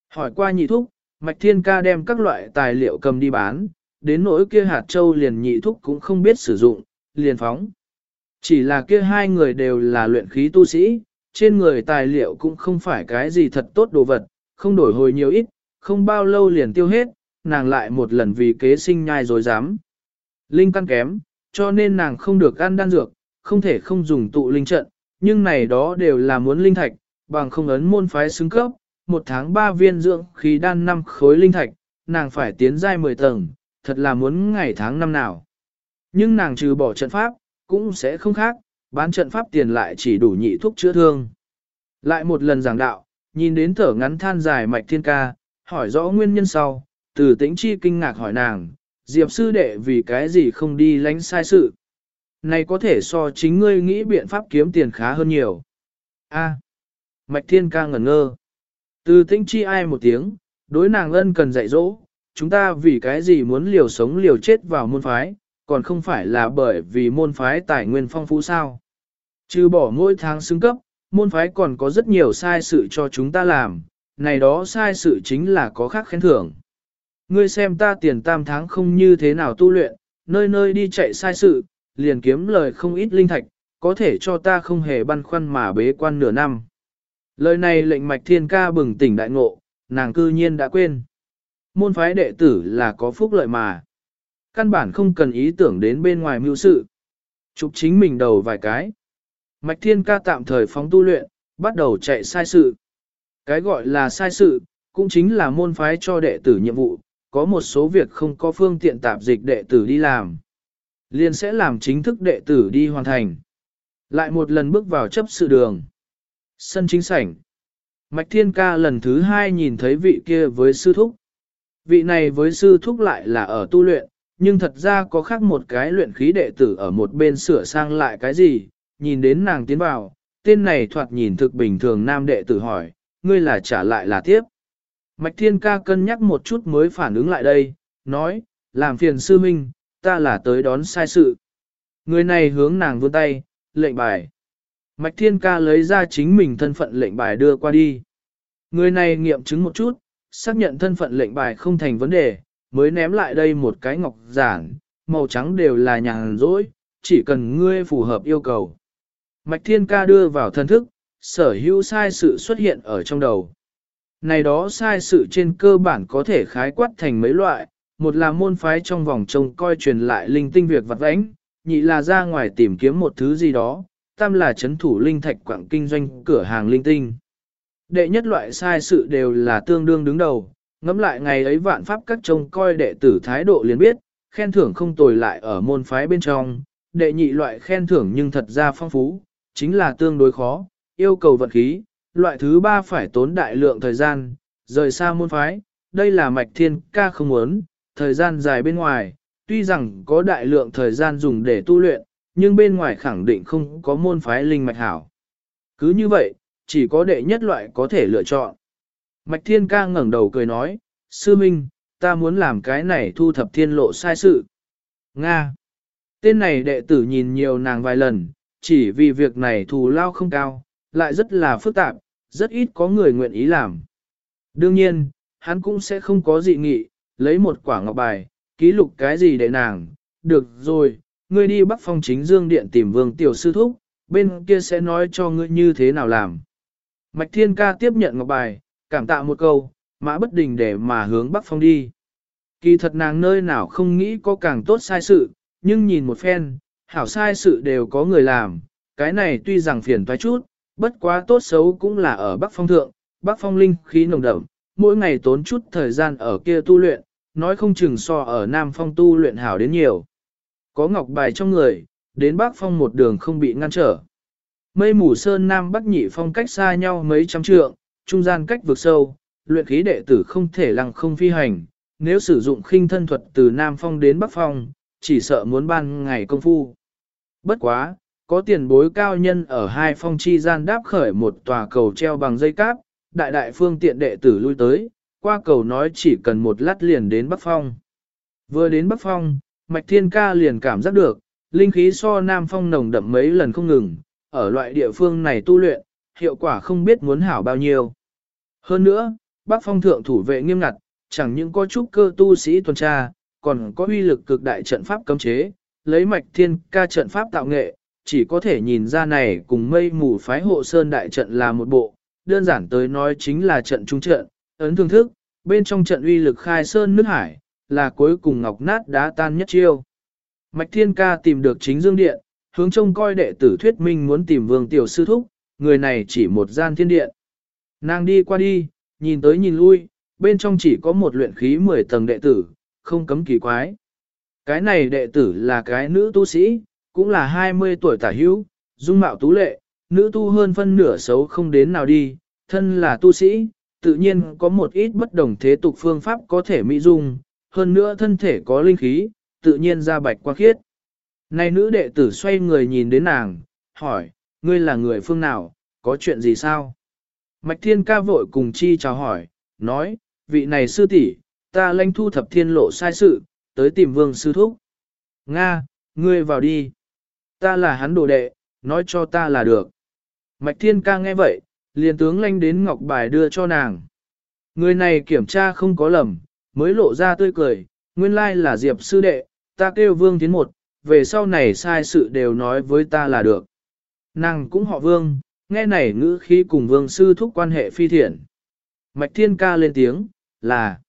Hỏi qua nhị thúc, Mạch Thiên Ca đem các loại tài liệu cầm đi bán, đến nỗi kia hạt châu liền nhị thúc cũng không biết sử dụng, liền phóng. Chỉ là kia hai người đều là luyện khí tu sĩ, trên người tài liệu cũng không phải cái gì thật tốt đồ vật, không đổi hồi nhiều ít, không bao lâu liền tiêu hết, nàng lại một lần vì kế sinh nhai rồi dám. Linh căn kém, cho nên nàng không được ăn đan dược, không thể không dùng tụ linh trận, nhưng này đó đều là muốn linh thạch, bằng không ấn môn phái xứng cấp, một tháng ba viên dưỡng khí đan năm khối linh thạch, nàng phải tiến giai 10 tầng, thật là muốn ngày tháng năm nào. Nhưng nàng trừ bỏ trận pháp, cũng sẽ không khác, bán trận pháp tiền lại chỉ đủ nhị thuốc chữa thương. Lại một lần giảng đạo, nhìn đến thở ngắn than dài mạch thiên ca, hỏi rõ nguyên nhân sau, từ tĩnh chi kinh ngạc hỏi nàng, diệp sư đệ vì cái gì không đi lánh sai sự. Này có thể so chính ngươi nghĩ biện pháp kiếm tiền khá hơn nhiều. A. mạch thiên ca ngẩn ngơ. Từ tĩnh chi ai một tiếng, đối nàng ân cần dạy dỗ, chúng ta vì cái gì muốn liều sống liều chết vào môn phái, còn không phải là bởi vì môn phái tài nguyên phong phú sao. Trừ bỏ mỗi tháng xứng cấp, môn phái còn có rất nhiều sai sự cho chúng ta làm, này đó sai sự chính là có khác khen thưởng. Ngươi xem ta tiền tam tháng không như thế nào tu luyện, nơi nơi đi chạy sai sự, liền kiếm lời không ít linh thạch, có thể cho ta không hề băn khoăn mà bế quan nửa năm. Lời này lệnh mạch thiên ca bừng tỉnh đại ngộ, nàng cư nhiên đã quên. Môn phái đệ tử là có phúc lợi mà. Căn bản không cần ý tưởng đến bên ngoài mưu sự. Chụp chính mình đầu vài cái. Mạch thiên ca tạm thời phóng tu luyện, bắt đầu chạy sai sự. Cái gọi là sai sự, cũng chính là môn phái cho đệ tử nhiệm vụ, có một số việc không có phương tiện tạp dịch đệ tử đi làm. Liền sẽ làm chính thức đệ tử đi hoàn thành. Lại một lần bước vào chấp sự đường. Sân chính sảnh. Mạch Thiên Ca lần thứ hai nhìn thấy vị kia với sư thúc. Vị này với sư thúc lại là ở tu luyện, nhưng thật ra có khác một cái luyện khí đệ tử ở một bên sửa sang lại cái gì, nhìn đến nàng tiến vào, tên này thoạt nhìn thực bình thường nam đệ tử hỏi, ngươi là trả lại là tiếp. Mạch Thiên Ca cân nhắc một chút mới phản ứng lại đây, nói, làm phiền sư minh, ta là tới đón sai sự. Người này hướng nàng vươn tay, lệnh bài. Mạch Thiên Ca lấy ra chính mình thân phận lệnh bài đưa qua đi. Người này nghiệm chứng một chút, xác nhận thân phận lệnh bài không thành vấn đề, mới ném lại đây một cái ngọc giản, màu trắng đều là nhàn rỗi, chỉ cần ngươi phù hợp yêu cầu. Mạch Thiên Ca đưa vào thân thức, sở hữu sai sự xuất hiện ở trong đầu. Này đó sai sự trên cơ bản có thể khái quát thành mấy loại, một là môn phái trong vòng trông coi truyền lại linh tinh việc vặt vãnh, nhị là ra ngoài tìm kiếm một thứ gì đó, tam là chấn thủ linh thạch quảng kinh doanh cửa hàng linh tinh. Đệ nhất loại sai sự đều là tương đương đứng đầu, ngẫm lại ngày ấy vạn pháp các trông coi đệ tử thái độ liền biết, khen thưởng không tồi lại ở môn phái bên trong, đệ nhị loại khen thưởng nhưng thật ra phong phú, chính là tương đối khó, yêu cầu vận khí, loại thứ ba phải tốn đại lượng thời gian, rời xa môn phái, đây là mạch thiên ca không muốn, thời gian dài bên ngoài, tuy rằng có đại lượng thời gian dùng để tu luyện, nhưng bên ngoài khẳng định không có môn phái linh mạch hảo. Cứ như vậy, chỉ có đệ nhất loại có thể lựa chọn. Mạch thiên ca ngẩng đầu cười nói, sư minh, ta muốn làm cái này thu thập thiên lộ sai sự. Nga. Tên này đệ tử nhìn nhiều nàng vài lần, chỉ vì việc này thù lao không cao, lại rất là phức tạp, rất ít có người nguyện ý làm. Đương nhiên, hắn cũng sẽ không có dị nghị, lấy một quả ngọc bài, ký lục cái gì để nàng, được rồi, ngươi đi bắc phong chính dương điện tìm vương tiểu sư thúc, bên kia sẽ nói cho ngươi như thế nào làm. Mạch thiên ca tiếp nhận ngọc bài, cảm tạ một câu, mã bất đình để mà hướng bắc phong đi. Kỳ thật nàng nơi nào không nghĩ có càng tốt sai sự, nhưng nhìn một phen, hảo sai sự đều có người làm, cái này tuy rằng phiền toái chút, bất quá tốt xấu cũng là ở Bắc Phong Thượng, Bắc Phong Linh khí nồng đậm, mỗi ngày tốn chút thời gian ở kia tu luyện, nói không chừng so ở Nam Phong tu luyện hảo đến nhiều. Có ngọc bài trong người, đến Bắc Phong một đường không bị ngăn trở. Mây mù sơn Nam Bắc nhị phong cách xa nhau mấy trăm trượng, trung gian cách vực sâu, luyện khí đệ tử không thể lăng không phi hành, nếu sử dụng khinh thân thuật từ Nam Phong đến Bắc Phong, chỉ sợ muốn ban ngày công phu. Bất quá, có tiền bối cao nhân ở hai phong chi gian đáp khởi một tòa cầu treo bằng dây cáp, đại đại phương tiện đệ tử lui tới, qua cầu nói chỉ cần một lát liền đến Bắc Phong. Vừa đến Bắc Phong, Mạch Thiên Ca liền cảm giác được, linh khí so Nam Phong nồng đậm mấy lần không ngừng, ở loại địa phương này tu luyện, hiệu quả không biết muốn hảo bao nhiêu. Hơn nữa, Bắc Phong thượng thủ vệ nghiêm ngặt, chẳng những có chút cơ tu sĩ tuần tra, còn có uy lực cực đại trận pháp cấm chế, lấy Mạch Thiên Ca trận pháp tạo nghệ, chỉ có thể nhìn ra này cùng mây mù phái hộ sơn đại trận là một bộ, đơn giản tới nói chính là trận trung trận, ấn thương thức, bên trong trận uy lực khai sơn nước hải, là cuối cùng ngọc nát đá tan nhất chiêu. Mạch Thiên Ca tìm được chính dương điện, hướng trông coi đệ tử thuyết minh muốn tìm vương tiểu sư thúc, người này chỉ một gian thiên điện. Nàng đi qua đi, nhìn tới nhìn lui, bên trong chỉ có một luyện khí 10 tầng đệ tử, không cấm kỳ quái. Cái này đệ tử là cái nữ tu sĩ, cũng là 20 tuổi tả hữu, dung mạo tú lệ, nữ tu hơn phân nửa xấu không đến nào đi, thân là tu sĩ, tự nhiên có một ít bất đồng thế tục phương pháp có thể mỹ dung, hơn nữa thân thể có linh khí, tự nhiên ra bạch quang khiết. Này nữ đệ tử xoay người nhìn đến nàng, hỏi, ngươi là người phương nào, có chuyện gì sao? Mạch thiên ca vội cùng chi chào hỏi, nói, vị này sư tỷ, ta lãnh thu thập thiên lộ sai sự, tới tìm vương sư thúc. Nga, ngươi vào đi. Ta là hắn đồ đệ, nói cho ta là được. Mạch thiên ca nghe vậy, liền tướng lanh đến ngọc bài đưa cho nàng. Người này kiểm tra không có lầm, mới lộ ra tươi cười, nguyên lai là Diệp sư đệ, ta kêu vương tiến một, về sau này sai sự đều nói với ta là được. Nàng cũng họ vương, nghe này ngữ khí cùng vương sư thúc quan hệ phi thiện. Mạch thiên ca lên tiếng, là,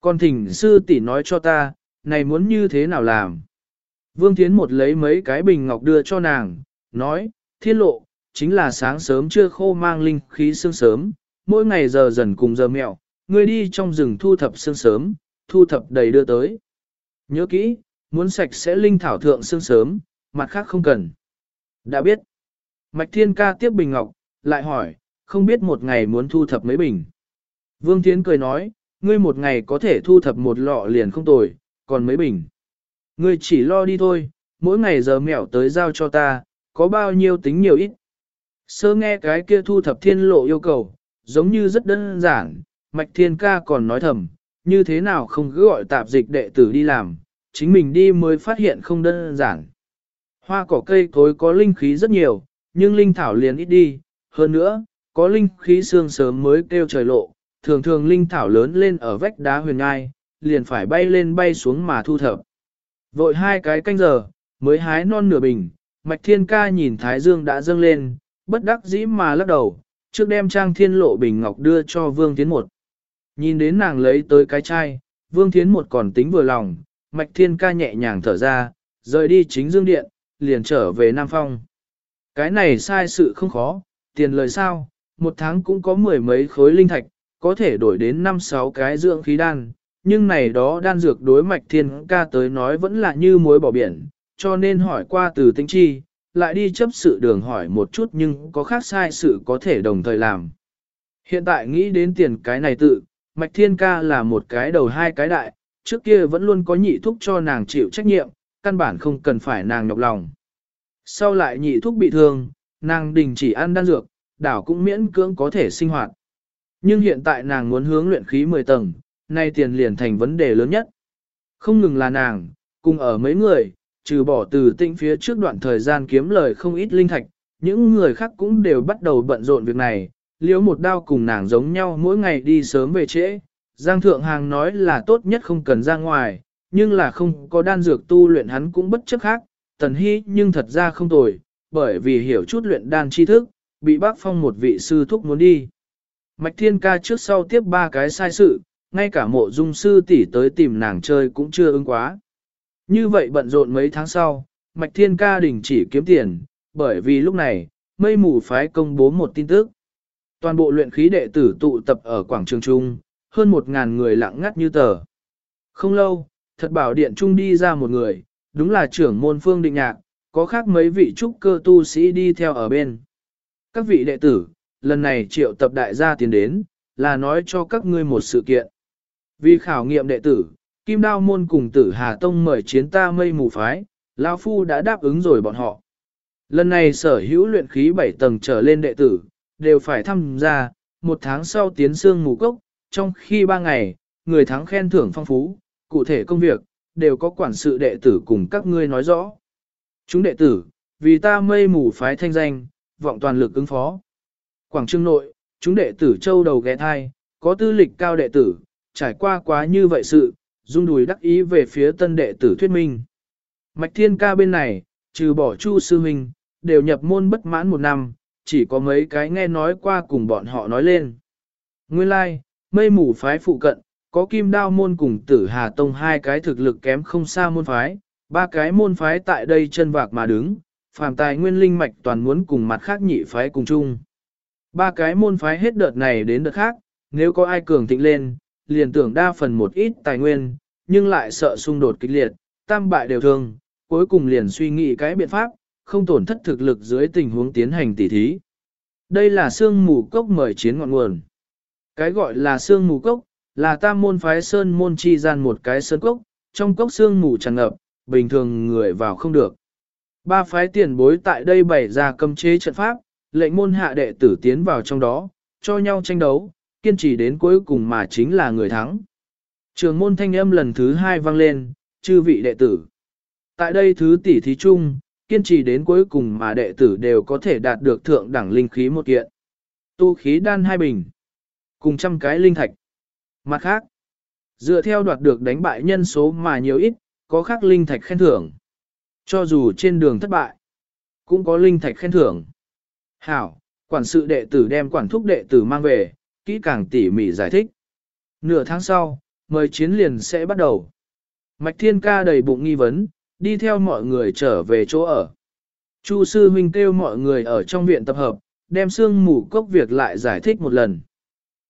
con thỉnh sư tỷ nói cho ta, này muốn như thế nào làm. Vương Thiến một lấy mấy cái bình ngọc đưa cho nàng, nói, thiên lộ, chính là sáng sớm chưa khô mang linh khí sương sớm, mỗi ngày giờ dần cùng giờ mẹo, ngươi đi trong rừng thu thập sương sớm, thu thập đầy đưa tới. Nhớ kỹ, muốn sạch sẽ linh thảo thượng sương sớm, mặt khác không cần. Đã biết. Mạch Thiên ca tiếp bình ngọc, lại hỏi, không biết một ngày muốn thu thập mấy bình. Vương Thiến cười nói, ngươi một ngày có thể thu thập một lọ liền không tồi, còn mấy bình. Ngươi chỉ lo đi thôi, mỗi ngày giờ mẹo tới giao cho ta, có bao nhiêu tính nhiều ít. Sơ nghe cái kia thu thập thiên lộ yêu cầu, giống như rất đơn giản, mạch thiên ca còn nói thầm, như thế nào không cứ gọi tạp dịch đệ tử đi làm, chính mình đi mới phát hiện không đơn giản. Hoa cỏ cây cối có linh khí rất nhiều, nhưng linh thảo liền ít đi, hơn nữa, có linh khí xương sớm mới kêu trời lộ, thường thường linh thảo lớn lên ở vách đá huyền ngai, liền phải bay lên bay xuống mà thu thập. Vội hai cái canh giờ, mới hái non nửa bình, mạch thiên ca nhìn thái dương đã dâng lên, bất đắc dĩ mà lắc đầu, trước đem trang thiên lộ bình ngọc đưa cho vương tiến một. Nhìn đến nàng lấy tới cái chai, vương tiến một còn tính vừa lòng, mạch thiên ca nhẹ nhàng thở ra, rời đi chính dương điện, liền trở về Nam Phong. Cái này sai sự không khó, tiền lời sao, một tháng cũng có mười mấy khối linh thạch, có thể đổi đến năm sáu cái dưỡng khí đan, nhưng này đó đan dược đối mạch thiên ca tới nói vẫn là như muối bỏ biển, cho nên hỏi qua từ tinh chi, lại đi chấp sự đường hỏi một chút nhưng có khác sai sự có thể đồng thời làm. Hiện tại nghĩ đến tiền cái này tự, mạch thiên ca là một cái đầu hai cái đại, trước kia vẫn luôn có nhị thúc cho nàng chịu trách nhiệm, căn bản không cần phải nàng nhọc lòng. Sau lại nhị thúc bị thương, nàng đình chỉ ăn đan dược, đảo cũng miễn cưỡng có thể sinh hoạt. Nhưng hiện tại nàng muốn hướng luyện khí 10 tầng, nay tiền liền thành vấn đề lớn nhất. Không ngừng là nàng, cùng ở mấy người, trừ bỏ từ tinh phía trước đoạn thời gian kiếm lời không ít linh thạch, những người khác cũng đều bắt đầu bận rộn việc này, liếu một đao cùng nàng giống nhau mỗi ngày đi sớm về trễ. Giang Thượng Hàng nói là tốt nhất không cần ra ngoài, nhưng là không có đan dược tu luyện hắn cũng bất chấp khác, tần hy nhưng thật ra không tồi, bởi vì hiểu chút luyện đan tri thức, bị bác phong một vị sư thúc muốn đi. Mạch Thiên Ca trước sau tiếp ba cái sai sự, ngay cả mộ dung sư tỷ tới tìm nàng chơi cũng chưa ứng quá. Như vậy bận rộn mấy tháng sau, Mạch Thiên Ca đình chỉ kiếm tiền, bởi vì lúc này, mây mù phái công bố một tin tức. Toàn bộ luyện khí đệ tử tụ tập ở quảng trường Trung, hơn một ngàn người lặng ngắt như tờ. Không lâu, thật bảo điện Trung đi ra một người, đúng là trưởng môn phương định nhạc, có khác mấy vị trúc cơ tu sĩ đi theo ở bên. Các vị đệ tử, lần này triệu tập đại gia tiến đến, là nói cho các ngươi một sự kiện. Vì khảo nghiệm đệ tử, Kim Đao Môn cùng tử Hà Tông mời chiến ta mây mù phái, Lão Phu đã đáp ứng rồi bọn họ. Lần này sở hữu luyện khí 7 tầng trở lên đệ tử, đều phải tham gia, một tháng sau tiến xương mù cốc, trong khi ba ngày, người thắng khen thưởng phong phú, cụ thể công việc, đều có quản sự đệ tử cùng các ngươi nói rõ. Chúng đệ tử, vì ta mây mù phái thanh danh, vọng toàn lực ứng phó. Quảng Trương nội, chúng đệ tử châu đầu ghé thai, có tư lịch cao đệ tử, trải qua quá như vậy sự, dung đùi đắc ý về phía tân đệ tử thuyết minh. Mạch Thiên Ca bên này, trừ bỏ Chu Sư Huynh, đều nhập môn bất mãn một năm, chỉ có mấy cái nghe nói qua cùng bọn họ nói lên. Nguyên lai, like, mây mù phái phụ cận, có kim đao môn cùng tử Hà Tông hai cái thực lực kém không xa môn phái, ba cái môn phái tại đây chân vạc mà đứng, phàm tài nguyên linh mạch toàn muốn cùng mặt khác nhị phái cùng chung. Ba cái môn phái hết đợt này đến đợt khác, nếu có ai cường thịnh lên, liền tưởng đa phần một ít tài nguyên, nhưng lại sợ xung đột kịch liệt, tam bại đều thương, cuối cùng liền suy nghĩ cái biện pháp, không tổn thất thực lực dưới tình huống tiến hành tỉ thí. Đây là xương mù cốc mời chiến ngọn nguồn. Cái gọi là xương mù cốc, là tam môn phái sơn môn chi gian một cái sơn cốc, trong cốc xương mù tràn ngập, bình thường người vào không được. Ba phái tiền bối tại đây bày ra cấm chế trận pháp, lệnh môn hạ đệ tử tiến vào trong đó, cho nhau tranh đấu, kiên trì đến cuối cùng mà chính là người thắng. Trường môn thanh âm lần thứ hai vang lên, chư vị đệ tử. Tại đây thứ tỷ thí chung, kiên trì đến cuối cùng mà đệ tử đều có thể đạt được thượng đẳng linh khí một kiện. Tu khí đan hai bình, cùng trăm cái linh thạch. Mặt khác, dựa theo đoạt được đánh bại nhân số mà nhiều ít, có khác linh thạch khen thưởng. Cho dù trên đường thất bại, cũng có linh thạch khen thưởng. Hảo, quản sự đệ tử đem quản thúc đệ tử mang về, kỹ càng tỉ mỉ giải thích. Nửa tháng sau, mời chiến liền sẽ bắt đầu. Mạch Thiên Ca đầy bụng nghi vấn, đi theo mọi người trở về chỗ ở. Chu sư huynh kêu mọi người ở trong viện tập hợp, đem xương mù cốc việc lại giải thích một lần.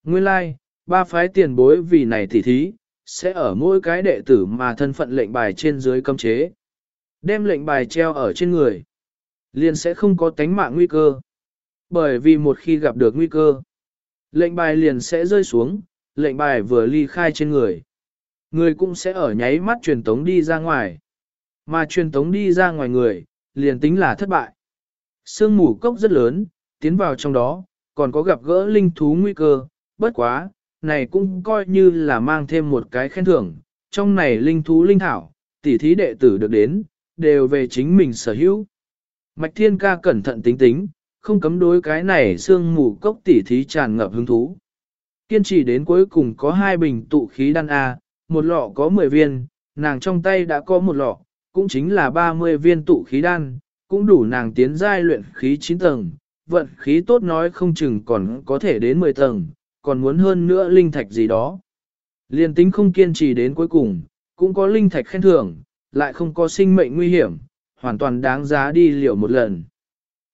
Nguyên lai, like, ba phái tiền bối vì này tỉ thí, sẽ ở mỗi cái đệ tử mà thân phận lệnh bài trên dưới cấm chế. Đem lệnh bài treo ở trên người, liền sẽ không có tánh mạng nguy cơ. Bởi vì một khi gặp được nguy cơ, lệnh bài liền sẽ rơi xuống, lệnh bài vừa ly khai trên người. Người cũng sẽ ở nháy mắt truyền tống đi ra ngoài. Mà truyền tống đi ra ngoài người, liền tính là thất bại. Sương mù cốc rất lớn, tiến vào trong đó, còn có gặp gỡ linh thú nguy cơ, bất quá, này cũng coi như là mang thêm một cái khen thưởng. Trong này linh thú linh thảo, tỷ thí đệ tử được đến, đều về chính mình sở hữu. Mạch Thiên Ca cẩn thận tính tính, không cấm đối cái này sương mù cốc tỷ thí tràn ngập hứng thú. Kiên trì đến cuối cùng có hai bình tụ khí đan A, một lọ có 10 viên, nàng trong tay đã có một lọ, cũng chính là 30 viên tụ khí đan, cũng đủ nàng tiến giai luyện khí 9 tầng, vận khí tốt nói không chừng còn có thể đến 10 tầng, còn muốn hơn nữa linh thạch gì đó. Liên tính không kiên trì đến cuối cùng, cũng có linh thạch khen thưởng, lại không có sinh mệnh nguy hiểm, hoàn toàn đáng giá đi liều một lần.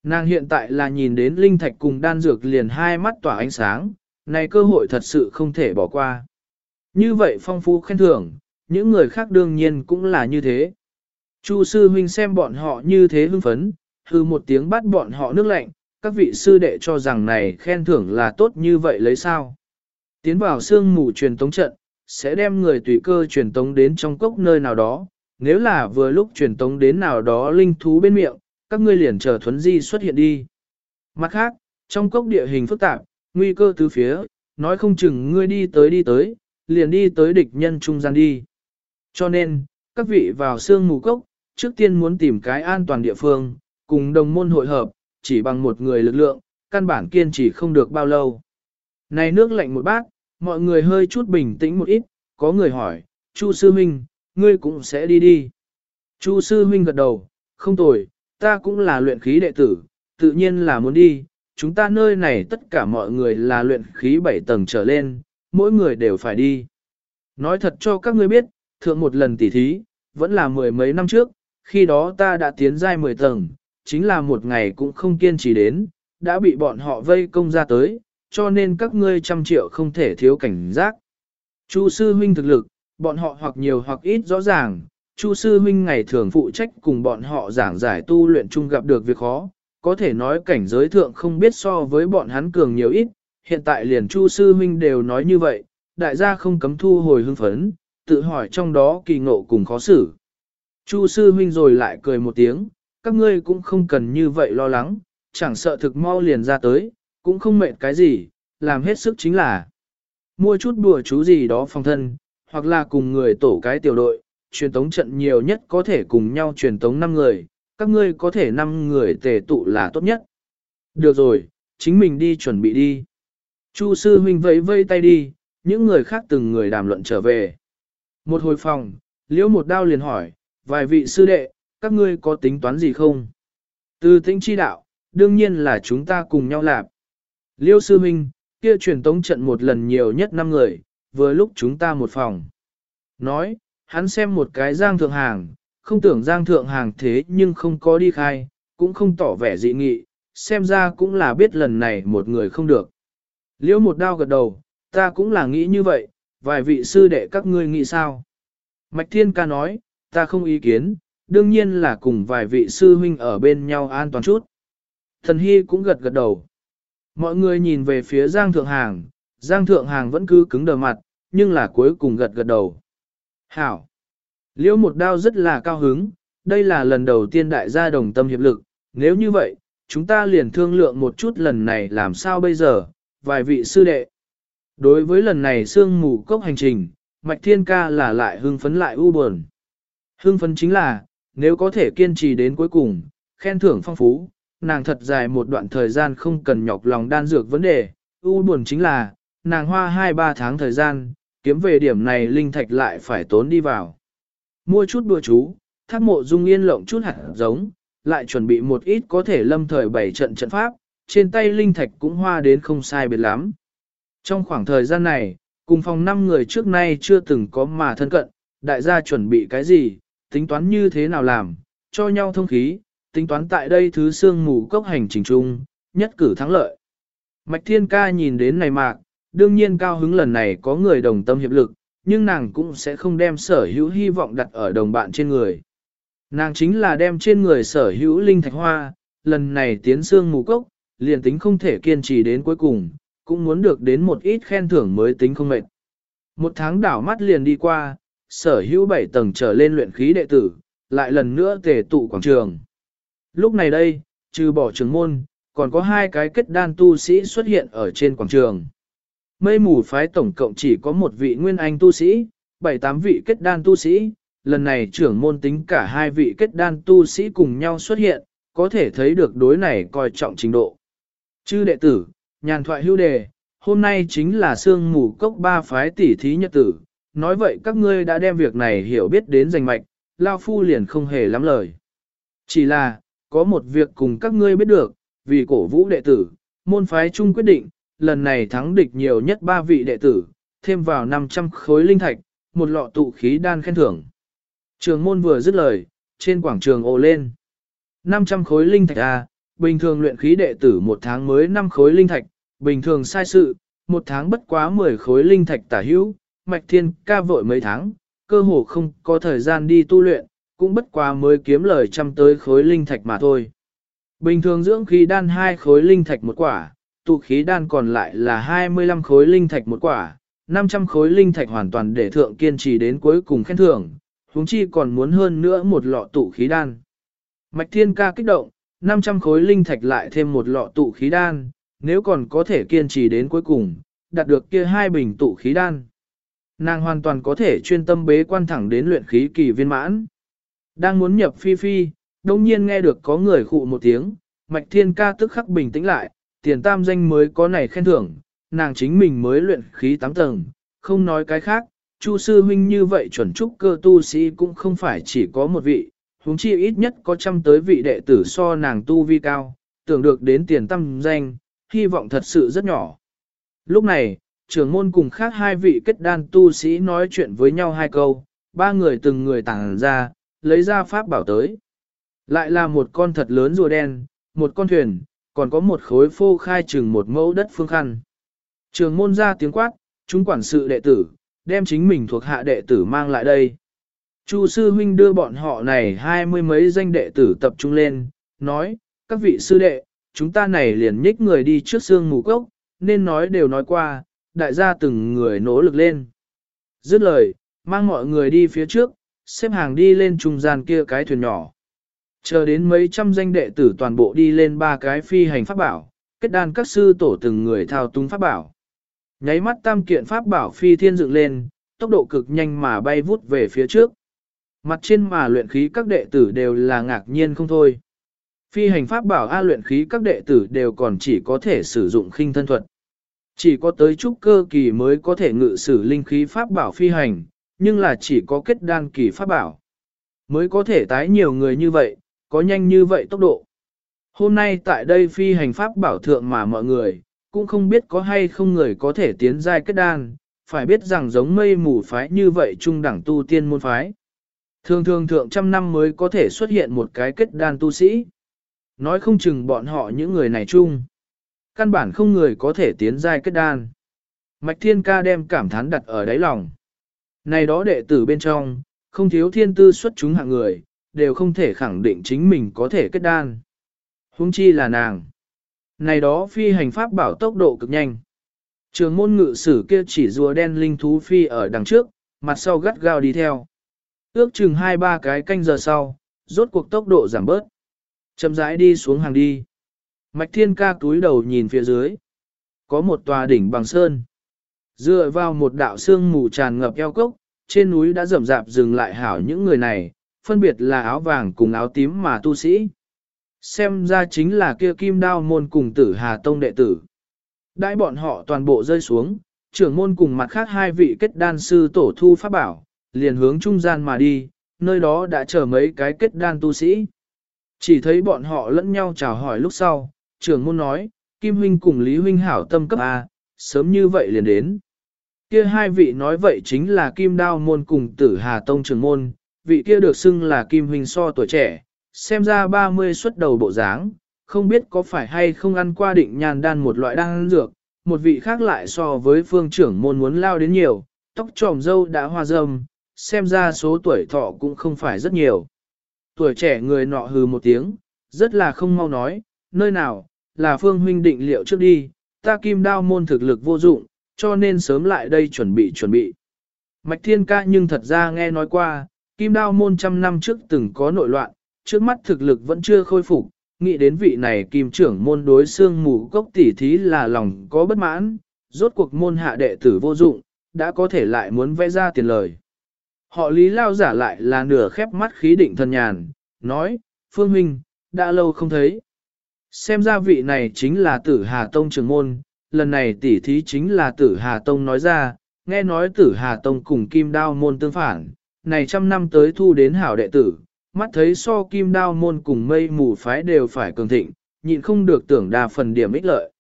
Nàng hiện tại là nhìn đến linh thạch cùng đan dược liền hai mắt tỏa ánh sáng, này cơ hội thật sự không thể bỏ qua. Như vậy phong phú khen thưởng, những người khác đương nhiên cũng là như thế. Chu sư huynh xem bọn họ như thế hưng phấn, hư một tiếng bắt bọn họ nước lạnh, các vị sư đệ cho rằng này khen thưởng là tốt như vậy lấy sao. Tiến vào sương mù truyền tống trận, sẽ đem người tùy cơ truyền tống đến trong cốc nơi nào đó, nếu là vừa lúc truyền tống đến nào đó linh thú bên miệng, các ngươi liền chờ thuấn di xuất hiện đi. Mặt khác, trong cốc địa hình phức tạp, nguy cơ từ phía, nói không chừng ngươi đi tới đi tới, liền đi tới địch nhân trung gian đi. Cho nên, các vị vào sương mù cốc, trước tiên muốn tìm cái an toàn địa phương, cùng đồng môn hội hợp, chỉ bằng một người lực lượng, căn bản kiên trì không được bao lâu. Này nước lạnh một bát, mọi người hơi chút bình tĩnh một ít, có người hỏi, Chu Sư Minh, ngươi cũng sẽ đi đi. Chu Sư Minh gật đầu, không tồi, ta cũng là luyện khí đệ tử, tự nhiên là muốn đi, chúng ta nơi này tất cả mọi người là luyện khí 7 tầng trở lên, mỗi người đều phải đi. Nói thật cho các ngươi biết, thượng một lần tỉ thí, vẫn là mười mấy năm trước, khi đó ta đã tiến giai 10 tầng, chính là một ngày cũng không kiên trì đến, đã bị bọn họ vây công ra tới, cho nên các ngươi trăm triệu không thể thiếu cảnh giác. Chu sư huynh thực lực, bọn họ hoặc nhiều hoặc ít rõ ràng, Chu sư huynh ngày thường phụ trách cùng bọn họ giảng giải tu luyện chung gặp được việc khó, có thể nói cảnh giới thượng không biết so với bọn hắn cường nhiều ít, hiện tại liền Chu sư huynh đều nói như vậy, đại gia không cấm thu hồi hưng phấn, tự hỏi trong đó kỳ ngộ cùng khó xử. Chu sư huynh rồi lại cười một tiếng, các ngươi cũng không cần như vậy lo lắng, chẳng sợ thực mau liền ra tới, cũng không mệt cái gì, làm hết sức chính là mua chút bùa chú gì đó phòng thân, hoặc là cùng người tổ cái tiểu đội, truyền tống trận nhiều nhất có thể cùng nhau truyền tống 5 người, các ngươi có thể 5 người tề tụ là tốt nhất. Được rồi, chính mình đi chuẩn bị đi. Chu sư huynh vẫy vây tay đi, những người khác từng người đàm luận trở về. Một hồi phòng, liễu một đao liền hỏi, vài vị sư đệ, các ngươi có tính toán gì không? Từ tĩnh chi đạo, đương nhiên là chúng ta cùng nhau làm. Liêu sư huynh, kia truyền tống trận một lần nhiều nhất 5 người, vừa lúc chúng ta một phòng. Nói, hắn xem một cái giang thượng hàng, không tưởng giang thượng hàng thế nhưng không có đi khai, cũng không tỏ vẻ dị nghị, xem ra cũng là biết lần này một người không được. Liễu một đao gật đầu, ta cũng là nghĩ như vậy, vài vị sư đệ các ngươi nghĩ sao? Mạch Thiên ca nói, ta không ý kiến, đương nhiên là cùng vài vị sư huynh ở bên nhau an toàn chút. Thần Hy cũng gật gật đầu. Mọi người nhìn về phía Giang Thượng Hàng, Giang Thượng Hàng vẫn cứ cứng đờ mặt, nhưng là cuối cùng gật gật đầu. Hảo! Liễu một đao rất là cao hứng, đây là lần đầu tiên đại gia đồng tâm hiệp lực, nếu như vậy, chúng ta liền thương lượng một chút lần này làm sao bây giờ, vài vị sư đệ. Đối với lần này sương mù cốc hành trình, Mạch Thiên Ca là lại hưng phấn lại u buồn. Hưng phấn chính là, nếu có thể kiên trì đến cuối cùng, khen thưởng phong phú, nàng thật dài một đoạn thời gian không cần nhọc lòng đan dược vấn đề, u buồn chính là, nàng hoa 2-3 tháng thời gian, kiếm về điểm này linh thạch lại phải tốn đi vào. Mua chút đùa chú, thác mộ dung yên lộng chút hạt giống, lại chuẩn bị một ít có thể lâm thời bảy trận trận pháp, trên tay linh thạch cũng hoa đến không sai biệt lắm. Trong khoảng thời gian này, cùng phòng 5 người trước nay chưa từng có mà thân cận, đại gia chuẩn bị cái gì, tính toán như thế nào làm, cho nhau thông khí, tính toán tại đây thứ xương mù cốc hành trình chung, nhất cử thắng lợi. Mạch Thiên Ca nhìn đến này mạc, đương nhiên cao hứng lần này có người đồng tâm hiệp lực, nhưng nàng cũng sẽ không đem sở hữu hy vọng đặt ở đồng bạn trên người. Nàng chính là đem trên người sở hữu linh thạch hoa, lần này tiến xương mù cốc, liền tính không thể kiên trì đến cuối cùng, cũng muốn được đến một ít khen thưởng mới tính không mệt. Một tháng đảo mắt liền đi qua, sở hữu bảy tầng trở lên luyện khí đệ tử, lại lần nữa tề tụ quảng trường. Lúc này đây, trừ bỏ trường môn, còn có hai cái kết đan tu sĩ xuất hiện ở trên quảng trường. Mây mù phái tổng cộng chỉ có một vị nguyên anh tu sĩ, bảy tám vị kết đan tu sĩ, lần này trưởng môn tính cả hai vị kết đan tu sĩ cùng nhau xuất hiện, có thể thấy được đối này coi trọng trình độ. Chư đệ tử, nhàn thoại hưu đề, hôm nay chính là sương mù cốc ba phái tỷ thí nhật tử, nói vậy các ngươi đã đem việc này hiểu biết đến rành mạch, Lao Phu liền không hề lắm lời. Chỉ là, có một việc cùng các ngươi biết được, vì cổ vũ đệ tử, môn phái chung quyết định, lần này thắng địch nhiều nhất ba vị đệ tử, thêm vào 500 khối linh thạch, một lọ tụ khí đan khen thưởng. Trường môn vừa dứt lời, trên quảng trường ồ lên. 500 khối linh thạch a bình thường luyện khí đệ tử một tháng mới 5 khối linh thạch, bình thường sai sự, một tháng bất quá 10 khối linh thạch tả hữu, mạch thiên ca vội mấy tháng, cơ hồ không có thời gian đi tu luyện, cũng bất quá mới kiếm lời trăm tới khối linh thạch mà thôi. Bình thường dưỡng khí đan hai khối linh thạch một quả, tụ khí đan còn lại là 25 khối linh thạch một quả, 500 khối linh thạch hoàn toàn để thượng kiên trì đến cuối cùng khen thưởng, huống chi còn muốn hơn nữa một lọ tụ khí đan. Mạch Thiên ca kích động, 500 khối linh thạch lại thêm một lọ tụ khí đan, nếu còn có thể kiên trì đến cuối cùng, đạt được kia hai bình tụ khí đan. Nàng hoàn toàn có thể chuyên tâm bế quan thẳng đến luyện khí kỳ viên mãn. Đang muốn nhập phi phi, đông nhiên nghe được có người khụ một tiếng, Mạch Thiên ca tức khắc bình tĩnh lại, tiền tam danh mới có này khen thưởng, nàng chính mình mới luyện khí 8 tầng, không nói cái khác, Chu sư huynh như vậy chuẩn trúc cơ tu sĩ cũng không phải chỉ có một vị, huống chi ít nhất có trăm tới vị đệ tử so nàng tu vi cao, tưởng được đến tiền tam danh, hy vọng thật sự rất nhỏ. Lúc này, trưởng môn cùng khác hai vị kết đan tu sĩ nói chuyện với nhau hai câu, ba người từng người tàng ra, lấy ra pháp bảo tới. Lại là một con thật lớn rùa đen, một con thuyền, còn có một khối phô khai chừng một mẫu đất phương khăn. Trường môn ra tiếng quát, chúng quản sự đệ tử, đem chính mình thuộc hạ đệ tử mang lại đây. Chu sư huynh đưa bọn họ này hai mươi mấy danh đệ tử tập trung lên, nói, các vị sư đệ, chúng ta này liền nhích người đi trước xương mù cốc, nên nói đều nói qua, đại gia từng người nỗ lực lên. Dứt lời, mang mọi người đi phía trước, xếp hàng đi lên trung gian kia cái thuyền nhỏ. Chờ đến mấy trăm danh đệ tử toàn bộ đi lên ba cái phi hành pháp bảo, kết đan các sư tổ từng người thao túng pháp bảo. Nháy mắt tam kiện pháp bảo phi thiên dựng lên, tốc độ cực nhanh mà bay vút về phía trước. Mặt trên mà luyện khí các đệ tử đều là ngạc nhiên không thôi. Phi hành pháp bảo A luyện khí các đệ tử đều còn chỉ có thể sử dụng khinh thân thuật. Chỉ có tới trúc cơ kỳ mới có thể ngự sử linh khí pháp bảo phi hành, nhưng là chỉ có kết đan kỳ pháp bảo. Mới có thể tái nhiều người như vậy, có nhanh như vậy tốc độ. Hôm nay tại đây phi hành pháp bảo thượng mà mọi người, cũng không biết có hay không người có thể tiến giai kết đan, phải biết rằng giống mây mù phái như vậy trung đẳng tu tiên môn phái. Thường thường thượng trăm năm mới có thể xuất hiện một cái kết đan tu sĩ. Nói không chừng bọn họ những người này chung. Căn bản không người có thể tiến giai kết đan. Mạch Thiên Ca đem cảm thán đặt ở đáy lòng. Này đó đệ tử bên trong, không thiếu thiên tư xuất chúng hạng người, đều không thể khẳng định chính mình có thể kết đan. Hung chi là nàng. Này đó phi hành pháp bảo tốc độ cực nhanh. Trường môn ngự sử kia chỉ rùa đen linh thú phi ở đằng trước, mặt sau gắt gao đi theo. Ước chừng hai ba cái canh giờ sau, rốt cuộc tốc độ giảm bớt. Chậm rãi đi xuống hàng đi. Mạch thiên ca túi đầu nhìn phía dưới. Có một tòa đỉnh bằng sơn. Dựa vào một đạo xương mù tràn ngập eo cốc, trên núi đã rậm rạp dừng lại hảo những người này, phân biệt là áo vàng cùng áo tím mà tu sĩ. Xem ra chính là kia kim đao môn cùng tử Hà Tông đệ tử. Đãi bọn họ toàn bộ rơi xuống, trưởng môn cùng mặt khác hai vị kết đan sư tổ thu pháp bảo, liền hướng trung gian mà đi, nơi đó đã chờ mấy cái kết đan tu sĩ. Chỉ thấy bọn họ lẫn nhau chào hỏi lúc sau, trưởng môn nói, Kim Huynh cùng Lý Huynh hảo tâm cấp A, sớm như vậy liền đến. Kia hai vị nói vậy chính là Kim Đao môn cùng Tử Hà Tông trưởng môn, vị kia được xưng là Kim Huynh so tuổi trẻ, xem ra 30 xuất đầu bộ dáng, không biết có phải hay không ăn qua định nhàn đan một loại đan dược, một vị khác lại so với phương trưởng môn muốn lao đến nhiều, tóc tròm dâu đã hoa râm, xem ra số tuổi thọ cũng không phải rất nhiều. Tuổi trẻ người nọ hừ một tiếng, rất là không mau nói, nơi nào, là phương huynh định liệu trước đi, ta kim đao môn thực lực vô dụng, cho nên sớm lại đây chuẩn bị chuẩn bị. Mạch thiên ca nhưng thật ra nghe nói qua, kim đao môn trăm năm trước từng có nội loạn, trước mắt thực lực vẫn chưa khôi phục, nghĩ đến vị này kim trưởng môn đối xương mù cốc tỉ thí là lòng có bất mãn, rốt cuộc môn hạ đệ tử vô dụng, đã có thể lại muốn vẽ ra tiền lời. Họ lý lao giả lại là nửa khép mắt khí định thần nhàn, nói, Phương Huynh, đã lâu không thấy. Xem ra vị này chính là tử Hà Tông trưởng môn, lần này tỉ thí chính là tử Hà Tông nói ra, nghe nói tử Hà Tông cùng kim đao môn tương phản, này trăm năm tới thu đến hảo đệ tử, mắt thấy so kim đao môn cùng mây mù phái đều phải cường thịnh, nhịn không được tưởng đa phần điểm ích lợi.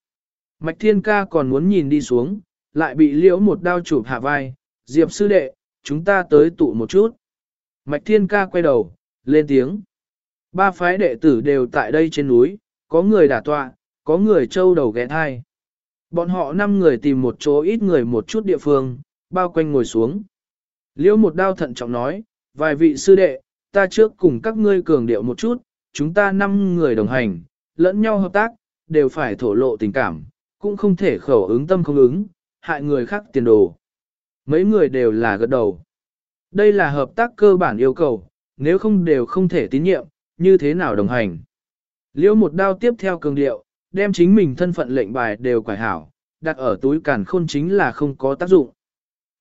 Mạch Thiên Ca còn muốn nhìn đi xuống, lại bị liễu một đao chụp hạ vai, Diệp sư đệ, chúng ta tới tụ một chút. Mạch Thiên Ca quay đầu, lên tiếng. Ba phái đệ tử đều tại đây trên núi, có người đả tọa, có người trâu đầu ghé thai. Bọn họ năm người tìm một chỗ ít người một chút địa phương, bao quanh ngồi xuống. Liễu một đao thận trọng nói, vài vị sư đệ, ta trước cùng các ngươi cường điệu một chút, chúng ta năm người đồng hành, lẫn nhau hợp tác, đều phải thổ lộ tình cảm, cũng không thể khẩu ứng tâm không ứng, hại người khác tiền đồ. Mấy người đều là gật đầu. Đây là hợp tác cơ bản yêu cầu, nếu không đều không thể tín nhiệm, như thế nào đồng hành. Liễu một đao tiếp theo cường điệu, đem chính mình thân phận lệnh bài đều quải hảo, đặt ở túi càn khôn chính là không có tác dụng.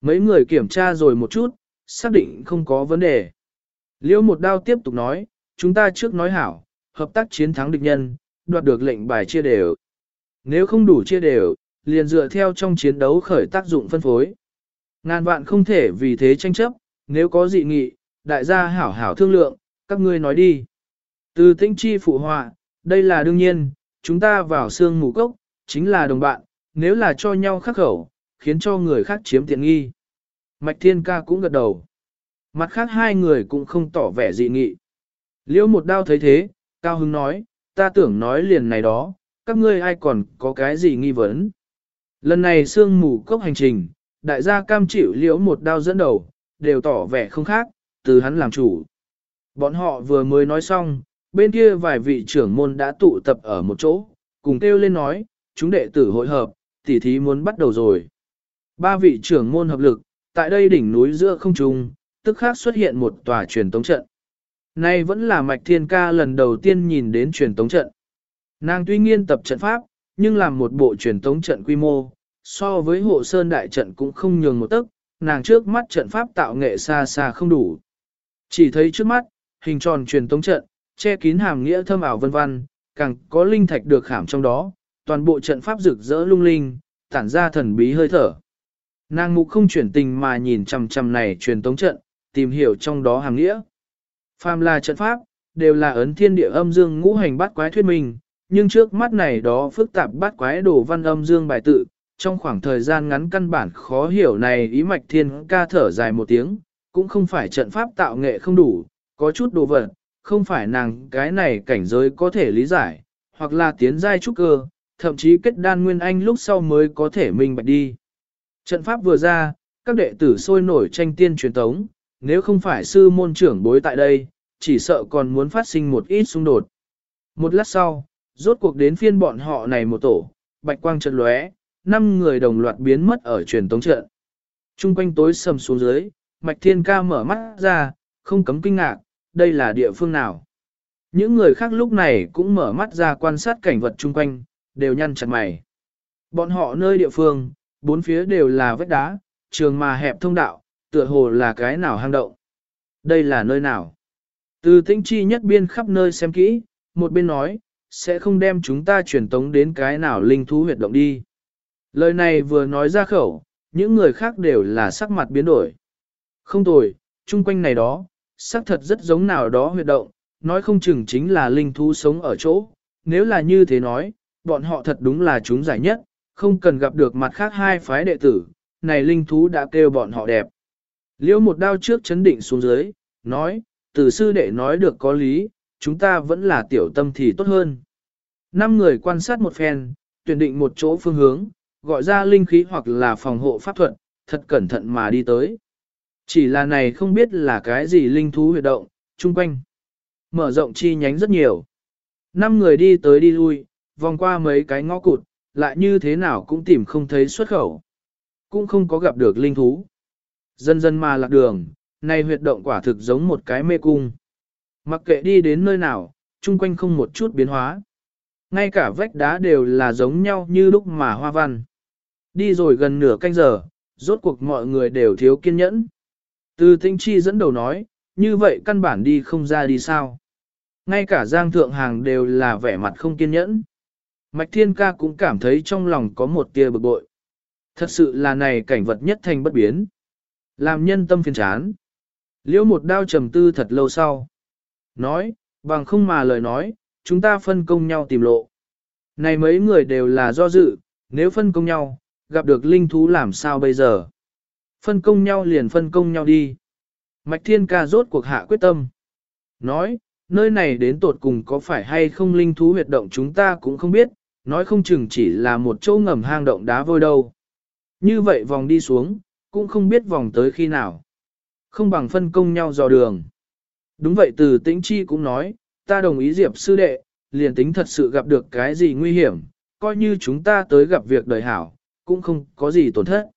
Mấy người kiểm tra rồi một chút, xác định không có vấn đề. Liễu một đao tiếp tục nói, chúng ta trước nói hảo, hợp tác chiến thắng địch nhân, đoạt được lệnh bài chia đều. Nếu không đủ chia đều, liền dựa theo trong chiến đấu khởi tác dụng phân phối. Ngàn vạn không thể vì thế tranh chấp, nếu có dị nghị, đại gia hảo hảo thương lượng, các ngươi nói đi. Từ tinh chi phụ họa, đây là đương nhiên, chúng ta vào xương mù cốc, chính là đồng bạn, nếu là cho nhau khắc khẩu, khiến cho người khác chiếm tiện nghi. Mạch Thiên Ca cũng gật đầu. Mặt khác hai người cũng không tỏ vẻ dị nghị. Liễu một đao thấy thế, Cao Hưng nói, ta tưởng nói liền này đó, các ngươi ai còn có cái gì nghi vấn. Lần này sương mù cốc hành trình, đại gia cam chịu liễu một đao dẫn đầu, đều tỏ vẻ không khác, từ hắn làm chủ. Bọn họ vừa mới nói xong, bên kia vài vị trưởng môn đã tụ tập ở một chỗ, cùng kêu lên nói, chúng đệ tử hội hợp, tỉ thí muốn bắt đầu rồi. Ba vị trưởng môn hợp lực, tại đây đỉnh núi giữa không trung, tức khác xuất hiện một tòa truyền tống trận. Nay vẫn là Mạch Thiên Ca lần đầu tiên nhìn đến truyền tống trận. Nàng tuy nghiên tập trận pháp, nhưng làm một bộ truyền tống trận quy mô, so với hộ sơn đại trận cũng không nhường một tấc, nàng trước mắt trận pháp tạo nghệ xa xa không đủ. Chỉ thấy trước mắt, hình tròn truyền tống trận, che kín hàm nghĩa thâm ảo vân vân, càng có linh thạch được khảm trong đó, toàn bộ trận pháp rực rỡ lung linh, tản ra thần bí hơi thở. Nàng mục không chuyển tình mà nhìn chằm chằm này truyền tống trận, tìm hiểu trong đó hàng nghĩa. Phàm là trận pháp, đều là ấn thiên địa âm dương ngũ hành bát quái thuyết minh, nhưng trước mắt này đó phức tạp bát quái đồ văn âm dương bài tự, trong khoảng thời gian ngắn căn bản khó hiểu này ý mạch thiên ca thở dài một tiếng, cũng không phải trận pháp tạo nghệ không đủ, có chút đồ vật, không phải nàng cái này cảnh giới có thể lý giải, hoặc là tiến giai trúc cơ, thậm chí kết đan nguyên anh lúc sau mới có thể minh bạch đi. Trận pháp vừa ra, các đệ tử sôi nổi tranh tiên truyền tống, nếu không phải sư môn trưởng bối tại đây, chỉ sợ còn muốn phát sinh một ít xung đột. Một lát sau, rốt cuộc đến phiên bọn họ này một tổ, bạch quang trận lóe, năm người đồng loạt biến mất ở truyền tống trận. Trung quanh tối sầm xuống dưới, Mạch Thiên Ca mở mắt ra, không cấm kinh ngạc, đây là địa phương nào. Những người khác lúc này cũng mở mắt ra quan sát cảnh vật chung quanh, đều nhăn chặt mày. Bọn họ nơi địa phương, bốn phía đều là vách đá, trường mà hẹp thông đạo, tựa hồ là cái nào hang động. Đây là nơi nào? Từ tinh chi nhất biên khắp nơi xem kỹ, một bên nói, sẽ không đem chúng ta truyền tống đến cái nào linh thú huyệt động đi. Lời này vừa nói ra khẩu, những người khác đều là sắc mặt biến đổi. Không tồi, chung quanh này đó, sắc thật rất giống nào đó huyệt động, nói không chừng chính là linh thú sống ở chỗ. Nếu là như thế nói, bọn họ thật đúng là chúng giải nhất, không cần gặp được mặt khác hai phái đệ tử, này linh thú đã kêu bọn họ đẹp. liễu một đao trước chấn định xuống dưới, nói, từ sư đệ nói được có lý, chúng ta vẫn là tiểu tâm thì tốt hơn. Năm người quan sát một phen, tuyển định một chỗ phương hướng, gọi ra linh khí hoặc là phòng hộ pháp thuật, thật cẩn thận mà đi tới. Chỉ là này không biết là cái gì linh thú huyệt động, chung quanh. Mở rộng chi nhánh rất nhiều. Năm người đi tới đi lui, vòng qua mấy cái ngõ cụt, lại như thế nào cũng tìm không thấy xuất khẩu. Cũng không có gặp được linh thú. Dần dần mà lạc đường, này huyệt động quả thực giống một cái mê cung. Mặc kệ đi đến nơi nào, chung quanh không một chút biến hóa. Ngay cả vách đá đều là giống nhau như lúc mà hoa văn. Đi rồi gần nửa canh giờ, rốt cuộc mọi người đều thiếu kiên nhẫn. Từ tinh chi dẫn đầu nói, như vậy căn bản đi không ra đi sao. Ngay cả giang thượng hàng đều là vẻ mặt không kiên nhẫn. Mạch thiên ca cũng cảm thấy trong lòng có một tia bực bội. Thật sự là này cảnh vật nhất thành bất biến. Làm nhân tâm phiền chán. Liễu một đao trầm tư thật lâu sau. Nói, bằng không mà lời nói, chúng ta phân công nhau tìm lộ. Này mấy người đều là do dự, nếu phân công nhau, gặp được linh thú làm sao bây giờ? Phân công nhau liền phân công nhau đi. Mạch Thiên Ca rốt cuộc hạ quyết tâm. Nói, nơi này đến tột cùng có phải hay không linh thú huyệt động chúng ta cũng không biết, nói không chừng chỉ là một chỗ ngầm hang động đá vôi đâu. Như vậy vòng đi xuống, cũng không biết vòng tới khi nào. Không bằng phân công nhau dò đường. Đúng vậy từ tĩnh chi cũng nói, ta đồng ý diệp sư đệ, liền tính thật sự gặp được cái gì nguy hiểm, coi như chúng ta tới gặp việc đời hảo, cũng không có gì tổn thất.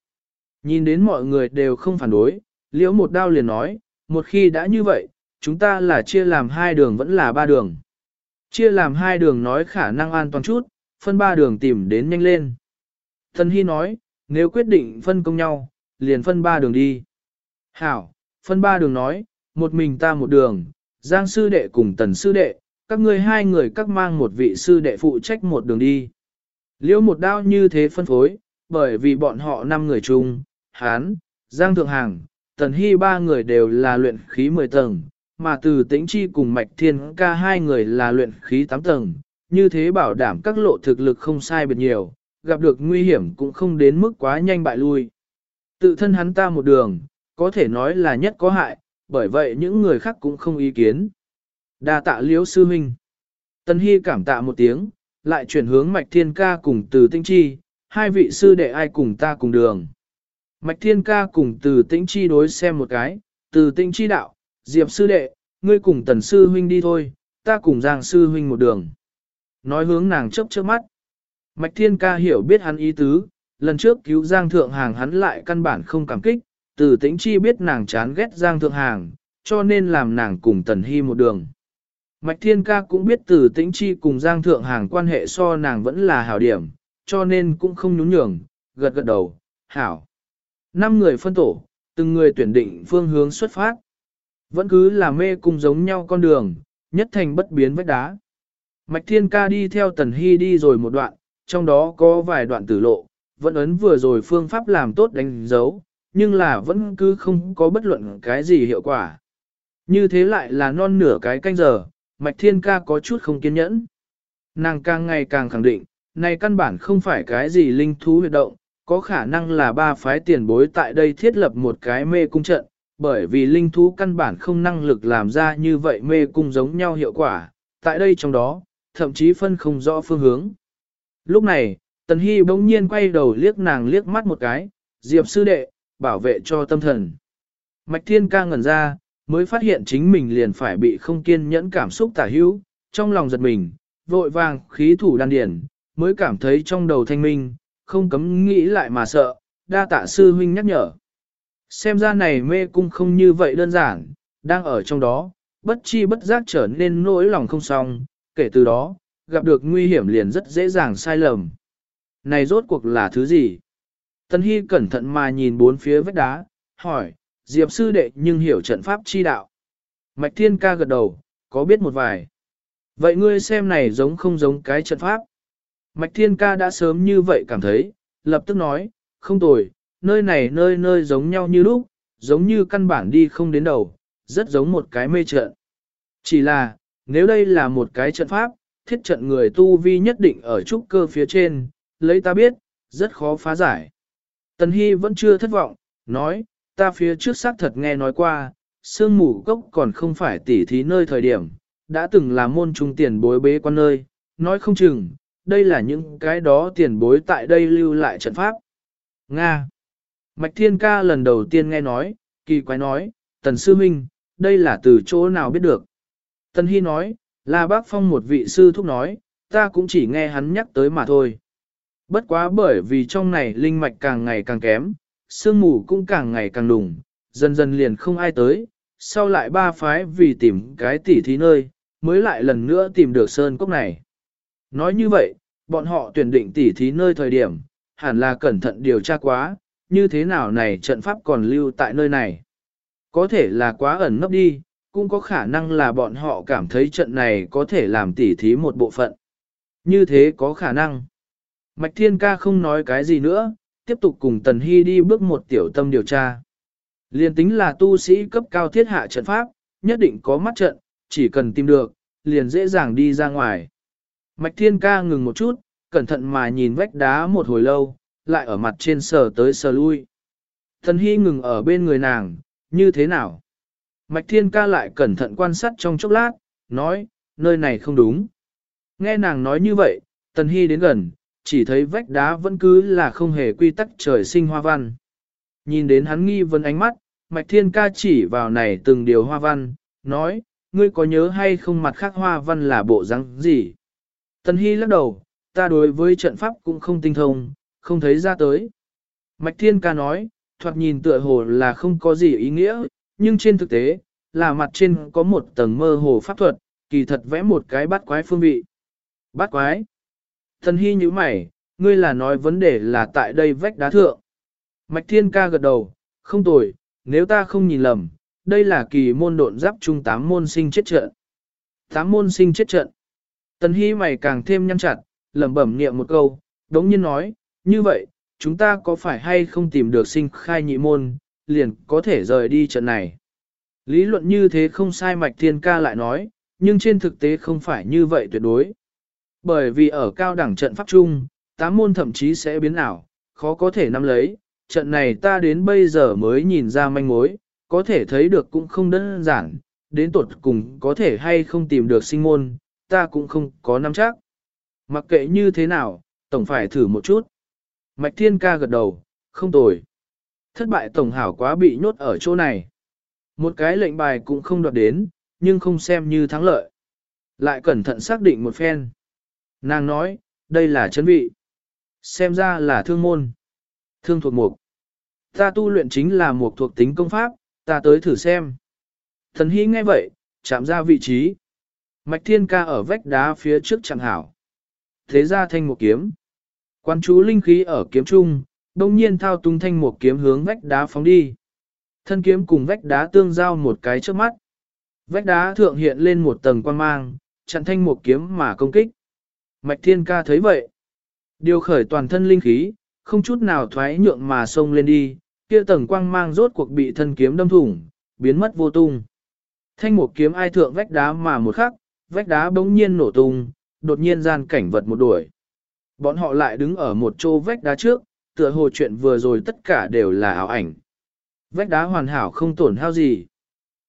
Nhìn đến mọi người đều không phản đối, liễu một đao liền nói, một khi đã như vậy, chúng ta là chia làm hai đường vẫn là ba đường. Chia làm hai đường nói khả năng an toàn chút, phân ba đường tìm đến nhanh lên. Thần Hy nói, nếu quyết định phân công nhau, liền phân ba đường đi. Hảo, phân ba đường nói, một mình ta một đường, Giang sư đệ cùng tần sư đệ, các ngươi hai người các mang một vị sư đệ phụ trách một đường đi. Liễu một đao như thế phân phối, bởi vì bọn họ năm người chung, Hán, Giang Thượng Hàng, Tần Hy ba người đều là luyện khí 10 tầng, mà từ tĩnh chi cùng Mạch Thiên ca hai người là luyện khí 8 tầng, như thế bảo đảm các lộ thực lực không sai biệt nhiều, gặp được nguy hiểm cũng không đến mức quá nhanh bại lui. Tự thân hắn ta một đường, có thể nói là nhất có hại, bởi vậy những người khác cũng không ý kiến. Đa tạ liễu sư huynh. Tân Hy cảm tạ một tiếng, lại chuyển hướng Mạch Thiên ca cùng từ tĩnh chi, hai vị sư đệ ai cùng ta cùng đường. Mạch Thiên Ca cùng từ tĩnh chi đối xem một cái, từ tĩnh chi đạo, Diệp sư đệ, ngươi cùng tần sư huynh đi thôi, ta cùng Giang sư huynh một đường. Nói hướng nàng chớp chớp mắt. Mạch Thiên Ca hiểu biết hắn ý tứ, lần trước cứu Giang thượng hàng hắn lại căn bản không cảm kích, từ tĩnh chi biết nàng chán ghét Giang Thượng Hàng, cho nên làm nàng cùng Tần Hy một đường. Mạch Thiên Ca cũng biết từ tĩnh chi cùng Giang Thượng Hàng quan hệ so nàng vẫn là hảo điểm, cho nên cũng không nhún nhường, gật gật đầu, hảo. Năm người phân tổ, từng người tuyển định phương hướng xuất phát. Vẫn cứ là mê cung giống nhau con đường, nhất thành bất biến vách đá. Mạch Thiên Ca đi theo Tần Hy đi rồi một đoạn, trong đó có vài đoạn tử lộ, vẫn ấn vừa rồi phương pháp làm tốt đánh dấu, nhưng là vẫn cứ không có bất luận cái gì hiệu quả. Như thế lại là non nửa cái canh giờ, Mạch Thiên Ca có chút không kiên nhẫn. Nàng càng ngày càng khẳng định, này căn bản không phải cái gì linh thú huyệt động, có khả năng là ba phái tiền bối tại đây thiết lập một cái mê cung trận, bởi vì linh thú căn bản không năng lực làm ra như vậy mê cung giống nhau hiệu quả, tại đây trong đó, thậm chí phân không rõ phương hướng. Lúc này, Tần Hy bỗng nhiên quay đầu liếc nàng liếc mắt một cái, Diệp sư đệ, bảo vệ cho tâm thần. Mạch Thiên ca ngẩn ra, mới phát hiện chính mình liền phải bị không kiên nhẫn cảm xúc tả hữu, trong lòng giật mình, vội vàng khí thủ đan điển, mới cảm thấy trong đầu thanh minh, không cấm nghĩ lại mà sợ, đa tạ sư huynh nhắc nhở. Xem ra này mê cung không như vậy đơn giản, đang ở trong đó, bất chi bất giác trở nên nỗi lòng không xong, kể từ đó, gặp được nguy hiểm liền rất dễ dàng sai lầm. Này rốt cuộc là thứ gì? Tân Hy cẩn thận mà nhìn bốn phía vách đá, hỏi, Diệp sư đệ nhưng hiểu trận pháp chi đạo. Mạch Thiên ca gật đầu, có biết một vài. Vậy ngươi xem này giống không giống cái trận pháp? Mạch Thiên ca đã sớm như vậy cảm thấy, lập tức nói, không tồi, nơi này nơi nơi giống nhau như lúc, giống như căn bản đi không đến đầu, rất giống một cái mê trận. Chỉ là, nếu đây là một cái trận pháp, thiết trận người tu vi nhất định ở trúc cơ phía trên, lấy ta biết, rất khó phá giải. Tần Hy vẫn chưa thất vọng, nói, ta phía trước xác thật nghe nói qua, sương mù cốc còn không phải tỉ thí nơi thời điểm, đã từng là môn trung tiền bối bế quan nơi, nói không chừng, đây là những cái đó tiền bối tại đây lưu lại trận pháp. Nga Mạch Thiên Ca lần đầu tiên nghe nói, kỳ quái nói, Tần Sư Minh, đây là từ chỗ nào biết được. Tần Hy nói, là bác phong một vị sư thúc nói, ta cũng chỉ nghe hắn nhắc tới mà thôi. Bất quá bởi vì trong này linh mạch càng ngày càng kém, sương mù cũng càng ngày càng đùng, dần dần liền không ai tới, sau lại ba phái vì tìm cái tỉ thí nơi, mới lại lần nữa tìm được sơn cốc này. Nói như vậy, bọn họ tuyển định tỉ thí nơi thời điểm, hẳn là cẩn thận điều tra quá, như thế nào này trận pháp còn lưu tại nơi này. Có thể là quá ẩn nấp đi, cũng có khả năng là bọn họ cảm thấy trận này có thể làm tỉ thí một bộ phận. Như thế có khả năng. Mạch Thiên Ca không nói cái gì nữa, tiếp tục cùng Tần Hy đi bước một tiểu tâm điều tra. Liên tính là tu sĩ cấp cao thiết hạ trận pháp, nhất định có mắt trận, chỉ cần tìm được, liền dễ dàng đi ra ngoài. Mạch Thiên Ca ngừng một chút, cẩn thận mà nhìn vách đá một hồi lâu, lại ở mặt trên sờ tới sờ lui. thần Hy ngừng ở bên người nàng, như thế nào? Mạch Thiên Ca lại cẩn thận quan sát trong chốc lát, nói, nơi này không đúng. Nghe nàng nói như vậy, Tần Hy đến gần, chỉ thấy vách đá vẫn cứ là không hề quy tắc trời sinh hoa văn. Nhìn đến hắn nghi vấn ánh mắt, Mạch Thiên Ca chỉ vào này từng điều hoa văn, nói, ngươi có nhớ hay không mặt khác hoa văn là bộ răng gì? Tần Hy lắc đầu, ta đối với trận pháp cũng không tinh thông, không thấy ra tới. Mạch Thiên Ca nói, thoạt nhìn tựa hồ là không có gì ý nghĩa, nhưng trên thực tế, là mặt trên có một tầng mơ hồ pháp thuật, kỳ thật vẽ một cái bát quái phương vị. Bát quái? Thần hy như mày, ngươi là nói vấn đề là tại đây vách đá thượng. Mạch thiên ca gật đầu, không tồi, nếu ta không nhìn lầm, đây là kỳ môn độn giáp trung tám môn sinh chết trận. Tám môn sinh chết trận. Tần hy mày càng thêm nhăn chặt, lẩm bẩm niệm một câu, đống nhiên nói, như vậy, chúng ta có phải hay không tìm được sinh khai nhị môn, liền có thể rời đi trận này. Lý luận như thế không sai mạch thiên ca lại nói, nhưng trên thực tế không phải như vậy tuyệt đối. Bởi vì ở cao đẳng trận pháp chung, tám môn thậm chí sẽ biến ảo, khó có thể nắm lấy, trận này ta đến bây giờ mới nhìn ra manh mối, có thể thấy được cũng không đơn giản, đến tột cùng có thể hay không tìm được sinh môn, ta cũng không có nắm chắc. Mặc kệ như thế nào, tổng phải thử một chút. Mạch Thiên ca gật đầu, không tồi. Thất bại tổng hảo quá bị nhốt ở chỗ này. Một cái lệnh bài cũng không đoạt đến, nhưng không xem như thắng lợi. Lại cẩn thận xác định một phen. Nàng nói, đây là chân vị. Xem ra là thương môn. Thương thuộc mục. Ta tu luyện chính là một thuộc tính công pháp, ta tới thử xem. Thần Hy nghe vậy, chạm ra vị trí. Mạch Thiên Ca ở vách đá phía trước chẳng hảo. Thế ra thanh một kiếm. Quan chú linh khí ở kiếm trung, đồng nhiên thao tung thanh một kiếm hướng vách đá phóng đi. Thân kiếm cùng vách đá tương giao một cái trước mắt. Vách đá thượng hiện lên một tầng quan mang, chặn thanh một kiếm mà công kích. Mạch Thiên Ca thấy vậy. Điều khởi toàn thân linh khí, không chút nào thoái nhượng mà xông lên đi, kia tầng quang mang rốt cuộc bị thân kiếm đâm thủng, biến mất vô tung. Thanh một kiếm ai thượng vách đá mà một khắc, vách đá bỗng nhiên nổ tung, đột nhiên gian cảnh vật một đuổi. Bọn họ lại đứng ở một chỗ vách đá trước, tựa hồ chuyện vừa rồi tất cả đều là ảo ảnh. Vách đá hoàn hảo không tổn hao gì.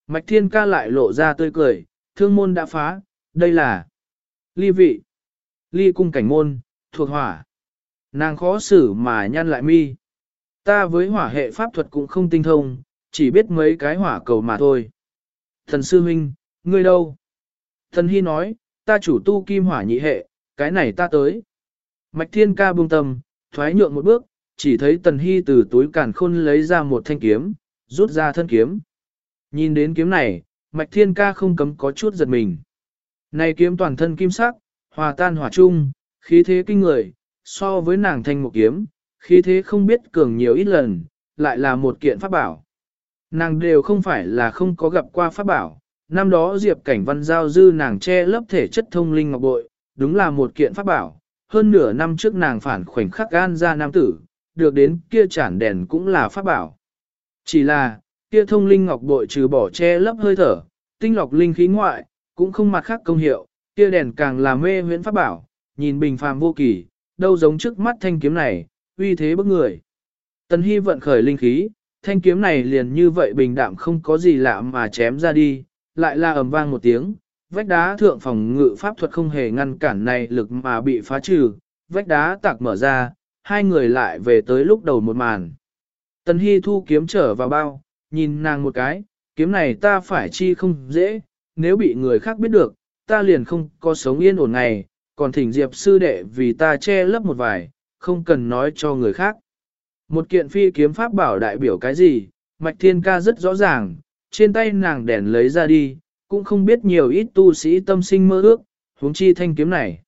Mạch thiên ca lại lộ ra tươi cười, thương môn đã phá, đây là ly vị, ly cung cảnh môn, thuộc hỏa. Nàng khó xử mà nhăn lại mi. Ta với hỏa hệ pháp thuật cũng không tinh thông, chỉ biết mấy cái hỏa cầu mà thôi. Thần sư huynh, ngươi đâu? Thần hy nói, ta chủ tu kim hỏa nhị hệ, cái này ta tới. Mạch thiên ca buông tâm, thoái nhượng một bước, chỉ thấy tần hy từ túi cản khôn lấy ra một thanh kiếm, rút ra thân kiếm. Nhìn đến kiếm này, mạch thiên ca không cấm có chút giật mình. Này kiếm toàn thân kim sắc, hòa tan hỏa chung, khí thế kinh người, so với nàng thanh một kiếm, khí thế không biết cường nhiều ít lần, lại là một kiện pháp bảo. Nàng đều không phải là không có gặp qua pháp bảo, năm đó Diệp Cảnh Văn giao dư nàng che lớp thể chất thông linh ngọc bội, đúng là một kiện pháp bảo. Hơn nửa năm trước nàng phản khoảnh khắc gan ra nam tử, được đến kia chản đèn cũng là pháp bảo. Chỉ là, kia thông linh ngọc bội trừ bỏ che lấp hơi thở, tinh lọc linh khí ngoại, cũng không mặt khác công hiệu, kia đèn càng là mê huyễn pháp bảo, nhìn bình phàm vô kỳ, đâu giống trước mắt thanh kiếm này, uy thế bức người. Tần Hy vận khởi linh khí, thanh kiếm này liền như vậy bình đạm không có gì lạ mà chém ra đi, lại là ầm vang một tiếng, vách đá thượng phòng ngự pháp thuật không hề ngăn cản này lực mà bị phá trừ, vách đá tạc mở ra, hai người lại về tới lúc đầu một màn. Tần Hy thu kiếm trở vào bao, nhìn nàng một cái, kiếm này ta phải chi không dễ, nếu bị người khác biết được, ta liền không có sống yên ổn ngày, còn thỉnh Diệp sư đệ vì ta che lấp một vài, không cần nói cho người khác. Một kiện phi kiếm pháp bảo đại biểu cái gì, Mạch Thiên Ca rất rõ ràng, trên tay nàng đèn lấy ra đi, cũng không biết nhiều ít tu sĩ tâm sinh mơ ước, huống chi thanh kiếm này.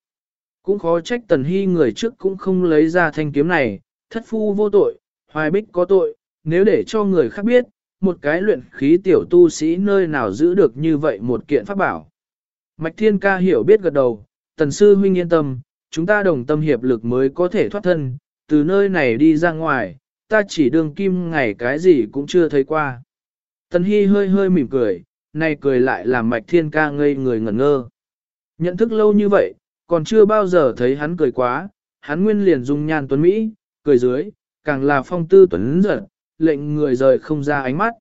Cũng khó trách tần hy người trước cũng không lấy ra thanh kiếm này, thất phu vô tội, hoài bích có tội, nếu để cho người khác biết, một cái luyện khí tiểu tu sĩ nơi nào giữ được như vậy một kiện pháp bảo. Mạch Thiên Ca hiểu biết gật đầu, tần sư huynh yên tâm, chúng ta đồng tâm hiệp lực mới có thể thoát thân, từ nơi này đi ra ngoài, ta chỉ đường kim ngày cái gì cũng chưa thấy qua. Tần Hy hơi hơi mỉm cười, nay cười lại làm mạch thiên ca ngây người ngẩn ngơ. Nhận thức lâu như vậy, còn chưa bao giờ thấy hắn cười quá, hắn nguyên liền dung nhan tuấn Mỹ, cười dưới, càng là phong tư tuấn giật, lệnh người rời không ra ánh mắt.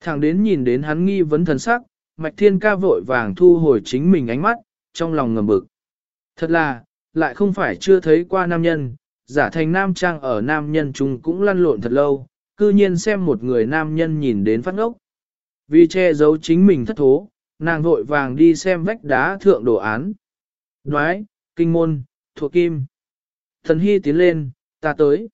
Thẳng đến nhìn đến hắn nghi vấn thần sắc, mạch thiên ca vội vàng thu hồi chính mình ánh mắt, trong lòng ngầm bực. Thật là, lại không phải chưa thấy qua nam nhân, giả thành nam trang ở nam nhân chúng cũng lăn lộn thật lâu, cư nhiên xem một người nam nhân nhìn đến phát ngốc. Vì che giấu chính mình thất thố, nàng vội vàng đi xem vách đá thượng đồ án. Đoái, kinh môn, thuộc kim. Thần hy tiến lên, ta tới.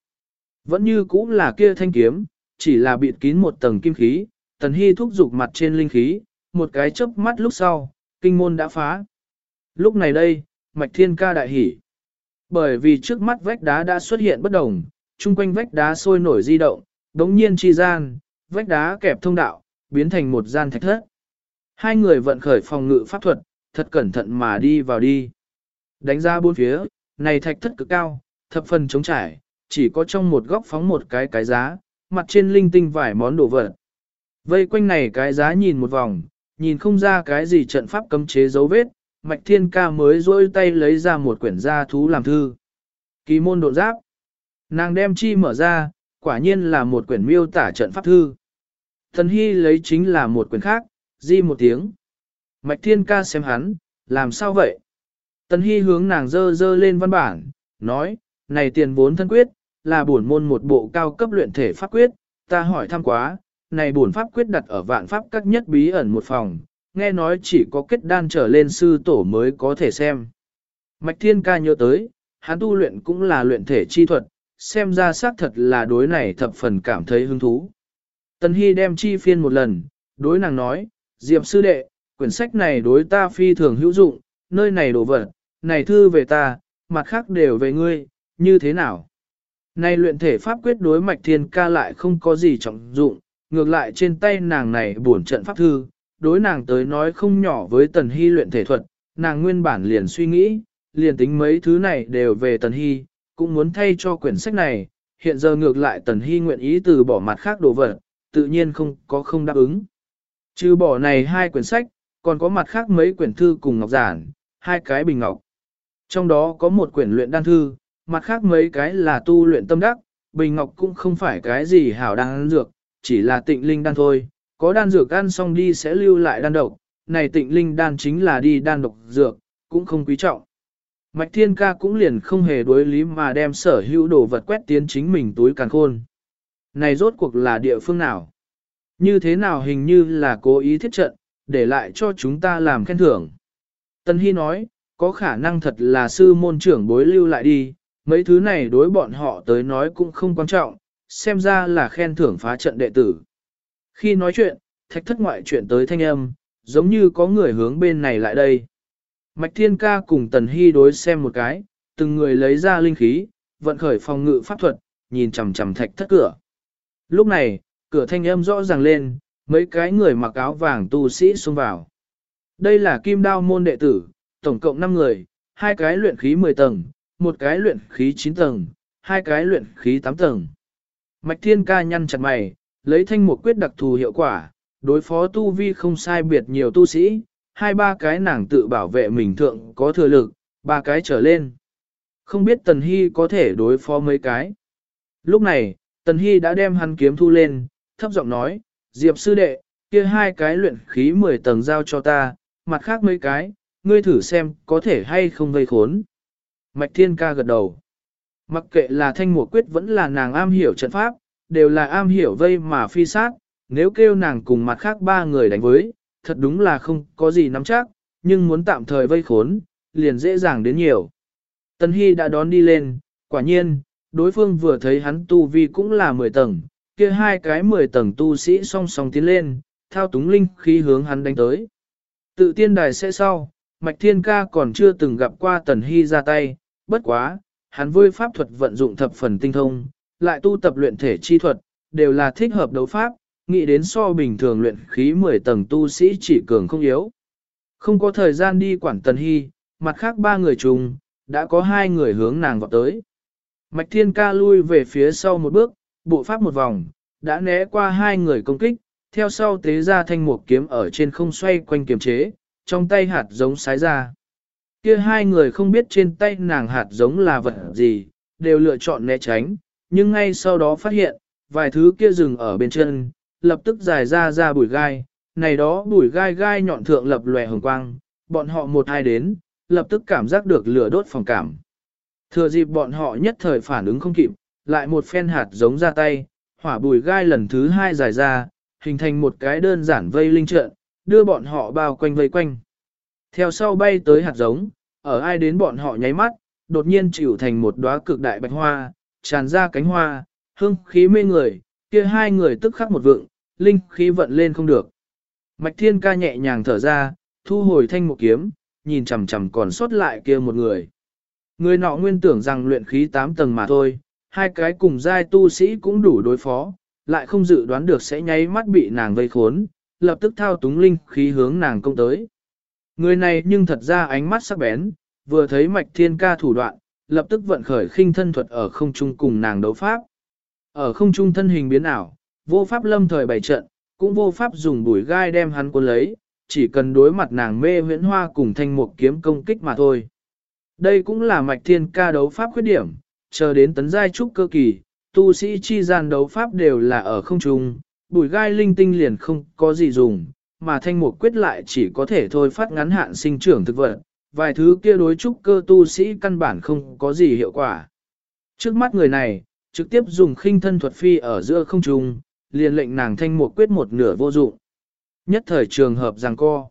Vẫn như cũ là kia thanh kiếm, chỉ là bịt kín một tầng kim khí, thần hy thúc giục mặt trên linh khí, một cái chớp mắt lúc sau, kinh môn đã phá. Lúc này đây, mạch thiên ca đại hỉ. Bởi vì trước mắt vách đá đã xuất hiện bất đồng, chung quanh vách đá sôi nổi di động, đống nhiên chi gian, vách đá kẹp thông đạo, biến thành một gian thạch thất. Hai người vận khởi phòng ngự pháp thuật, thật cẩn thận mà đi vào đi. Đánh ra bốn phía, này thạch thất cực cao, thập phần trống trải, chỉ có trong một góc phóng một cái cái giá, mặt trên linh tinh vài món đồ vật. Vây quanh này cái giá nhìn một vòng, nhìn không ra cái gì trận pháp cấm chế dấu vết, Mạch Thiên Ca mới rôi tay lấy ra một quyển gia thú làm thư. Kỳ môn độ giáp. Nàng đem chi mở ra, quả nhiên là một quyển miêu tả trận pháp thư. Thần Hy lấy chính là một quyển khác, di một tiếng. Mạch Thiên Ca xem hắn, làm sao vậy? Tần Hy hướng nàng dơ dơ lên văn bản, nói, này tiền vốn thân quyết, là bổn môn một bộ cao cấp luyện thể pháp quyết, ta hỏi thăm quá, này bổn pháp quyết đặt ở vạn pháp các nhất bí ẩn một phòng, nghe nói chỉ có kết đan trở lên sư tổ mới có thể xem. Mạch Thiên Ca nhớ tới, hắn tu luyện cũng là luyện thể chi thuật, xem ra xác thật là đối này thập phần cảm thấy hứng thú. Tần Hy đem chi phiên một lần, đối nàng nói, Diệp sư đệ, quyển sách này đối ta phi thường hữu dụng, nơi này đồ vật, này thư về ta, mặt khác đều về ngươi, như thế nào? Này luyện thể pháp quyết đối mạch thiên ca lại không có gì trọng dụng, ngược lại trên tay nàng này buồn trận pháp thư, đối nàng tới nói không nhỏ với tần hy luyện thể thuật, nàng nguyên bản liền suy nghĩ, liền tính mấy thứ này đều về tần hy, cũng muốn thay cho quyển sách này, hiện giờ ngược lại tần hy nguyện ý từ bỏ mặt khác đồ vật, tự nhiên không có không đáp ứng. Trừ bỏ này hai quyển sách, còn có mặt khác mấy quyển thư cùng ngọc giản, hai cái bình ngọc. Trong đó có một quyển luyện đan thư, mặt khác mấy cái là tu luyện tâm đắc, bình ngọc cũng không phải cái gì hảo đan dược, chỉ là tịnh linh đan thôi, có đan dược ăn xong đi sẽ lưu lại đan độc, này tịnh linh đan chính là đi đan độc dược, cũng không quý trọng. Mạch Thiên Ca cũng liền không hề đối lý mà đem sở hữu đồ vật quét tiến chính mình túi càn khôn. Này rốt cuộc là địa phương nào? Như thế nào hình như là cố ý thiết trận, để lại cho chúng ta làm khen thưởng. Tân Hy nói, có khả năng thật là sư môn trưởng bối lưu lại đi, mấy thứ này đối bọn họ tới nói cũng không quan trọng, xem ra là khen thưởng phá trận đệ tử. Khi nói chuyện, thạch thất ngoại chuyện tới thanh âm, giống như có người hướng bên này lại đây. Mạch Thiên Ca cùng Tần Hy đối xem một cái, từng người lấy ra linh khí, vận khởi phòng ngự pháp thuật, nhìn chằm chằm thạch thất cửa. Lúc này, cửa thanh âm rõ ràng lên, mấy cái người mặc áo vàng tu sĩ xông vào. Đây là kim đao môn đệ tử, tổng cộng 5 người, hai cái luyện khí 10 tầng, một cái luyện khí 9 tầng, hai cái luyện khí 8 tầng. Mạch Thiên Ca nhăn chặt mày, lấy thanh một quyết đặc thù hiệu quả, đối phó tu vi không sai biệt nhiều tu sĩ, hai ba cái nàng tự bảo vệ mình thượng có thừa lực, ba cái trở lên. Không biết Tần Hy có thể đối phó mấy cái. Lúc này, Tần Hy đã đem hắn kiếm thu lên, thấp giọng nói, Diệp sư đệ, kia hai cái luyện khí 10 tầng giao cho ta, mặt khác mấy cái, ngươi thử xem có thể hay không gây khốn. Mạch Thiên ca gật đầu. Mặc kệ là thanh mùa quyết vẫn là nàng am hiểu trận pháp, đều là am hiểu vây mà phi sát, nếu kêu nàng cùng mặt khác ba người đánh với, thật đúng là không có gì nắm chắc, nhưng muốn tạm thời vây khốn, liền dễ dàng đến nhiều. Tân Hy đã đón đi lên, quả nhiên, đối phương vừa thấy hắn tu vi cũng là 10 tầng, kia hai cái 10 tầng tu sĩ song song tiến lên, thao túng linh khí hướng hắn đánh tới. Tự tiên đài sẽ sau, Mạch Thiên Ca còn chưa từng gặp qua Tần Hy ra tay, bất quá, hắn vui pháp thuật vận dụng thập phần tinh thông, lại tu tập luyện thể chi thuật, đều là thích hợp đấu pháp, nghĩ đến so bình thường luyện khí 10 tầng tu sĩ chỉ cường không yếu. Không có thời gian đi quản Tần Hy, mặt khác ba người chung, đã có hai người hướng nàng vọt tới. Mạch Thiên Ca lui về phía sau một bước, bộ pháp một vòng, đã né qua hai người công kích, theo sau tế ra thanh một kiếm ở trên không xoay quanh kiềm chế, trong tay hạt giống sái ra. Kia hai người không biết trên tay nàng hạt giống là vật gì, đều lựa chọn né tránh, nhưng ngay sau đó phát hiện, vài thứ kia dừng ở bên chân, lập tức dài ra ra bụi gai, này đó bụi gai gai nhọn thượng lập lòe hồng quang, bọn họ một hai đến, lập tức cảm giác được lửa đốt phòng cảm. Thừa dịp bọn họ nhất thời phản ứng không kịp, lại một phen hạt giống ra tay, hỏa bùi gai lần thứ hai dài ra, hình thành một cái đơn giản vây linh trận, đưa bọn họ bao quanh vây quanh. Theo sau bay tới hạt giống, ở ai đến bọn họ nháy mắt, đột nhiên chịu thành một đóa cực đại bạch hoa, tràn ra cánh hoa, hương khí mê người, kia hai người tức khắc một vượng, linh khí vận lên không được. Mạch thiên ca nhẹ nhàng thở ra, thu hồi thanh một kiếm, nhìn chằm chằm còn sót lại kia một người. Người nọ nguyên tưởng rằng luyện khí 8 tầng mà thôi, hai cái cùng giai tu sĩ cũng đủ đối phó, lại không dự đoán được sẽ nháy mắt bị nàng vây khốn, lập tức thao túng linh khí hướng nàng công tới. Người này nhưng thật ra ánh mắt sắc bén, vừa thấy mạch thiên ca thủ đoạn, lập tức vận khởi khinh thân thuật ở không trung cùng nàng đấu pháp. Ở không trung thân hình biến ảo, vô pháp lâm thời bày trận, cũng vô pháp dùng bùi gai đem hắn cuốn lấy, chỉ cần đối mặt nàng mê huyễn hoa cùng thanh mục kiếm công kích mà thôi. Đây cũng là mạch thiên ca đấu pháp khuyết điểm, chờ đến tấn giai trúc cơ kỳ, tu sĩ chi gian đấu pháp đều là ở không trung, bùi gai linh tinh liền không có gì dùng, mà thanh mục quyết lại chỉ có thể thôi phát ngắn hạn sinh trưởng thực vật, vài thứ kia đối trúc cơ tu sĩ căn bản không có gì hiệu quả. Trước mắt người này, trực tiếp dùng khinh thân thuật phi ở giữa không trung, liền lệnh nàng thanh mục quyết một nửa vô dụng. Nhất thời trường hợp giằng co.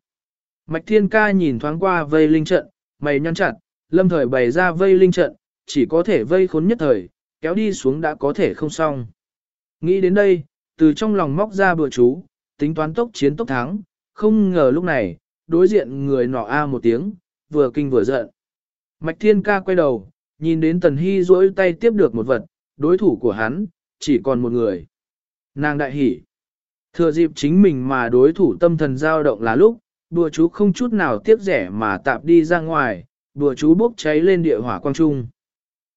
Mạch Thiên Ca nhìn thoáng qua vây linh trận, mày nhăn chặt, lâm thời bày ra vây linh trận, chỉ có thể vây khốn nhất thời, kéo đi xuống đã có thể không xong. Nghĩ đến đây, từ trong lòng móc ra bừa chú, tính toán tốc chiến tốc thắng, không ngờ lúc này, đối diện người nọ a một tiếng, vừa kinh vừa giận. Mạch Thiên Ca quay đầu, nhìn đến Tần Hy duỗi tay tiếp được một vật, đối thủ của hắn, chỉ còn một người. Nàng đại hỉ. Thừa dịp chính mình mà đối thủ tâm thần dao động là lúc, đùa chú không chút nào tiếc rẻ mà tạp đi ra ngoài, đùa chú bốc cháy lên địa hỏa quang trung.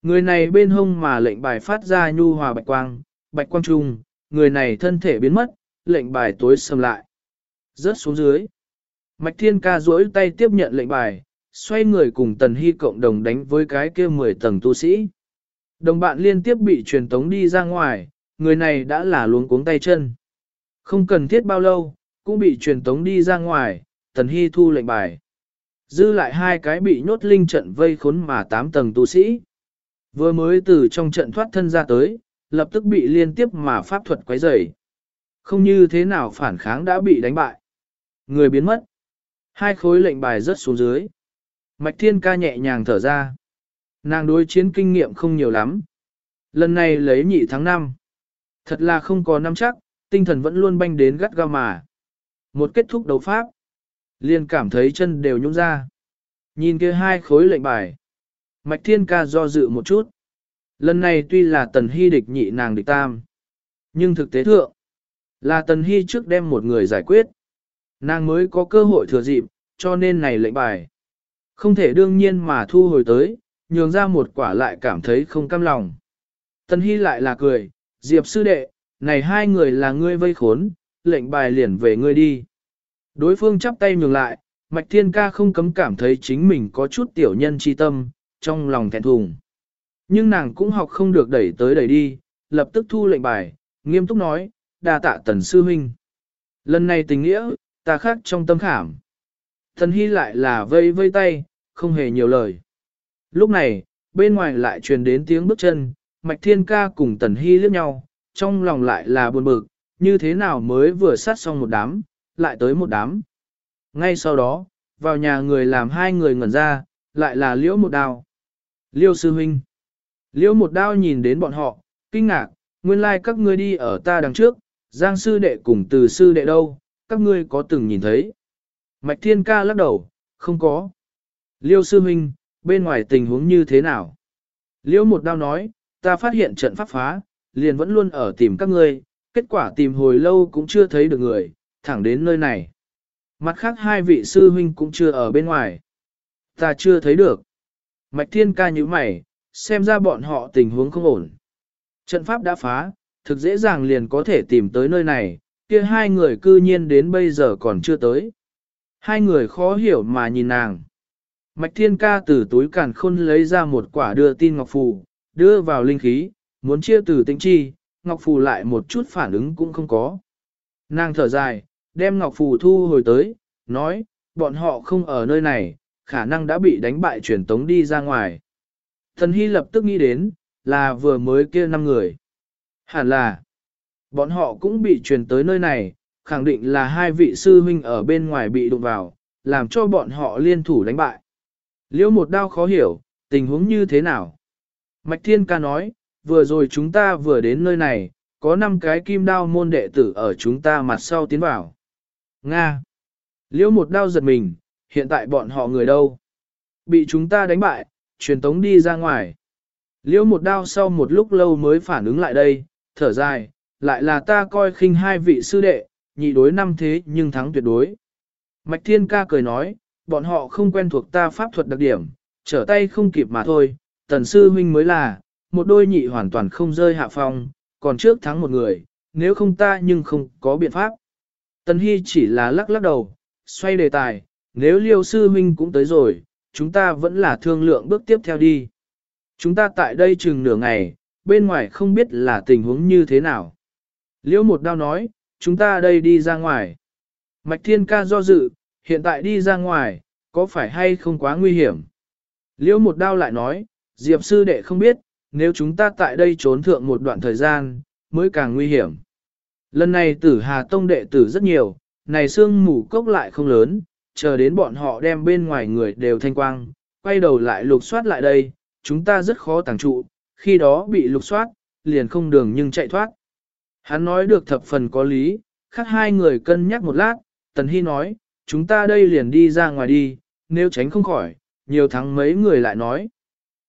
Người này bên hông mà lệnh bài phát ra nhu hòa bạch quang, bạch quang trung, người này thân thể biến mất, lệnh bài tối sầm lại. Rớt xuống dưới. Mạch Thiên Ca duỗi tay tiếp nhận lệnh bài, xoay người cùng Tần Hy cộng đồng đánh với cái kia 10 tầng tu sĩ. Đồng bạn liên tiếp bị truyền tống đi ra ngoài, người này đã là luống cuống tay chân. Không cần thiết bao lâu, cũng bị truyền tống đi ra ngoài, Tần Hy thu lệnh bài. Dư lại hai cái bị nhốt linh trận vây khốn mà tám tầng tu sĩ. Vừa mới từ trong trận thoát thân ra tới, lập tức bị liên tiếp mà pháp thuật quấy rầy. Không như thế nào phản kháng đã bị đánh bại. Người biến mất. Hai khối lệnh bài rớt xuống dưới. Mạch Thiên ca nhẹ nhàng thở ra. Nàng đối chiến kinh nghiệm không nhiều lắm. Lần này lấy nhị tháng năm. Thật là không có năm chắc, tinh thần vẫn luôn banh đến gắt ga mà. Một kết thúc đấu pháp. Liền cảm thấy chân đều nhũng ra. Nhìn kia hai khối lệnh bài. Mạch Thiên ca do dự một chút. Lần này tuy là tần hy địch nhị nàng địch tam. Nhưng thực tế thượng. Là tần hy trước đem một người giải quyết. Nàng mới có cơ hội thừa dịp, cho nên này lệnh bài. Không thể đương nhiên mà thu hồi tới, nhường ra một quả lại cảm thấy không cam lòng. Tần Hy lại là cười, Diệp sư đệ, này hai người là ngươi vây khốn, lệnh bài liền về ngươi đi. Đối phương chắp tay nhường lại, Mạch Thiên Ca không cấm cảm thấy chính mình có chút tiểu nhân chi tâm, trong lòng thẹn thùng. Nhưng nàng cũng học không được đẩy tới đẩy đi, lập tức thu lệnh bài, nghiêm túc nói, đa tạ tần sư huynh. Lần này tình nghĩa, ta khác trong tâm khảm. Thần Hy lại là vây vây tay, không hề nhiều lời. Lúc này, bên ngoài lại truyền đến tiếng bước chân, Mạch Thiên Ca cùng Tần Hy liếc nhau, trong lòng lại là buồn bực, như thế nào mới vừa sát xong một đám, lại tới một đám. Ngay sau đó, vào nhà người làm hai người ngẩn ra, lại là liễu một đao. Liêu sư huynh. Liễu một đao nhìn đến bọn họ, kinh ngạc, nguyên lai like các ngươi đi ở ta đằng trước, giang sư đệ cùng từ sư đệ đâu, các ngươi có từng nhìn thấy. Mạch thiên ca lắc đầu, không có. Liêu sư huynh, bên ngoài tình huống như thế nào? liễu một đao nói, ta phát hiện trận pháp phá, liền vẫn luôn ở tìm các ngươi, kết quả tìm hồi lâu cũng chưa thấy được người, thẳng đến nơi này. Mặt khác hai vị sư huynh cũng chưa ở bên ngoài. Ta chưa thấy được. Mạch thiên ca như mày, xem ra bọn họ tình huống không ổn. Trận pháp đã phá, thực dễ dàng liền có thể tìm tới nơi này, kia hai người cư nhiên đến bây giờ còn chưa tới. Hai người khó hiểu mà nhìn nàng. Mạch thiên ca từ túi càn khôn lấy ra một quả đưa tin ngọc phù, đưa vào linh khí, muốn chia từ tĩnh chi, ngọc phù lại một chút phản ứng cũng không có. Nàng thở dài, đem ngọc phù thu hồi tới, nói, bọn họ không ở nơi này, khả năng đã bị đánh bại truyền tống đi ra ngoài. Thần Hy lập tức nghĩ đến, là vừa mới kia năm người. Hẳn là, bọn họ cũng bị truyền tới nơi này, khẳng định là hai vị sư huynh ở bên ngoài bị đụng vào, làm cho bọn họ liên thủ đánh bại. Liễu một đao khó hiểu, tình huống như thế nào? Mạch Thiên ca nói, vừa rồi chúng ta vừa đến nơi này, có năm cái kim đao môn đệ tử ở chúng ta mặt sau tiến vào. Nga. Liễu một đao giật mình, hiện tại bọn họ người đâu? Bị chúng ta đánh bại, truyền tống đi ra ngoài. Liễu một đao sau một lúc lâu mới phản ứng lại đây, thở dài, lại là ta coi khinh hai vị sư đệ, nhị đối năm thế nhưng thắng tuyệt đối. Mạch Thiên ca cười nói, bọn họ không quen thuộc ta pháp thuật đặc điểm, trở tay không kịp mà thôi, tần sư huynh mới là, một đôi nhị hoàn toàn không rơi hạ phong, còn trước thắng một người, nếu không ta nhưng không có biện pháp. Tần Hy chỉ là lắc lắc đầu, xoay đề tài, nếu liêu sư huynh cũng tới rồi, chúng ta vẫn là thương lượng bước tiếp theo đi. Chúng ta tại đây chừng nửa ngày, bên ngoài không biết là tình huống như thế nào. Liêu một đao nói, chúng ta đây đi ra ngoài. Mạch Thiên ca do dự, hiện tại đi ra ngoài, có phải hay không quá nguy hiểm? Liêu một đao lại nói, Diệp sư đệ không biết, nếu chúng ta tại đây trốn thượng một đoạn thời gian, mới càng nguy hiểm. Lần này tử Hà Tông đệ tử rất nhiều, này xương mù cốc lại không lớn, chờ đến bọn họ đem bên ngoài người đều thanh quang, quay đầu lại lục soát lại đây, chúng ta rất khó tàng trụ, khi đó bị lục soát, liền không đường nhưng chạy thoát. Hắn nói được thập phần có lý, khác hai người cân nhắc một lát, Tần Hy nói, chúng ta đây liền đi ra ngoài đi, nếu tránh không khỏi, nhiều tháng mấy người lại nói.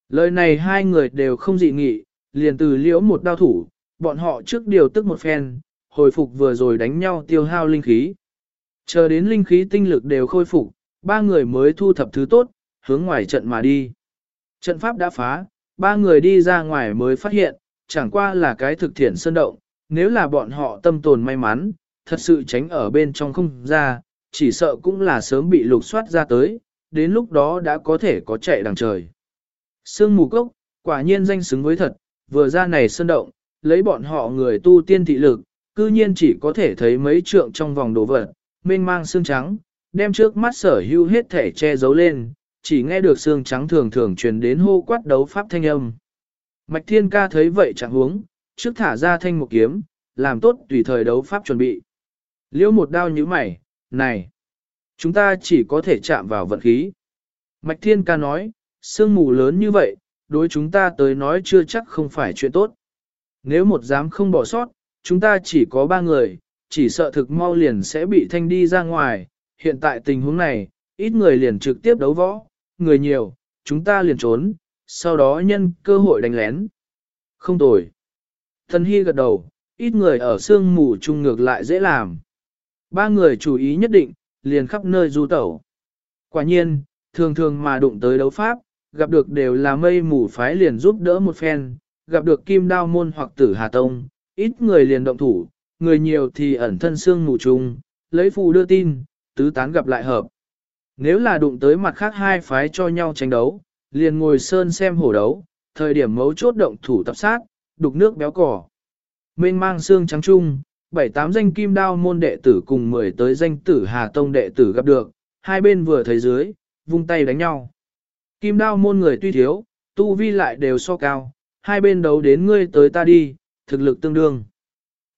Lời này hai người đều không dị nghị, liền từ liễu một đao thủ, bọn họ trước điều tức một phen, hồi phục vừa rồi đánh nhau tiêu hao linh khí. Chờ đến linh khí tinh lực đều khôi phục, ba người mới thu thập thứ tốt, hướng ngoài trận mà đi. Trận pháp đã phá, ba người đi ra ngoài mới phát hiện, chẳng qua là cái thực thiện sơn động, nếu là bọn họ tâm tồn may mắn, thật sự tránh ở bên trong không ra, chỉ sợ cũng là sớm bị lục soát ra tới, đến lúc đó đã có thể có chạy đằng trời. Sương mù cốc, quả nhiên danh xứng với thật, vừa ra này sơn động, lấy bọn họ người tu tiên thị lực, cư nhiên chỉ có thể thấy mấy trượng trong vòng đồ vật, mênh mang xương trắng, đem trước mắt sở hưu hết thể che giấu lên, chỉ nghe được xương trắng thường thường truyền đến hô quát đấu pháp thanh âm. Mạch Thiên Ca thấy vậy chẳng huống, trước thả ra thanh một kiếm, làm tốt tùy thời đấu pháp chuẩn bị. Liễu một đao như mày, này, chúng ta chỉ có thể chạm vào vận khí. Mạch Thiên Ca nói, sương mù lớn như vậy, đối chúng ta tới nói chưa chắc không phải chuyện tốt. Nếu một dám không bỏ sót, chúng ta chỉ có ba người, chỉ sợ thực mau liền sẽ bị thanh đi ra ngoài. Hiện tại tình huống này, ít người liền trực tiếp đấu võ, người nhiều, chúng ta liền trốn, sau đó nhân cơ hội đánh lén. Không tồi. Thần Hy gật đầu, ít người ở sương mù chung ngược lại dễ làm. Ba người chú ý nhất định, liền khắp nơi du tẩu. Quả nhiên, thường thường mà đụng tới đấu pháp, gặp được đều là mây mù phái liền giúp đỡ một phen, gặp được kim đao môn hoặc tử hà tông, ít người liền động thủ, người nhiều thì ẩn thân xương mù chung, lấy phù đưa tin, tứ tán gặp lại hợp. Nếu là đụng tới mặt khác hai phái cho nhau tranh đấu, liền ngồi sơn xem hổ đấu, thời điểm mấu chốt động thủ tập sát, đục nước béo cỏ. Mênh mang xương trắng trung, bảy tám danh kim đao môn đệ tử cùng mười tới danh tử Hà Tông đệ tử gặp được, hai bên vừa thấy dưới, vung tay đánh nhau. Kim đao môn người tuy thiếu, tu vi lại đều so cao, hai bên đấu đến ngươi tới ta đi, thực lực tương đương.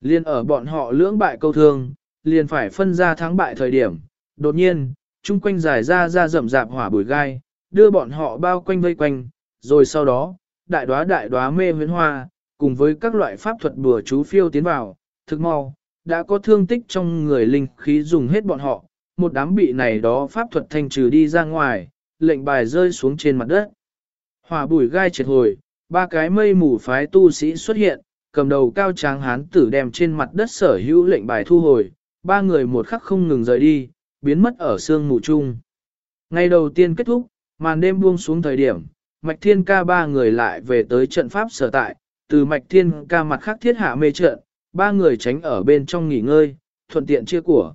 Liên ở bọn họ lưỡng bại câu thương, liền phải phân ra thắng bại thời điểm. Đột nhiên, chung quanh giải ra ra rậm rạp hỏa bùi gai, đưa bọn họ bao quanh vây quanh, rồi sau đó, đại đoá đại đoá mê huyến hoa, cùng với các loại pháp thuật bùa chú phiêu tiến vào, thực mau, đã có thương tích trong người linh khí dùng hết bọn họ, một đám bị này đó pháp thuật thanh trừ đi ra ngoài, lệnh bài rơi xuống trên mặt đất. Hỏa bùi gai triệt hồi, ba cái mây mù phái tu sĩ xuất hiện, cầm đầu cao tráng hán tử đem trên mặt đất sở hữu lệnh bài thu hồi, ba người một khắc không ngừng rời đi, biến mất ở sương mù chung. Ngày đầu tiên kết thúc, màn đêm buông xuống thời điểm, Mạch Thiên ca ba người lại về tới trận pháp sở tại, từ Mạch Thiên ca mặt khác thiết hạ mê trận, ba người tránh ở bên trong nghỉ ngơi, thuận tiện chia của.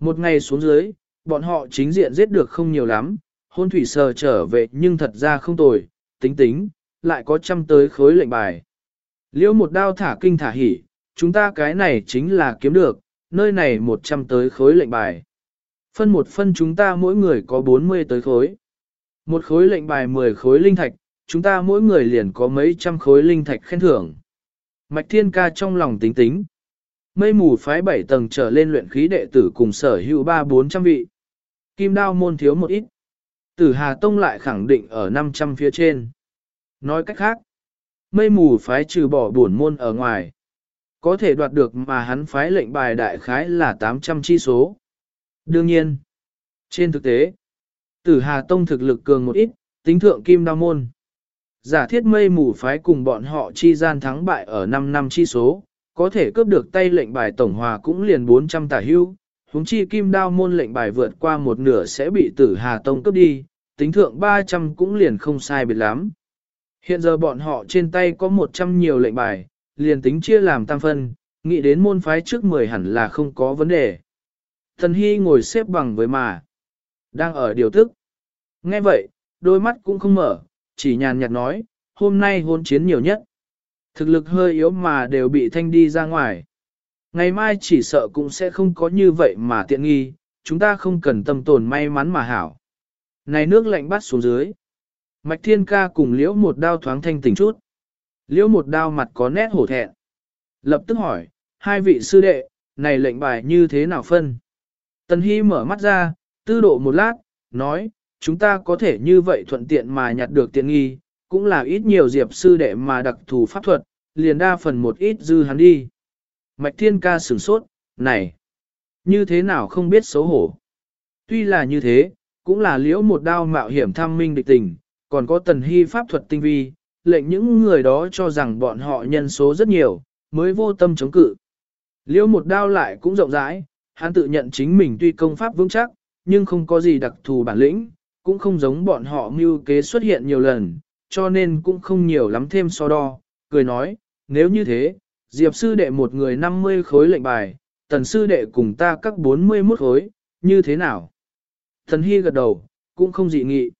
Một ngày xuống dưới, bọn họ chính diện giết được không nhiều lắm, hôn thủy sờ trở về nhưng thật ra không tồi, tính tính, lại có trăm tới khối lệnh bài. Liêu một đao thả kinh thả hỉ, chúng ta cái này chính là kiếm được, nơi này một trăm tới khối lệnh bài. Phân một phân chúng ta mỗi người có 40 tới khối. Một khối lệnh bài 10 khối linh thạch, chúng ta mỗi người liền có mấy trăm khối linh thạch khen thưởng. Mạch Thiên Ca trong lòng tính tính. Mây mù phái 7 tầng trở lên luyện khí đệ tử cùng sở hữu 3-400 vị. Kim đao môn thiếu một ít. Tử Hà Tông lại khẳng định ở 500 phía trên. Nói cách khác, mây mù phái trừ bỏ buồn môn ở ngoài. Có thể đoạt được mà hắn phái lệnh bài đại khái là 800 chi số. Đương nhiên, trên thực tế, tử Hà Tông thực lực cường một ít, tính thượng kim đao môn. Giả thiết mây mù phái cùng bọn họ chi gian thắng bại ở 5 năm chi số, có thể cướp được tay lệnh bài tổng hòa cũng liền 400 tả hưu, huống chi kim đao môn lệnh bài vượt qua một nửa sẽ bị tử Hà Tông cướp đi, tính thượng 300 cũng liền không sai biệt lắm. Hiện giờ bọn họ trên tay có 100 nhiều lệnh bài, liền tính chia làm tam phân, nghĩ đến môn phái trước 10 hẳn là không có vấn đề. Thần Hy ngồi xếp bằng với mà, đang ở điều tức Nghe vậy, đôi mắt cũng không mở, chỉ nhàn nhạt nói, hôm nay hôn chiến nhiều nhất. Thực lực hơi yếu mà đều bị thanh đi ra ngoài. Ngày mai chỉ sợ cũng sẽ không có như vậy mà tiện nghi, chúng ta không cần tâm tồn may mắn mà hảo. Này nước lạnh bắt xuống dưới. Mạch thiên ca cùng liễu một đao thoáng thanh tỉnh chút. Liễu một đao mặt có nét hổ thẹn. Lập tức hỏi, hai vị sư đệ, này lệnh bài như thế nào phân? Tần Hy mở mắt ra, tư độ một lát, nói, chúng ta có thể như vậy thuận tiện mà nhặt được tiện nghi, cũng là ít nhiều diệp sư đệ mà đặc thù pháp thuật, liền đa phần một ít dư hắn đi. Mạch thiên ca sửng sốt, này, như thế nào không biết xấu hổ. Tuy là như thế, cũng là liễu một đao mạo hiểm tham minh địch tình, còn có tần hy pháp thuật tinh vi, lệnh những người đó cho rằng bọn họ nhân số rất nhiều, mới vô tâm chống cự. liêu một đao lại cũng rộng rãi, hắn tự nhận chính mình tuy công pháp vững chắc, nhưng không có gì đặc thù bản lĩnh, cũng không giống bọn họ mưu kế xuất hiện nhiều lần, cho nên cũng không nhiều lắm thêm so đo, cười nói, nếu như thế, Diệp sư đệ một người 50 khối lệnh bài, tần sư đệ cùng ta các 41 khối, như thế nào? Thần Hy gật đầu, cũng không dị nghị.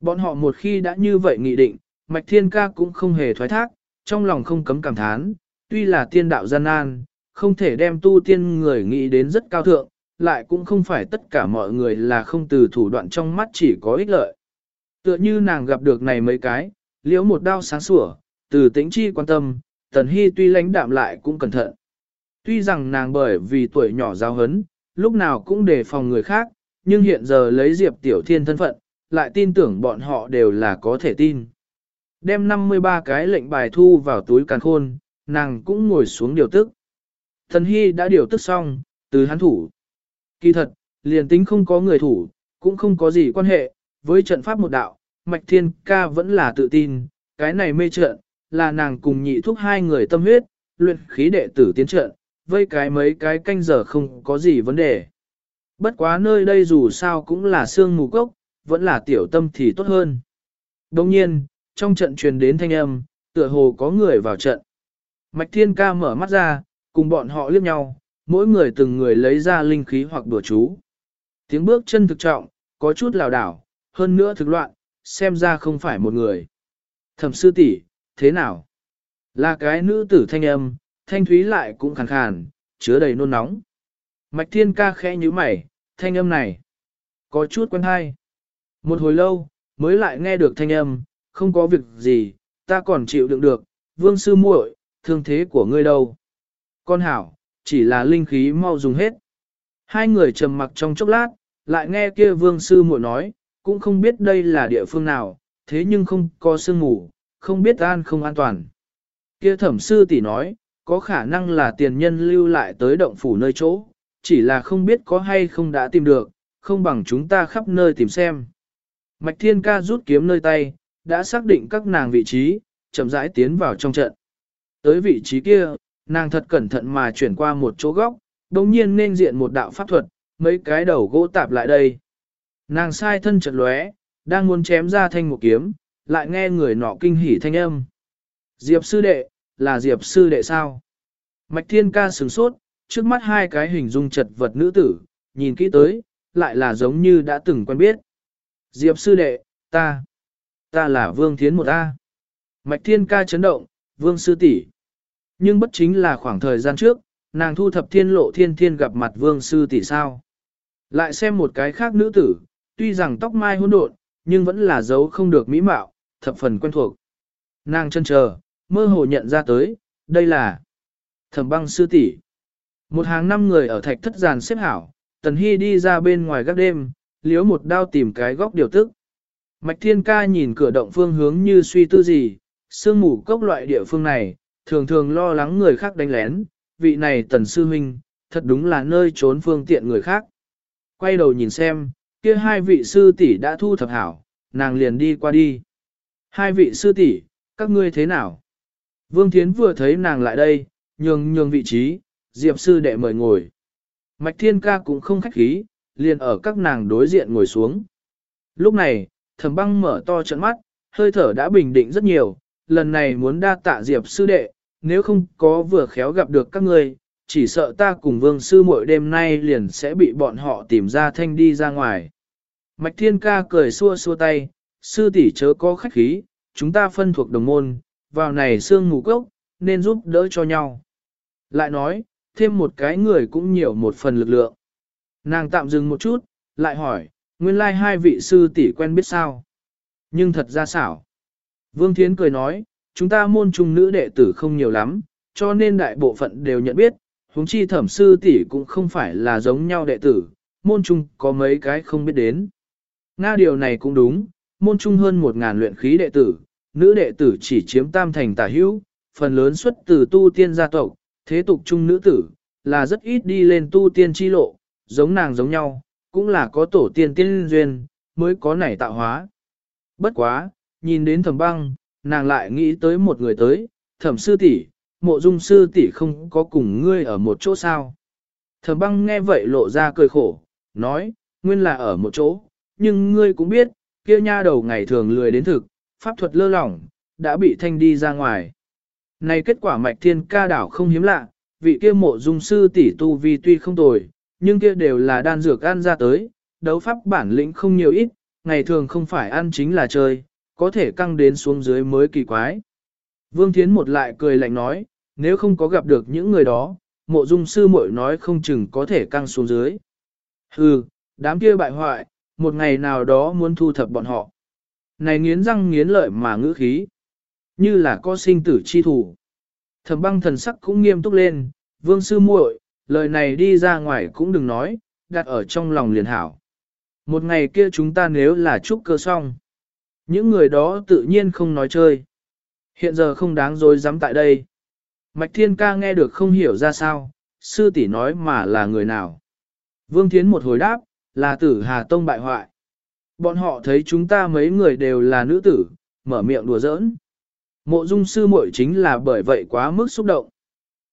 Bọn họ một khi đã như vậy nghị định, Mạch Thiên Ca cũng không hề thoái thác, trong lòng không cấm cảm thán, tuy là tiên đạo gian nan, không thể đem tu tiên người nghĩ đến rất cao thượng, lại cũng không phải tất cả mọi người là không từ thủ đoạn trong mắt chỉ có ích lợi. Tựa như nàng gặp được này mấy cái, liễu một đao sáng sủa, từ tính chi quan tâm, Tần Hy tuy lãnh đạm lại cũng cẩn thận. Tuy rằng nàng bởi vì tuổi nhỏ giáo hấn, lúc nào cũng đề phòng người khác, nhưng hiện giờ lấy Diệp Tiểu Thiên thân phận, lại tin tưởng bọn họ đều là có thể tin. Đem 53 cái lệnh bài thu vào túi càn khôn, nàng cũng ngồi xuống điều tức. Thần Hy đã điều tức xong, từ hắn thủ. Kỳ thật, liền tính không có người thủ, cũng không có gì quan hệ, với trận pháp một đạo, Mạch Thiên Ca vẫn là tự tin, cái này mê trận, là nàng cùng nhị thúc hai người tâm huyết, luyện khí đệ tử tiến trận, vây cái mấy cái canh giờ không có gì vấn đề. Bất quá nơi đây dù sao cũng là xương mù cốc, vẫn là tiểu tâm thì tốt hơn. Đồng nhiên, trong trận truyền đến thanh âm, tựa hồ có người vào trận. Mạch Thiên Ca mở mắt ra, cùng bọn họ liếc nhau, mỗi người từng người lấy ra linh khí hoặc đùa chú. Tiếng bước chân thực trọng, có chút lảo đảo, hơn nữa thực loạn, xem ra không phải một người. Thẩm sư tỷ, thế nào? Là cái nữ tử thanh âm, thanh thúy lại cũng khàn khàn, chứa đầy nôn nóng. Mạch Thiên Ca khẽ như mày, thanh âm này, có chút quen hay. Một hồi lâu, mới lại nghe được thanh âm, không có việc gì, ta còn chịu đựng được, vương sư muội, thương thế của ngươi đâu. Con hảo, chỉ là linh khí mau dùng hết. Hai người trầm mặc trong chốc lát, lại nghe kia vương sư muội nói, cũng không biết đây là địa phương nào, thế nhưng không có sương ngủ, không biết an không an toàn. Kia thẩm sư tỷ nói, có khả năng là tiền nhân lưu lại tới động phủ nơi chỗ, chỉ là không biết có hay không đã tìm được, không bằng chúng ta khắp nơi tìm xem. Mạch Thiên Ca rút kiếm nơi tay, đã xác định các nàng vị trí, chậm rãi tiến vào trong trận. Tới vị trí kia, nàng thật cẩn thận mà chuyển qua một chỗ góc, đồng nhiên nên diện một đạo pháp thuật, mấy cái đầu gỗ tạp lại đây. Nàng sai thân trận lóe, đang muốn chém ra thanh một kiếm, lại nghe người nọ kinh hỉ thanh âm. Diệp sư đệ, là Diệp sư đệ sao? Mạch Thiên Ca sửng sốt, trước mắt hai cái hình dung chật vật nữ tử, nhìn kỹ tới, lại là giống như đã từng quen biết. Diệp sư đệ, ta, ta là Vương Thiến một A. Mạch Thiên ca chấn động, Vương sư tỷ. Nhưng bất chính là khoảng thời gian trước, nàng thu thập thiên lộ thiên thiên gặp mặt Vương sư tỷ sao. Lại xem một cái khác nữ tử, tuy rằng tóc mai hỗn độn, nhưng vẫn là dấu không được mỹ mạo, thập phần quen thuộc. Nàng chân chờ, mơ hồ nhận ra tới, đây là thẩm băng sư tỷ. Một hàng năm người ở thạch thất giàn xếp hảo, Tần Hy đi ra bên ngoài gác đêm, liếu một đao tìm cái góc điều tức. Mạch Thiên Ca nhìn cửa động phương hướng như suy tư gì, sương mù cốc loại địa phương này, thường thường lo lắng người khác đánh lén, vị này Tần Sư Huynh, thật đúng là nơi trốn phương tiện người khác. Quay đầu nhìn xem, kia hai vị sư tỷ đã thu thập hảo, nàng liền đi qua đi. Hai vị sư tỷ, các ngươi thế nào? Vương Thiến vừa thấy nàng lại đây, nhường nhường vị trí, Diệp sư đệ mời ngồi. Mạch Thiên Ca cũng không khách khí, liền ở các nàng đối diện ngồi xuống. Lúc này, thẩm băng mở to trận mắt, hơi thở đã bình định rất nhiều, lần này muốn đa tạ Diệp sư đệ, nếu không có vừa khéo gặp được các ngươi, chỉ sợ ta cùng vương sư mỗi đêm nay liền sẽ bị bọn họ tìm ra thanh đi ra ngoài. Mạch Thiên Ca cười xua xua tay, sư tỷ chớ có khách khí, chúng ta phân thuộc đồng môn, vào này xương ngủ cốc, nên giúp đỡ cho nhau. Lại nói, thêm một cái người cũng nhiều một phần lực lượng. Nàng tạm dừng một chút, lại hỏi, nguyên lai hai vị sư tỷ quen biết sao? Nhưng thật ra xảo. Vương Thiến cười nói, chúng ta môn trung nữ đệ tử không nhiều lắm, cho nên đại bộ phận đều nhận biết, huống chi thẩm sư tỷ cũng không phải là giống nhau đệ tử, môn trung có mấy cái không biết đến. Nga điều này cũng đúng, môn trung hơn một ngàn luyện khí đệ tử, nữ đệ tử chỉ chiếm tam thành tả hữu, phần lớn xuất từ tu tiên gia tộc, thế tục trung nữ tử, là rất ít đi lên tu tiên chi lộ, giống nàng giống nhau, cũng là có tổ tiên tiên duyên, mới có nảy tạo hóa. Bất quá, nhìn đến thẩm băng, nàng lại nghĩ tới một người tới, thẩm sư tỷ, mộ dung sư tỷ không có cùng ngươi ở một chỗ sao. Thẩm băng nghe vậy lộ ra cười khổ, nói, nguyên là ở một chỗ, nhưng ngươi cũng biết, kia nha đầu ngày thường lười đến thực, pháp thuật lơ lỏng, đã bị thanh đi ra ngoài. Này kết quả mạch thiên ca đảo không hiếm lạ, vị kia mộ dung sư tỷ tu vi tuy không tồi, nhưng kia đều là đan dược ăn ra tới, đấu pháp bản lĩnh không nhiều ít, ngày thường không phải ăn chính là chơi, có thể căng đến xuống dưới mới kỳ quái. Vương Thiến một lại cười lạnh nói, nếu không có gặp được những người đó, mộ dung sư muội nói không chừng có thể căng xuống dưới. Hừ, đám kia bại hoại, một ngày nào đó muốn thu thập bọn họ. Này nghiến răng nghiến lợi mà ngữ khí, như là có sinh tử chi thủ. Thẩm băng thần sắc cũng nghiêm túc lên, vương sư muội, lời này đi ra ngoài cũng đừng nói, đặt ở trong lòng liền hảo. Một ngày kia chúng ta nếu là trúc cơ xong, những người đó tự nhiên không nói chơi. Hiện giờ không đáng dối dám tại đây. Mạch Thiên Ca nghe được không hiểu ra sao, sư tỷ nói mà là người nào. Vương Thiến một hồi đáp, là tử Hà Tông bại hoại. Bọn họ thấy chúng ta mấy người đều là nữ tử, mở miệng đùa giỡn. Mộ dung sư muội chính là bởi vậy quá mức xúc động.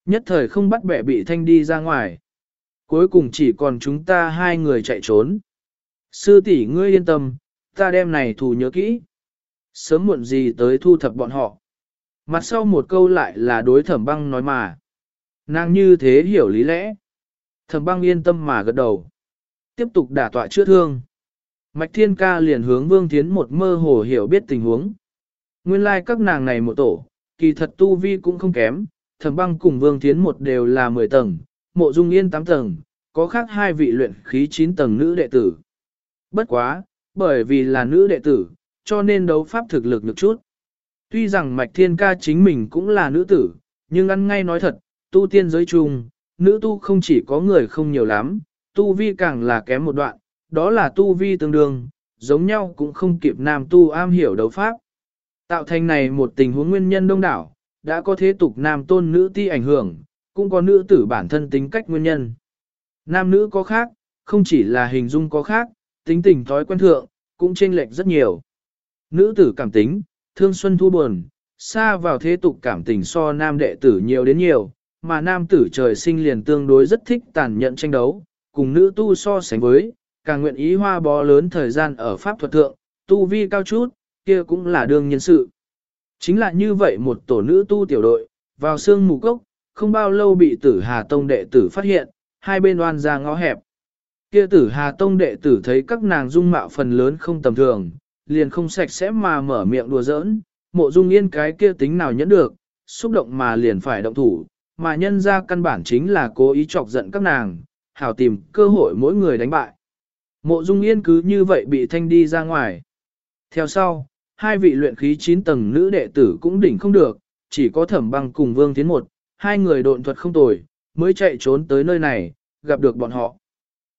Nhất thời không bắt bẻ bị thanh đi ra ngoài. Cuối cùng chỉ còn chúng ta hai người chạy trốn. Sư tỷ ngươi yên tâm, ta đem này thù nhớ kỹ. Sớm muộn gì tới thu thập bọn họ. Mặt sau một câu lại là đối thẩm băng nói mà. Nàng như thế hiểu lý lẽ. Thẩm băng yên tâm mà gật đầu. Tiếp tục đả tọa chữa thương. Mạch Thiên Ca liền hướng Vương Thiến một mơ hồ hiểu biết tình huống. Nguyên lai like các nàng này một tổ, kỳ thật tu vi cũng không kém, thẩm băng cùng Vương Thiến một đều là 10 tầng, mộ dung yên 8 tầng, có khác hai vị luyện khí 9 tầng nữ đệ tử. Bất quá, bởi vì là nữ đệ tử, cho nên đấu pháp thực lực được chút. Tuy rằng Mạch Thiên Ca chính mình cũng là nữ tử, nhưng ăn ngay nói thật, tu tiên giới chung, nữ tu không chỉ có người không nhiều lắm, tu vi càng là kém một đoạn, đó là tu vi tương đương, giống nhau cũng không kịp nam tu am hiểu đấu pháp. Tạo thành này một tình huống nguyên nhân đông đảo, đã có thế tục nam tôn nữ ti ảnh hưởng, cũng có nữ tử bản thân tính cách nguyên nhân. Nam nữ có khác, không chỉ là hình dung có khác, tính tình thói quen thượng, cũng chênh lệch rất nhiều. Nữ tử cảm tính, thương xuân thu buồn, xa vào thế tục cảm tình so nam đệ tử nhiều đến nhiều, mà nam tử trời sinh liền tương đối rất thích tàn nhẫn tranh đấu, cùng nữ tu so sánh với, càng nguyện ý hoa bó lớn thời gian ở pháp thuật thượng, tu vi cao chút, kia cũng là đương nhân sự. Chính là như vậy một tổ nữ tu tiểu đội, vào sương mù cốc, không bao lâu bị tử Hà Tông đệ tử phát hiện, hai bên oan ra ngõ hẹp. Kia tử Hà Tông đệ tử thấy các nàng dung mạo phần lớn không tầm thường, liền không sạch sẽ mà mở miệng đùa giỡn, mộ dung yên cái kia tính nào nhẫn được, xúc động mà liền phải động thủ, mà nhân ra căn bản chính là cố ý chọc giận các nàng, hảo tìm cơ hội mỗi người đánh bại. Mộ dung yên cứ như vậy bị thanh đi ra ngoài. Theo sau, hai vị luyện khí 9 tầng nữ đệ tử cũng đỉnh không được, chỉ có thẩm băng cùng vương tiến một, hai người độn thuật không tồi, mới chạy trốn tới nơi này, gặp được bọn họ.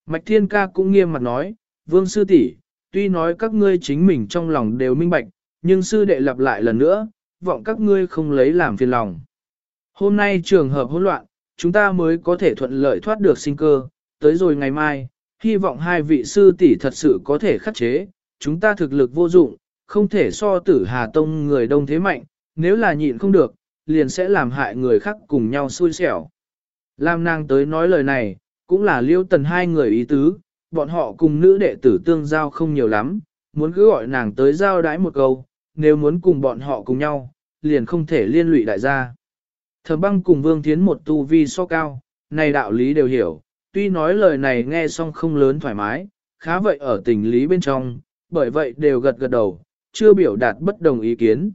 Mạch Thiên Ca cũng nghiêm mặt nói, vương sư tỷ, tuy nói các ngươi chính mình trong lòng đều minh bạch, nhưng sư đệ lặp lại lần nữa, vọng các ngươi không lấy làm phiền lòng. Hôm nay trường hợp hỗn loạn, chúng ta mới có thể thuận lợi thoát được sinh cơ, tới rồi ngày mai, hy vọng hai vị sư tỷ thật sự có thể khắc chế, chúng ta thực lực vô dụng, không thể so tử Hà Tông người đông thế mạnh, nếu là nhịn không được, liền sẽ làm hại người khác cùng nhau xui xẻo. Lam nàng tới nói lời này, cũng là liêu tần hai người ý tứ, bọn họ cùng nữ đệ tử tương giao không nhiều lắm, muốn cứ gọi nàng tới giao đái một câu, nếu muốn cùng bọn họ cùng nhau, liền không thể liên lụy đại gia. Thẩm băng cùng Vương Thiến một tu vi so cao, này đạo lý đều hiểu, tuy nói lời này nghe xong không lớn thoải mái, khá vậy ở tình lý bên trong, bởi vậy đều gật gật đầu, chưa biểu đạt bất đồng ý kiến.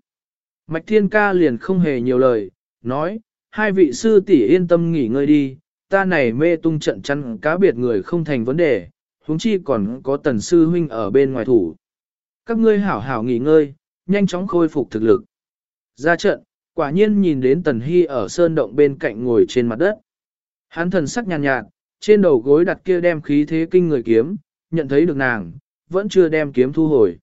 Mạch Thiên Ca liền không hề nhiều lời, nói, hai vị sư tỷ yên tâm nghỉ ngơi đi, ta này mê tung trận chăn cá biệt người không thành vấn đề, huống chi còn có tần sư huynh ở bên ngoài thủ. Các ngươi hảo hảo nghỉ ngơi, nhanh chóng khôi phục thực lực. Ra trận, quả nhiên nhìn đến tần hy ở sơn động bên cạnh ngồi trên mặt đất. Hắn thần sắc nhàn nhạt, nhạt, trên đầu gối đặt kia đem khí thế kinh người kiếm, nhận thấy được nàng, vẫn chưa đem kiếm thu hồi.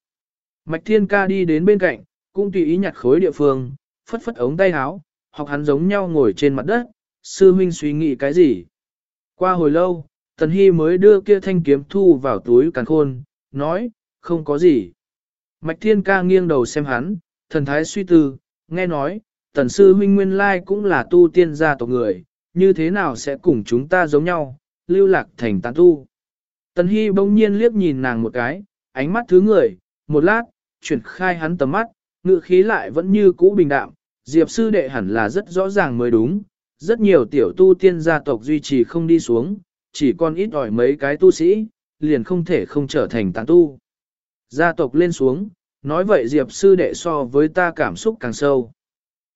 Mạch Thiên Ca đi đến bên cạnh, cũng tùy ý nhặt khối địa phương, phất phất ống tay áo, học hắn giống nhau ngồi trên mặt đất, sư huynh suy nghĩ cái gì. Qua hồi lâu, Tần Hy mới đưa kia thanh kiếm thu vào túi càn khôn, nói, không có gì. Mạch Thiên ca nghiêng đầu xem hắn, thần thái suy tư, nghe nói, Tần Sư huynh nguyên lai cũng là tu tiên gia tộc người, như thế nào sẽ cùng chúng ta giống nhau, lưu lạc thành tán tu. Tần Hy bỗng nhiên liếc nhìn nàng một cái, ánh mắt thứ người, một lát, chuyển khai hắn tầm mắt, ngự khí lại vẫn như cũ bình đạm, Diệp sư đệ hẳn là rất rõ ràng mới đúng, rất nhiều tiểu tu tiên gia tộc duy trì không đi xuống, chỉ còn ít ỏi mấy cái tu sĩ, liền không thể không trở thành tán tu. Gia tộc lên xuống, nói vậy Diệp sư đệ so với ta cảm xúc càng sâu.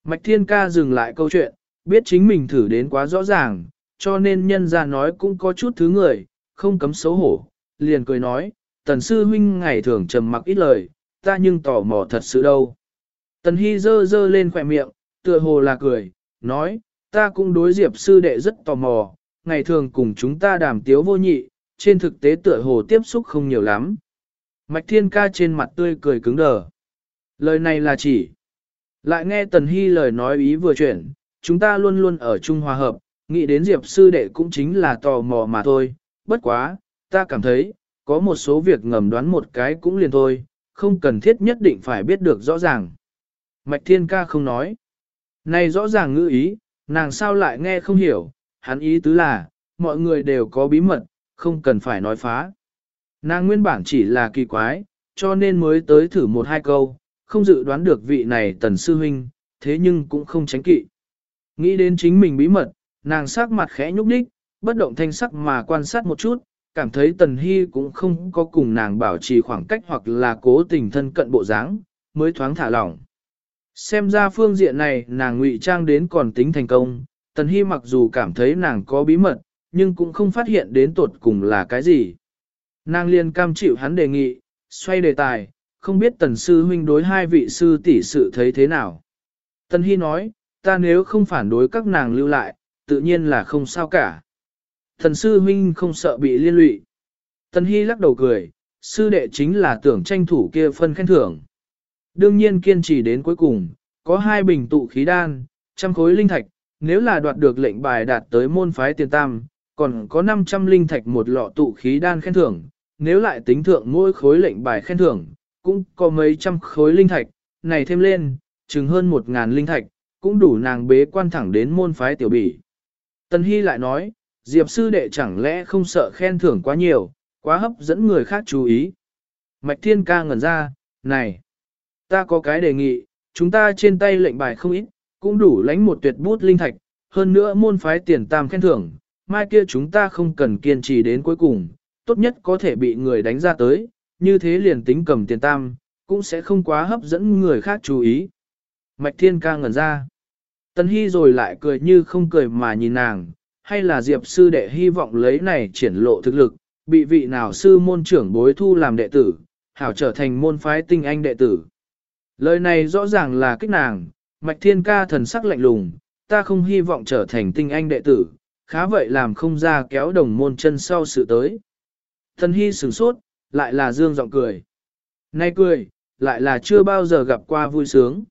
Mạch Thiên Ca dừng lại câu chuyện, biết chính mình thử đến quá rõ ràng, cho nên nhân ra nói cũng có chút thứ người, không cấm xấu hổ, liền cười nói, tần sư huynh ngày thường trầm mặc ít lời, ta nhưng tò mò thật sự đâu. Tần Hy dơ dơ lên khỏe miệng, tựa hồ là cười, nói, ta cũng đối diệp sư đệ rất tò mò, ngày thường cùng chúng ta đàm tiếu vô nhị, trên thực tế tựa hồ tiếp xúc không nhiều lắm. Mạch thiên ca trên mặt tươi cười cứng đờ. Lời này là chỉ. Lại nghe Tần Hy lời nói ý vừa chuyển, chúng ta luôn luôn ở chung hòa hợp, nghĩ đến Diệp sư đệ cũng chính là tò mò mà thôi, bất quá, ta cảm thấy, có một số việc ngầm đoán một cái cũng liền thôi, không cần thiết nhất định phải biết được rõ ràng. Mạch Thiên Ca không nói. Này rõ ràng ngữ ý, nàng sao lại nghe không hiểu, hắn ý tứ là, mọi người đều có bí mật, không cần phải nói phá. Nàng nguyên bản chỉ là kỳ quái, cho nên mới tới thử một hai câu, không dự đoán được vị này tần sư huynh, thế nhưng cũng không tránh kỵ. Nghĩ đến chính mình bí mật, nàng sắc mặt khẽ nhúc nhích, bất động thanh sắc mà quan sát một chút, cảm thấy tần hy cũng không có cùng nàng bảo trì khoảng cách hoặc là cố tình thân cận bộ dáng, mới thoáng thả lỏng. Xem ra phương diện này nàng ngụy trang đến còn tính thành công, tần hy mặc dù cảm thấy nàng có bí mật, nhưng cũng không phát hiện đến tột cùng là cái gì. Nàng liền cam chịu hắn đề nghị, xoay đề tài, không biết tần sư huynh đối hai vị sư tỷ sự thấy thế nào. Tần Hy nói, ta nếu không phản đối các nàng lưu lại, tự nhiên là không sao cả. Thần sư huynh không sợ bị liên lụy. Tần Hy lắc đầu cười, sư đệ chính là tưởng tranh thủ kia phân khen thưởng. Đương nhiên kiên trì đến cuối cùng, có hai bình tụ khí đan, trăm khối linh thạch, nếu là đoạt được lệnh bài đạt tới môn phái tiền tam, còn có 500 linh thạch một lọ tụ khí đan khen thưởng, nếu lại tính thượng mỗi khối lệnh bài khen thưởng, cũng có mấy trăm khối linh thạch, này thêm lên, chừng hơn một ngàn linh thạch, cũng đủ nàng bế quan thẳng đến môn phái tiểu bỉ. Tần Hy lại nói, Diệp sư đệ chẳng lẽ không sợ khen thưởng quá nhiều, quá hấp dẫn người khác chú ý. Mạch Thiên ca ngẩn ra, này, ta có cái đề nghị, chúng ta trên tay lệnh bài không ít, cũng đủ lãnh một tuyệt bút linh thạch, hơn nữa môn phái tiền tam khen thưởng, mai kia chúng ta không cần kiên trì đến cuối cùng, tốt nhất có thể bị người đánh ra tới, như thế liền tính cầm tiền tam, cũng sẽ không quá hấp dẫn người khác chú ý. Mạch Thiên ca ngẩn ra. Tân Hy rồi lại cười như không cười mà nhìn nàng, hay là Diệp sư đệ hy vọng lấy này triển lộ thực lực, bị vị nào sư môn trưởng bối thu làm đệ tử, hảo trở thành môn phái tinh anh đệ tử. Lời này rõ ràng là kích nàng, Mạch Thiên ca thần sắc lạnh lùng, ta không hy vọng trở thành tinh anh đệ tử, khá vậy làm không ra kéo đồng môn chân sau sự tới. Thần Hy sửng sốt, lại là dương giọng cười. Nay cười, lại là chưa bao giờ gặp qua vui sướng.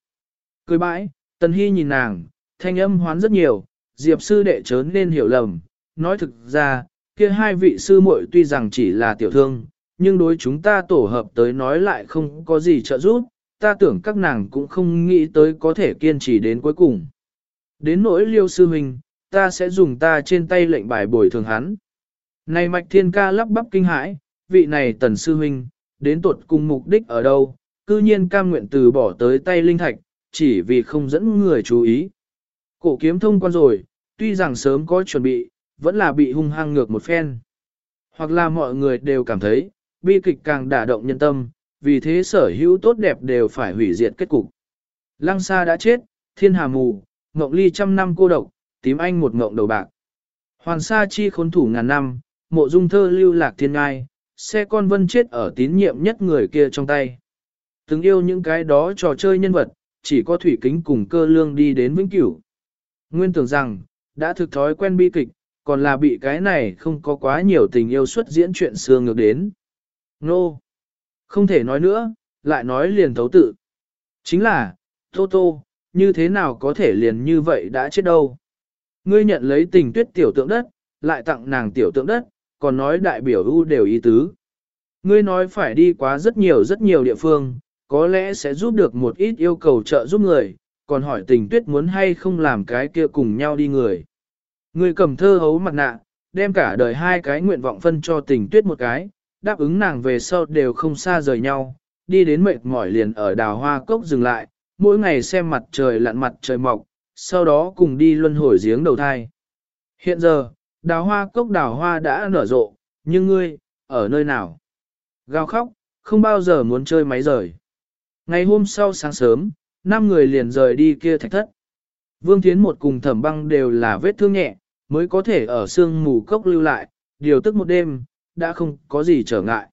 Cười bãi, Tần Hy nhìn nàng, thanh âm hoán rất nhiều, Diệp sư đệ chớ nên hiểu lầm, nói thực ra, kia hai vị sư muội tuy rằng chỉ là tiểu thương, nhưng đối chúng ta tổ hợp tới nói lại không có gì trợ giúp, ta tưởng các nàng cũng không nghĩ tới có thể kiên trì đến cuối cùng. Đến nỗi liêu sư huynh, ta sẽ dùng ta trên tay lệnh bài bồi thường hắn. Này mạch thiên ca lắp bắp kinh hãi, vị này tần sư huynh, đến tuột cùng mục đích ở đâu, cư nhiên cam nguyện từ bỏ tới tay linh thạch, chỉ vì không dẫn người chú ý. Cổ kiếm thông quan rồi, tuy rằng sớm có chuẩn bị, vẫn là bị hung hăng ngược một phen. Hoặc là mọi người đều cảm thấy, bi kịch càng đả động nhân tâm, vì thế sở hữu tốt đẹp đều phải hủy diệt kết cục. Lăng Sa đã chết, thiên hà mù, mộng ly trăm năm cô độc, tím anh một mộng đầu bạc. Hoàn Sa chi khốn thủ ngàn năm, mộ dung thơ lưu lạc thiên ngai, xe con vân chết ở tín nhiệm nhất người kia trong tay. Từng yêu những cái đó trò chơi nhân vật, chỉ có thủy kính cùng cơ lương đi đến vĩnh cửu. Nguyên tưởng rằng, đã thực thói quen bi kịch, còn là bị cái này không có quá nhiều tình yêu xuất diễn chuyện xưa ngược đến. Nô! Không thể nói nữa, lại nói liền thấu tự. Chính là, Tô Tô, như thế nào có thể liền như vậy đã chết đâu. Ngươi nhận lấy tình tuyết tiểu tượng đất, lại tặng nàng tiểu tượng đất, còn nói đại biểu ưu đều ý tứ. Ngươi nói phải đi quá rất nhiều rất nhiều địa phương, có lẽ sẽ giúp được một ít yêu cầu trợ giúp người, còn hỏi tình tuyết muốn hay không làm cái kia cùng nhau đi người. người cầm thơ hấu mặt nạ, đem cả đời hai cái nguyện vọng phân cho tình tuyết một cái, đáp ứng nàng về sau đều không xa rời nhau, đi đến mệt mỏi liền ở đào hoa cốc dừng lại, mỗi ngày xem mặt trời lặn mặt trời mọc, sau đó cùng đi luân hồi giếng đầu thai. Hiện giờ, đào hoa cốc đào hoa đã nở rộ, nhưng ngươi, ở nơi nào? Gào khóc, không bao giờ muốn chơi máy rời. Ngày hôm sau sáng sớm, năm người liền rời đi kia thạch thất. Vương Thiến một cùng thẩm băng đều là vết thương nhẹ, mới có thể ở sương mù cốc lưu lại, điều tức một đêm, đã không có gì trở ngại.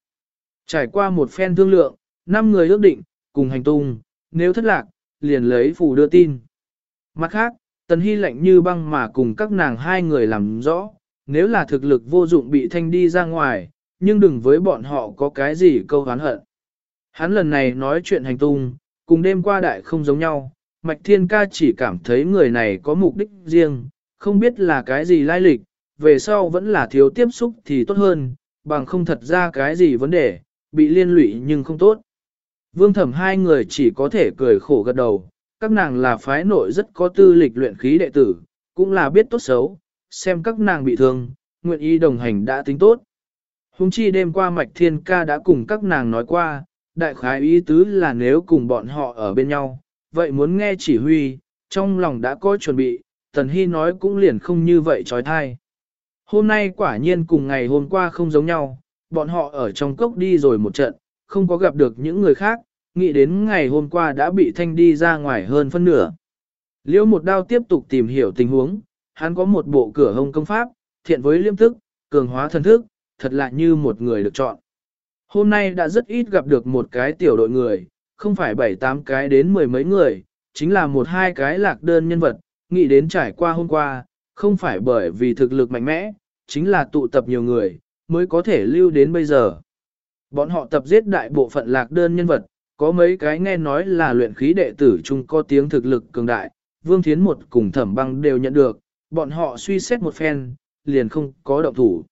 Trải qua một phen thương lượng, năm người ước định, cùng hành tung, nếu thất lạc, liền lấy phù đưa tin. Mặt khác, Tần Hy lạnh như băng mà cùng các nàng hai người làm rõ, nếu là thực lực vô dụng bị thanh đi ra ngoài, nhưng đừng với bọn họ có cái gì câu hán hận. Hắn lần này nói chuyện hành tung, cùng đêm qua đại không giống nhau, Mạch Thiên Ca chỉ cảm thấy người này có mục đích riêng, không biết là cái gì lai lịch, về sau vẫn là thiếu tiếp xúc thì tốt hơn, bằng không thật ra cái gì vấn đề, bị liên lụy nhưng không tốt. Vương thẩm hai người chỉ có thể cười khổ gật đầu, các nàng là phái nội rất có tư lịch luyện khí đệ tử, cũng là biết tốt xấu, xem các nàng bị thương, nguyện ý đồng hành đã tính tốt. Hùng chi đêm qua Mạch Thiên Ca đã cùng các nàng nói qua, đại khái ý tứ là nếu cùng bọn họ ở bên nhau, vậy muốn nghe chỉ huy, trong lòng đã có chuẩn bị, Tần Hy nói cũng liền không như vậy trói thai. Hôm nay quả nhiên cùng ngày hôm qua không giống nhau, bọn họ ở trong cốc đi rồi một trận, không có gặp được những người khác, nghĩ đến ngày hôm qua đã bị thanh đi ra ngoài hơn phân nửa. Liễu một đao tiếp tục tìm hiểu tình huống, hắn có một bộ cửa hông công pháp, thiện với liêm thức, cường hóa thân thức, thật lạ như một người được chọn. Hôm nay đã rất ít gặp được một cái tiểu đội người, không phải bảy tám cái đến mười mấy người, chính là một hai cái lạc đơn nhân vật, nghĩ đến trải qua hôm qua, không phải bởi vì thực lực mạnh mẽ, chính là tụ tập nhiều người, mới có thể lưu đến bây giờ. Bọn họ tập giết đại bộ phận lạc đơn nhân vật, có mấy cái nghe nói là luyện khí đệ tử chung có tiếng thực lực cường đại, Vương Thiến một cùng thẩm băng đều nhận được, bọn họ suy xét một phen, liền không có động thủ.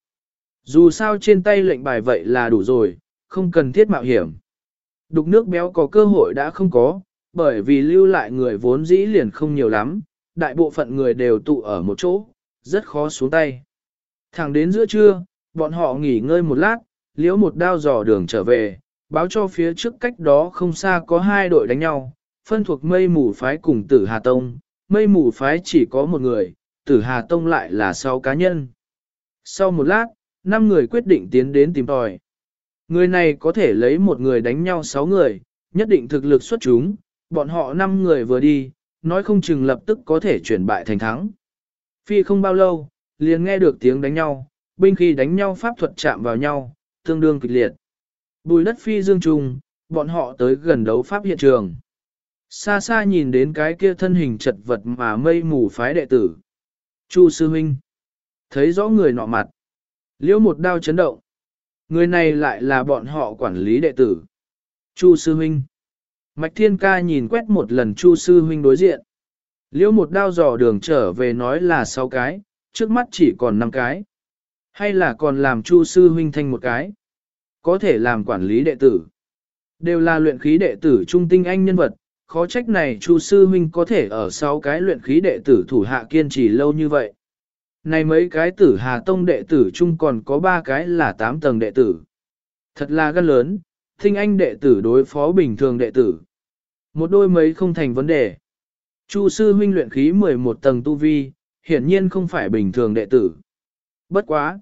Dù sao trên tay lệnh bài vậy là đủ rồi, không cần thiết mạo hiểm. Đục nước béo có cơ hội đã không có, bởi vì lưu lại người vốn dĩ liền không nhiều lắm, đại bộ phận người đều tụ ở một chỗ, rất khó xuống tay. Thẳng đến giữa trưa, bọn họ nghỉ ngơi một lát, liễu một đao dò đường trở về, báo cho phía trước cách đó không xa có hai đội đánh nhau, phân thuộc mây mù phái cùng tử Hà Tông, mây mù phái chỉ có một người, tử Hà Tông lại là sáu cá nhân. Sau một lát, năm người quyết định tiến đến tìm tòi. Người này có thể lấy một người đánh nhau sáu người, nhất định thực lực xuất chúng, bọn họ năm người vừa đi, nói không chừng lập tức có thể chuyển bại thành thắng. Phi không bao lâu, liền nghe được tiếng đánh nhau, binh khi đánh nhau pháp thuật chạm vào nhau, tương đương kịch liệt. Bùi đất phi dương trùng, bọn họ tới gần đấu pháp hiện trường. Xa xa nhìn đến cái kia thân hình chật vật mà mây mù phái đệ tử. Chu sư huynh. Thấy rõ người nọ mặt. Liễu một đao chấn động. Người này lại là bọn họ quản lý đệ tử. Chu sư huynh. Mạch thiên ca nhìn quét một lần chu sư huynh đối diện. Liễu một đao dò đường trở về nói là sáu cái, trước mắt chỉ còn năm cái. Hay là còn làm chu sư huynh thành một cái. Có thể làm quản lý đệ tử. Đều là luyện khí đệ tử trung tinh anh nhân vật, khó trách này chu sư huynh có thể ở sáu cái luyện khí đệ tử thủ hạ kiên trì lâu như vậy. Này mấy cái tử Hà Tông đệ tử chung còn có ba cái là tám tầng đệ tử. Thật là gan lớn, thinh anh đệ tử đối phó bình thường đệ tử. Một đôi mấy không thành vấn đề. Chu sư huynh luyện khí 11 tầng tu vi, hiển nhiên không phải bình thường đệ tử. Bất quá.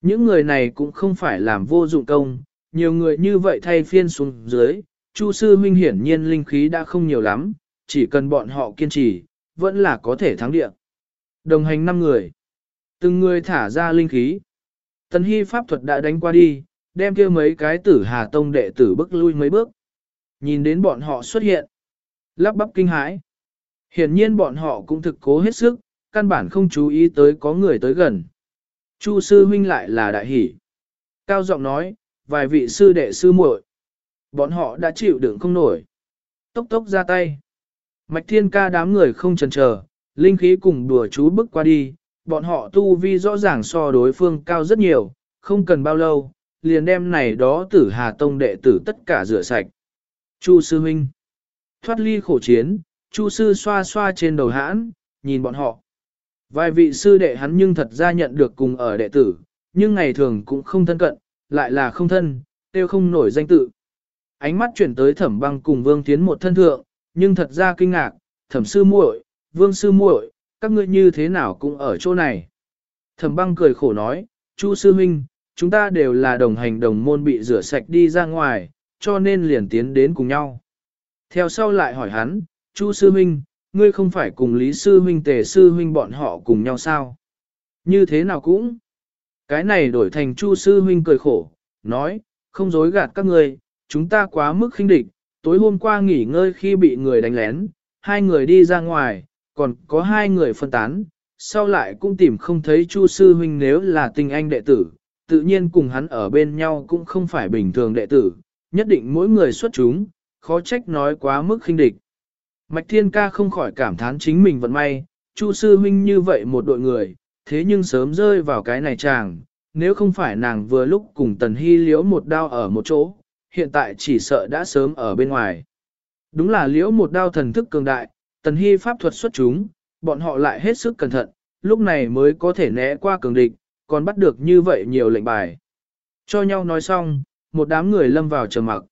Những người này cũng không phải làm vô dụng công, nhiều người như vậy thay phiên xuống dưới, Chu sư huynh hiển nhiên linh khí đã không nhiều lắm, chỉ cần bọn họ kiên trì, vẫn là có thể thắng địa. Đồng hành 5 người. Từng người thả ra linh khí. Tần Hy pháp thuật đã đánh qua đi, đem kia mấy cái tử Hà Tông đệ tử bước lui mấy bước. Nhìn đến bọn họ xuất hiện. Lắp bắp kinh hãi. Hiển nhiên bọn họ cũng thực cố hết sức, căn bản không chú ý tới có người tới gần. Chu sư huynh lại là đại hỷ. Cao giọng nói, vài vị sư đệ sư muội, Bọn họ đã chịu đựng không nổi. tốc tốc ra tay. Mạch thiên ca đám người không chần chờ, linh khí cùng đùa chú bước qua đi, bọn họ tu vi rõ ràng so đối phương cao rất nhiều, không cần bao lâu, liền đem này đó tử Hà Tông đệ tử tất cả rửa sạch. Chu sư huynh thoát ly khổ chiến, Chu sư xoa xoa trên đầu hãn, nhìn bọn họ. Vài vị sư đệ hắn nhưng thật ra nhận được cùng ở đệ tử, nhưng ngày thường cũng không thân cận, lại là không thân, tiêu không nổi danh tự. Ánh mắt chuyển tới thẩm băng cùng vương tiến một thân thượng, nhưng thật ra kinh ngạc, thẩm sư muội, vương sư muội, các ngươi như thế nào cũng ở chỗ này. Thẩm băng cười khổ nói, Chu sư huynh, chúng ta đều là đồng hành đồng môn bị rửa sạch đi ra ngoài, cho nên liền tiến đến cùng nhau. Theo sau lại hỏi hắn, Chu sư huynh, ngươi không phải cùng Lý sư huynh tề sư huynh bọn họ cùng nhau sao? Như thế nào cũng? Cái này đổi thành Chu sư huynh cười khổ, nói, không dối gạt các ngươi, chúng ta quá mức khinh địch, tối hôm qua nghỉ ngơi khi bị người đánh lén, hai người đi ra ngoài, còn có hai người phân tán, sau lại cũng tìm không thấy Chu sư huynh nếu là tình anh đệ tử, tự nhiên cùng hắn ở bên nhau cũng không phải bình thường đệ tử, nhất định mỗi người xuất chúng, khó trách nói quá mức khinh địch. Mạch Thiên Ca không khỏi cảm thán chính mình vận may, Chu sư huynh như vậy một đội người, thế nhưng sớm rơi vào cái này chàng, nếu không phải nàng vừa lúc cùng Tần Hy liễu một đao ở một chỗ, hiện tại chỉ sợ đã sớm ở bên ngoài. Đúng là liễu một đao thần thức cường đại, Tần Hy pháp thuật xuất chúng, bọn họ lại hết sức cẩn thận, lúc này mới có thể né qua cường địch, còn bắt được như vậy nhiều lệnh bài. Cho nhau nói xong, một đám người lâm vào trầm mặc.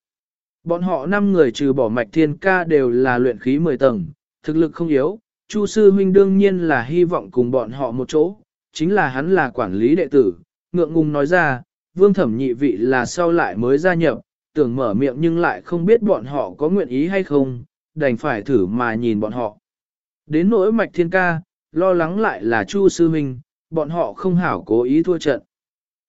Bọn họ năm người trừ bỏ mạch thiên ca đều là luyện khí 10 tầng, thực lực không yếu, Chu sư huynh đương nhiên là hy vọng cùng bọn họ một chỗ, chính là hắn là quản lý đệ tử, ngượng ngùng nói ra, vương thẩm nhị vị là sau lại mới gia nhập, tưởng mở miệng nhưng lại không biết bọn họ có nguyện ý hay không, đành phải thử mà nhìn bọn họ. Đến nỗi mạch thiên ca, lo lắng lại là Chu sư Minh, bọn họ không hảo cố ý thua trận.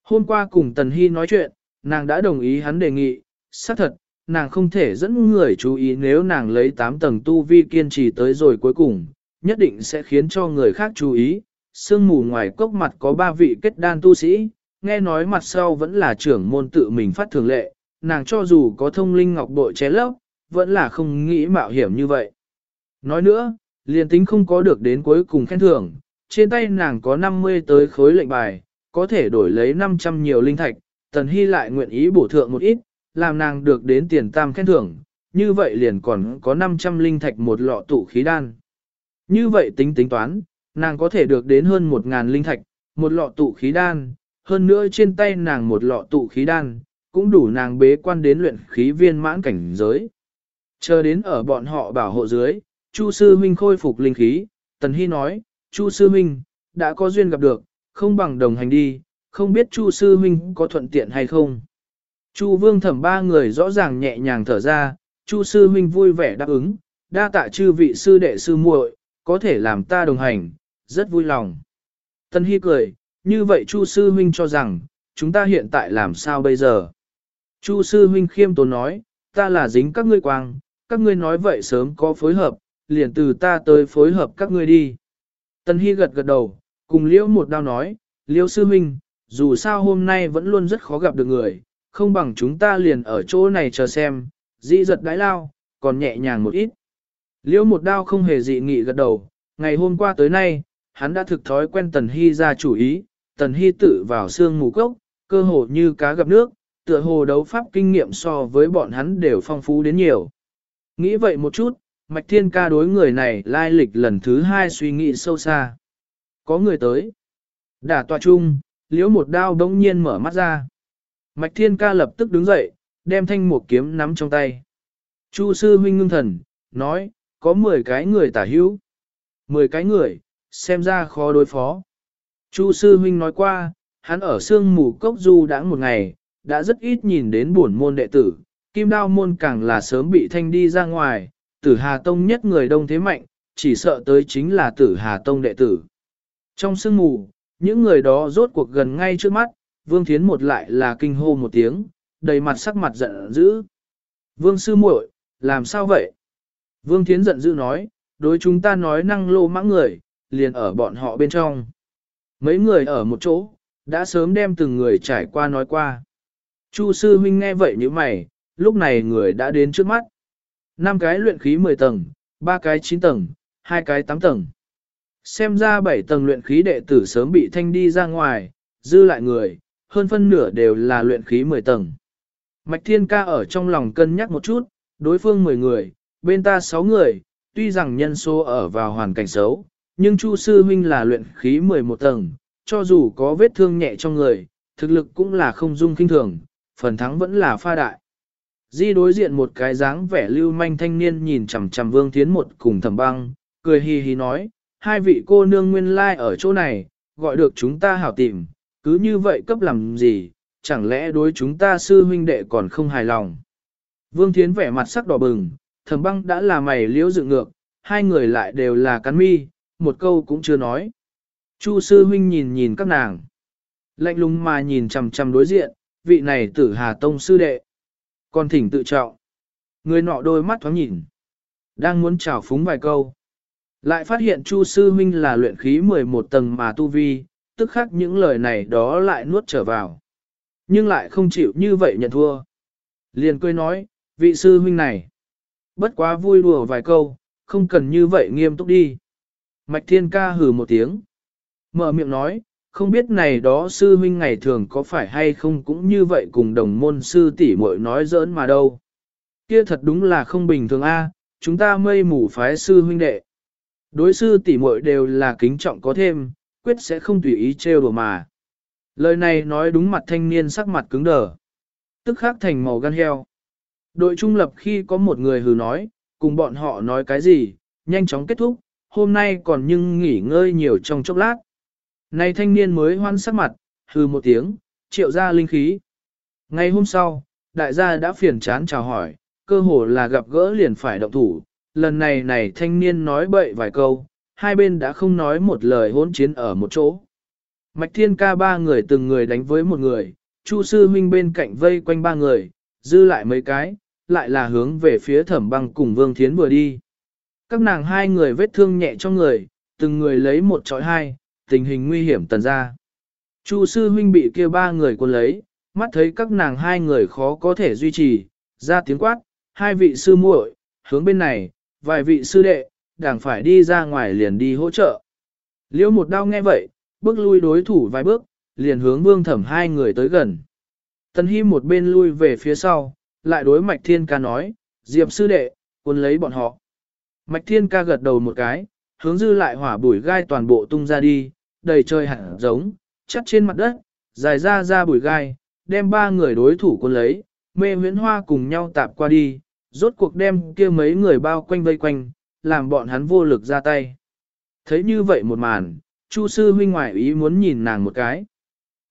Hôm qua cùng Tần Hy nói chuyện, nàng đã đồng ý hắn đề nghị, xác thật, nàng không thể dẫn người chú ý nếu nàng lấy 8 tầng tu vi kiên trì tới rồi cuối cùng, nhất định sẽ khiến cho người khác chú ý. Sương mù ngoài cốc mặt có ba vị kết đan tu sĩ, nghe nói mặt sau vẫn là trưởng môn tự mình phát thường lệ, nàng cho dù có thông linh ngọc bội ché lấp, vẫn là không nghĩ mạo hiểm như vậy. Nói nữa, liền tính không có được đến cuối cùng khen thưởng, trên tay nàng có 50 tới khối lệnh bài, có thể đổi lấy 500 nhiều linh thạch, tần hy lại nguyện ý bổ thượng một ít, làm nàng được đến tiền tam khen thưởng, như vậy liền còn có 500 linh thạch một lọ tụ khí đan. Như vậy tính tính toán, nàng có thể được đến hơn 1.000 linh thạch, một lọ tụ khí đan, hơn nữa trên tay nàng một lọ tụ khí đan, cũng đủ nàng bế quan đến luyện khí viên mãn cảnh giới. Chờ đến ở bọn họ bảo hộ dưới, Chu sư huynh khôi phục linh khí, Tần Hy nói, Chu sư huynh, đã có duyên gặp được, không bằng đồng hành đi, không biết Chu sư huynh có thuận tiện hay không. Chu vương thẩm ba người rõ ràng nhẹ nhàng thở ra, Chu sư huynh vui vẻ đáp ứng, đa tạ chư vị sư đệ sư muội, có thể làm ta đồng hành, rất vui lòng. Tần Hy cười, như vậy Chu sư huynh cho rằng, chúng ta hiện tại làm sao bây giờ? Chu sư huynh khiêm tốn nói, ta là dính các ngươi quang, các ngươi nói vậy sớm có phối hợp, liền từ ta tới phối hợp các ngươi đi. Tân Hy gật gật đầu, cùng Liễu một đao nói, Liễu sư huynh, dù sao hôm nay vẫn luôn rất khó gặp được người, không bằng chúng ta liền ở chỗ này chờ xem, dị giật đái lao, còn nhẹ nhàng một ít. Liễu một đao không hề dị nghị gật đầu, ngày hôm qua tới nay, hắn đã thực thói quen Tần Hy ra chủ ý, Tần Hy tự vào xương mù cốc, cơ hồ như cá gặp nước, tựa hồ đấu pháp kinh nghiệm so với bọn hắn đều phong phú đến nhiều. Nghĩ vậy một chút, Mạch Thiên ca đối người này lai lịch lần thứ hai suy nghĩ sâu xa. Có người tới. Đả tòa chung, liễu một đao đống nhiên mở mắt ra. Mạch Thiên Ca lập tức đứng dậy, đem thanh một kiếm nắm trong tay. Chu sư huynh ngưng thần, nói, có 10 cái người tả hữu. 10 cái người, xem ra khó đối phó. Chu sư huynh nói qua, hắn ở sương mù cốc du đã một ngày, đã rất ít nhìn đến buồn môn đệ tử, kim đao môn càng là sớm bị thanh đi ra ngoài, tử Hà Tông nhất người đông thế mạnh, chỉ sợ tới chính là tử Hà Tông đệ tử. Trong sương mù, những người đó rốt cuộc gần ngay trước mắt, Vương Thiến một lại là kinh hô một tiếng, đầy mặt sắc mặt giận dữ. Vương sư muội, làm sao vậy? Vương Thiến giận dữ nói, đối chúng ta nói năng lô mãng người, liền ở bọn họ bên trong. Mấy người ở một chỗ, đã sớm đem từng người trải qua nói qua. Chu sư huynh nghe vậy như mày, lúc này người đã đến trước mắt. năm cái luyện khí 10 tầng, ba cái 9 tầng, hai cái 8 tầng. Xem ra 7 tầng luyện khí đệ tử sớm bị thanh đi ra ngoài, dư lại người, hơn phân nửa đều là luyện khí 10 tầng. Mạch Thiên Ca ở trong lòng cân nhắc một chút, đối phương 10 người, bên ta 6 người, tuy rằng nhân số ở vào hoàn cảnh xấu, nhưng Chu Sư Huynh là luyện khí 11 tầng, cho dù có vết thương nhẹ trong người, thực lực cũng là không dung kinh thường, phần thắng vẫn là pha đại. Di đối diện một cái dáng vẻ lưu manh thanh niên nhìn chằm chằm Vương Thiến một cùng thẩm băng, cười hì hì nói, hai vị cô nương nguyên lai like ở chỗ này, gọi được chúng ta hảo tìm, cứ như vậy cấp làm gì, chẳng lẽ đối chúng ta sư huynh đệ còn không hài lòng. Vương Thiến vẻ mặt sắc đỏ bừng, thẩm băng đã là mày liễu dựng ngược, hai người lại đều là cắn mi, một câu cũng chưa nói. Chu sư huynh nhìn nhìn các nàng. Lạnh lùng mà nhìn chằm chằm đối diện, vị này tử hà tông sư đệ. Còn thỉnh tự trọng. Người nọ đôi mắt thoáng nhìn. Đang muốn chào phúng vài câu. Lại phát hiện Chu sư huynh là luyện khí 11 tầng mà tu vi, tức khắc những lời này đó lại nuốt trở vào. Nhưng lại không chịu như vậy nhận thua. Liền cười nói, vị sư huynh này. Bất quá vui đùa vài câu, không cần như vậy nghiêm túc đi. Mạch thiên ca hừ một tiếng. Mở miệng nói, không biết này đó sư huynh ngày thường có phải hay không cũng như vậy cùng đồng môn sư tỷ muội nói giỡn mà đâu. Kia thật đúng là không bình thường a, chúng ta mây mù phái sư huynh đệ. Đối sư tỷ muội đều là kính trọng có thêm, quyết sẽ không tùy ý trêu đùa mà. Lời này nói đúng mặt thanh niên sắc mặt cứng đờ. Tức khắc thành màu gan heo. Đội trung lập khi có một người hừ nói, cùng bọn họ nói cái gì, nhanh chóng kết thúc, hôm nay còn nhưng nghỉ ngơi nhiều trong chốc lát. Này thanh niên mới hoan sắc mặt, hừ một tiếng, triệu ra linh khí. Ngày hôm sau, đại gia đã phiền chán chào hỏi, cơ hồ là gặp gỡ liền phải động thủ. Lần này này thanh niên nói bậy vài câu, hai bên đã không nói một lời hỗn chiến ở một chỗ. Mạch thiên ca ba người từng người đánh với một người, Chu sư huynh bên cạnh vây quanh ba người, dư lại mấy cái, lại là hướng về phía thẩm băng cùng Vương Thiến vừa đi. Các nàng hai người vết thương nhẹ trong người, từng người lấy một chọi hai, tình hình nguy hiểm tần ra. Chu sư huynh bị kia ba người quân lấy, mắt thấy các nàng hai người khó có thể duy trì, ra tiếng quát, hai vị sư muội, hướng bên này, vài vị sư đệ, đảng phải đi ra ngoài liền đi hỗ trợ. Liễu một đau nghe vậy, bước lui đối thủ vài bước, liền hướng vương thẩm hai người tới gần. Tần Hy một bên lui về phía sau, lại đối Mạch Thiên Ca nói, Diệp sư đệ, quân lấy bọn họ. Mạch Thiên Ca gật đầu một cái, hướng dư lại hỏa bùi gai toàn bộ tung ra đi, đầy trời hẳn giống, chắt trên mặt đất, dài ra ra bùi gai, đem ba người đối thủ quân lấy, mê huyễn hoa cùng nhau tạp qua đi, rốt cuộc đem kia mấy người bao quanh vây quanh, làm bọn hắn vô lực ra tay. Thấy như vậy một màn, Chu sư huynh ngoại ý muốn nhìn nàng một cái.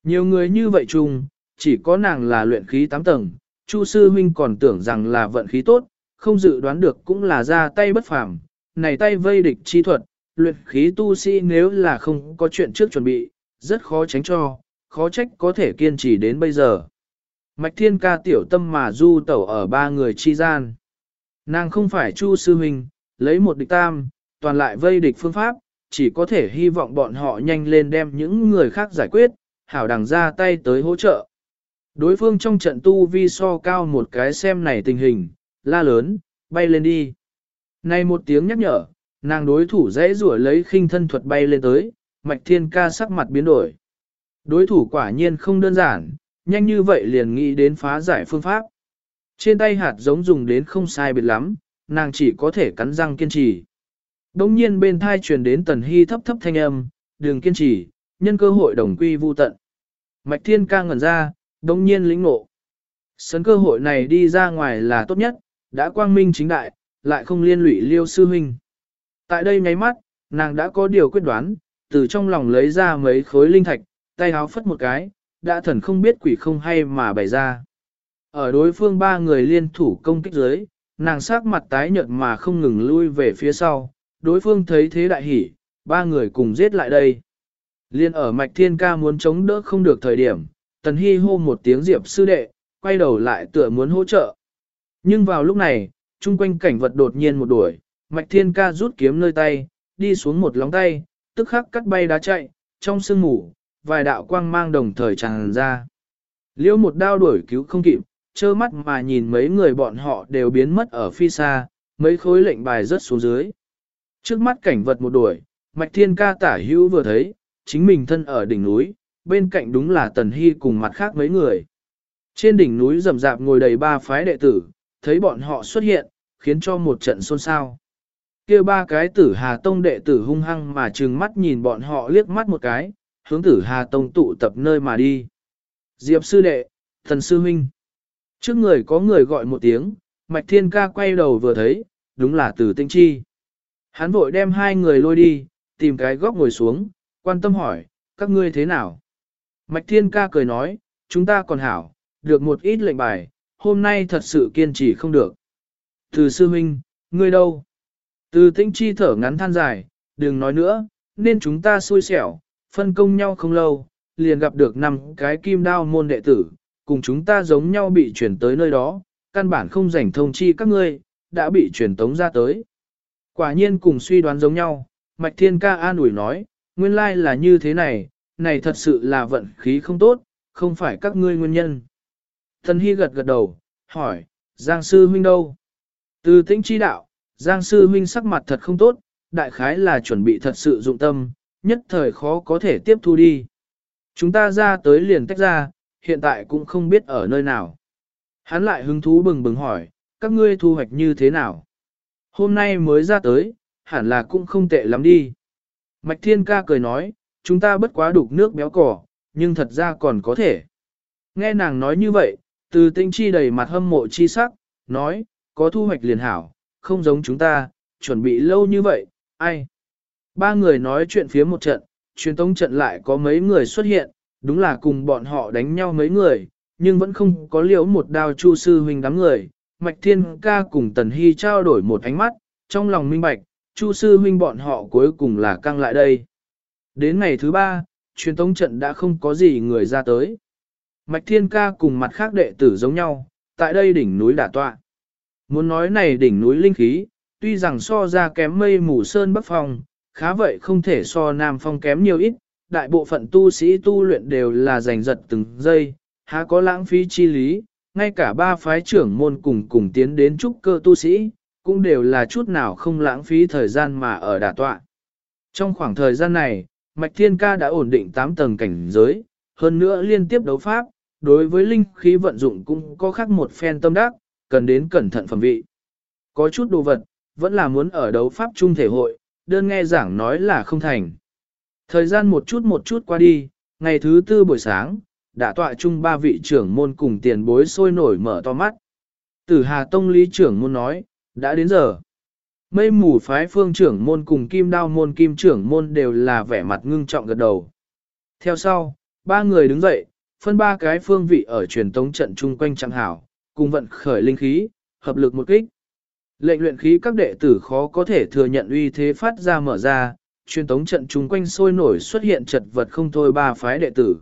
Nhiều người như vậy chung, chỉ có nàng là luyện khí 8 tầng, Chu sư huynh còn tưởng rằng là vận khí tốt, không dự đoán được cũng là ra tay bất phàm. Này tay vây địch chi thuật, luyện khí tu sĩ nếu là không có chuyện trước chuẩn bị, rất khó tránh cho, khó trách có thể kiên trì đến bây giờ. Mạch thiên ca tiểu tâm mà du tẩu ở ba người chi gian. Nàng không phải Chu sư huynh, lấy một địch tam, toàn lại vây địch phương pháp, chỉ có thể hy vọng bọn họ nhanh lên đem những người khác giải quyết, hảo đằng ra tay tới hỗ trợ. Đối phương trong trận tu vi so cao một cái xem này tình hình, la lớn, bay lên đi. Này một tiếng nhắc nhở, nàng đối thủ dễ rủa lấy khinh thân thuật bay lên tới, mạch thiên ca sắc mặt biến đổi. Đối thủ quả nhiên không đơn giản, nhanh như vậy liền nghĩ đến phá giải phương pháp. Trên tay hạt giống dùng đến không sai biệt lắm, nàng chỉ có thể cắn răng kiên trì. Đông nhiên bên thai truyền đến tần hy thấp thấp thanh âm, đường kiên trì, nhân cơ hội đồng quy vu tận. Mạch thiên ca ngẩn ra, đông nhiên lĩnh ngộ. Sấn cơ hội này đi ra ngoài là tốt nhất, đã quang minh chính đại, lại không liên lụy liêu sư huynh. Tại đây nháy mắt, nàng đã có điều quyết đoán, từ trong lòng lấy ra mấy khối linh thạch, tay háo phất một cái, đã thần không biết quỷ không hay mà bày ra. Ở đối phương ba người liên thủ công kích dưới, nàng sắc mặt tái nhợt mà không ngừng lui về phía sau, đối phương thấy thế đại hỉ, ba người cùng giết lại đây. Liên ở mạch thiên ca muốn chống đỡ không được thời điểm, tần hy hô một tiếng diệp sư đệ, quay đầu lại tựa muốn hỗ trợ. Nhưng vào lúc này, chung quanh cảnh vật đột nhiên một đuổi, mạch thiên ca rút kiếm nơi tay, đi xuống một lóng tay, tức khắc cắt bay đá chạy, trong sương mù, vài đạo quang mang đồng thời tràn ra. Liễu một đao đuổi cứu không kịp, trơ mắt mà nhìn mấy người bọn họ đều biến mất ở phi xa, mấy khối lệnh bài rớt xuống dưới. Trước mắt cảnh vật một đuổi, Mạch Thiên ca tả hữu vừa thấy, chính mình thân ở đỉnh núi, bên cạnh đúng là Tần Hy cùng mặt khác mấy người. Trên đỉnh núi rầm rạp ngồi đầy ba phái đệ tử, thấy bọn họ xuất hiện, khiến cho một trận xôn xao kia ba cái tử Hà Tông đệ tử hung hăng mà trừng mắt nhìn bọn họ liếc mắt một cái, hướng tử Hà Tông tụ tập nơi mà đi. Diệp sư đệ, thần sư huynh. Trước người có người gọi một tiếng, Mạch Thiên ca quay đầu vừa thấy, đúng là tử tinh chi. Hắn vội đem hai người lôi đi, tìm cái góc ngồi xuống, quan tâm hỏi, các ngươi thế nào? Mạch Thiên ca cười nói, chúng ta còn hảo, được một ít lệnh bài, hôm nay thật sự kiên trì không được. Từ sư huynh, ngươi đâu? Từ tĩnh chi thở ngắn than dài, đừng nói nữa, nên chúng ta xui xẻo, phân công nhau không lâu, liền gặp được năm cái kim đao môn đệ tử, cùng chúng ta giống nhau bị chuyển tới nơi đó, căn bản không rảnh thông chi các ngươi, đã bị chuyển tống ra tới. Quả nhiên cùng suy đoán giống nhau, Mạch Thiên Ca an ủi nói, nguyên lai là như thế này, này thật sự là vận khí không tốt, không phải các ngươi nguyên nhân. Thần Hy gật gật đầu, hỏi, Giang Sư Huynh đâu? Từ tĩnh chi đạo, Giang Sư Huynh sắc mặt thật không tốt, đại khái là chuẩn bị thật sự dụng tâm, nhất thời khó có thể tiếp thu đi. Chúng ta ra tới liền tách ra, hiện tại cũng không biết ở nơi nào. Hắn lại hứng thú bừng bừng hỏi, các ngươi thu hoạch như thế nào? Hôm nay mới ra tới, hẳn là cũng không tệ lắm đi. Mạch Thiên Ca cười nói, chúng ta bất quá đục nước béo cỏ, nhưng thật ra còn có thể. Nghe nàng nói như vậy, từ tinh chi đầy mặt hâm mộ chi sắc, nói, có thu hoạch liền hảo, không giống chúng ta, chuẩn bị lâu như vậy, ai? Ba người nói chuyện phía một trận, truyền tống trận lại có mấy người xuất hiện, đúng là cùng bọn họ đánh nhau mấy người, nhưng vẫn không có liễu một đao chu sư huynh đám người. Mạch Thiên Ca cùng Tần Hy trao đổi một ánh mắt, trong lòng minh bạch, chu sư huynh bọn họ cuối cùng là căng lại đây. Đến ngày thứ ba, truyền tống trận đã không có gì người ra tới. Mạch Thiên Ca cùng mặt khác đệ tử giống nhau, tại đây đỉnh núi đả tọa. Muốn nói này đỉnh núi linh khí, tuy rằng so ra kém mây mù sơn bắc phong, khá vậy không thể so nam phong kém nhiều ít, đại bộ phận tu sĩ tu luyện đều là giành giật từng giây, há có lãng phí chi lý, ngay cả ba phái trưởng môn cùng cùng tiến đến trúc cơ tu sĩ, cũng đều là chút nào không lãng phí thời gian mà ở đà tọa. Trong khoảng thời gian này, Mạch Thiên Ca đã ổn định 8 tầng cảnh giới, hơn nữa liên tiếp đấu pháp, đối với linh khí vận dụng cũng có khác một phen tâm đắc, cần đến cẩn thận phẩm vị. Có chút đồ vật, vẫn là muốn ở đấu pháp chung thể hội, đơn nghe giảng nói là không thành. Thời gian một chút một chút qua đi, ngày thứ tư buổi sáng, đã tọa chung ba vị trưởng môn cùng tiền bối sôi nổi mở to mắt. Tử Hà Tông lý trưởng môn nói, đã đến giờ. Mây mù phái phương trưởng môn cùng kim đao môn kim trưởng môn đều là vẻ mặt ngưng trọng gật đầu. Theo sau, ba người đứng dậy, phân ba cái phương vị ở truyền tống trận chung quanh chẳng hảo, cùng vận khởi linh khí, hợp lực một kích. Lệnh luyện khí các đệ tử khó có thể thừa nhận uy thế phát ra mở ra, truyền tống trận chung quanh sôi nổi xuất hiện chật vật không thôi ba phái đệ tử.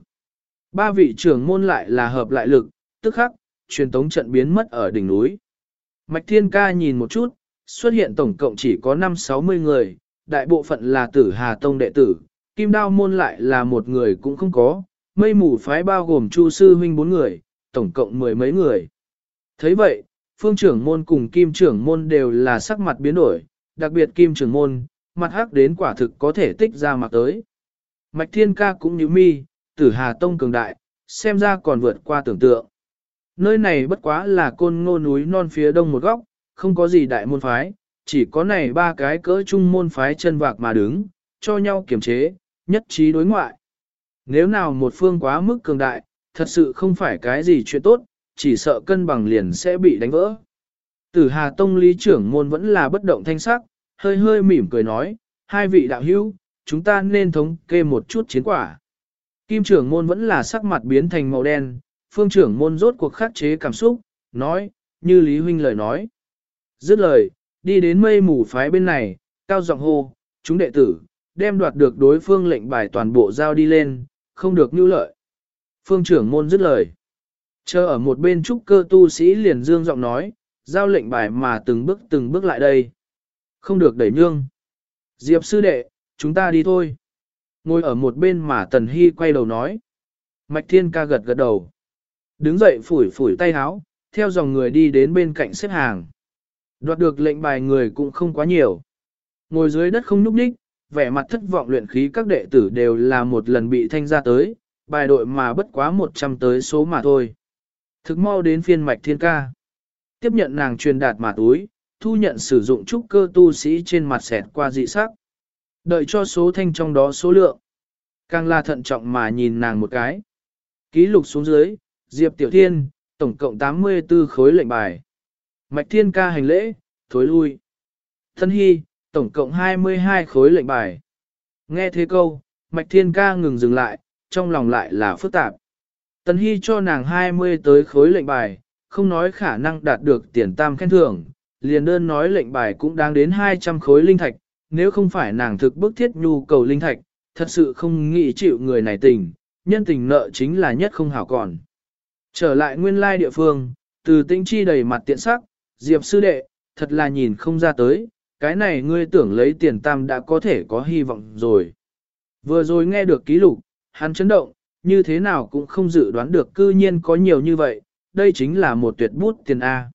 Ba vị trưởng môn lại là hợp lại lực, tức khắc, truyền tống trận biến mất ở đỉnh núi. Mạch Thiên Ca nhìn một chút, xuất hiện tổng cộng chỉ có 5-60 người, đại bộ phận là tử Hà Tông đệ tử, Kim Đao Môn lại là một người cũng không có, mây mù phái bao gồm Chu Sư Huynh bốn người, tổng cộng mười mấy người thấy vậy, phương trưởng môn cùng kim trưởng môn đều là sắc mặt biến đổi, đặc biệt kim trưởng môn, mặt hắc đến quả thực có thể tích ra mặt tới. Mạch Thiên Ca cũng như mi, tử Hà Tông cường đại, xem ra còn vượt qua tưởng tượng. Nơi này bất quá là côn ngô núi non phía đông một góc, không có gì đại môn phái, chỉ có này ba cái cỡ trung môn phái chân vạc mà đứng, cho nhau kiểm chế, nhất trí đối ngoại. Nếu nào một phương quá mức cường đại, thật sự không phải cái gì chuyện tốt, chỉ sợ cân bằng liền sẽ bị đánh vỡ. Tử Hà Tông lý trưởng môn vẫn là bất động thanh sắc, hơi hơi mỉm cười nói, hai vị đạo hữu, chúng ta nên thống kê một chút chiến quả. Kim trưởng môn vẫn là sắc mặt biến thành màu đen, phương trưởng môn rốt cuộc khắc chế cảm xúc, nói, như Lý Huynh lời nói. Dứt lời, đi đến mây mù phái bên này, cao giọng hô, chúng đệ tử, đem đoạt được đối phương lệnh bài toàn bộ giao đi lên, không được nưu lợi. Phương trưởng môn dứt lời. Chờ ở một bên trúc cơ tu sĩ liền dương giọng nói, giao lệnh bài mà từng bước từng bước lại đây. Không được đẩy nhương. Diệp sư đệ, chúng ta đi thôi. Ngồi ở một bên mà Tần Hy quay đầu nói. Mạch Thiên ca gật gật đầu. Đứng dậy phủi phủi tay háo, theo dòng người đi đến bên cạnh xếp hàng. Đoạt được lệnh bài người cũng không quá nhiều. Ngồi dưới đất không nhúc nhích, vẻ mặt thất vọng luyện khí các đệ tử đều là một lần bị thanh ra tới, bài đội mà bất quá 100 tới số mà thôi. Thực mau đến phiên mạch thiên ca. Tiếp nhận nàng truyền đạt mà túi, thu nhận sử dụng trúc cơ tu sĩ trên mặt xẹt qua dị sắc. Đợi cho số thanh trong đó số lượng. Càng là thận trọng mà nhìn nàng một cái. Ký lục xuống dưới, Diệp Tiểu Thiên, tổng cộng 84 khối lệnh bài. Mạch Thiên ca hành lễ, thối lui. Thân Hy, tổng cộng 22 khối lệnh bài. Nghe thế câu, Mạch Thiên ca ngừng dừng lại, trong lòng lại là phức tạp. Tần Hy cho nàng 20 tới khối lệnh bài, không nói khả năng đạt được tiền tam khen thưởng, liền đơn nói lệnh bài cũng đang đến 200 khối linh thạch, nếu không phải nàng thực bức thiết nhu cầu linh thạch, thật sự không nghĩ chịu người này tình, nhân tình nợ chính là nhất không hảo còn. Trở lại nguyên lai địa phương, từ tinh chi đầy mặt tiện sắc, Diệp sư đệ, thật là nhìn không ra tới, cái này ngươi tưởng lấy tiền tam đã có thể có hy vọng rồi. Vừa rồi nghe được ký lục, hắn chấn động, như thế nào cũng không dự đoán được cư nhiên có nhiều như vậy, đây chính là một tuyệt bút tiền A.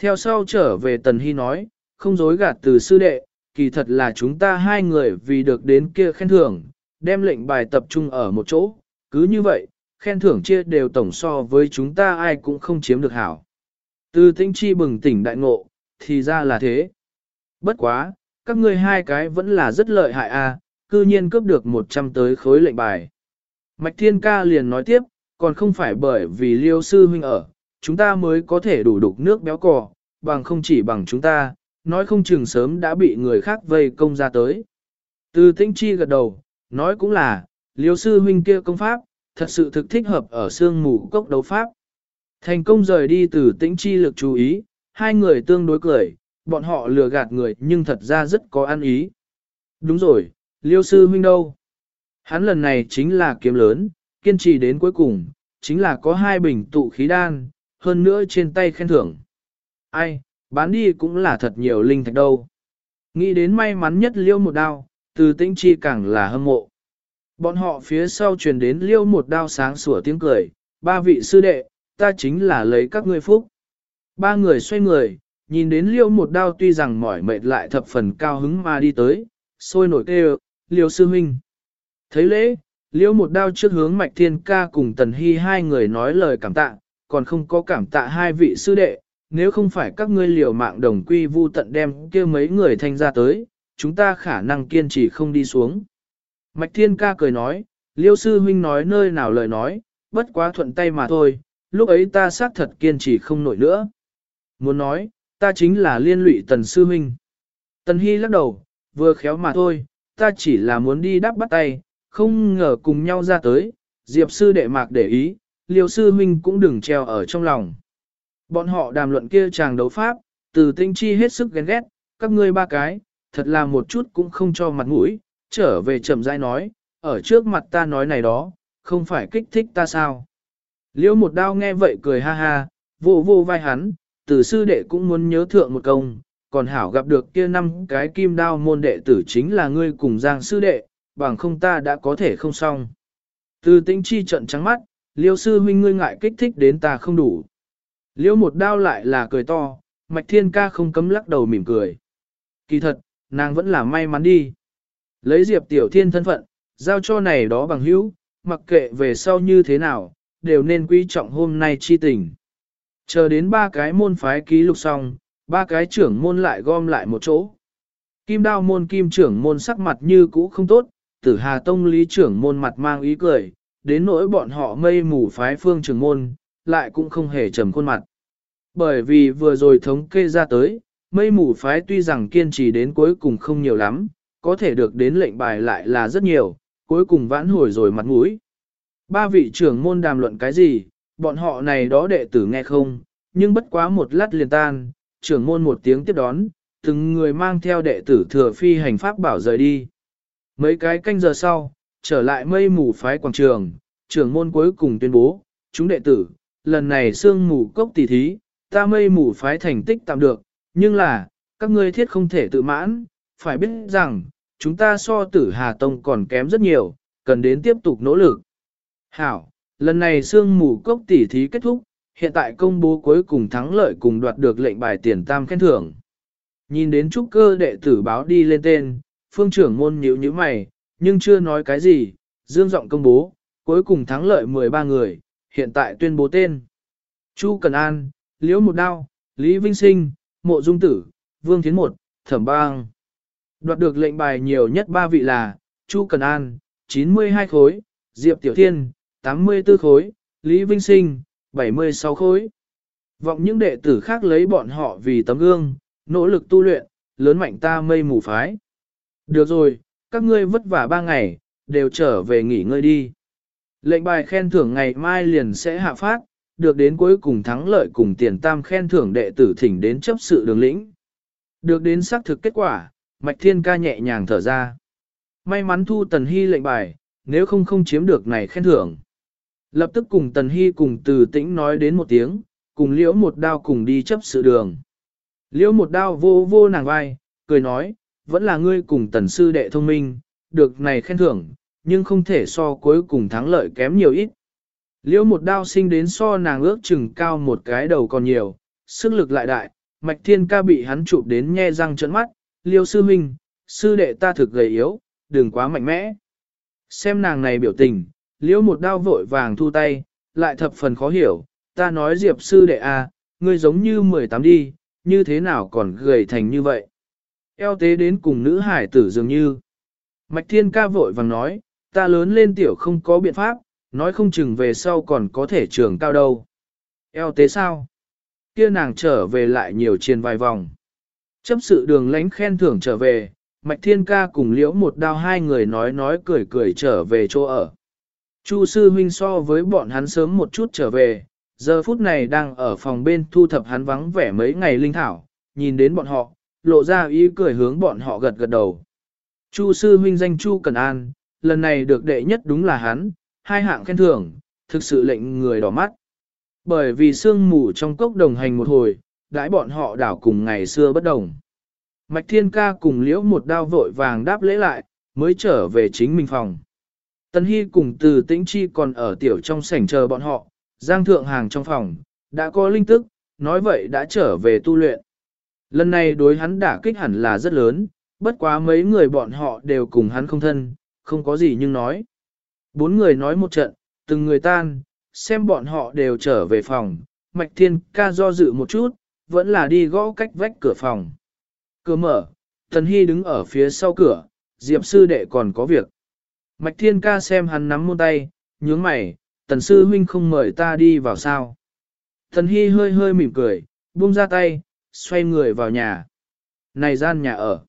Theo sau trở về Tần Hy nói, không dối gạt từ sư đệ, kỳ thật là chúng ta hai người vì được đến kia khen thưởng, đem lệnh bài tập trung ở một chỗ, cứ như vậy, khen thưởng chia đều tổng so với chúng ta ai cũng không chiếm được hảo. Từ tinh chi bừng tỉnh đại ngộ, thì ra là thế. Bất quá, các ngươi hai cái vẫn là rất lợi hại a, cư nhiên cướp được 100 tới khối lệnh bài. Mạch Thiên Ca liền nói tiếp, còn không phải bởi vì liêu sư huynh ở, chúng ta mới có thể đủ đục nước béo cò, bằng không chỉ bằng chúng ta, nói không chừng sớm đã bị người khác vây công ra tới. Từ tinh chi gật đầu, nói cũng là, liêu sư huynh kia công pháp, thật sự thực thích hợp ở xương mù cốc đấu pháp. Thành công rời đi từ tĩnh chi lực chú ý, hai người tương đối cười, bọn họ lừa gạt người nhưng thật ra rất có ăn ý. Đúng rồi, liêu sư huynh đâu? Hắn lần này chính là kiếm lớn, kiên trì đến cuối cùng, chính là có hai bình tụ khí đan, hơn nữa trên tay khen thưởng. Ai, bán đi cũng là thật nhiều linh thạch đâu. Nghĩ đến may mắn nhất liêu một đao, từ tĩnh chi càng là hâm mộ. Bọn họ phía sau truyền đến liêu một đao sáng sủa tiếng cười, ba vị sư đệ, ta chính là lấy các ngươi phúc. Ba người xoay người, nhìn đến liêu một đao tuy rằng mỏi mệt lại thập phần cao hứng mà đi tới, sôi nổi kêu, liêu sư huynh. Thấy lễ, liễu một đao trước hướng mạch thiên ca cùng tần hy hai người nói lời cảm tạ, còn không có cảm tạ hai vị sư đệ, nếu không phải các ngươi liều mạng đồng quy vu tận đem kia mấy người thanh ra tới, chúng ta khả năng kiên trì không đi xuống. Mạch thiên ca cười nói, liêu sư huynh nói nơi nào lời nói, bất quá thuận tay mà thôi, lúc ấy ta xác thật kiên trì không nổi nữa. Muốn nói, ta chính là liên lụy tần sư huynh. Tần Hy lắc đầu, vừa khéo mà thôi, ta chỉ là muốn đi đáp bắt tay, không ngờ cùng nhau ra tới, diệp sư đệ mạc để ý, liêu sư huynh cũng đừng treo ở trong lòng. Bọn họ đàm luận kia chàng đấu pháp, từ tinh chi hết sức ghen ghét, các ngươi ba cái, thật là một chút cũng không cho mặt mũi, trở về chậm rãi nói, ở trước mặt ta nói này đó, không phải kích thích ta sao. Liêu một đao nghe vậy cười ha ha, vô vô vai hắn, tử sư đệ cũng muốn nhớ thượng một công, còn hảo gặp được kia năm cái kim đao môn đệ tử chính là ngươi cùng giang sư đệ, bằng không ta đã có thể không xong. Từ tĩnh chi trận trắng mắt, liêu sư huynh ngươi ngại kích thích đến ta không đủ. Liêu một đao lại là cười to, mạch thiên ca không cấm lắc đầu mỉm cười. Kỳ thật, nàng vẫn là may mắn đi. Lấy diệp tiểu thiên thân phận, giao cho này đó bằng hữu, mặc kệ về sau như thế nào, đều nên quý trọng hôm nay chi tình. Chờ đến ba cái môn phái ký lục xong, ba cái trưởng môn lại gom lại một chỗ. Kim đao môn kim trưởng môn sắc mặt như cũ không tốt, tử hà tông lý trưởng môn mặt mang ý cười, đến nỗi bọn họ mây mù phái phương trưởng môn, lại cũng không hề trầm khuôn mặt. Bởi vì vừa rồi thống kê ra tới, mây mù phái tuy rằng kiên trì đến cuối cùng không nhiều lắm, có thể được đến lệnh bài lại là rất nhiều, cuối cùng vãn hồi rồi mặt mũi. Ba vị trưởng môn đàm luận cái gì, bọn họ này đó đệ tử nghe không, nhưng bất quá một lát liền tan, trưởng môn một tiếng tiếp đón, từng người mang theo đệ tử thừa phi hành pháp bảo rời đi. Mấy cái canh giờ sau, trở lại mây mù phái quảng trường, trưởng môn cuối cùng tuyên bố, chúng đệ tử, lần này sương mù cốc tỷ thí, ta mây mù phái thành tích tạm được, nhưng là, các ngươi thiết không thể tự mãn, phải biết rằng, chúng ta so tử Hà Tông còn kém rất nhiều, cần đến tiếp tục nỗ lực. Hảo, lần này sương mù cốc tỷ thí kết thúc, hiện tại công bố cuối cùng thắng lợi cùng đoạt được lệnh bài tiền tam khen thưởng. Nhìn đến trúc cơ đệ tử báo đi lên tên, phương trưởng môn nhíu nhíu mày, nhưng chưa nói cái gì, dương giọng công bố, cuối cùng thắng lợi 13 người, hiện tại tuyên bố tên. Chu Cần An, Liễu Một Đao, Lý Vinh Sinh, Mộ Dung Tử, Vương Thiến Một, Thẩm Bang. Đoạt được lệnh bài nhiều nhất ba vị là, Chu Cần An, 92 khối, Diệp Tiểu Thiên, 84 khối, Lý Vinh Sinh, 76 khối. Vọng những đệ tử khác lấy bọn họ vì tấm gương, nỗ lực tu luyện, lớn mạnh ta mây mù phái. Được rồi, các ngươi vất vả ba ngày, đều trở về nghỉ ngơi đi. Lệnh bài khen thưởng ngày mai liền sẽ hạ phát, được đến cuối cùng thắng lợi cùng tiền tam khen thưởng đệ tử thỉnh đến chấp sự đường lĩnh. Được đến xác thực kết quả, Mạch Thiên ca nhẹ nhàng thở ra. May mắn thu Tần Hy lệnh bài, nếu không không chiếm được này khen thưởng. Lập tức cùng Tần Hy cùng từ tĩnh nói đến một tiếng, cùng liễu một đao cùng đi chấp sự đường. Liễu một đao vô vô nàng vai, cười nói, vẫn là ngươi cùng tần sư đệ thông minh, được này khen thưởng, nhưng không thể so cuối cùng thắng lợi kém nhiều ít. Liễu một đao sinh đến so nàng ước chừng cao một cái đầu còn nhiều, sức lực lại đại, mạch thiên ca bị hắn chụp đến nhe răng trợn mắt, liêu sư huynh, sư đệ ta thực gầy yếu, đừng quá mạnh mẽ. Xem nàng này biểu tình, liễu một đao vội vàng thu tay, lại thập phần khó hiểu, ta nói diệp sư đệ a, à, ngươi giống như 18 đi, như thế nào còn gầy thành như vậy. Eo tế đến cùng nữ hải tử dường như. Mạch thiên ca vội vàng nói, ta lớn lên tiểu không có biện pháp, nói không chừng về sau còn có thể trường cao đâu. Eo tế sao? Kia nàng trở về lại nhiều chiền vài vòng. Chấp sự đường lánh khen thưởng trở về, Mạch Thiên Ca cùng liễu một đao hai người nói nói cười cười trở về chỗ ở. Chu sư huynh so với bọn hắn sớm một chút trở về, giờ phút này đang ở phòng bên thu thập hắn vắng vẻ mấy ngày linh thảo, nhìn đến bọn họ, lộ ra ý cười hướng bọn họ gật gật đầu. Chu sư huynh danh Chu Cần An, lần này được đệ nhất đúng là hắn, hai hạng khen thưởng, thực sự lệnh người đỏ mắt. Bởi vì sương mù trong cốc đồng hành một hồi, đãi bọn họ đảo cùng ngày xưa bất đồng. Mạch Thiên Ca cùng liễu một đao vội vàng đáp lễ lại, mới trở về chính mình phòng. Tân Hy cùng từ tĩnh chi còn ở tiểu trong sảnh chờ bọn họ, Giang Thượng Hàng trong phòng, đã có linh tức, nói vậy đã trở về tu luyện. Lần này đối hắn đả kích hẳn là rất lớn, bất quá mấy người bọn họ đều cùng hắn không thân, không có gì nhưng nói. Bốn người nói một trận, từng người tan, xem bọn họ đều trở về phòng, Mạch Thiên ca do dự một chút, vẫn là đi gõ cách vách cửa phòng. Cửa mở, Tần Hy đứng ở phía sau cửa, Diệp sư đệ còn có việc. Mạch Thiên ca xem hắn nắm môn tay, nhướng mày, Tần sư huynh không mời ta đi vào sao. Tần Hy hơi hơi mỉm cười, buông ra tay, xoay người vào nhà. Này gian nhà ở.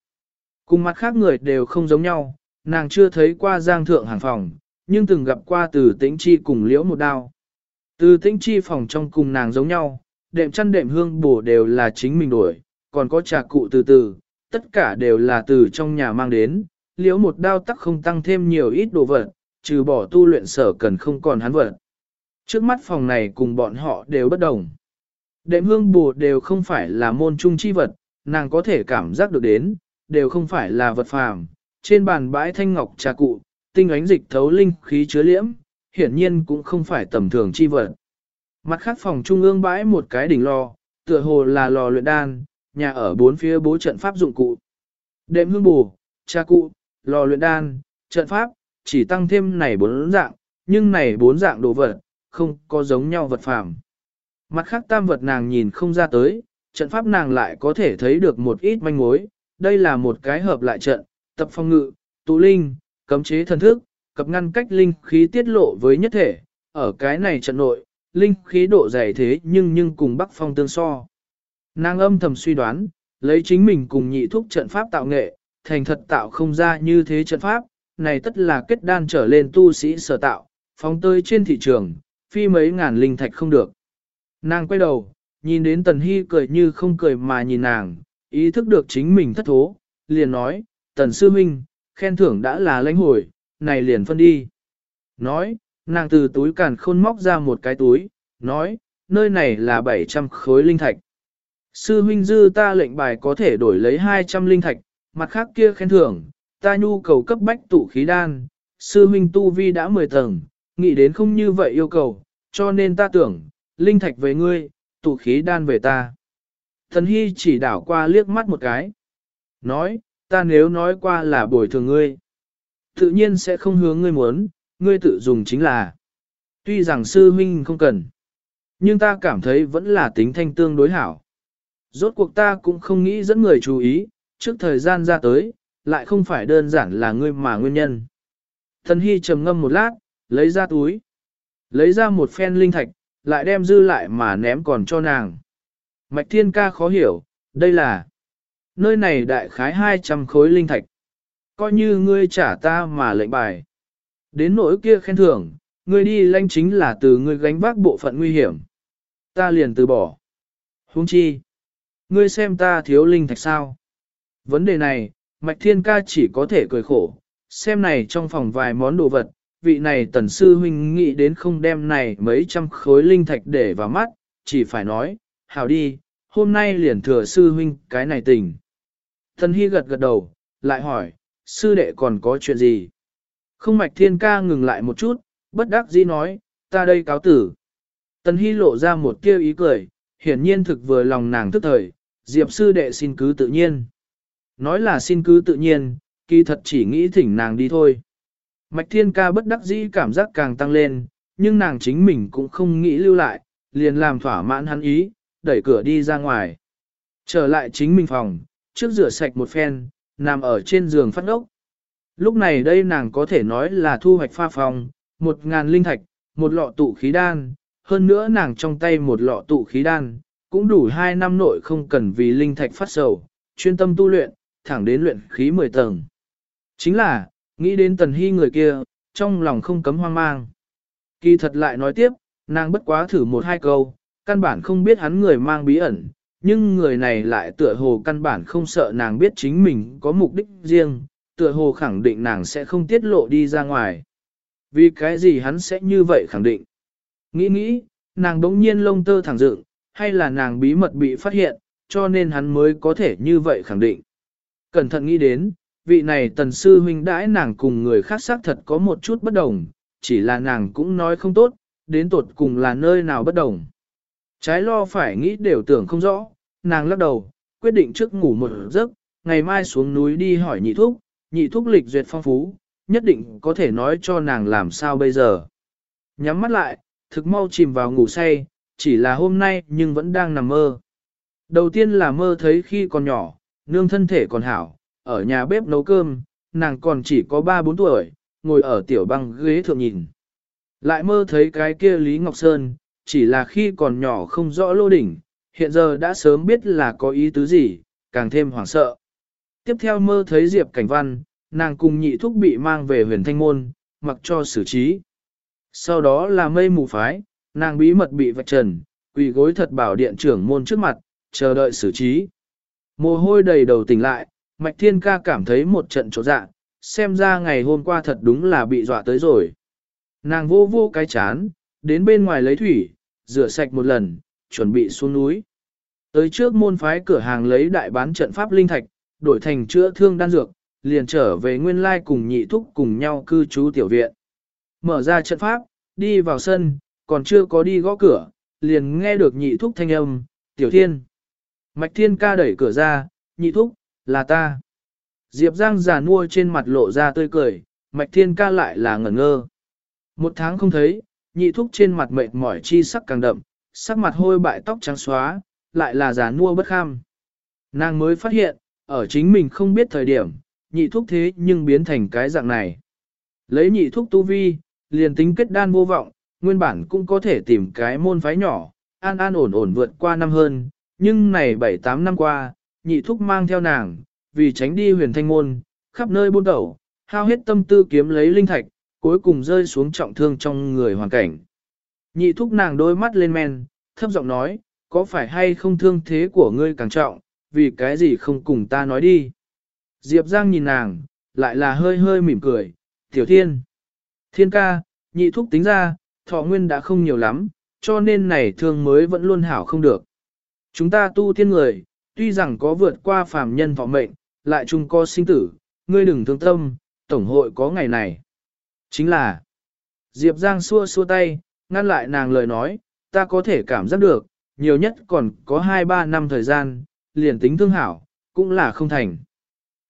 Cùng mặt khác người đều không giống nhau, nàng chưa thấy qua giang thượng hàng phòng, nhưng từng gặp qua từ tĩnh chi cùng liễu một đao. Từ tĩnh chi phòng trong cùng nàng giống nhau, đệm chăn đệm hương bổ đều là chính mình đổi, còn có trà cụ từ từ, tất cả đều là từ trong nhà mang đến, liễu một đao tắc không tăng thêm nhiều ít đồ vật, trừ bỏ tu luyện sở cần không còn hắn vật. Trước mắt phòng này cùng bọn họ đều bất đồng. Đệm hương bù đều không phải là môn trung chi vật, nàng có thể cảm giác được đến, đều không phải là vật phàm. Trên bàn bãi thanh ngọc trà cụ, tinh ánh dịch thấu linh khí chứa liễm, hiển nhiên cũng không phải tầm thường chi vật. Mặt khác phòng trung ương bãi một cái đỉnh lò, tựa hồ là lò luyện đan, nhà ở bốn phía bố trận pháp dụng cụ. Đệm hương bù, trà cụ, lò luyện đan, trận pháp, chỉ tăng thêm này bốn dạng, nhưng này bốn dạng đồ vật, không có giống nhau vật phàm. Mặt khác tam vật nàng nhìn không ra tới, trận pháp nàng lại có thể thấy được một ít manh mối, đây là một cái hợp lại trận, tập phong ngự, tụ linh, cấm chế thần thức, cập ngăn cách linh khí tiết lộ với nhất thể, ở cái này trận nội, linh khí độ dày thế nhưng nhưng cùng bắc phong tương so. Nàng âm thầm suy đoán, lấy chính mình cùng nhị thúc trận pháp tạo nghệ, thành thật tạo không ra như thế trận pháp, này tất là kết đan trở lên tu sĩ sở tạo, phóng tơi trên thị trường, phi mấy ngàn linh thạch không được. Nàng quay đầu, nhìn đến Tần Hy cười như không cười mà nhìn nàng, ý thức được chính mình thất thố, liền nói, Tần Sư Minh, khen thưởng đã là lãnh hồi, này liền phân đi. Nói, nàng từ túi càn khôn móc ra một cái túi, nói, nơi này là 700 khối linh thạch. Sư huynh dư ta lệnh bài có thể đổi lấy 200 linh thạch, mặt khác kia khen thưởng, ta nhu cầu cấp bách tụ khí đan, sư huynh tu vi đã 10 tầng, nghĩ đến không như vậy yêu cầu, cho nên ta tưởng, linh thạch về ngươi, tụ khí đan về ta. Thần Hy chỉ đảo qua liếc mắt một cái. Nói, ta nếu nói qua là bồi thường ngươi. Tự nhiên sẽ không hướng ngươi muốn, ngươi tự dùng chính là. Tuy rằng sư huynh không cần. Nhưng ta cảm thấy vẫn là tính thanh tương đối hảo. Rốt cuộc ta cũng không nghĩ dẫn người chú ý, trước thời gian ra tới, lại không phải đơn giản là ngươi mà nguyên nhân. Thần Hy trầm ngâm một lát, lấy ra túi. Lấy ra một phen linh thạch, lại đem dư lại mà ném còn cho nàng. Mạch Thiên Ca khó hiểu, đây là nơi này đại khái 200 khối linh thạch. Coi như ngươi trả ta mà lệnh bài. Đến nỗi kia khen thưởng, ngươi đi lanh chính là từ ngươi gánh vác bộ phận nguy hiểm. Ta liền từ bỏ. Huống chi. Ngươi xem ta thiếu linh thạch sao? Vấn đề này, Mạch Thiên Ca chỉ có thể cười khổ. Xem này trong phòng vài món đồ vật, vị này tần sư huynh nghĩ đến không đem này mấy trăm khối linh thạch để vào mắt, chỉ phải nói, hảo đi, hôm nay liền thừa sư huynh cái này tình. Thần Hy gật gật đầu, lại hỏi, sư đệ còn có chuyện gì? Không mạch thiên ca ngừng lại một chút, bất đắc dĩ nói, ta đây cáo tử. Tần Hy lộ ra một kêu ý cười, hiển nhiên thực vừa lòng nàng thức thời, Diệp sư đệ xin cứ tự nhiên. Nói là xin cứ tự nhiên, kỳ thật chỉ nghĩ thỉnh nàng đi thôi. Mạch thiên ca bất đắc dĩ cảm giác càng tăng lên, nhưng nàng chính mình cũng không nghĩ lưu lại, liền làm thỏa mãn hắn ý, đẩy cửa đi ra ngoài. Trở lại chính mình phòng, trước rửa sạch một phen, nằm ở trên giường phát ốc. Lúc này đây nàng có thể nói là thu hoạch pha phòng, một ngàn linh thạch, một lọ tụ khí đan, hơn nữa nàng trong tay một lọ tụ khí đan, cũng đủ hai năm nội không cần vì linh thạch phát sầu, chuyên tâm tu luyện, thẳng đến luyện khí 10 tầng. Chính là, nghĩ đến tần hy người kia, trong lòng không cấm hoang mang. Kỳ thật lại nói tiếp, nàng bất quá thử một hai câu, căn bản không biết hắn người mang bí ẩn, nhưng người này lại tựa hồ căn bản không sợ nàng biết chính mình có mục đích riêng, tựa hồ khẳng định nàng sẽ không tiết lộ đi ra ngoài. Vì cái gì hắn sẽ như vậy khẳng định? Nghĩ nghĩ, nàng đống nhiên lông tơ thẳng dựng, hay là nàng bí mật bị phát hiện, cho nên hắn mới có thể như vậy khẳng định. Cẩn thận nghĩ đến, vị này tần sư huynh đãi nàng cùng người khác xác thật có một chút bất đồng, chỉ là nàng cũng nói không tốt, đến tột cùng là nơi nào bất đồng. Trái lo phải nghĩ đều tưởng không rõ, nàng lắc đầu, quyết định trước ngủ một giấc, ngày mai xuống núi đi hỏi nhị thúc, nhị thúc lịch duyệt phong phú, nhất định có thể nói cho nàng làm sao bây giờ. Nhắm mắt lại, thực mau chìm vào ngủ say, chỉ là hôm nay nhưng vẫn đang nằm mơ. Đầu tiên là mơ thấy khi còn nhỏ, nương thân thể còn hảo, ở nhà bếp nấu cơm, nàng còn chỉ có 3-4 tuổi, ngồi ở tiểu băng ghế thượng nhìn. Lại mơ thấy cái kia Lý Ngọc Sơn, chỉ là khi còn nhỏ không rõ lô đỉnh, hiện giờ đã sớm biết là có ý tứ gì, càng thêm hoảng sợ. Tiếp theo mơ thấy Diệp Cảnh Văn, nàng cùng nhị thúc bị mang về huyền thanh môn, mặc cho xử trí. Sau đó là mây mù phái, nàng bí mật bị vạch trần, quỳ gối thật bảo điện trưởng môn trước mặt, chờ đợi xử trí. Mồ hôi đầy đầu tỉnh lại, Mạch Thiên Ca cảm thấy một trận chỗ dạ, xem ra ngày hôm qua thật đúng là bị dọa tới rồi. Nàng vô vô cái chán, đến bên ngoài lấy thủy, rửa sạch một lần, chuẩn bị xuống núi. Tới trước môn phái cửa hàng lấy đại bán trận pháp linh thạch, đổi thành chữa thương đan dược, liền trở về nguyên lai cùng nhị thúc cùng nhau cư trú tiểu viện. Mở ra trận pháp, đi vào sân, còn chưa có đi gõ cửa, liền nghe được nhị thúc thanh âm, tiểu thiên. Mạch thiên ca đẩy cửa ra, nhị thúc, là ta. Diệp Giang già nua trên mặt lộ ra tươi cười, mạch thiên ca lại là ngẩn ngơ. Một tháng không thấy, nhị thúc trên mặt mệt mỏi chi sắc càng đậm, sắc mặt hôi bại tóc trắng xóa, lại là già nua bất kham. Nàng mới phát hiện, ở chính mình không biết thời điểm, nhị thúc thế nhưng biến thành cái dạng này. Lấy nhị thúc tu vi, liền tính kết đan vô vọng, nguyên bản cũng có thể tìm cái môn phái nhỏ, an an ổn ổn vượt qua năm hơn, nhưng này 7-8 năm qua, nhị thúc mang theo nàng, vì tránh đi huyền thanh môn, khắp nơi buôn đầu, hao hết tâm tư kiếm lấy linh thạch, cuối cùng rơi xuống trọng thương trong người hoàn cảnh. Nhị thúc nàng đôi mắt lên men, thấp giọng nói, có phải hay không thương thế của ngươi càng trọng, vì cái gì không cùng ta nói đi. Diệp Giang nhìn nàng, lại là hơi hơi mỉm cười, tiểu thiên. Thiên ca, nhị thúc tính ra, thọ nguyên đã không nhiều lắm, cho nên này thương mới vẫn luôn hảo không được. Chúng ta tu thiên người, tuy rằng có vượt qua phàm nhân thọ mệnh, lại chung có sinh tử, ngươi đừng thương tâm, tổng hội có ngày này. Chính là, Diệp Giang xua xua tay, ngăn lại nàng lời nói, ta có thể cảm giác được, nhiều nhất còn có 2-3 năm thời gian, liền tính thương hảo, cũng là không thành.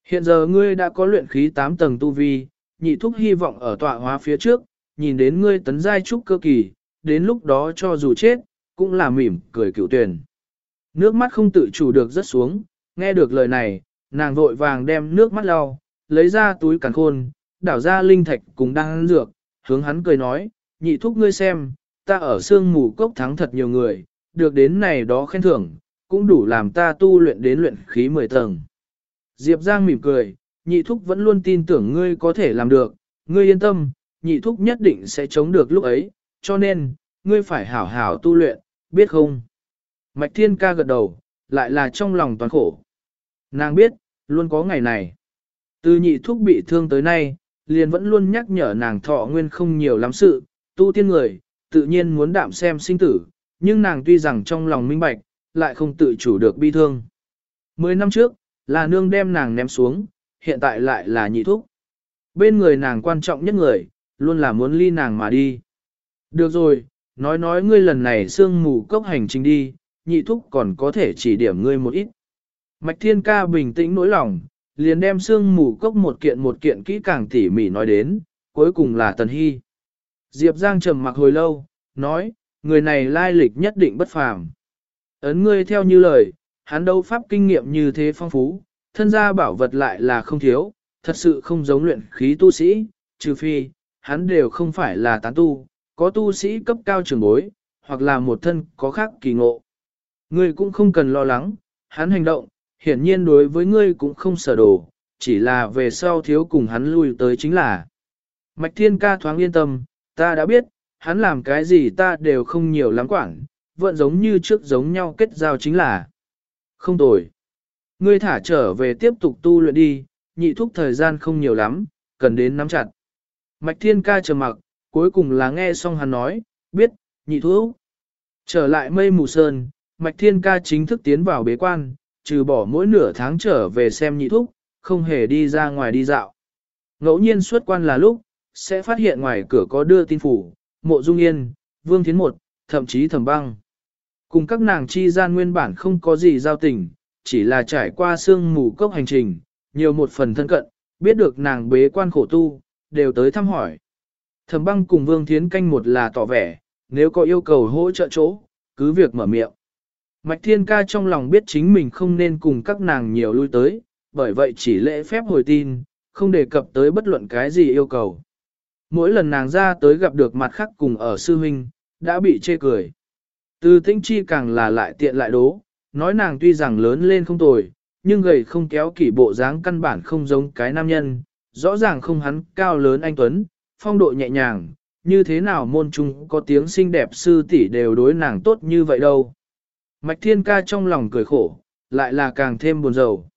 Hiện giờ ngươi đã có luyện khí 8 tầng tu vi, nhị thúc hy vọng ở tọa hóa phía trước, nhìn đến ngươi tấn giai trúc cơ kỳ, đến lúc đó cho dù chết, cũng là mỉm cười cựu tuyển. Nước mắt không tự chủ được rất xuống, nghe được lời này, nàng vội vàng đem nước mắt lau, lấy ra túi càn khôn, đảo ra linh thạch cùng đang dược, hướng hắn cười nói, nhị thúc ngươi xem, ta ở sương mù cốc thắng thật nhiều người, được đến này đó khen thưởng, cũng đủ làm ta tu luyện đến luyện khí 10 tầng. Diệp Giang mỉm cười, nhị thúc vẫn luôn tin tưởng ngươi có thể làm được, ngươi yên tâm, nhị thúc nhất định sẽ chống được lúc ấy, cho nên, ngươi phải hảo hảo tu luyện, biết không? Mạch Thiên ca gật đầu, lại là trong lòng toàn khổ. Nàng biết, luôn có ngày này. Từ nhị thúc bị thương tới nay, liền vẫn luôn nhắc nhở nàng thọ nguyên không nhiều lắm sự, tu tiên người, tự nhiên muốn đạm xem sinh tử, nhưng nàng tuy rằng trong lòng minh bạch, lại không tự chủ được bi thương. Mười năm trước, là nương đem nàng ném xuống, hiện tại lại là nhị thúc. Bên người nàng quan trọng nhất người, luôn là muốn ly nàng mà đi. Được rồi, nói nói ngươi lần này sương mù cốc hành trình đi, nhị thúc còn có thể chỉ điểm ngươi một ít. Mạch Thiên Ca bình tĩnh nỗi lòng, liền đem sương mù cốc một kiện một kiện kỹ càng tỉ mỉ nói đến, cuối cùng là Tần Hy. Diệp Giang trầm mặc hồi lâu, nói, người này lai lịch nhất định bất phàm. Ấn ngươi theo như lời, hắn đấu pháp kinh nghiệm như thế phong phú, thân gia bảo vật lại là không thiếu, thật sự không giống luyện khí tu sĩ, trừ phi, hắn đều không phải là tán tu, có tu sĩ cấp cao trường bối, hoặc là một thân có khác kỳ ngộ. Ngươi cũng không cần lo lắng, hắn hành động, hiển nhiên đối với ngươi cũng không sở đồ, chỉ là về sau thiếu cùng hắn lui tới chính là. Mạch Thiên ca thoáng yên tâm, ta đã biết, hắn làm cái gì ta đều không nhiều lắm quản, vẫn giống như trước giống nhau kết giao chính là. Không tồi. Ngươi thả trở về tiếp tục tu luyện đi, nhị thúc thời gian không nhiều lắm, cần đến nắm chặt. Mạch Thiên ca trầm mặc, cuối cùng là nghe xong hắn nói, biết, nhị thúc. Trở lại mây mù sơn, Mạch Thiên ca chính thức tiến vào bế quan, trừ bỏ mỗi nửa tháng trở về xem nhị thúc, không hề đi ra ngoài đi dạo. Ngẫu nhiên xuất quan là lúc, sẽ phát hiện ngoài cửa có đưa tin phủ, mộ dung yên, vương thiến một, thậm chí thẩm băng. Cùng các nàng chi gian nguyên bản không có gì giao tình, chỉ là trải qua sương mù cốc hành trình, nhiều một phần thân cận, biết được nàng bế quan khổ tu, đều tới thăm hỏi. Thẩm băng cùng vương thiến canh một là tỏ vẻ, nếu có yêu cầu hỗ trợ chỗ, cứ việc mở miệng. Mạch Thiên Ca trong lòng biết chính mình không nên cùng các nàng nhiều lui tới, bởi vậy chỉ lễ phép hồi tin, không đề cập tới bất luận cái gì yêu cầu. Mỗi lần nàng ra tới gặp được mặt khác cùng ở sư huynh, đã bị chê cười. Từ tinh chi càng là lại tiện lại đố, nói nàng tuy rằng lớn lên không tồi, nhưng gầy không kéo kỷ bộ dáng căn bản không giống cái nam nhân, rõ ràng không hắn cao lớn anh Tuấn, phong độ nhẹ nhàng, như thế nào môn trung có tiếng xinh đẹp sư tỷ đều đối nàng tốt như vậy đâu. Mạch Thiên Ca trong lòng cười khổ, lại là càng thêm buồn rầu.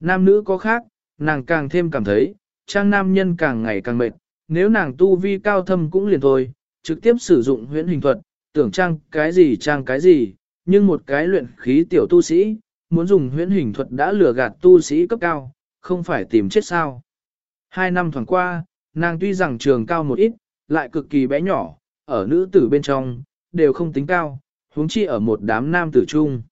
Nam nữ có khác, nàng càng thêm cảm thấy, trang nam nhân càng ngày càng mệt, nếu nàng tu vi cao thâm cũng liền thôi, trực tiếp sử dụng huyễn hình thuật, tưởng trang cái gì trang cái gì, nhưng một cái luyện khí tiểu tu sĩ, muốn dùng huyễn hình thuật đã lừa gạt tu sĩ cấp cao, không phải tìm chết sao. Hai năm thoảng qua, nàng tuy rằng trường cao một ít, lại cực kỳ bé nhỏ, ở nữ tử bên trong, đều không tính cao, huống chi ở một đám nam tử trung.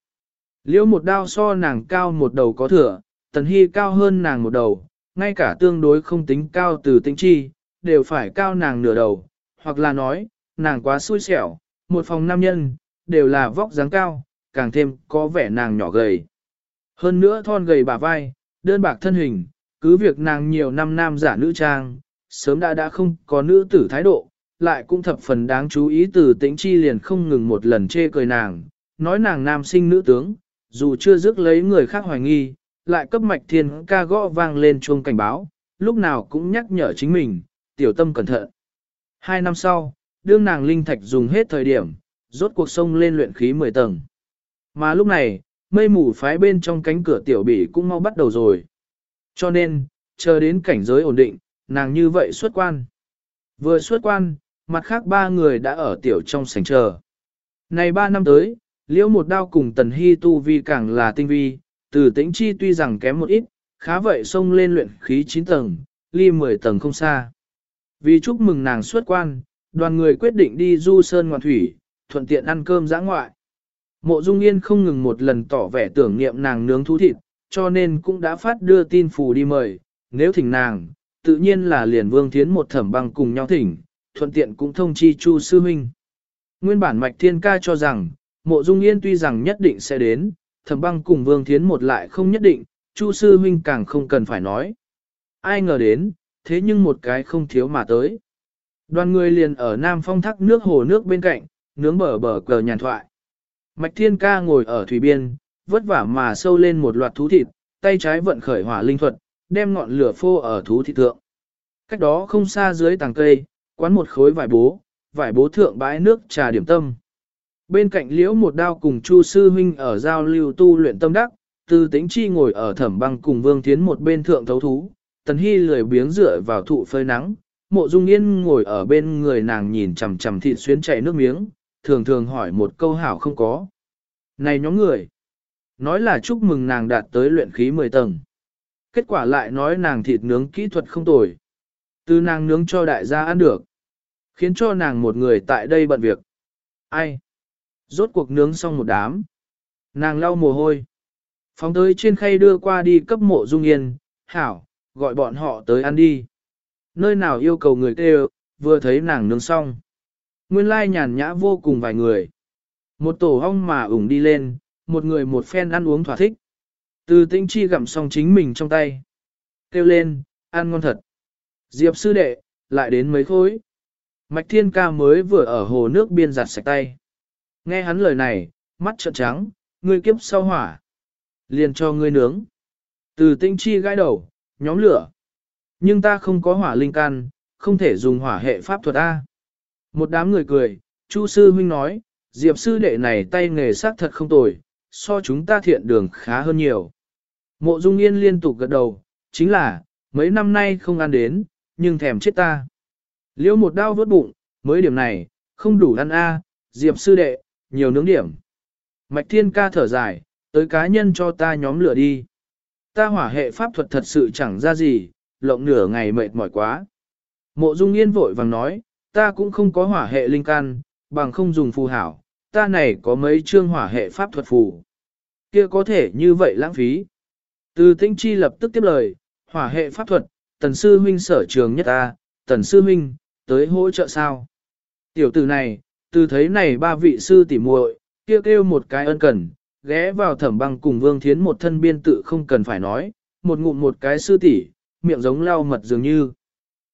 Liễu một đao so nàng cao một đầu có thừa, tần hy cao hơn nàng một đầu, ngay cả tương đối không tính cao từ tính chi, đều phải cao nàng nửa đầu, hoặc là nói, nàng quá xui xẻo, một phòng nam nhân, đều là vóc dáng cao, càng thêm có vẻ nàng nhỏ gầy. Hơn nữa thon gầy bả vai, đơn bạc thân hình, cứ việc nàng nhiều năm nam giả nữ trang, sớm đã đã không có nữ tử thái độ, lại cũng thập phần đáng chú ý từ tĩnh chi liền không ngừng một lần chê cười nàng, nói nàng nam sinh nữ tướng, dù chưa dứt lấy người khác hoài nghi, lại cấp mạch thiên ca gõ vang lên chuông cảnh báo, lúc nào cũng nhắc nhở chính mình, tiểu tâm cẩn thận. Hai năm sau, đương nàng linh thạch dùng hết thời điểm, rốt cuộc sông lên luyện khí 10 tầng. Mà lúc này, mây mù phái bên trong cánh cửa tiểu bỉ cũng mau bắt đầu rồi. Cho nên, chờ đến cảnh giới ổn định, nàng như vậy xuất quan. Vừa xuất quan, mặt khác ba người đã ở tiểu trong sảnh chờ. Này ba năm tới, liễu một đao cùng tần hy tu vi càng là tinh vi, từ tĩnh chi tuy rằng kém một ít, khá vậy xông lên luyện khí 9 tầng, ly 10 tầng không xa. Vì chúc mừng nàng xuất quan, đoàn người quyết định đi du sơn ngoạn thủy, thuận tiện ăn cơm giã ngoại. Mộ Dung Yên không ngừng một lần tỏ vẻ tưởng niệm nàng nướng thú thịt, cho nên cũng đã phát đưa tin phù đi mời, nếu thỉnh nàng, tự nhiên là liền Vương Thiến một thẩm băng cùng nhau thỉnh, thuận tiện cũng thông chi Chu Sư Minh. Nguyên bản Mạch Thiên Ca cho rằng, Mộ Dung Yên tuy rằng nhất định sẽ đến, thẩm băng cùng Vương Thiến một lại không nhất định, Chu Sư Minh càng không cần phải nói. Ai ngờ đến, thế nhưng một cái không thiếu mà tới. Đoàn người liền ở Nam Phong thác nước hồ nước bên cạnh, nướng bờ bờ cờ nhàn thoại. Mạch Thiên Ca ngồi ở thủy biên, vất vả mà sâu lên một loạt thú thịt, tay trái vận khởi hỏa linh thuật, đem ngọn lửa phô ở thú thịt thượng. Cách đó không xa dưới tàng cây, quán một khối vải bố, vải bố thượng bãi nước trà điểm tâm. Bên cạnh liễu một đao cùng Chu Sư Huynh ở giao lưu tu luyện tâm đắc, từ tính chi ngồi ở thẩm băng cùng Vương Tiến một bên thượng thấu thú, Tần Hy lười biếng dựa vào thụ phơi nắng, mộ dung yên ngồi ở bên người nàng nhìn chằm chằm thịt xuyến chảy nước miếng, thường thường hỏi một câu hảo không có. Này nhóm người, nói là chúc mừng nàng đạt tới luyện khí 10 tầng. Kết quả lại nói nàng thịt nướng kỹ thuật không tồi. Từ nàng nướng cho đại gia ăn được. Khiến cho nàng một người tại đây bận việc. Ai? Rốt cuộc nướng xong một đám. Nàng lau mồ hôi. Phóng tới trên khay đưa qua đi cấp mộ dung yên. Hảo, gọi bọn họ tới ăn đi. Nơi nào yêu cầu người kêu, vừa thấy nàng nướng xong. Nguyên lai nhàn nhã vô cùng vài người. Một tổ hong mà ủng đi lên, một người một phen ăn uống thỏa thích. Từ tinh chi gặm xong chính mình trong tay. Kêu lên, ăn ngon thật. Diệp sư đệ, lại đến mấy khối. Mạch thiên ca mới vừa ở hồ nước biên giặt sạch tay. Nghe hắn lời này, mắt trợn trắng, ngươi kiếp sau hỏa. Liền cho ngươi nướng. Từ tinh chi gãi đầu, nhóm lửa. Nhưng ta không có hỏa linh can, không thể dùng hỏa hệ pháp thuật A. Một đám người cười, Chu sư huynh nói, Diệp sư đệ này tay nghề sắc thật không tồi, so chúng ta thiện đường khá hơn nhiều. Mộ Dung Yên liên tục gật đầu, chính là, mấy năm nay không ăn đến, nhưng thèm chết ta. Liêu một đao vớt bụng, mới điểm này, không đủ ăn a, Diệp sư đệ, nhiều nướng điểm. Mạch Thiên ca thở dài, tới cá nhân cho ta nhóm lửa đi. Ta hỏa hệ pháp thuật thật sự chẳng ra gì, lộng nửa ngày mệt mỏi quá. Mộ Dung Yên vội vàng nói, ta cũng không có hỏa hệ linh can, bằng không dùng phù hảo, ta này có mấy chương hỏa hệ pháp thuật phù. Kia có thể như vậy lãng phí. Từ tinh chi lập tức tiếp lời, hỏa hệ pháp thuật, tần sư huynh sở trường nhất ta, tần sư huynh, tới hỗ trợ sao. Tiểu tử này, từ thấy này ba vị sư tỉ muội, kia kêu một cái ân cần, ghé vào thẩm băng cùng vương thiến một thân biên tự không cần phải nói, một ngụm một cái sư tỷ, miệng giống lau mật dường như.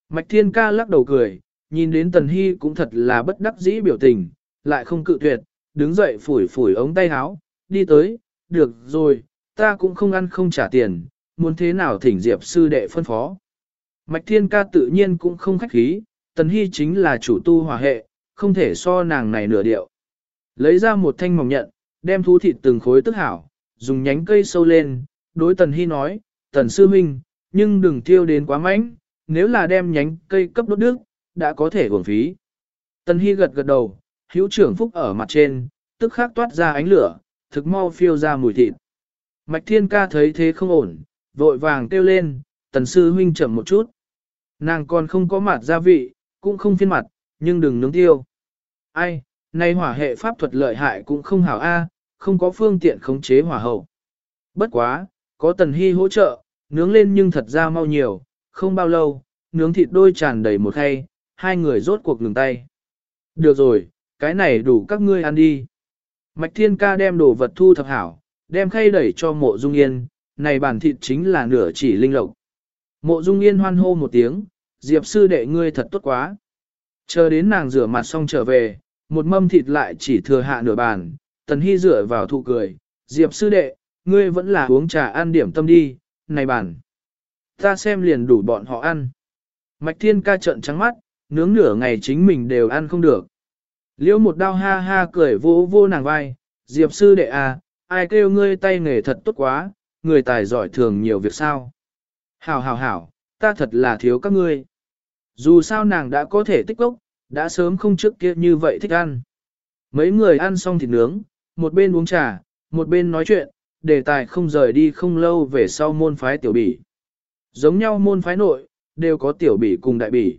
Mạch thiên ca lắc đầu cười, nhìn đến tần hy cũng thật là bất đắc dĩ biểu tình, lại không cự tuyệt, đứng dậy phủi phủi ống tay áo, đi tới, được rồi, ta cũng không ăn không trả tiền, muốn thế nào thỉnh diệp sư đệ phân phó. Mạch thiên ca tự nhiên cũng không khách khí, tần hy chính là chủ tu hòa hệ, không thể so nàng này nửa điệu. Lấy ra một thanh mỏng nhận, đem thú thịt từng khối tức hảo, dùng nhánh cây sâu lên, đối tần hy nói, tần sư huynh, nhưng đừng tiêu đến quá mạnh, nếu là đem nhánh cây cấp đốt đức, đã có thể uổng phí. Tần hy gật gật đầu, hữu trưởng phúc ở mặt trên, tức khắc toát ra ánh lửa, thực mau phiêu ra mùi thịt. Mạch thiên ca thấy thế không ổn, vội vàng kêu lên, tần sư huynh chậm một chút. Nàng còn không có mặt gia vị, cũng không phiên mặt, nhưng đừng nướng tiêu. Ai, nay hỏa hệ pháp thuật lợi hại cũng không hảo a, không có phương tiện khống chế hỏa hậu. Bất quá, có tần hy hỗ trợ, nướng lên nhưng thật ra mau nhiều, không bao lâu, nướng thịt đôi tràn đầy một khay, hai người rốt cuộc ngừng tay. Được rồi, cái này đủ các ngươi ăn đi. Mạch Thiên Ca đem đồ vật thu thập hảo, đem khay đẩy cho mộ dung yên, này bản thịt chính là nửa chỉ linh lộc. Mộ dung yên hoan hô một tiếng, Diệp sư đệ ngươi thật tốt quá. Chờ đến nàng rửa mặt xong trở về, một mâm thịt lại chỉ thừa hạ nửa bàn, tần hy rửa vào thụ cười, Diệp sư đệ, ngươi vẫn là uống trà ăn điểm tâm đi, này bàn, Ta xem liền đủ bọn họ ăn. Mạch thiên ca trận trắng mắt, nướng nửa ngày chính mình đều ăn không được. Liễu một đao ha ha cười vô vô nàng vai, Diệp sư đệ à, ai kêu ngươi tay nghề thật tốt quá, người tài giỏi thường nhiều việc sao. Hảo hảo hảo, ta thật là thiếu các ngươi. Dù sao nàng đã có thể tích ốc, đã sớm không trước kia như vậy thích ăn. Mấy người ăn xong thịt nướng, một bên uống trà, một bên nói chuyện, đề tài không rời đi không lâu về sau môn phái tiểu bỉ. Giống nhau môn phái nội, đều có tiểu bỉ cùng đại bỉ.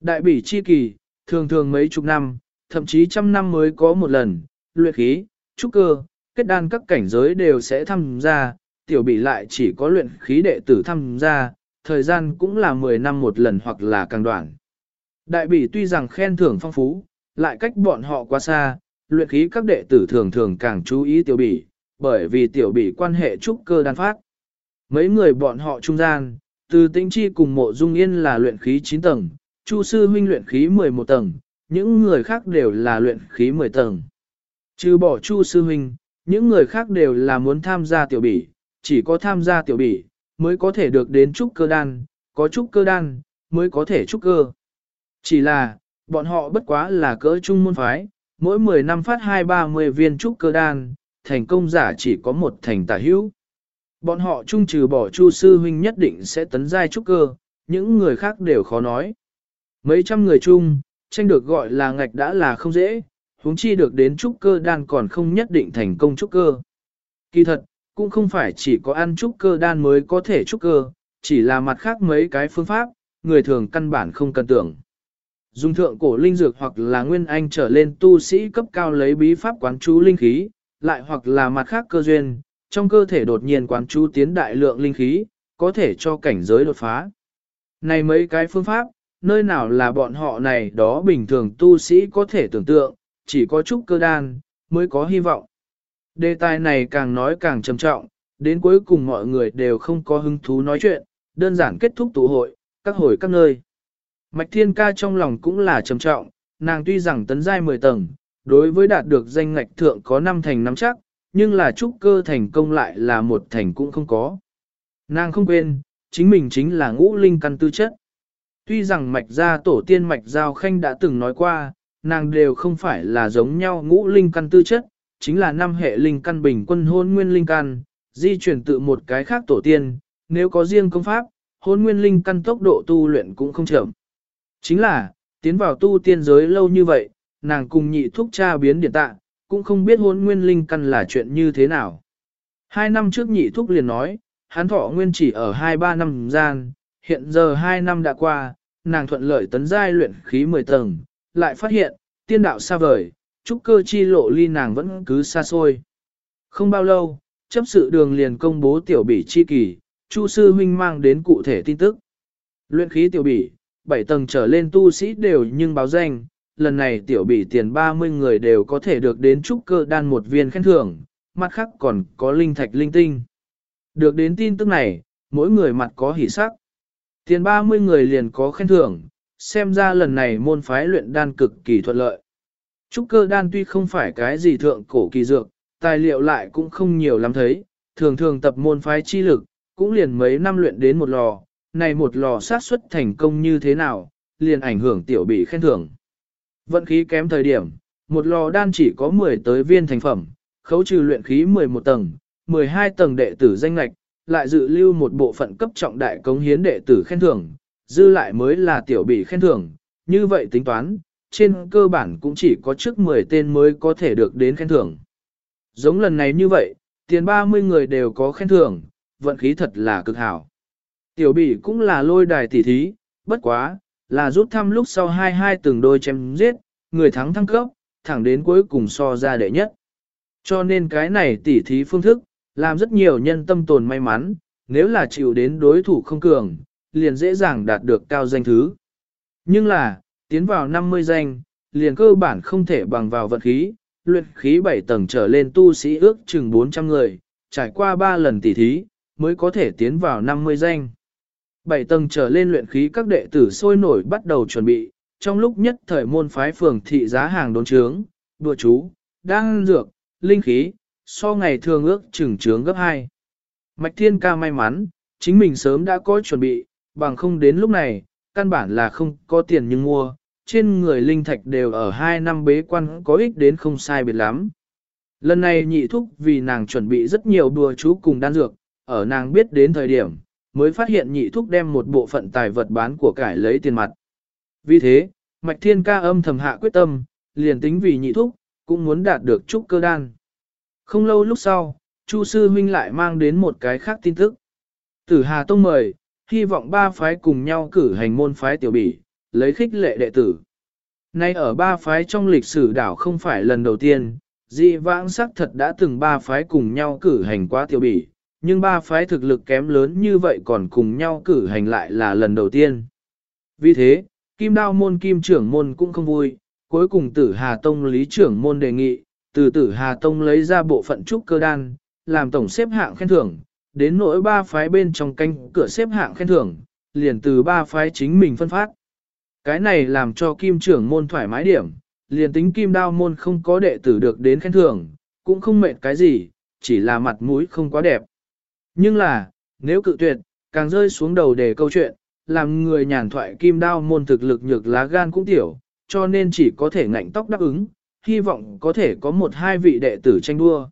Đại bỉ chi kỳ, thường thường mấy chục năm, thậm chí trăm năm mới có một lần, luyện khí, trúc cơ, kết đan các cảnh giới đều sẽ tham gia, tiểu bị lại chỉ có luyện khí đệ tử tham gia, thời gian cũng là 10 năm một lần hoặc là càng đoạn. Đại bỉ tuy rằng khen thưởng phong phú, lại cách bọn họ quá xa, luyện khí các đệ tử thường thường càng chú ý tiểu bỉ, bởi vì tiểu bỉ quan hệ trúc cơ đan phát. Mấy người bọn họ trung gian, từ tĩnh chi cùng mộ dung yên là luyện khí 9 tầng, chu sư huynh luyện khí 11 tầng, những người khác đều là luyện khí 10 tầng. Trừ bỏ chu sư huynh, những người khác đều là muốn tham gia tiểu bỉ, chỉ có tham gia tiểu bỉ, mới có thể được đến trúc cơ đan, có trúc cơ đan, mới có thể trúc cơ. Chỉ là, bọn họ bất quá là cỡ trung môn phái, mỗi 10 năm phát 2-30 viên trúc cơ đan, thành công giả chỉ có một thành tả hữu. Bọn họ chung trừ bỏ chu sư huynh nhất định sẽ tấn giai trúc cơ, những người khác đều khó nói. Mấy trăm người chung, tranh được gọi là ngạch đã là không dễ, huống chi được đến trúc cơ đan còn không nhất định thành công trúc cơ. Kỳ thật, cũng không phải chỉ có ăn trúc cơ đan mới có thể trúc cơ, chỉ là mặt khác mấy cái phương pháp, người thường căn bản không cần tưởng. Dùng thượng cổ linh dược hoặc là nguyên anh trở lên tu sĩ cấp cao lấy bí pháp quán chú linh khí, lại hoặc là mặt khác cơ duyên, trong cơ thể đột nhiên quán chú tiến đại lượng linh khí, có thể cho cảnh giới đột phá. Này mấy cái phương pháp, nơi nào là bọn họ này đó bình thường tu sĩ có thể tưởng tượng, chỉ có trúc cơ đan, mới có hy vọng. Đề tài này càng nói càng trầm trọng, đến cuối cùng mọi người đều không có hứng thú nói chuyện, đơn giản kết thúc tụ hội, các hồi các nơi. Mạch Thiên Ca trong lòng cũng là trầm trọng, nàng tuy rằng tấn giai 10 tầng, đối với đạt được danh ngạch thượng có 5 thành nắm chắc, nhưng là trúc cơ thành công lại là một thành cũng không có. Nàng không quên, chính mình chính là ngũ linh căn tư chất. Tuy rằng mạch gia tổ tiên mạch giao khanh đã từng nói qua, nàng đều không phải là giống nhau ngũ linh căn tư chất, chính là năm hệ linh căn bình quân hôn nguyên linh căn, di chuyển tự một cái khác tổ tiên, nếu có riêng công pháp, hôn nguyên linh căn tốc độ tu luyện cũng không chậm. Chính là, tiến vào tu tiên giới lâu như vậy, nàng cùng nhị thúc cha biến điển tạ, cũng không biết hôn nguyên linh căn là chuyện như thế nào. Hai năm trước nhị thúc liền nói, hắn thọ nguyên chỉ ở hai ba năm gian, hiện giờ hai năm đã qua, nàng thuận lợi tấn giai luyện khí 10 tầng, lại phát hiện, tiên đạo xa vời, trúc cơ chi lộ ly nàng vẫn cứ xa xôi. Không bao lâu, chấp sự đường liền công bố tiểu bỉ chi kỳ, Chu sư huynh mang đến cụ thể tin tức. Luyện khí tiểu bỉ, 7 tầng trở lên tu sĩ đều nhưng báo danh, lần này tiểu bỉ tiền 30 người đều có thể được đến trúc cơ đan một viên khen thưởng, mặt khác còn có linh thạch linh tinh. Được đến tin tức này, mỗi người mặt có hỉ sắc. Tiền 30 người liền có khen thưởng, xem ra lần này môn phái luyện đan cực kỳ thuận lợi. Trúc cơ đan tuy không phải cái gì thượng cổ kỳ dược, tài liệu lại cũng không nhiều lắm thấy, thường thường tập môn phái chi lực, cũng liền mấy năm luyện đến một lò, này một lò sát xuất thành công như thế nào, liền ảnh hưởng tiểu bị khen thưởng. Vận khí kém thời điểm, một lò đan chỉ có 10 tới viên thành phẩm, khấu trừ luyện khí 11 tầng, 12 tầng đệ tử danh lạch, lại dự lưu một bộ phận cấp trọng đại cống hiến đệ tử khen thưởng, dư lại mới là tiểu bị khen thưởng, như vậy tính toán, trên cơ bản cũng chỉ có trước 10 tên mới có thể được đến khen thưởng. Giống lần này như vậy, tiền 30 người đều có khen thưởng, vận khí thật là cực hảo. Tiểu bỉ cũng là lôi đài tỷ thí, bất quá, là rút thăm lúc sau hai hai từng đôi chém giết, người thắng thăng cấp, thẳng đến cuối cùng so ra đệ nhất. Cho nên cái này tỷ thí phương thức, làm rất nhiều nhân tâm tồn may mắn, nếu là chịu đến đối thủ không cường, liền dễ dàng đạt được cao danh thứ. Nhưng là, tiến vào 50 danh, liền cơ bản không thể bằng vào vận khí, luyện khí 7 tầng trở lên tu sĩ ước chừng 400 người, trải qua 3 lần tỷ thí, mới có thể tiến vào 50 danh. 7 tầng trở lên luyện khí các đệ tử sôi nổi bắt đầu chuẩn bị, trong lúc nhất thời môn phái phường thị giá hàng đốn trướng, đùa chú, đang dược, linh khí, so ngày thường ước chừng trướng gấp 2. Mạch Thiên ca may mắn, chính mình sớm đã có chuẩn bị, bằng không đến lúc này, căn bản là không có tiền nhưng mua, trên người linh thạch đều ở hai năm bế quan có ích đến không sai biệt lắm. Lần này nhị thúc vì nàng chuẩn bị rất nhiều đùa chú cùng đan dược, ở nàng biết đến thời điểm, mới phát hiện nhị thúc đem một bộ phận tài vật bán của cải lấy tiền mặt. Vì thế, Mạch Thiên ca âm thầm hạ quyết tâm, liền tính vì nhị thúc, cũng muốn đạt được trúc cơ đan. Không lâu lúc sau, Chu sư huynh lại mang đến một cái khác tin tức. Tử Hà Tông mời, hy vọng ba phái cùng nhau cử hành môn phái tiểu bỉ, lấy khích lệ đệ tử. Nay ở ba phái trong lịch sử đảo không phải lần đầu tiên, Dị vãng sắc thật đã từng ba phái cùng nhau cử hành quá tiểu bỉ, nhưng ba phái thực lực kém lớn như vậy còn cùng nhau cử hành lại là lần đầu tiên. Vì thế, Kim Đao môn Kim trưởng môn cũng không vui, cuối cùng tử Hà Tông lý trưởng môn đề nghị, từ tử Hà Tông lấy ra bộ phận trúc cơ đan, làm tổng xếp hạng khen thưởng, đến nỗi ba phái bên trong canh cửa xếp hạng khen thưởng, liền từ ba phái chính mình phân phát. Cái này làm cho kim trưởng môn thoải mái điểm, liền tính kim đao môn không có đệ tử được đến khen thưởng, cũng không mệt cái gì, chỉ là mặt mũi không quá đẹp. Nhưng là, nếu cự tuyệt, càng rơi xuống đầu để câu chuyện, làm người nhàn thoại kim đao môn thực lực nhược lá gan cũng tiểu, cho nên chỉ có thể ngạnh tóc đáp ứng, hy vọng có thể có một hai vị đệ tử tranh đua.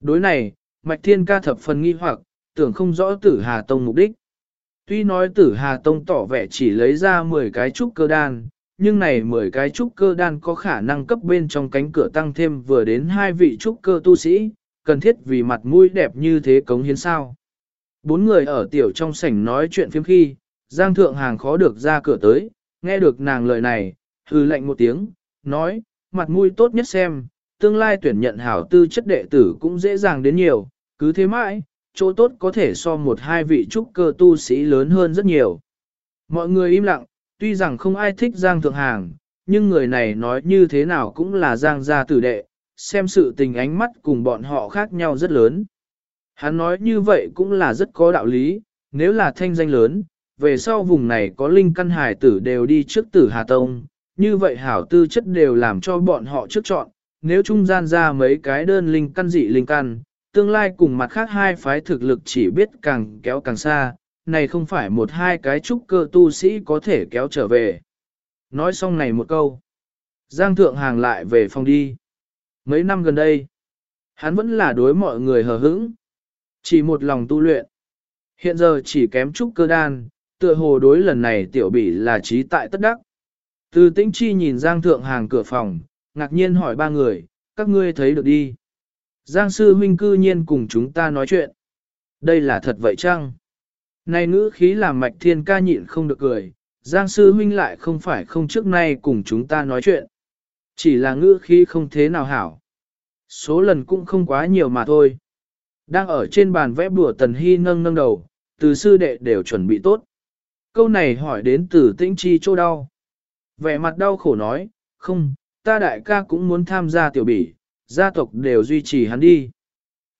Đối này, Mạch Thiên ca thập phần nghi hoặc, tưởng không rõ tử Hà Tông mục đích. Tuy nói tử Hà Tông tỏ vẻ chỉ lấy ra 10 cái trúc cơ đan, nhưng này 10 cái trúc cơ đan có khả năng cấp bên trong cánh cửa tăng thêm vừa đến hai vị trúc cơ tu sĩ, cần thiết vì mặt mũi đẹp như thế cống hiến sao. Bốn người ở tiểu trong sảnh nói chuyện phiếm khi, Giang Thượng Hàng khó được ra cửa tới, nghe được nàng lời này, hư lệnh một tiếng, nói, mặt mũi tốt nhất xem, tương lai tuyển nhận hảo tư chất đệ tử cũng dễ dàng đến nhiều, cứ thế mãi, chỗ tốt có thể so một hai vị trúc cơ tu sĩ lớn hơn rất nhiều. Mọi người im lặng, tuy rằng không ai thích Giang Thượng Hàng, nhưng người này nói như thế nào cũng là Giang gia tử đệ, xem sự tình ánh mắt cùng bọn họ khác nhau rất lớn. Hắn nói như vậy cũng là rất có đạo lý, nếu là thanh danh lớn, về sau vùng này có linh căn hải tử đều đi trước tử Hà Tông, như vậy hảo tư chất đều làm cho bọn họ trước chọn, nếu trung gian ra mấy cái đơn linh căn dị linh căn, tương lai cùng mặt khác hai phái thực lực chỉ biết càng kéo càng xa, này không phải một hai cái trúc cơ tu sĩ có thể kéo trở về. Nói xong này một câu, Giang Thượng Hàng lại về phòng đi. Mấy năm gần đây, hắn vẫn là đối mọi người hờ hững, chỉ một lòng tu luyện. Hiện giờ chỉ kém trúc cơ đan, tựa hồ đối lần này tiểu bỉ là trí tại tất đắc. Từ tĩnh chi nhìn Giang Thượng Hàng cửa phòng, ngạc nhiên hỏi ba người, các ngươi thấy được đi. Giang sư huynh cư nhiên cùng chúng ta nói chuyện. Đây là thật vậy chăng? Này ngữ khí làm mạch thiên ca nhịn không được cười, Giang sư huynh lại không phải không trước nay cùng chúng ta nói chuyện. Chỉ là ngữ khí không thế nào hảo. Số lần cũng không quá nhiều mà thôi. Đang ở trên bàn vẽ bùa tần hy nâng nâng đầu, từ sư đệ đều chuẩn bị tốt. Câu này hỏi đến từ tĩnh chi chỗ đau. Vẻ mặt đau khổ nói, không, ta đại ca cũng muốn tham gia tiểu bỉ, gia tộc đều duy trì hắn đi.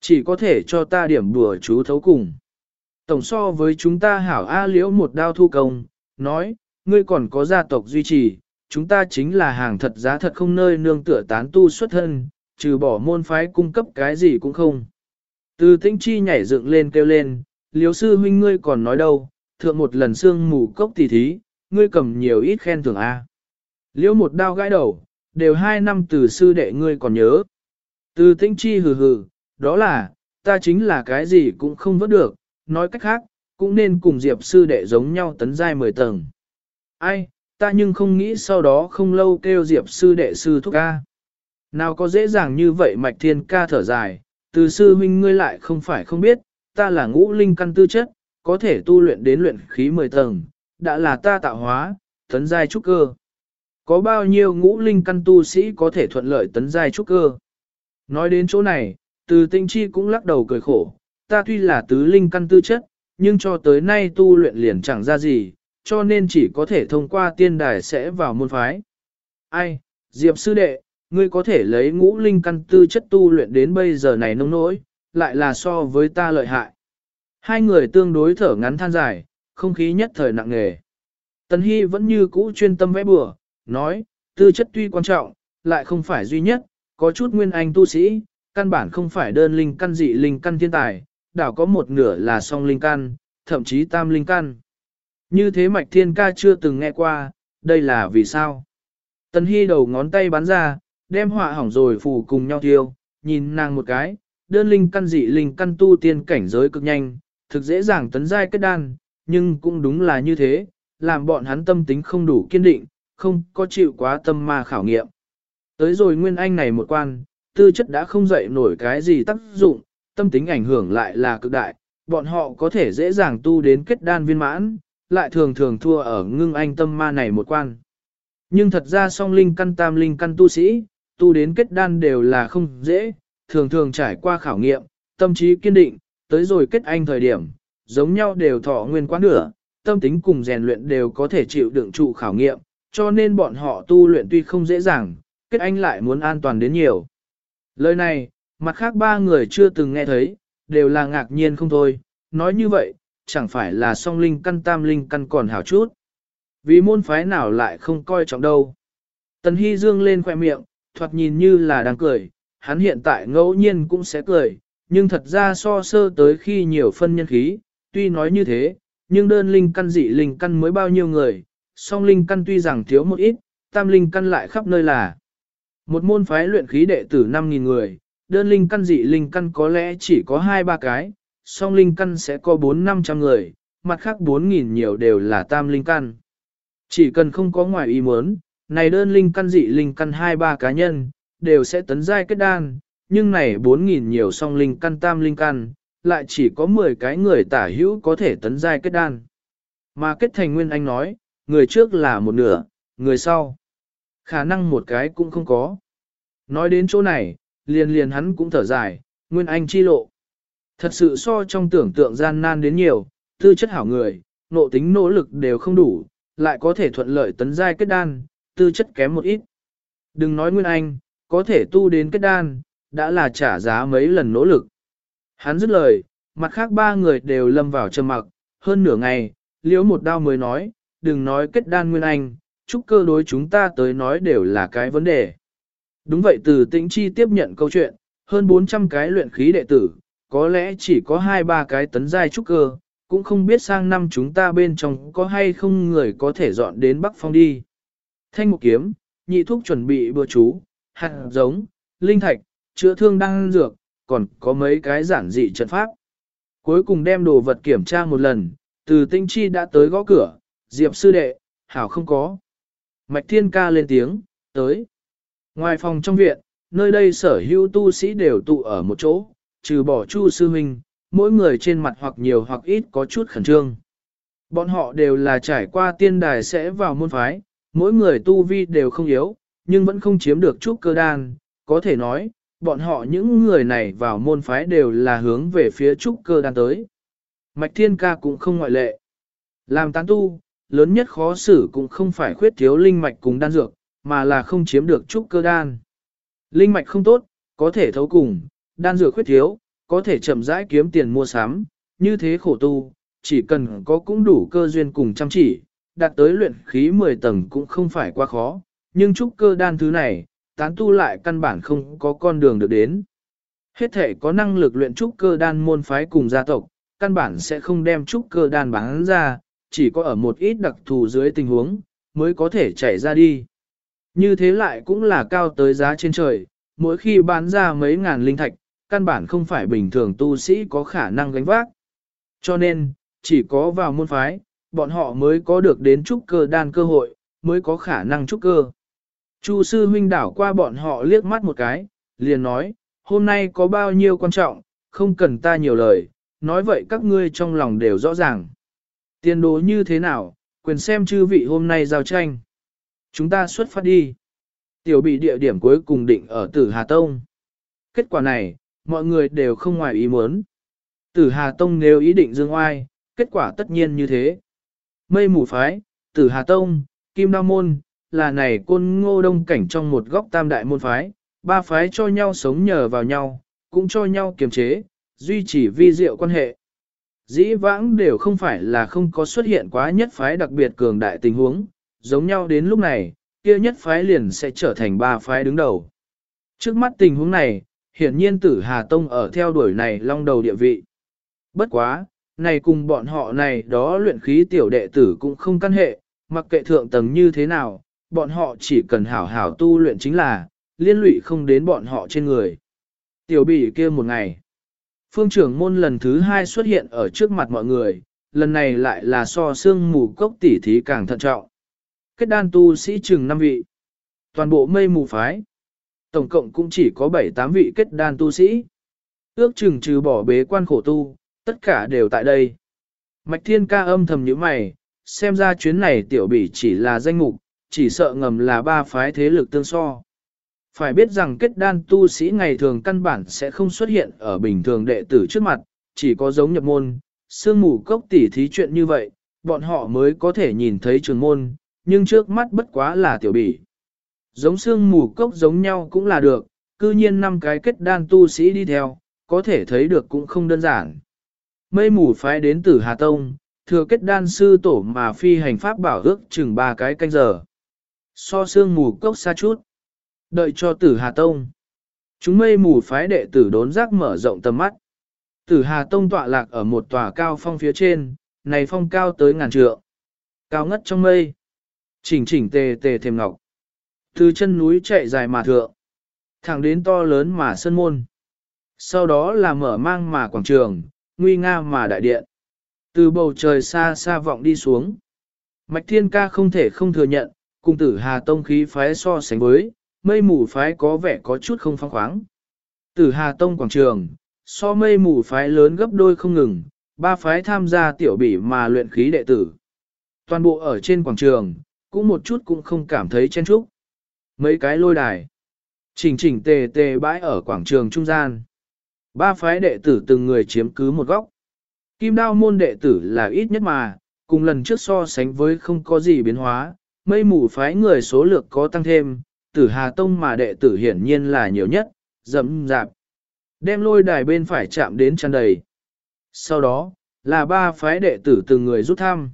Chỉ có thể cho ta điểm đùa chú thấu cùng. Tổng so với chúng ta hảo A liễu một đao thu công, nói, ngươi còn có gia tộc duy trì, chúng ta chính là hàng thật giá thật không nơi nương tựa tán tu xuất thân, trừ bỏ môn phái cung cấp cái gì cũng không. Từ tinh chi nhảy dựng lên kêu lên, liếu sư huynh ngươi còn nói đâu, thượng một lần xương mù cốc tỷ thí, ngươi cầm nhiều ít khen thưởng A. Liễu một đao gãi đầu, đều hai năm từ sư đệ ngươi còn nhớ. Từ tinh chi hừ hừ, đó là, ta chính là cái gì cũng không vớt được, nói cách khác, cũng nên cùng Diệp sư đệ giống nhau tấn giai 10 tầng. Ai, ta nhưng không nghĩ sau đó không lâu kêu Diệp sư đệ sư thúc ca. Nào có dễ dàng như vậy mạch thiên ca thở dài, từ sư huynh ngươi lại không phải không biết, ta là ngũ linh căn tư chất, có thể tu luyện đến luyện khí 10 tầng, đã là ta tạo hóa, tấn giai trúc cơ. Có bao nhiêu ngũ linh căn tu sĩ có thể thuận lợi tấn giai trúc cơ? Nói đến chỗ này, từ tinh chi cũng lắc đầu cười khổ, ta tuy là tứ linh căn tư chất, nhưng cho tới nay tu luyện liền chẳng ra gì, cho nên chỉ có thể thông qua tiên đài sẽ vào môn phái. Ai, Diệp sư đệ, ngươi có thể lấy ngũ linh căn tư chất tu luyện đến bây giờ này nông nỗi, lại là so với ta lợi hại. Hai người tương đối thở ngắn than dài, không khí nhất thời nặng nề. Tần Hy vẫn như cũ chuyên tâm vẽ bừa, nói, tư chất tuy quan trọng, lại không phải duy nhất, có chút nguyên anh tu sĩ, căn bản không phải đơn linh căn dị linh căn thiên tài, đảo có một nửa là song linh căn, thậm chí tam linh căn. Như thế mạch thiên ca chưa từng nghe qua, đây là vì sao? Tần Hy đầu ngón tay bắn ra, đem họa hỏng rồi phù cùng nhau thiêu, nhìn nàng một cái, đơn linh căn dị linh căn tu tiên cảnh giới cực nhanh, thực dễ dàng tấn giai kết đan, nhưng cũng đúng là như thế, làm bọn hắn tâm tính không đủ kiên định, không có chịu quá tâm ma khảo nghiệm. Tới rồi nguyên anh này một quan, tư chất đã không dậy nổi cái gì tác dụng, tâm tính ảnh hưởng lại là cực đại, bọn họ có thể dễ dàng tu đến kết đan viên mãn, lại thường thường thua ở ngưng anh tâm ma này một quan. Nhưng thật ra song linh căn tam linh căn tu sĩ, tu đến kết đan đều là không dễ, thường thường trải qua khảo nghiệm, tâm trí kiên định, tới rồi kết anh thời điểm, giống nhau đều thọ nguyên quán nửa, tâm tính cùng rèn luyện đều có thể chịu đựng trụ khảo nghiệm, cho nên bọn họ tu luyện tuy không dễ dàng, kết anh lại muốn an toàn đến nhiều. Lời này, mặt khác ba người chưa từng nghe thấy, đều là ngạc nhiên không thôi, nói như vậy, chẳng phải là song linh căn tam linh căn còn hảo chút. Vì môn phái nào lại không coi trọng đâu. Tần Hy dương lên khoe miệng, thoạt nhìn như là đang cười, hắn hiện tại ngẫu nhiên cũng sẽ cười, nhưng thật ra so sơ tới khi nhiều phân nhân khí, tuy nói như thế, nhưng đơn linh căn dị linh căn mới bao nhiêu người, song linh căn tuy rằng thiếu một ít, tam linh căn lại khắp nơi là. Một môn phái luyện khí đệ tử 5.000 người, đơn linh căn dị linh căn có lẽ chỉ có 2-3 cái, song linh căn sẽ có 4-500 người, mặt khác 4.000 nhiều đều là tam linh căn. Chỉ cần không có ngoài ý muốn, này đơn linh căn dị linh căn 2-3 cá nhân, đều sẽ tấn giai kết đan, nhưng này 4.000 nhiều song linh căn tam linh căn, lại chỉ có 10 cái người tả hữu có thể tấn giai kết đan. Mà kết thành nguyên anh nói, người trước là một nửa, người sau. Khả năng một cái cũng không có. Nói đến chỗ này, liền liền hắn cũng thở dài, nguyên anh chi lộ. Thật sự so trong tưởng tượng gian nan đến nhiều, tư chất hảo người, nộ tính nỗ lực đều không đủ, lại có thể thuận lợi tấn giai kết đan, tư chất kém một ít. Đừng nói nguyên anh, có thể tu đến kết đan, đã là trả giá mấy lần nỗ lực. Hắn dứt lời, mặt khác ba người đều lâm vào trầm mặc, hơn nửa ngày, liễu một đao mới nói, đừng nói kết đan nguyên anh, chúc cơ đối chúng ta tới nói đều là cái vấn đề. Đúng vậy từ tĩnh chi tiếp nhận câu chuyện, hơn 400 cái luyện khí đệ tử, có lẽ chỉ có 2-3 cái tấn giai trúc cơ, cũng không biết sang năm chúng ta bên trong có hay không người có thể dọn đến Bắc Phong đi. Thanh một kiếm, nhị thuốc chuẩn bị bừa chú, hạt giống, linh thạch, chữa thương đang dược, còn có mấy cái giản dị trận pháp. Cuối cùng đem đồ vật kiểm tra một lần, từ tinh chi đã tới gõ cửa, diệp sư đệ, hảo không có. Mạch thiên ca lên tiếng, tới. Ngoài phòng trong viện, nơi đây sở hữu tu sĩ đều tụ ở một chỗ, trừ bỏ chu sư Minh, mỗi người trên mặt hoặc nhiều hoặc ít có chút khẩn trương. Bọn họ đều là trải qua tiên đài sẽ vào môn phái, mỗi người tu vi đều không yếu, nhưng vẫn không chiếm được chút cơ đan, có thể nói, bọn họ những người này vào môn phái đều là hướng về phía trúc cơ đan tới. Mạch Thiên Ca cũng không ngoại lệ. Làm tán tu, lớn nhất khó xử cũng không phải khuyết thiếu linh mạch cùng đan dược, mà là không chiếm được trúc cơ đan. Linh mạch không tốt, có thể thấu cùng, đan dược khuyết thiếu, có thể chậm rãi kiếm tiền mua sắm, như thế khổ tu, chỉ cần có cũng đủ cơ duyên cùng chăm chỉ, đạt tới luyện khí 10 tầng cũng không phải quá khó, nhưng trúc cơ đan thứ này, tán tu lại căn bản không có con đường được đến. Hết thể có năng lực luyện trúc cơ đan môn phái cùng gia tộc, căn bản sẽ không đem trúc cơ đan bán ra, chỉ có ở một ít đặc thù dưới tình huống, mới có thể chảy ra đi. Như thế lại cũng là cao tới giá trên trời, mỗi khi bán ra mấy ngàn linh thạch, căn bản không phải bình thường tu sĩ có khả năng gánh vác. Cho nên, chỉ có vào môn phái, bọn họ mới có được đến trúc cơ đan cơ hội, mới có khả năng trúc cơ. Chu sư huynh đảo qua bọn họ liếc mắt một cái, liền nói, hôm nay có bao nhiêu quan trọng, không cần ta nhiều lời, nói vậy các ngươi trong lòng đều rõ ràng. Tiền đồ như thế nào, quyền xem chư vị hôm nay giao tranh. Chúng ta xuất phát đi. Tiểu bị địa điểm cuối cùng định ở Tử Hà Tông. Kết quả này, mọi người đều không ngoài ý muốn. Tử Hà Tông nếu ý định dương oai, kết quả tất nhiên như thế. Mây mù phái, Tử Hà Tông, Kim Đao Môn, là này côn ngô đông cảnh trong một góc tam đại môn phái, ba phái cho nhau sống nhờ vào nhau, cũng cho nhau kiềm chế, duy trì vi diệu quan hệ. Dĩ vãng đều không phải là không có xuất hiện quá nhất phái đặc biệt cường đại tình huống, giống nhau đến lúc này, kia nhất phái liền sẽ trở thành ba phái đứng đầu. Trước mắt tình huống này, hiển nhiên tử Hà Tông ở theo đuổi này long đầu địa vị. Bất quá, này cùng bọn họ này đó luyện khí tiểu đệ tử cũng không căn hệ, mặc kệ thượng tầng như thế nào, bọn họ chỉ cần hảo hảo tu luyện chính là, liên lụy không đến bọn họ trên người. Tiểu bỉ kia một ngày, phương trưởng môn lần thứ hai xuất hiện ở trước mặt mọi người, lần này lại là so xương mù cốc tỉ thí càng thận trọng. Kết đan tu sĩ chừng 5 vị, toàn bộ mây mù phái, tổng cộng cũng chỉ có 7-8 vị kết đan tu sĩ. Ước chừng trừ bỏ bế quan khổ tu, tất cả đều tại đây. Mạch thiên ca âm thầm như mày, xem ra chuyến này tiểu bỉ chỉ là danh mục, chỉ sợ ngầm là ba phái thế lực tương so. Phải biết rằng kết đan tu sĩ ngày thường căn bản sẽ không xuất hiện ở bình thường đệ tử trước mặt, chỉ có giống nhập môn, sương mù cốc tỉ thí chuyện như vậy, bọn họ mới có thể nhìn thấy trường môn, nhưng trước mắt bất quá là tiểu bỉ. Giống sương mù cốc giống nhau cũng là được, cư nhiên năm cái kết đan tu sĩ đi theo, có thể thấy được cũng không đơn giản. Mây mù phái đến từ Hà Tông, thừa kết đan sư tổ mà phi hành pháp bảo ước chừng ba cái canh giờ. So sương mù cốc xa chút. Đợi cho tử Hà Tông. Chúng mây mù phái đệ tử đốn giác mở rộng tầm mắt. Tử Hà Tông tọa lạc ở một tòa cao phong phía trên, này phong cao tới ngàn trượng. Cao ngất trong mây. Chỉnh chỉnh tề tề thềm ngọc. Từ chân núi chạy dài mà thượng. Thẳng đến to lớn mà sân môn. Sau đó là mở mang mà quảng trường, nguy nga mà đại điện. Từ bầu trời xa xa vọng đi xuống. Mạch Thiên Ca không thể không thừa nhận, cùng tử Hà Tông khí phái so sánh với, mây mù phái có vẻ có chút không phong khoáng. Từ Hà Tông quảng trường, so mây mù phái lớn gấp đôi không ngừng, ba phái tham gia tiểu bỉ mà luyện khí đệ tử. Toàn bộ ở trên quảng trường, cũng một chút cũng không cảm thấy chen chúc. Mấy cái lôi đài, chỉnh chỉnh tề tề bãi ở quảng trường trung gian. Ba phái đệ tử từng người chiếm cứ một góc. Kim đao môn đệ tử là ít nhất mà, cùng lần trước so sánh với không có gì biến hóa, mây mù phái người số lượng có tăng thêm, tử Hà Tông mà đệ tử hiển nhiên là nhiều nhất, dẫm dạp. Đem lôi đài bên phải chạm đến chăn đầy. Sau đó, là ba phái đệ tử từng người rút thăm.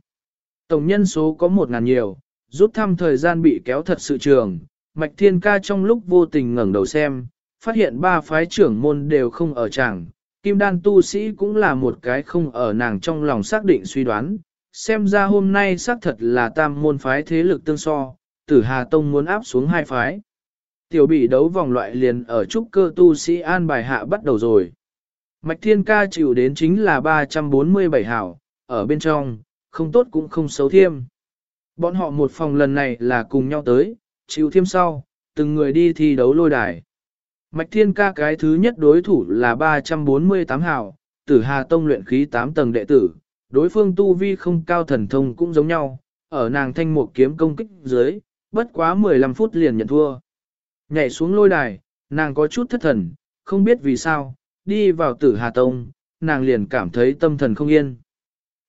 Tổng nhân số có một ngàn nhiều, rút thăm thời gian bị kéo thật sự trường. Mạch Thiên Ca trong lúc vô tình ngẩng đầu xem, phát hiện ba phái trưởng môn đều không ở chẳng. Kim đan tu sĩ cũng là một cái không ở nàng trong lòng xác định suy đoán. Xem ra hôm nay xác thật là tam môn phái thế lực tương so, tử Hà Tông muốn áp xuống hai phái. Tiểu bị đấu vòng loại liền ở trúc cơ tu sĩ an bài hạ bắt đầu rồi. Mạch Thiên Ca chịu đến chính là 347 hảo, ở bên trong, không tốt cũng không xấu thiêm. Bọn họ một phòng lần này là cùng nhau tới, chịu thiêm sau, từng người đi thi đấu lôi đài. Mạch Thiên Ca cái thứ nhất đối thủ là 348 hảo, tử Hà Tông luyện khí 8 tầng đệ tử, đối phương tu vi không cao thần thông cũng giống nhau, ở nàng thanh một kiếm công kích dưới, bất quá 15 phút liền nhận thua. Nhảy xuống lôi đài, nàng có chút thất thần, không biết vì sao, đi vào tử Hà Tông, nàng liền cảm thấy tâm thần không yên.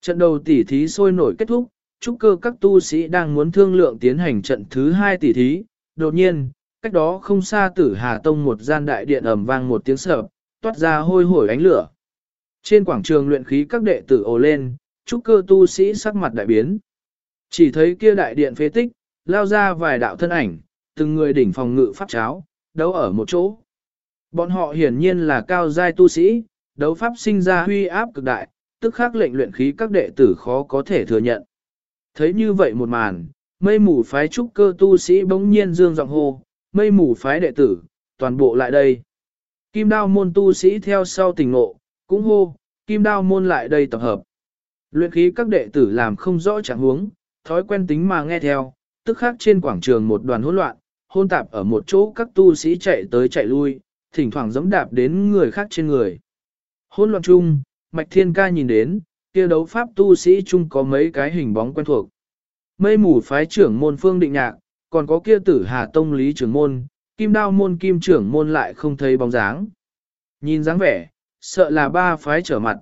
Trận đầu tỉ thí sôi nổi kết thúc, trúc cơ các tu sĩ đang muốn thương lượng tiến hành trận thứ hai tỉ thí, đột nhiên, cách đó không xa tử Hà Tông một gian đại điện ầm vang một tiếng sợp, toát ra hôi hổi ánh lửa. Trên quảng trường luyện khí các đệ tử ồ lên, trúc cơ tu sĩ sắc mặt đại biến. Chỉ thấy kia đại điện phế tích, lao ra vài đạo thân ảnh, từng người đỉnh phòng ngự pháp cháo, đấu ở một chỗ. Bọn họ hiển nhiên là cao giai tu sĩ, đấu pháp sinh ra huy áp cực đại, tức khắc lệnh luyện khí các đệ tử khó có thể thừa nhận. Thấy như vậy một màn, mây mù phái trúc cơ tu sĩ bỗng nhiên dương giọng hô, mây mù phái đệ tử, toàn bộ lại đây. Kim đao môn tu sĩ theo sau tình ngộ, cũng hô, kim đao môn lại đây tập hợp. Luyện khí các đệ tử làm không rõ trạng huống, thói quen tính mà nghe theo, tức khác trên quảng trường một đoàn hỗn loạn, hôn tạp ở một chỗ các tu sĩ chạy tới chạy lui, thỉnh thoảng giẫm đạp đến người khác trên người. hỗn loạn chung, Mạch Thiên Ca nhìn đến, kia đấu pháp tu sĩ chung có mấy cái hình bóng quen thuộc. Mây mù phái trưởng môn phương định nhạc, còn có kia tử Hà Tông lý trưởng môn, kim đao môn kim trưởng môn lại không thấy bóng dáng. Nhìn dáng vẻ, sợ là ba phái trở mặt.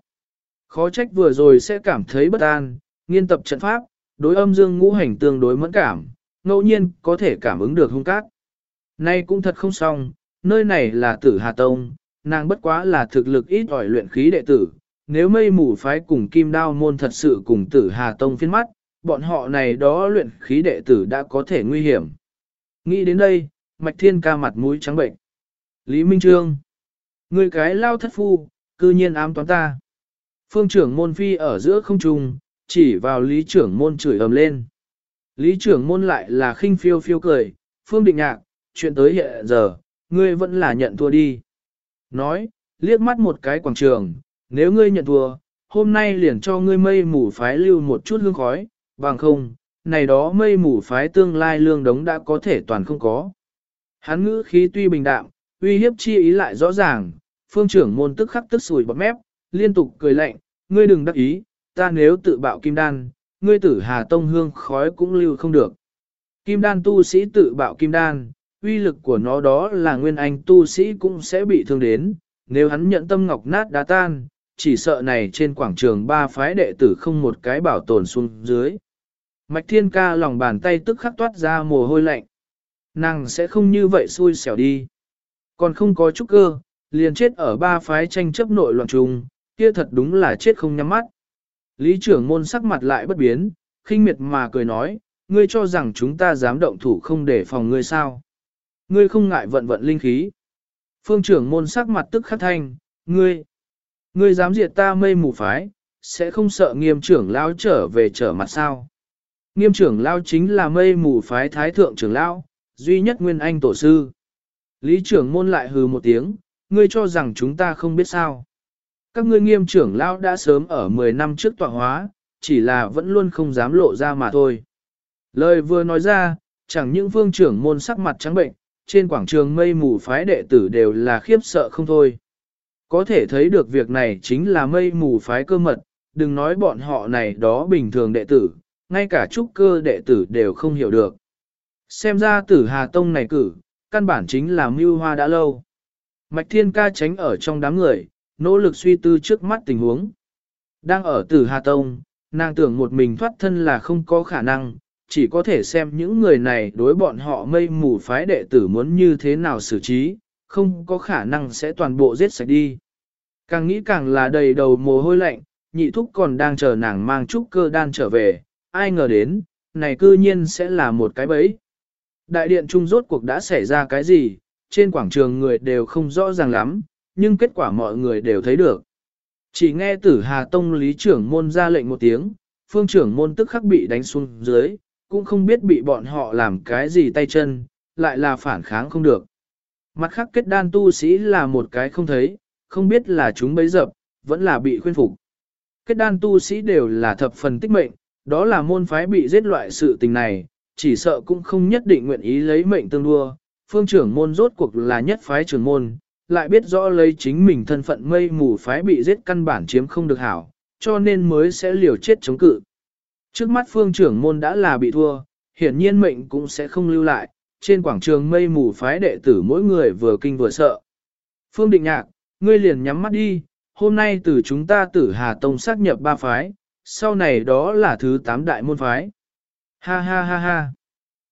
Khó trách vừa rồi sẽ cảm thấy bất an, nghiên tập trận pháp, đối âm dương ngũ hành tương đối mẫn cảm, ngẫu nhiên có thể cảm ứng được hung cát. Nay cũng thật không xong, nơi này là tử Hà Tông, nàng bất quá là thực lực ít ỏi luyện khí đệ tử, nếu mây mù phái cùng kim đao môn thật sự cùng tử Hà Tông phiên mắt, bọn họ này đó luyện khí đệ tử đã có thể nguy hiểm. Nghĩ đến đây, Mạch Thiên ca mặt mũi trắng bệnh. Lý Minh Trương, người cái lao thất phu, cư nhiên ám toán ta. Phương trưởng môn phi ở giữa không trung, chỉ vào lý trưởng môn chửi ầm lên. Lý trưởng môn lại là khinh phiêu phiêu cười, Phương định nhạc, chuyện tới hiện giờ, ngươi vẫn là nhận thua đi. Nói, liếc mắt một cái quảng trường, nếu ngươi nhận thua, hôm nay liền cho ngươi mây mù phái lưu một chút hương khói, bằng không, này đó mây mù phái tương lai lương đống đã có thể toàn không có. Hắn ngữ khí tuy bình đạm, uy hiếp chi ý lại rõ ràng, phương trưởng môn tức khắc tức sùi bọt mép, liên tục cười lạnh, ngươi đừng đắc ý, ta nếu tự bạo kim đan, ngươi tử hà tông hương khói cũng lưu không được. Kim đan tu sĩ tự bạo kim đan, uy lực của nó đó là nguyên anh tu sĩ cũng sẽ bị thương đến, nếu hắn nhận tâm ngọc nát đá tan, chỉ sợ này trên quảng trường ba phái đệ tử không một cái bảo tồn xuống dưới. Mạch thiên ca lòng bàn tay tức khắc toát ra mồ hôi lạnh. Nàng sẽ không như vậy xui xẻo đi. Còn không có chút cơ, liền chết ở ba phái tranh chấp nội loạn trùng, kia thật đúng là chết không nhắm mắt. Lý trưởng môn sắc mặt lại bất biến, khinh miệt mà cười nói, ngươi cho rằng chúng ta dám động thủ không để phòng ngươi sao. Ngươi không ngại vận vận linh khí. Phương trưởng môn sắc mặt tức khắc thanh, ngươi, ngươi dám diệt ta mây mù phái, sẽ không sợ nghiêm trưởng lao trở về trở mặt sao. Nghiêm trưởng lao chính là mây mù phái thái thượng trưởng lao, duy nhất nguyên anh tổ sư. Lý trưởng môn lại hừ một tiếng, ngươi cho rằng chúng ta không biết sao. Các ngươi nghiêm trưởng lão đã sớm ở 10 năm trước tọa hóa, chỉ là vẫn luôn không dám lộ ra mà thôi. Lời vừa nói ra, chẳng những phương trưởng môn sắc mặt trắng bệnh, trên quảng trường mây mù phái đệ tử đều là khiếp sợ không thôi. Có thể thấy được việc này chính là mây mù phái cơ mật, đừng nói bọn họ này đó bình thường đệ tử, ngay cả trúc cơ đệ tử đều không hiểu được. Xem ra tử Hà Tông này cử, căn bản chính là mưu hoa đã lâu. Mạch Thiên Ca tránh ở trong đám người, nỗ lực suy tư trước mắt tình huống. Đang ở tử Hà Tông, nàng tưởng một mình thoát thân là không có khả năng, chỉ có thể xem những người này đối bọn họ mây mù phái đệ tử muốn như thế nào xử trí, không có khả năng sẽ toàn bộ giết sạch đi. Càng nghĩ càng là đầy đầu mồ hôi lạnh, nhị thúc còn đang chờ nàng mang chút cơ đan trở về, ai ngờ đến, này cư nhiên sẽ là một cái bẫy. Đại điện trung rốt cuộc đã xảy ra cái gì, trên quảng trường người đều không rõ ràng lắm, nhưng kết quả mọi người đều thấy được. Chỉ nghe tử Hà Tông lý trưởng môn ra lệnh một tiếng, phương trưởng môn tức khắc bị đánh xuống dưới, cũng không biết bị bọn họ làm cái gì tay chân, lại là phản kháng không được. Mặt khác kết đan tu sĩ là một cái không thấy, không biết là chúng bấy dập, vẫn là bị khuyên phục. Kết đan tu sĩ đều là thập phần tích mệnh, đó là môn phái bị giết loại sự tình này, chỉ sợ cũng không nhất định nguyện ý lấy mệnh tương đua. Phương trưởng môn rốt cuộc là nhất phái trưởng môn, lại biết rõ lấy chính mình thân phận mây mù phái bị giết căn bản chiếm không được hảo, cho nên mới sẽ liều chết chống cự. Trước mắt phương trưởng môn đã là bị thua, hiển nhiên mệnh cũng sẽ không lưu lại, trên quảng trường mây mù phái đệ tử mỗi người vừa kinh vừa sợ. Phương định nhạc, ngươi liền nhắm mắt đi, hôm nay từ chúng ta tử Hà Tông xác nhập ba phái, sau này đó là thứ tám đại môn phái. Ha ha ha ha.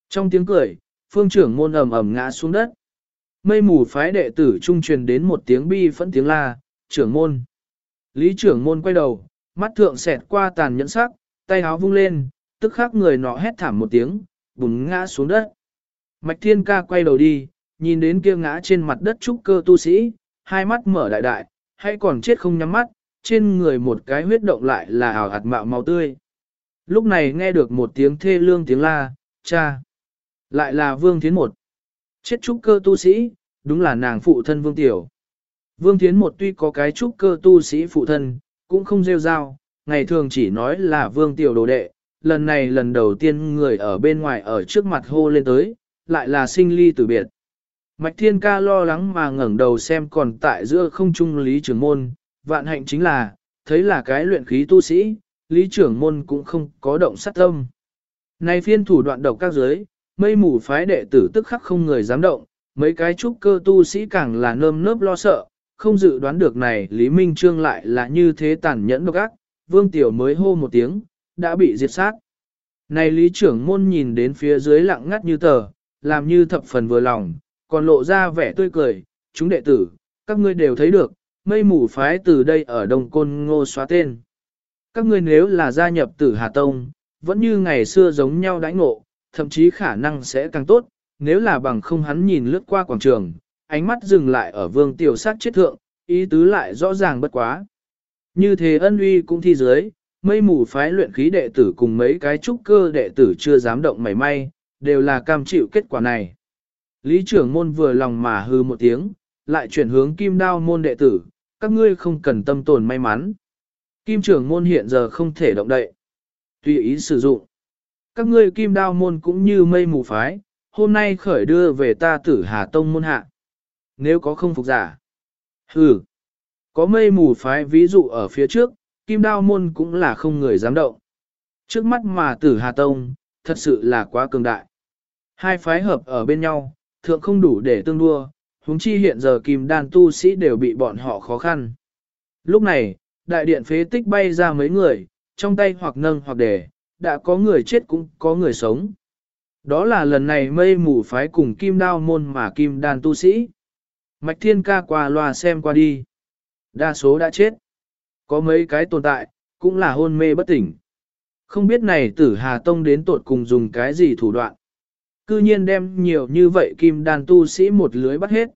Trong tiếng cười, phương trưởng môn ầm ầm ngã xuống đất. Mây mù phái đệ tử trung truyền đến một tiếng bi phẫn tiếng la, trưởng môn. Lý trưởng môn quay đầu, mắt thượng xẹt qua tàn nhẫn sắc, tay háo vung lên, tức khắc người nọ hét thảm một tiếng, bùng ngã xuống đất. Mạch thiên ca quay đầu đi, nhìn đến kia ngã trên mặt đất trúc cơ tu sĩ, hai mắt mở đại đại, hay còn chết không nhắm mắt, trên người một cái huyết động lại là ảo hạt mạo màu tươi. Lúc này nghe được một tiếng thê lương tiếng la, cha. Lại là Vương Thiến một. Chết trúc cơ tu sĩ, đúng là nàng phụ thân Vương Tiểu. Vương Thiến một tuy có cái trúc cơ tu sĩ phụ thân, cũng không rêu rao, ngày thường chỉ nói là Vương Tiểu đồ đệ, lần này lần đầu tiên người ở bên ngoài ở trước mặt hô lên tới, lại là sinh ly tử biệt. Mạch Thiên Ca lo lắng mà ngẩng đầu xem còn tại giữa không trung lý trưởng môn, vạn hạnh chính là, thấy là cái luyện khí tu sĩ, lý trưởng môn cũng không có động sát tâm. Này phiên thủ đoạn độc các giới, mây mù phái đệ tử tức khắc không người dám động, mấy cái trúc cơ tu sĩ càng là nơm nớp lo sợ, không dự đoán được này Lý Minh Trương lại là như thế tàn nhẫn độc ác, vương tiểu mới hô một tiếng, đã bị diệt sát. Này lý trưởng môn nhìn đến phía dưới lặng ngắt như tờ, làm như thập phần vừa lòng, còn lộ ra vẻ tươi cười, chúng đệ tử, các ngươi đều thấy được, mây mù phái từ đây ở Đông Côn Ngô xóa tên. Các ngươi nếu là gia nhập tử Hà Tông, vẫn như ngày xưa giống nhau đãi ngộ, thậm chí khả năng sẽ càng tốt, nếu là bằng không hắn nhìn lướt qua quảng trường, ánh mắt dừng lại ở vương tiểu sát chết thượng, ý tứ lại rõ ràng bất quá. Như thế ân uy cũng thi dưới, mây mù phái luyện khí đệ tử cùng mấy cái trúc cơ đệ tử chưa dám động mảy may, đều là cam chịu kết quả này. Lý trưởng môn vừa lòng mà hư một tiếng, lại chuyển hướng kim đao môn đệ tử, các ngươi không cần tâm tồn may mắn. Kim trưởng môn hiện giờ không thể động đậy. Tùy ý sử dụng. Các ngươi kim đao môn cũng như mây mù phái, hôm nay khởi đưa về ta tử hà tông môn hạ. Nếu có không phục giả. Hừ. Có mây mù phái ví dụ ở phía trước, kim đao môn cũng là không người dám động. Trước mắt mà tử hà tông, thật sự là quá cường đại. Hai phái hợp ở bên nhau, thượng không đủ để tương đua, huống chi hiện giờ kim đan tu sĩ đều bị bọn họ khó khăn. Lúc này, đại điện phế tích bay ra mấy người, trong tay hoặc nâng hoặc để, đã có người chết cũng có người sống. Đó là lần này mây mù phái cùng kim đao môn mà kim đan tu sĩ. Mạch thiên ca qua loa xem qua đi. Đa số đã chết. Có mấy cái tồn tại, cũng là hôn mê bất tỉnh. Không biết này tử Hà Tông đến tột cùng dùng cái gì thủ đoạn. Cư nhiên đem nhiều như vậy kim đan tu sĩ một lưới bắt hết.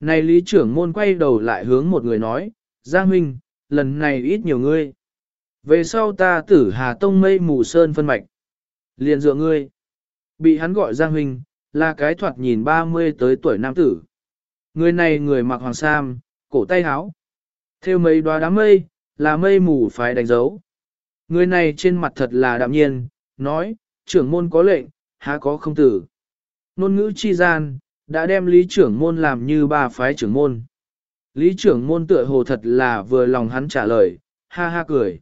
Này lý trưởng môn quay đầu lại hướng một người nói, Giang Huynh, lần này ít nhiều ngươi. Về sau ta tử Hà Tông mây mù sơn phân mạch. Liền dựa ngươi. Bị hắn gọi Giang Huynh, là cái thoạt nhìn 30 tới tuổi nam tử. Người này người mặc hoàng sam, cổ tay háo. Theo mấy đoá đám mây, là mây mù phải đánh dấu. Người này trên mặt thật là đạm nhiên, nói, trưởng môn có lệnh, há có không tử. Nôn ngữ chi gian, đã đem lý trưởng môn làm như ba phái trưởng môn. Lý trưởng môn tựa hồ thật là vừa lòng hắn trả lời, ha ha cười.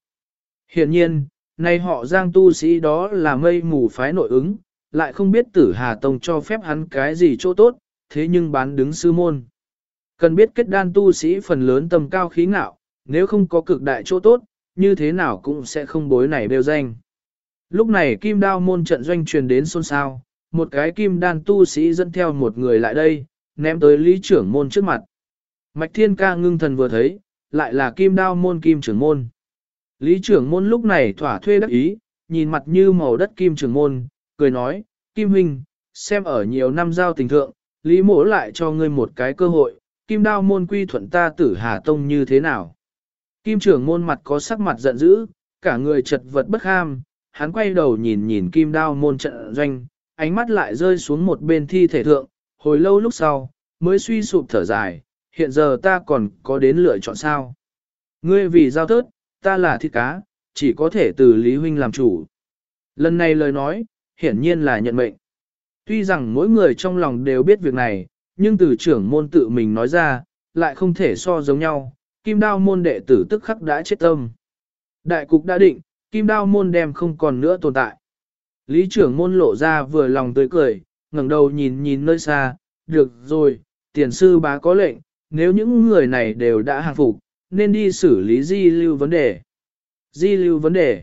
Hiện nhiên, nay họ giang tu sĩ đó là mây mù phái nội ứng, lại không biết tử Hà Tông cho phép hắn cái gì chỗ tốt, thế nhưng bán đứng sư môn. Cần biết kết đan tu sĩ phần lớn tầm cao khí ngạo, nếu không có cực đại chỗ tốt, như thế nào cũng sẽ không bối này bêu danh. Lúc này kim đao môn trận doanh truyền đến xôn xao, một cái kim đan tu sĩ dẫn theo một người lại đây, ném tới lý trưởng môn trước mặt. Mạch thiên ca ngưng thần vừa thấy, lại là kim đao môn kim trưởng môn. Lý trưởng môn lúc này thỏa thuê đắc ý, nhìn mặt như màu đất kim trưởng môn, cười nói, kim huynh, xem ở nhiều năm giao tình thượng, lý mổ lại cho ngươi một cái cơ hội, kim đao môn quy thuận ta tử hà tông như thế nào. Kim trưởng môn mặt có sắc mặt giận dữ, cả người chật vật bất ham, hắn quay đầu nhìn nhìn kim đao môn trận doanh, ánh mắt lại rơi xuống một bên thi thể thượng, hồi lâu lúc sau, mới suy sụp thở dài, hiện giờ ta còn có đến lựa chọn sao. Ngươi vì giao tớt, ta là thịt cá, chỉ có thể từ Lý Huynh làm chủ. Lần này lời nói, hiển nhiên là nhận mệnh. Tuy rằng mỗi người trong lòng đều biết việc này, nhưng từ trưởng môn tự mình nói ra, lại không thể so giống nhau, kim đao môn đệ tử tức khắc đã chết tâm. Đại cục đã định, kim đao môn đem không còn nữa tồn tại. Lý trưởng môn lộ ra vừa lòng tươi cười, ngẩng đầu nhìn nhìn nơi xa, được rồi, tiền sư bá có lệnh, nếu những người này đều đã hàng phục, nên đi xử lý di lưu vấn đề. Di lưu vấn đề.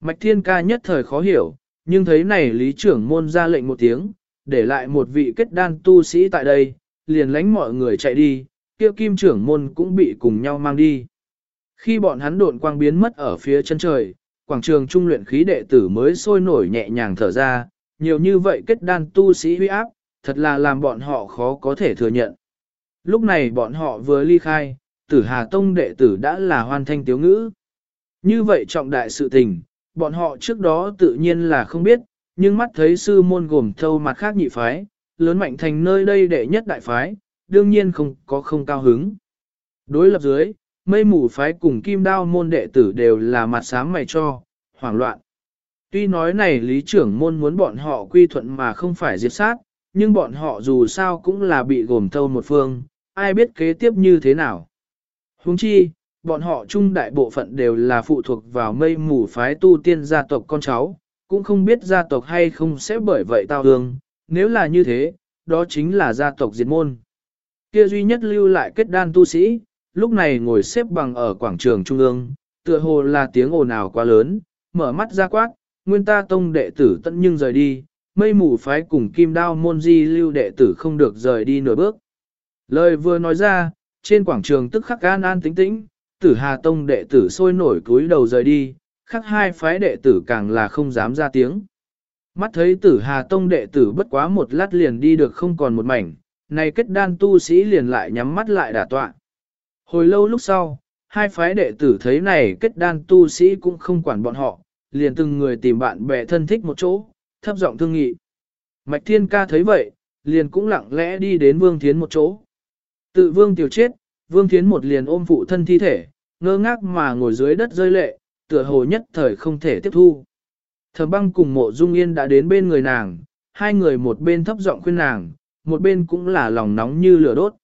Mạch thiên ca nhất thời khó hiểu, nhưng thấy này lý trưởng môn ra lệnh một tiếng, để lại một vị kết đan tu sĩ tại đây, liền lánh mọi người chạy đi, kia kim trưởng môn cũng bị cùng nhau mang đi. Khi bọn hắn độn quang biến mất ở phía chân trời, quảng trường trung luyện khí đệ tử mới sôi nổi nhẹ nhàng thở ra, nhiều như vậy kết đan tu sĩ huy áp, thật là làm bọn họ khó có thể thừa nhận. Lúc này bọn họ vừa ly khai, tử Hà Tông đệ tử đã là hoàn thanh tiếu ngữ. Như vậy trọng đại sự tình, bọn họ trước đó tự nhiên là không biết, nhưng mắt thấy sư môn gồm thâu mặt khác nhị phái, lớn mạnh thành nơi đây đệ nhất đại phái, đương nhiên không có không cao hứng. Đối lập dưới, mây mù phái cùng kim đao môn đệ tử đều là mặt sáng mày cho, hoảng loạn. Tuy nói này lý trưởng môn muốn bọn họ quy thuận mà không phải diệt sát, nhưng bọn họ dù sao cũng là bị gồm thâu một phương, ai biết kế tiếp như thế nào. Huống chi, bọn họ chung đại bộ phận đều là phụ thuộc vào mây mù phái tu tiên gia tộc con cháu, cũng không biết gia tộc hay không sẽ bởi vậy tao hương, nếu là như thế, đó chính là gia tộc diệt môn. Kia duy nhất lưu lại kết đan tu sĩ, lúc này ngồi xếp bằng ở quảng trường trung ương, tựa hồ là tiếng ồn ào quá lớn, mở mắt ra quát, nguyên ta tông đệ tử tận nhưng rời đi, mây mù phái cùng kim đao môn di lưu đệ tử không được rời đi nửa bước. Lời vừa nói ra, trên quảng trường tức khắc an an tĩnh tĩnh, tử hà tông đệ tử sôi nổi cúi đầu rời đi, khắc hai phái đệ tử càng là không dám ra tiếng. Mắt thấy tử hà tông đệ tử bất quá một lát liền đi được không còn một mảnh, này kết đan tu sĩ liền lại nhắm mắt lại đả tọa. Hồi lâu lúc sau, hai phái đệ tử thấy này kết đan tu sĩ cũng không quản bọn họ, liền từng người tìm bạn bè thân thích một chỗ, thấp giọng thương nghị. Mạch Thiên Ca thấy vậy, liền cũng lặng lẽ đi đến Vương Thiến một chỗ. Tự Vương tiểu chết, Vương Thiến một liền ôm phụ thân thi thể, ngơ ngác mà ngồi dưới đất rơi lệ, tựa hồ nhất thời không thể tiếp thu. Thẩm băng cùng mộ dung yên đã đến bên người nàng, hai người một bên thấp giọng khuyên nàng, một bên cũng là lòng nóng như lửa đốt.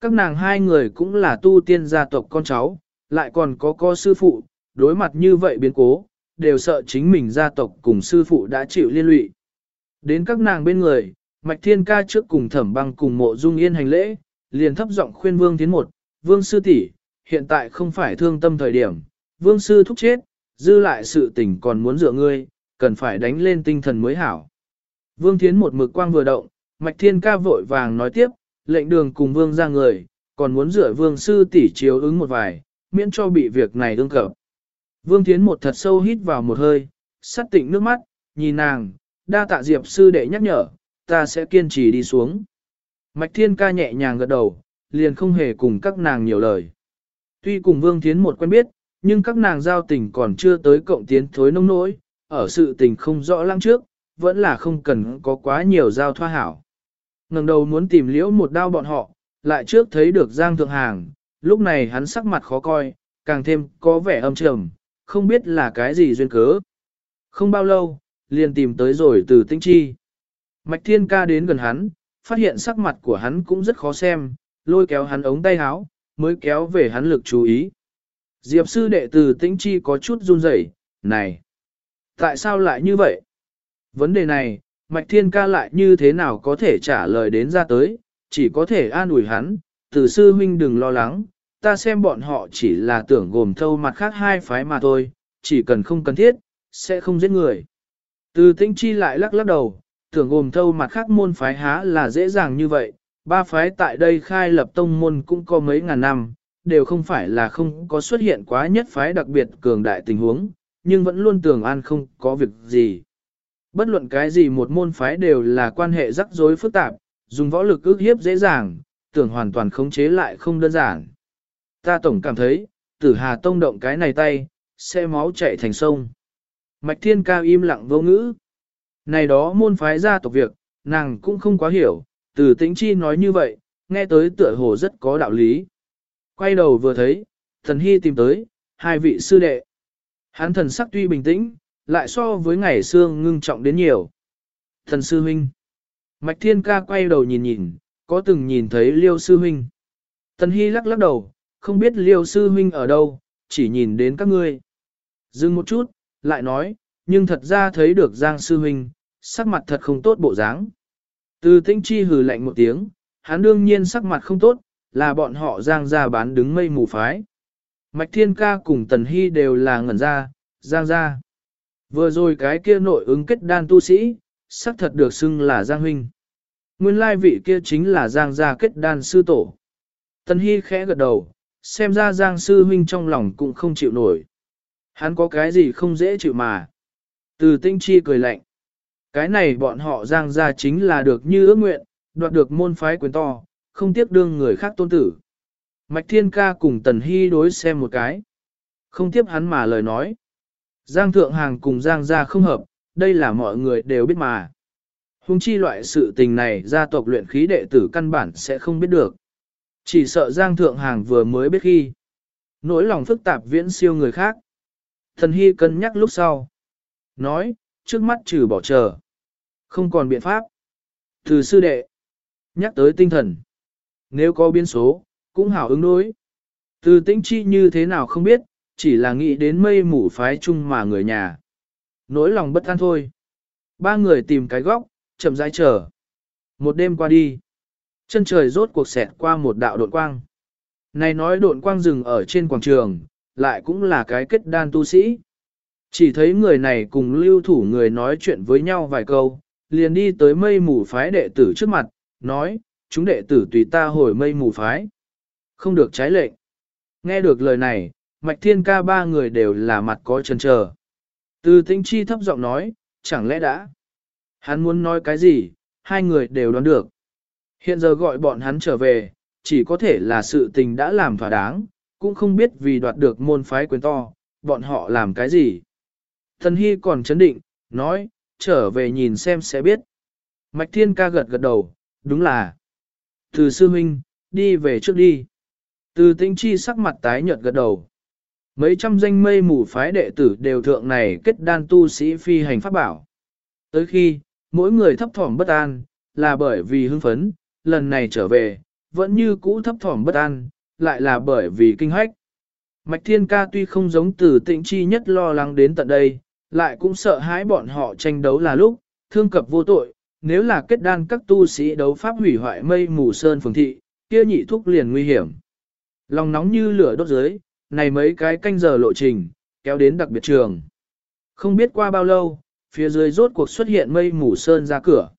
Các nàng hai người cũng là tu tiên gia tộc con cháu, lại còn có co sư phụ, đối mặt như vậy biến cố, đều sợ chính mình gia tộc cùng sư phụ đã chịu liên lụy. Đến các nàng bên người, Mạch Thiên Ca trước cùng thẩm băng cùng mộ dung yên hành lễ, liền thấp giọng khuyên Vương Tiến một, Vương Sư tỷ hiện tại không phải thương tâm thời điểm, Vương Sư thúc chết, dư lại sự tình còn muốn dựa ngươi, cần phải đánh lên tinh thần mới hảo. Vương tiến một mực quang vừa động, Mạch Thiên Ca vội vàng nói tiếp, lệnh đường cùng Vương ra người, còn muốn dựa Vương Sư tỷ chiếu ứng một vài, miễn cho bị việc này đương cập. Vương tiến một thật sâu hít vào một hơi, sắt tịnh nước mắt, nhìn nàng, đa tạ Diệp Sư đệ nhắc nhở, ta sẽ kiên trì đi xuống. Mạch Thiên Ca nhẹ nhàng gật đầu, liền không hề cùng các nàng nhiều lời. Tuy cùng Vương Thiến một quen biết, nhưng các nàng giao tình còn chưa tới cộng tiến thối nông nỗi, ở sự tình không rõ lăng trước, vẫn là không cần có quá nhiều giao thoa hảo. ngẩng đầu muốn tìm liễu một đao bọn họ, lại trước thấy được Giang Thượng Hàng, lúc này hắn sắc mặt khó coi, càng thêm có vẻ âm trầm, không biết là cái gì duyên cớ. Không bao lâu, liền tìm tới rồi từ tinh chi. Mạch Thiên Ca đến gần hắn, phát hiện sắc mặt của hắn cũng rất khó xem, lôi kéo hắn ống tay áo, mới kéo về hắn lực chú ý. Diệp sư đệ từ tĩnh chi có chút run rẩy, này, tại sao lại như vậy? Vấn đề này, Mạch Thiên Ca lại như thế nào có thể trả lời đến ra tới, chỉ có thể an ủi hắn, từ sư huynh đừng lo lắng, ta xem bọn họ chỉ là tưởng gồm thâu mặt khác hai phái mà thôi, chỉ cần không cần thiết, sẽ không giết người. Từ tĩnh chi lại lắc lắc đầu, tưởng gồm thâu mặt khác môn phái há là dễ dàng như vậy, ba phái tại đây khai lập tông môn cũng có mấy ngàn năm, đều không phải là không có xuất hiện quá nhất phái đặc biệt cường đại tình huống, nhưng vẫn luôn tưởng an không có việc gì. Bất luận cái gì một môn phái đều là quan hệ rắc rối phức tạp, dùng võ lực ước hiếp dễ dàng, tưởng hoàn toàn khống chế lại không đơn giản. Ta tổng cảm thấy, tử hà tông động cái này tay, sẽ máu chạy thành sông. Mạch thiên cao im lặng vô ngữ. Này đó môn phái gia tộc việc, nàng cũng không quá hiểu, từ tĩnh chi nói như vậy, nghe tới tựa hồ rất có đạo lý. Quay đầu vừa thấy, thần hy tìm tới, hai vị sư đệ. Hắn thần sắc tuy bình tĩnh, lại so với ngày xưa ngưng trọng đến nhiều. Thần sư huynh. Mạch thiên ca quay đầu nhìn nhìn, có từng nhìn thấy liêu sư huynh. Thần hy lắc lắc đầu, không biết liêu sư huynh ở đâu, chỉ nhìn đến các ngươi. Dừng một chút, lại nói, nhưng thật ra thấy được Giang sư huynh, sắc mặt thật không tốt bộ dáng. Từ tinh chi hừ lạnh một tiếng, hắn đương nhiên sắc mặt không tốt, là bọn họ Giang ra bán đứng mây mù phái. Mạch Thiên Ca cùng Tần Hy đều là ngẩn ra, Giang ra. Vừa rồi cái kia nội ứng kết đan tu sĩ, sắc thật được xưng là Giang Huynh. Nguyên lai vị kia chính là Giang gia kết đan sư tổ. Tần Hy khẽ gật đầu, xem ra Giang sư huynh trong lòng cũng không chịu nổi. Hắn có cái gì không dễ chịu mà. Từ tinh chi cười lạnh. Cái này bọn họ Giang gia chính là được như ước nguyện, đoạt được môn phái quyền to, không tiếc đương người khác tôn tử. Mạch Thiên Ca cùng Tần Hy đối xem một cái. Không tiếp hắn mà lời nói. Giang Thượng Hàng cùng Giang gia không hợp, đây là mọi người đều biết mà. Hùng chi loại sự tình này gia tộc luyện khí đệ tử căn bản sẽ không biết được. Chỉ sợ Giang Thượng Hàng vừa mới biết khi. Nỗi lòng phức tạp viễn siêu người khác. Thần Hy cân nhắc lúc sau. Nói, trước mắt trừ bỏ chờ. Không còn biện pháp. Từ sư đệ. Nhắc tới tinh thần. Nếu có biến số, cũng hảo ứng đối. Từ tĩnh chi như thế nào không biết, chỉ là nghĩ đến mây mủ phái chung mà người nhà. Nỗi lòng bất an thôi. Ba người tìm cái góc, chậm rãi chờ. Một đêm qua đi. Chân trời rốt cuộc xẹt qua một đạo độn quang. Này nói độn quang rừng ở trên quảng trường, lại cũng là cái kết đan tu sĩ. Chỉ thấy người này cùng lưu thủ người nói chuyện với nhau vài câu, liền đi tới mây mù phái đệ tử trước mặt, nói, chúng đệ tử tùy ta hồi mây mù phái. Không được trái lệnh. Nghe được lời này, mạch thiên ca ba người đều là mặt có chân chờ. Từ tĩnh chi thấp giọng nói, chẳng lẽ đã. Hắn muốn nói cái gì, hai người đều đoán được. Hiện giờ gọi bọn hắn trở về, chỉ có thể là sự tình đã làm thỏa đáng, cũng không biết vì đoạt được môn phái quyền to, bọn họ làm cái gì. Thần Hy còn chấn định, nói, trở về nhìn xem sẽ biết. Mạch Thiên ca gật gật đầu, đúng là. Từ sư huynh, đi về trước đi. Từ tinh chi sắc mặt tái nhợt gật đầu. Mấy trăm danh mây mù phái đệ tử đều thượng này kết đan tu sĩ phi hành pháp bảo. Tới khi, mỗi người thấp thỏm bất an, là bởi vì hưng phấn, lần này trở về, vẫn như cũ thấp thỏm bất an, lại là bởi vì kinh hách. Mạch Thiên Ca tuy không giống từ tĩnh chi nhất lo lắng đến tận đây, lại cũng sợ hãi bọn họ tranh đấu là lúc, thương cập vô tội, nếu là kết đan các tu sĩ đấu pháp hủy hoại mây mù sơn phường thị, kia nhị thúc liền nguy hiểm. Lòng nóng như lửa đốt dưới, này mấy cái canh giờ lộ trình, kéo đến đặc biệt trường. Không biết qua bao lâu, phía dưới rốt cuộc xuất hiện mây mù sơn ra cửa.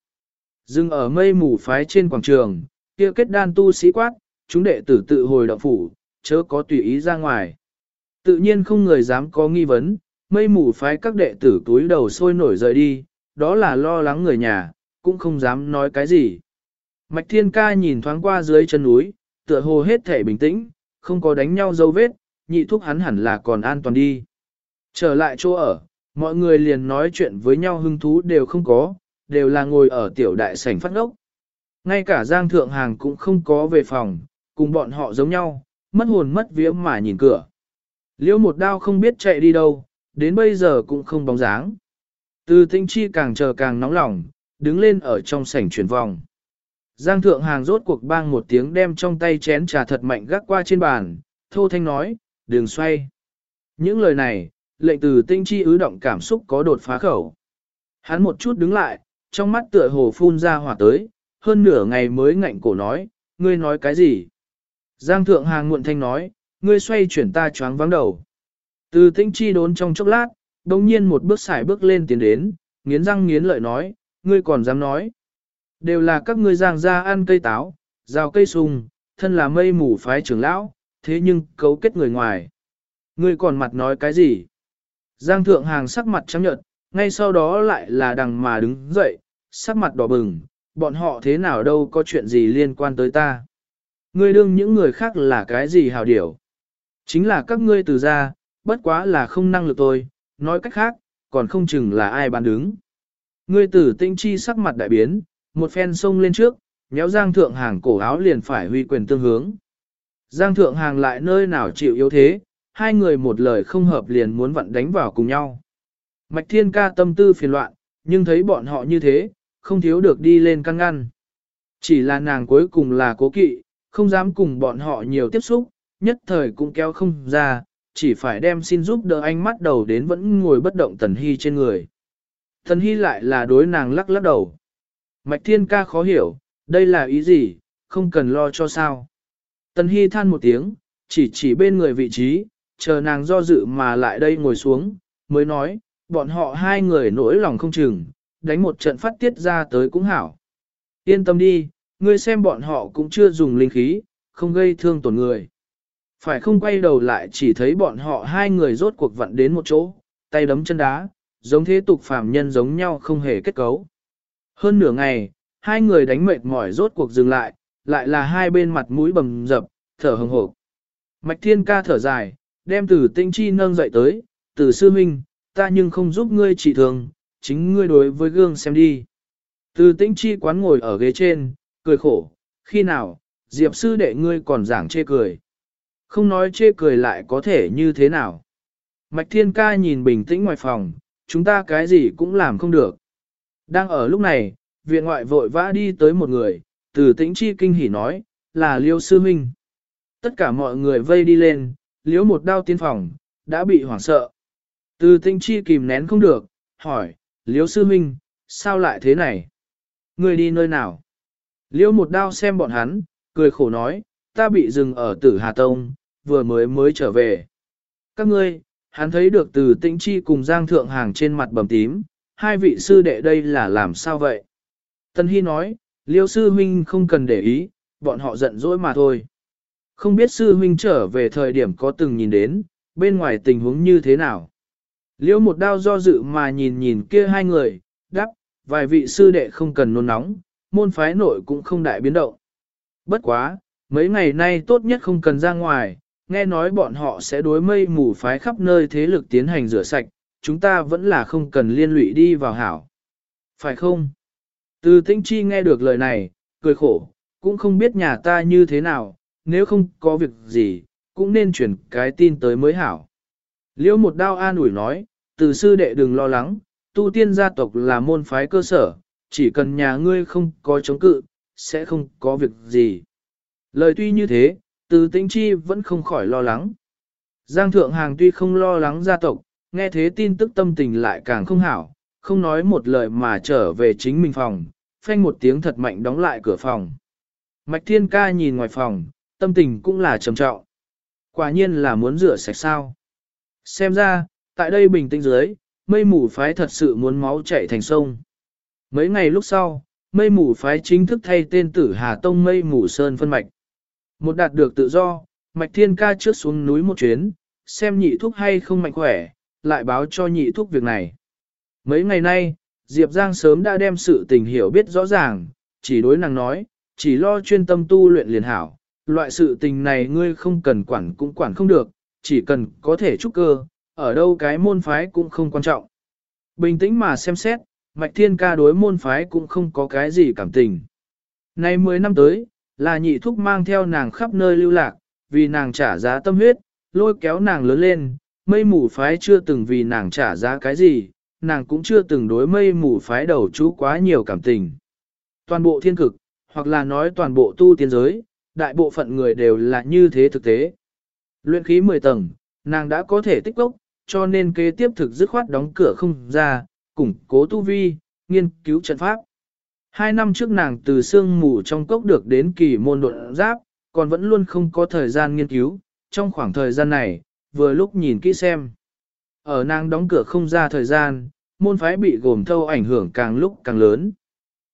Dừng ở mây mù phái trên quảng trường, kia kết đan tu sĩ quát, chúng đệ tử tự hồi động phủ, chớ có tùy ý ra ngoài. Tự nhiên không người dám có nghi vấn, mây mù phái các đệ tử túi đầu sôi nổi rời đi, đó là lo lắng người nhà, cũng không dám nói cái gì. Mạch Thiên Ca nhìn thoáng qua dưới chân núi, tựa hồ hết thể bình tĩnh, không có đánh nhau dấu vết, nhị thúc hắn hẳn là còn an toàn đi. Trở lại chỗ ở, mọi người liền nói chuyện với nhau hứng thú đều không có, đều là ngồi ở tiểu đại sảnh phát ngốc. Ngay cả Giang Thượng Hàng cũng không có về phòng, cùng bọn họ giống nhau, mất hồn mất vía mà nhìn cửa. Liễu một đao không biết chạy đi đâu, đến bây giờ cũng không bóng dáng. Từ tinh chi càng chờ càng nóng lòng, đứng lên ở trong sảnh chuyển vòng. Giang thượng hàng rốt cuộc bang một tiếng đem trong tay chén trà thật mạnh gác qua trên bàn, thô thanh nói, đường xoay. Những lời này, lệnh từ tinh chi ứ động cảm xúc có đột phá khẩu. Hắn một chút đứng lại, trong mắt tựa hồ phun ra hỏa tới, hơn nửa ngày mới ngạnh cổ nói, ngươi nói cái gì? Giang thượng hàng muộn thanh nói, ngươi xoay chuyển ta choáng vắng đầu. Từ tinh chi đốn trong chốc lát, đồng nhiên một bước xài bước lên tiến đến, nghiến răng nghiến lợi nói, ngươi còn dám nói. Đều là các ngươi giang ra ăn cây táo, rào cây sung, thân là mây mù phái trưởng lão, thế nhưng cấu kết người ngoài. Ngươi còn mặt nói cái gì? Giang thượng hàng sắc mặt trắng nhợt, ngay sau đó lại là đằng mà đứng dậy, sắc mặt đỏ bừng, bọn họ thế nào đâu có chuyện gì liên quan tới ta. Ngươi đương những người khác là cái gì hào điểu. Chính là các ngươi từ gia bất quá là không năng lực tôi, nói cách khác, còn không chừng là ai bán đứng. Ngươi tử tinh chi sắc mặt đại biến, một phen xông lên trước, nhéo Giang Thượng Hàng cổ áo liền phải huy quyền tương hướng. Giang Thượng Hàng lại nơi nào chịu yếu thế, hai người một lời không hợp liền muốn vặn đánh vào cùng nhau. Mạch Thiên ca tâm tư phiền loạn, nhưng thấy bọn họ như thế, không thiếu được đi lên căn ngăn. Chỉ là nàng cuối cùng là cố kỵ, không dám cùng bọn họ nhiều tiếp xúc, nhất thời cũng kéo không ra, chỉ phải đem xin giúp đỡ anh mắt đầu đến vẫn ngồi bất động Tần Hy trên người. Tần Hy lại là đối nàng lắc lắc đầu. Mạch Thiên ca khó hiểu, đây là ý gì, không cần lo cho sao. Tần Hy than một tiếng, chỉ chỉ bên người vị trí, chờ nàng do dự mà lại đây ngồi xuống, mới nói, bọn họ hai người nỗi lòng không chừng, đánh một trận phát tiết ra tới cũng hảo. Yên tâm đi, ngươi xem bọn họ cũng chưa dùng linh khí, không gây thương tổn người. Phải không quay đầu lại chỉ thấy bọn họ hai người rốt cuộc vặn đến một chỗ, tay đấm chân đá, giống thế tục phàm nhân giống nhau không hề kết cấu. Hơn nửa ngày, hai người đánh mệt mỏi rốt cuộc dừng lại, lại là hai bên mặt mũi bầm dập, thở hừng hộp. Mạch thiên ca thở dài, đem từ tinh chi nâng dậy tới, từ sư huynh, ta nhưng không giúp ngươi trị thường, chính ngươi đối với gương xem đi. Từ tinh chi quán ngồi ở ghế trên, cười khổ, khi nào, diệp sư đệ ngươi còn giảng chê cười. Không nói chê cười lại có thể như thế nào. Mạch thiên ca nhìn bình tĩnh ngoài phòng, chúng ta cái gì cũng làm không được. Đang ở lúc này, viện ngoại vội vã đi tới một người, từ tĩnh chi kinh hỉ nói, là liêu sư huynh. Tất cả mọi người vây đi lên, liếu một đao tiên phòng, đã bị hoảng sợ. Từ tĩnh chi kìm nén không được, hỏi, Liêu sư huynh, sao lại thế này? Người đi nơi nào? Liêu một đao xem bọn hắn, cười khổ nói, ta bị dừng ở tử Hà Tông, vừa mới mới trở về. Các ngươi, hắn thấy được từ tĩnh chi cùng Giang Thượng Hàng trên mặt bầm tím, hai vị sư đệ đây là làm sao vậy? Tân Hy nói, liêu sư huynh không cần để ý, bọn họ giận dỗi mà thôi. Không biết sư huynh trở về thời điểm có từng nhìn đến, bên ngoài tình huống như thế nào. Liêu một đao do dự mà nhìn nhìn kia hai người, đáp, vài vị sư đệ không cần nôn nóng, môn phái nội cũng không đại biến động. Bất quá, mấy ngày nay tốt nhất không cần ra ngoài, nghe nói bọn họ sẽ đối mây mù phái khắp nơi thế lực tiến hành rửa sạch, chúng ta vẫn là không cần liên lụy đi vào hảo. Phải không? Từ tinh chi nghe được lời này, cười khổ, cũng không biết nhà ta như thế nào, nếu không có việc gì, cũng nên chuyển cái tin tới mới hảo. Liễu một đao an ủi nói, từ sư đệ đừng lo lắng, tu tiên gia tộc là môn phái cơ sở, chỉ cần nhà ngươi không có chống cự, sẽ không có việc gì. Lời tuy như thế, từ tĩnh chi vẫn không khỏi lo lắng. Giang thượng hàng tuy không lo lắng gia tộc, nghe thế tin tức tâm tình lại càng không hảo, không nói một lời mà trở về chính mình phòng, phanh một tiếng thật mạnh đóng lại cửa phòng. Mạch Thiên Ca nhìn ngoài phòng, tâm tình cũng là trầm trọng. Quả nhiên là muốn rửa sạch sao. Xem ra, tại đây bình tĩnh dưới, mây mù phái thật sự muốn máu chảy thành sông. Mấy ngày lúc sau, mây mù phái chính thức thay tên tử Hà Tông mây mù sơn phân mạch. Một đạt được tự do, Mạch Thiên Ca trước xuống núi một chuyến, xem nhị thuốc hay không mạnh khỏe, lại báo cho nhị thuốc việc này. Mấy ngày nay, Diệp Giang sớm đã đem sự tình hiểu biết rõ ràng, chỉ đối nàng nói, chỉ lo chuyên tâm tu luyện liền hảo. Loại sự tình này ngươi không cần quản cũng quản không được, chỉ cần có thể trúc cơ, ở đâu cái môn phái cũng không quan trọng. Bình tĩnh mà xem xét, Mạch Thiên ca đối môn phái cũng không có cái gì cảm tình. Nay 10 năm tới, là nhị thúc mang theo nàng khắp nơi lưu lạc, vì nàng trả giá tâm huyết, lôi kéo nàng lớn lên, mây mù phái chưa từng vì nàng trả giá cái gì, nàng cũng chưa từng đối mây mù phái đầu chú quá nhiều cảm tình. Toàn bộ thiên cực, hoặc là nói toàn bộ tu tiên giới, đại bộ phận người đều là như thế thực tế. Luyện khí 10 tầng, nàng đã có thể tích lốc, cho nên kế tiếp thực dứt khoát đóng cửa không ra, củng cố tu vi, nghiên cứu trận pháp. Hai năm trước nàng từ sương mù trong cốc được đến kỳ môn đột giáp, còn vẫn luôn không có thời gian nghiên cứu, trong khoảng thời gian này, vừa lúc nhìn kỹ xem. Ở nàng đóng cửa không ra thời gian, môn phái bị gồm thâu ảnh hưởng càng lúc càng lớn.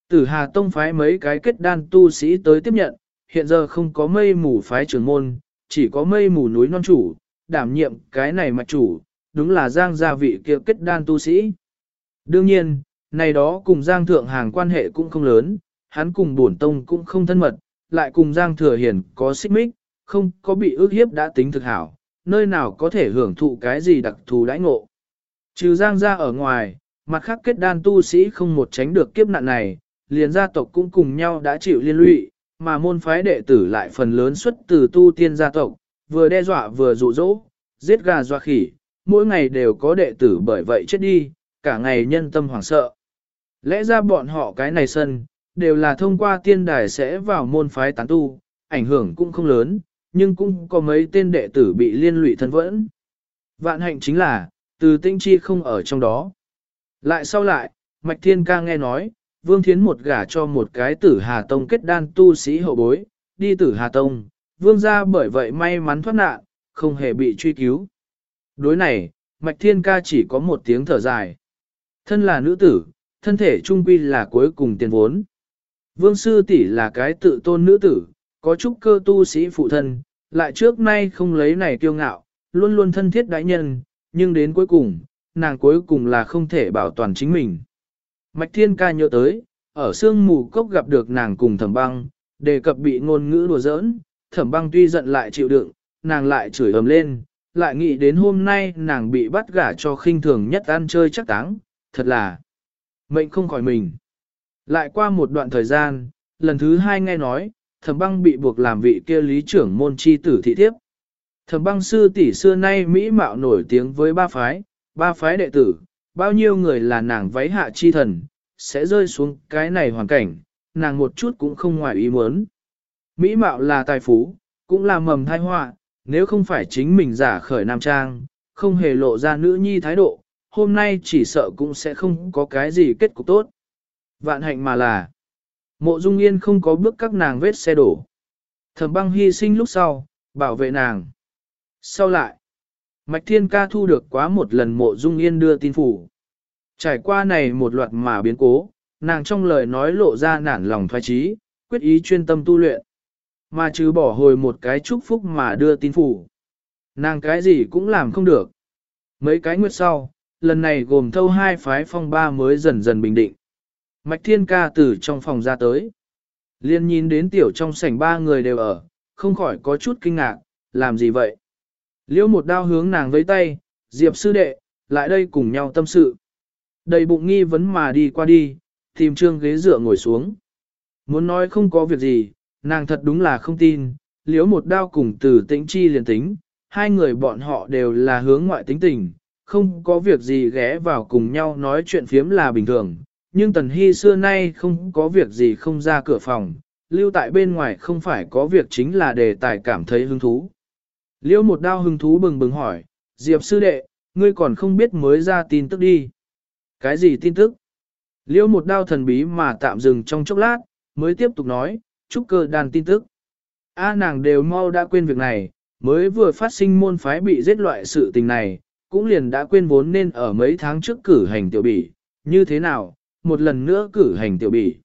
Tử Hà Tông phái mấy cái kết đan tu sĩ tới tiếp nhận, hiện giờ không có mây mù phái trưởng môn, chỉ có mây mù núi non chủ, đảm nhiệm cái này mạch chủ, đúng là Giang gia vị kia kết đan tu sĩ. Đương nhiên, này đó cùng Giang Thượng Hàng quan hệ cũng không lớn, hắn cùng bổn tông cũng không thân mật, lại cùng Giang Thừa Hiền có xích mích, không có bị ước hiếp đã tính thực hảo, nơi nào có thể hưởng thụ cái gì đặc thù đãi ngộ. Trừ Giang gia ở ngoài, mặt khác kết đan tu sĩ không một tránh được kiếp nạn này, liền gia tộc cũng cùng nhau đã chịu liên lụy, mà môn phái đệ tử lại phần lớn xuất từ tu tiên gia tộc, vừa đe dọa vừa dụ dỗ, giết gà dọa khỉ, mỗi ngày đều có đệ tử bởi vậy chết đi, cả ngày nhân tâm hoảng sợ. Lẽ ra bọn họ cái này sân, đều là thông qua tiên đài sẽ vào môn phái tán tu, ảnh hưởng cũng không lớn, nhưng cũng có mấy tên đệ tử bị liên lụy thân vẫn. Vạn hạnh chính là, từ tinh chi không ở trong đó. Lại sau lại, Mạch Thiên ca nghe nói, Vương Thiến một gả cho một cái tử Hà Tông kết đan tu sĩ hậu bối, đi tử Hà Tông, Vương gia bởi vậy may mắn thoát nạn, không hề bị truy cứu. Đối này, Mạch Thiên ca chỉ có một tiếng thở dài. Thân là nữ tử, thân thể trung quy là cuối cùng tiền vốn. Vương sư tỷ là cái tự tôn nữ tử, có chút cơ tu sĩ phụ thân, lại trước nay không lấy này kiêu ngạo, luôn luôn thân thiết đại nhân, nhưng đến cuối cùng, nàng cuối cùng là không thể bảo toàn chính mình. Mạch Thiên ca nhớ tới, ở sương mù cốc gặp được nàng cùng thẩm băng, đề cập bị ngôn ngữ đùa giỡn, thẩm băng tuy giận lại chịu đựng, nàng lại chửi ầm lên, lại nghĩ đến hôm nay nàng bị bắt gả cho khinh thường nhất ăn chơi chắc táng, thật là mệnh không khỏi mình. Lại qua một đoạn thời gian, lần thứ hai nghe nói, thẩm băng bị buộc làm vị kia lý trưởng môn chi tử thị thiếp. Thẩm băng sư tỷ xưa nay Mỹ mạo nổi tiếng với ba phái, ba phái đệ tử, bao nhiêu người là nàng váy hạ chi thần, sẽ rơi xuống cái này hoàn cảnh, nàng một chút cũng không ngoài ý muốn. Mỹ mạo là tài phú, cũng là mầm thai họa, nếu không phải chính mình giả khởi nam trang, không hề lộ ra nữ nhi thái độ, hôm nay chỉ sợ cũng sẽ không có cái gì kết cục tốt. Vạn hạnh mà là, mộ dung yên không có bước các nàng vết xe đổ. Thẩm băng hy sinh lúc sau, bảo vệ nàng. Sau lại, Mạch Thiên Ca thu được quá một lần mộ dung yên đưa tin phủ. Trải qua này một loạt mà biến cố, nàng trong lời nói lộ ra nản lòng thoái trí, quyết ý chuyên tâm tu luyện. Mà trừ bỏ hồi một cái chúc phúc mà đưa tin phủ. Nàng cái gì cũng làm không được. Mấy cái nguyệt sau, lần này gồm thâu hai phái phong ba mới dần dần bình định. Mạch Thiên Ca từ trong phòng ra tới. Liên nhìn đến tiểu trong sảnh ba người đều ở, không khỏi có chút kinh ngạc, làm gì vậy? Liễu một đao hướng nàng với tay, Diệp sư đệ, lại đây cùng nhau tâm sự. Đầy bụng nghi vấn mà đi qua đi, tìm trương ghế dựa ngồi xuống. Muốn nói không có việc gì, nàng thật đúng là không tin, liễu một đao cùng từ tĩnh chi liền tính, hai người bọn họ đều là hướng ngoại tính tình, không có việc gì ghé vào cùng nhau nói chuyện phiếm là bình thường, nhưng Tần Hy xưa nay không có việc gì không ra cửa phòng, lưu tại bên ngoài không phải có việc chính là đề tài cảm thấy hứng thú. Liêu một đao hứng thú bừng bừng hỏi, Diệp sư đệ, ngươi còn không biết mới ra tin tức đi. Cái gì tin tức? Liêu một đao thần bí mà tạm dừng trong chốc lát, mới tiếp tục nói, trúc cơ đan tin tức. A nàng đều mau đã quên việc này, mới vừa phát sinh môn phái bị giết loại sự tình này, cũng liền đã quên vốn nên ở mấy tháng trước cử hành tiểu bỉ, như thế nào, một lần nữa cử hành tiểu bỉ.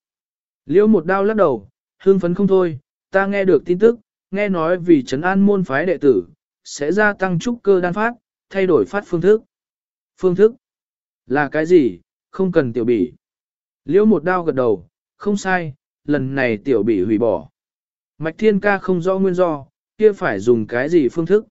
Liêu một đao lắc đầu, hương phấn không thôi, ta nghe được tin tức, nghe nói vì trấn an môn phái đệ tử, sẽ gia tăng trúc cơ đan phát, thay đổi phát phương thức. Phương thức? Là cái gì? Không cần tiểu bỉ. Liễu một đao gật đầu, không sai, lần này tiểu bỉ hủy bỏ. Mạch thiên ca không rõ nguyên do, kia phải dùng cái gì phương thức.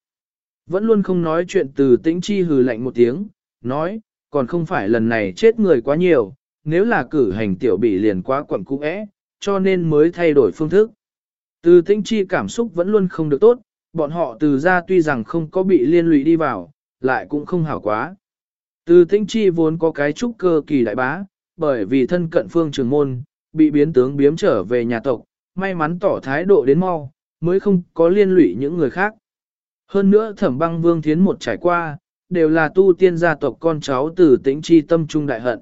Vẫn luôn không nói chuyện từ tĩnh chi hừ lạnh một tiếng, nói, còn không phải lần này chết người quá nhiều, nếu là cử hành tiểu bị liền quá quẩn cũ ẽ, cho nên mới thay đổi phương thức. Từ tĩnh chi cảm xúc vẫn luôn không được tốt, bọn họ từ ra tuy rằng không có bị liên lụy đi vào, lại cũng không hảo quá. Từ tĩnh chi vốn có cái trúc cơ kỳ đại bá, bởi vì thân cận phương trường môn, bị biến tướng biếm trở về nhà tộc, may mắn tỏ thái độ đến mau, mới không có liên lụy những người khác. Hơn nữa thẩm băng vương thiến một trải qua, đều là tu tiên gia tộc con cháu từ tĩnh chi tâm trung đại hận.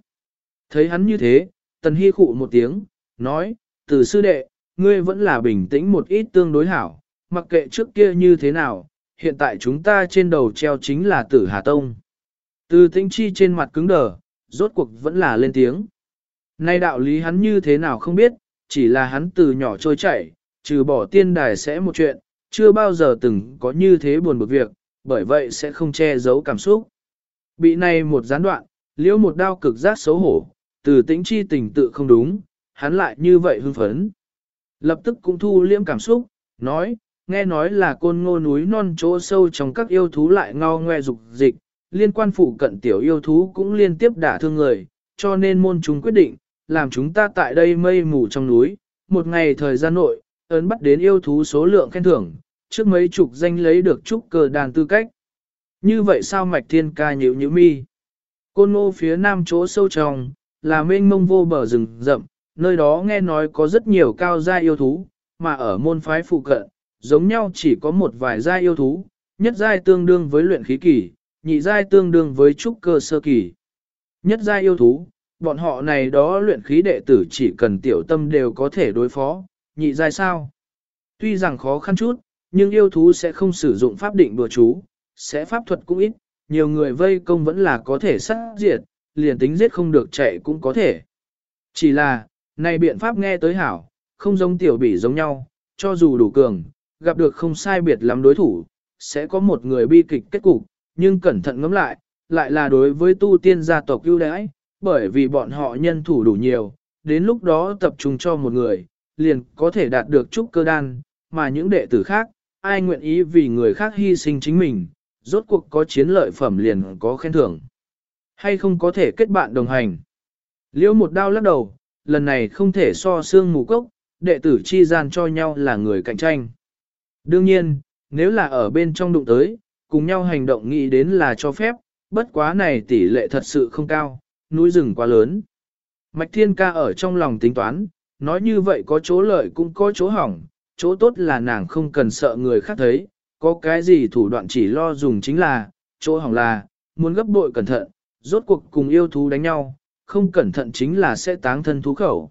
Thấy hắn như thế, tần hy khụ một tiếng, nói, từ sư đệ, ngươi vẫn là bình tĩnh một ít tương đối hảo, mặc kệ trước kia như thế nào, hiện tại chúng ta trên đầu treo chính là tử Hà Tông. Từ tĩnh chi trên mặt cứng đờ, rốt cuộc vẫn là lên tiếng. Nay đạo lý hắn như thế nào không biết, chỉ là hắn từ nhỏ trôi chảy, trừ bỏ tiên đài sẽ một chuyện, chưa bao giờ từng có như thế buồn bực việc, bởi vậy sẽ không che giấu cảm xúc. Bị này một gián đoạn, liễu một đao cực giác xấu hổ, từ tĩnh chi tình tự không đúng, hắn lại như vậy hưng phấn. Lập tức cũng thu liễm cảm xúc, nói, nghe nói là côn ngô núi non chỗ sâu trong các yêu thú lại ngao ngoe dục dịch, liên quan phụ cận tiểu yêu thú cũng liên tiếp đả thương người, cho nên môn chúng quyết định, làm chúng ta tại đây mây mù trong núi, một ngày thời gian nội, ấn bắt đến yêu thú số lượng khen thưởng, trước mấy chục danh lấy được trúc cơ đàn tư cách. Như vậy sao mạch thiên ca nhịu nhịu mi? Côn ngô phía nam chỗ sâu trong, là mênh mông vô bờ rừng rậm, nơi đó nghe nói có rất nhiều cao gia yêu thú, mà ở môn phái phụ cận, giống nhau chỉ có một vài gia yêu thú, nhất giai tương đương với luyện khí kỳ, nhị giai tương đương với trúc cơ sơ kỳ. Nhất giai yêu thú, bọn họ này đó luyện khí đệ tử chỉ cần tiểu tâm đều có thể đối phó, nhị giai sao? Tuy rằng khó khăn chút, nhưng yêu thú sẽ không sử dụng pháp định đùa chú, sẽ pháp thuật cũng ít, nhiều người vây công vẫn là có thể sát diệt, liền tính giết không được chạy cũng có thể. Chỉ là, này biện pháp nghe tới hảo, không giống tiểu bỉ giống nhau, cho dù đủ cường, gặp được không sai biệt lắm đối thủ, sẽ có một người bi kịch kết cục, nhưng cẩn thận ngẫm lại, lại là đối với tu tiên gia tộc ưu đãi, bởi vì bọn họ nhân thủ đủ nhiều, đến lúc đó tập trung cho một người, liền có thể đạt được trúc cơ đan, mà những đệ tử khác, ai nguyện ý vì người khác hy sinh chính mình, rốt cuộc có chiến lợi phẩm liền có khen thưởng. Hay không có thể kết bạn đồng hành. Liễu một đao lắc đầu, lần này không thể so xương mù cốc, đệ tử chi gian cho nhau là người cạnh tranh. Đương nhiên, nếu là ở bên trong đụng tới, cùng nhau hành động nghĩ đến là cho phép, bất quá này tỷ lệ thật sự không cao, núi rừng quá lớn. Mạch Thiên Ca ở trong lòng tính toán, nói như vậy có chỗ lợi cũng có chỗ hỏng, chỗ tốt là nàng không cần sợ người khác thấy, có cái gì thủ đoạn chỉ lo dùng chính là, chỗ hỏng là, muốn gấp bội cẩn thận, rốt cuộc cùng yêu thú đánh nhau, không cẩn thận chính là sẽ táng thân thú khẩu.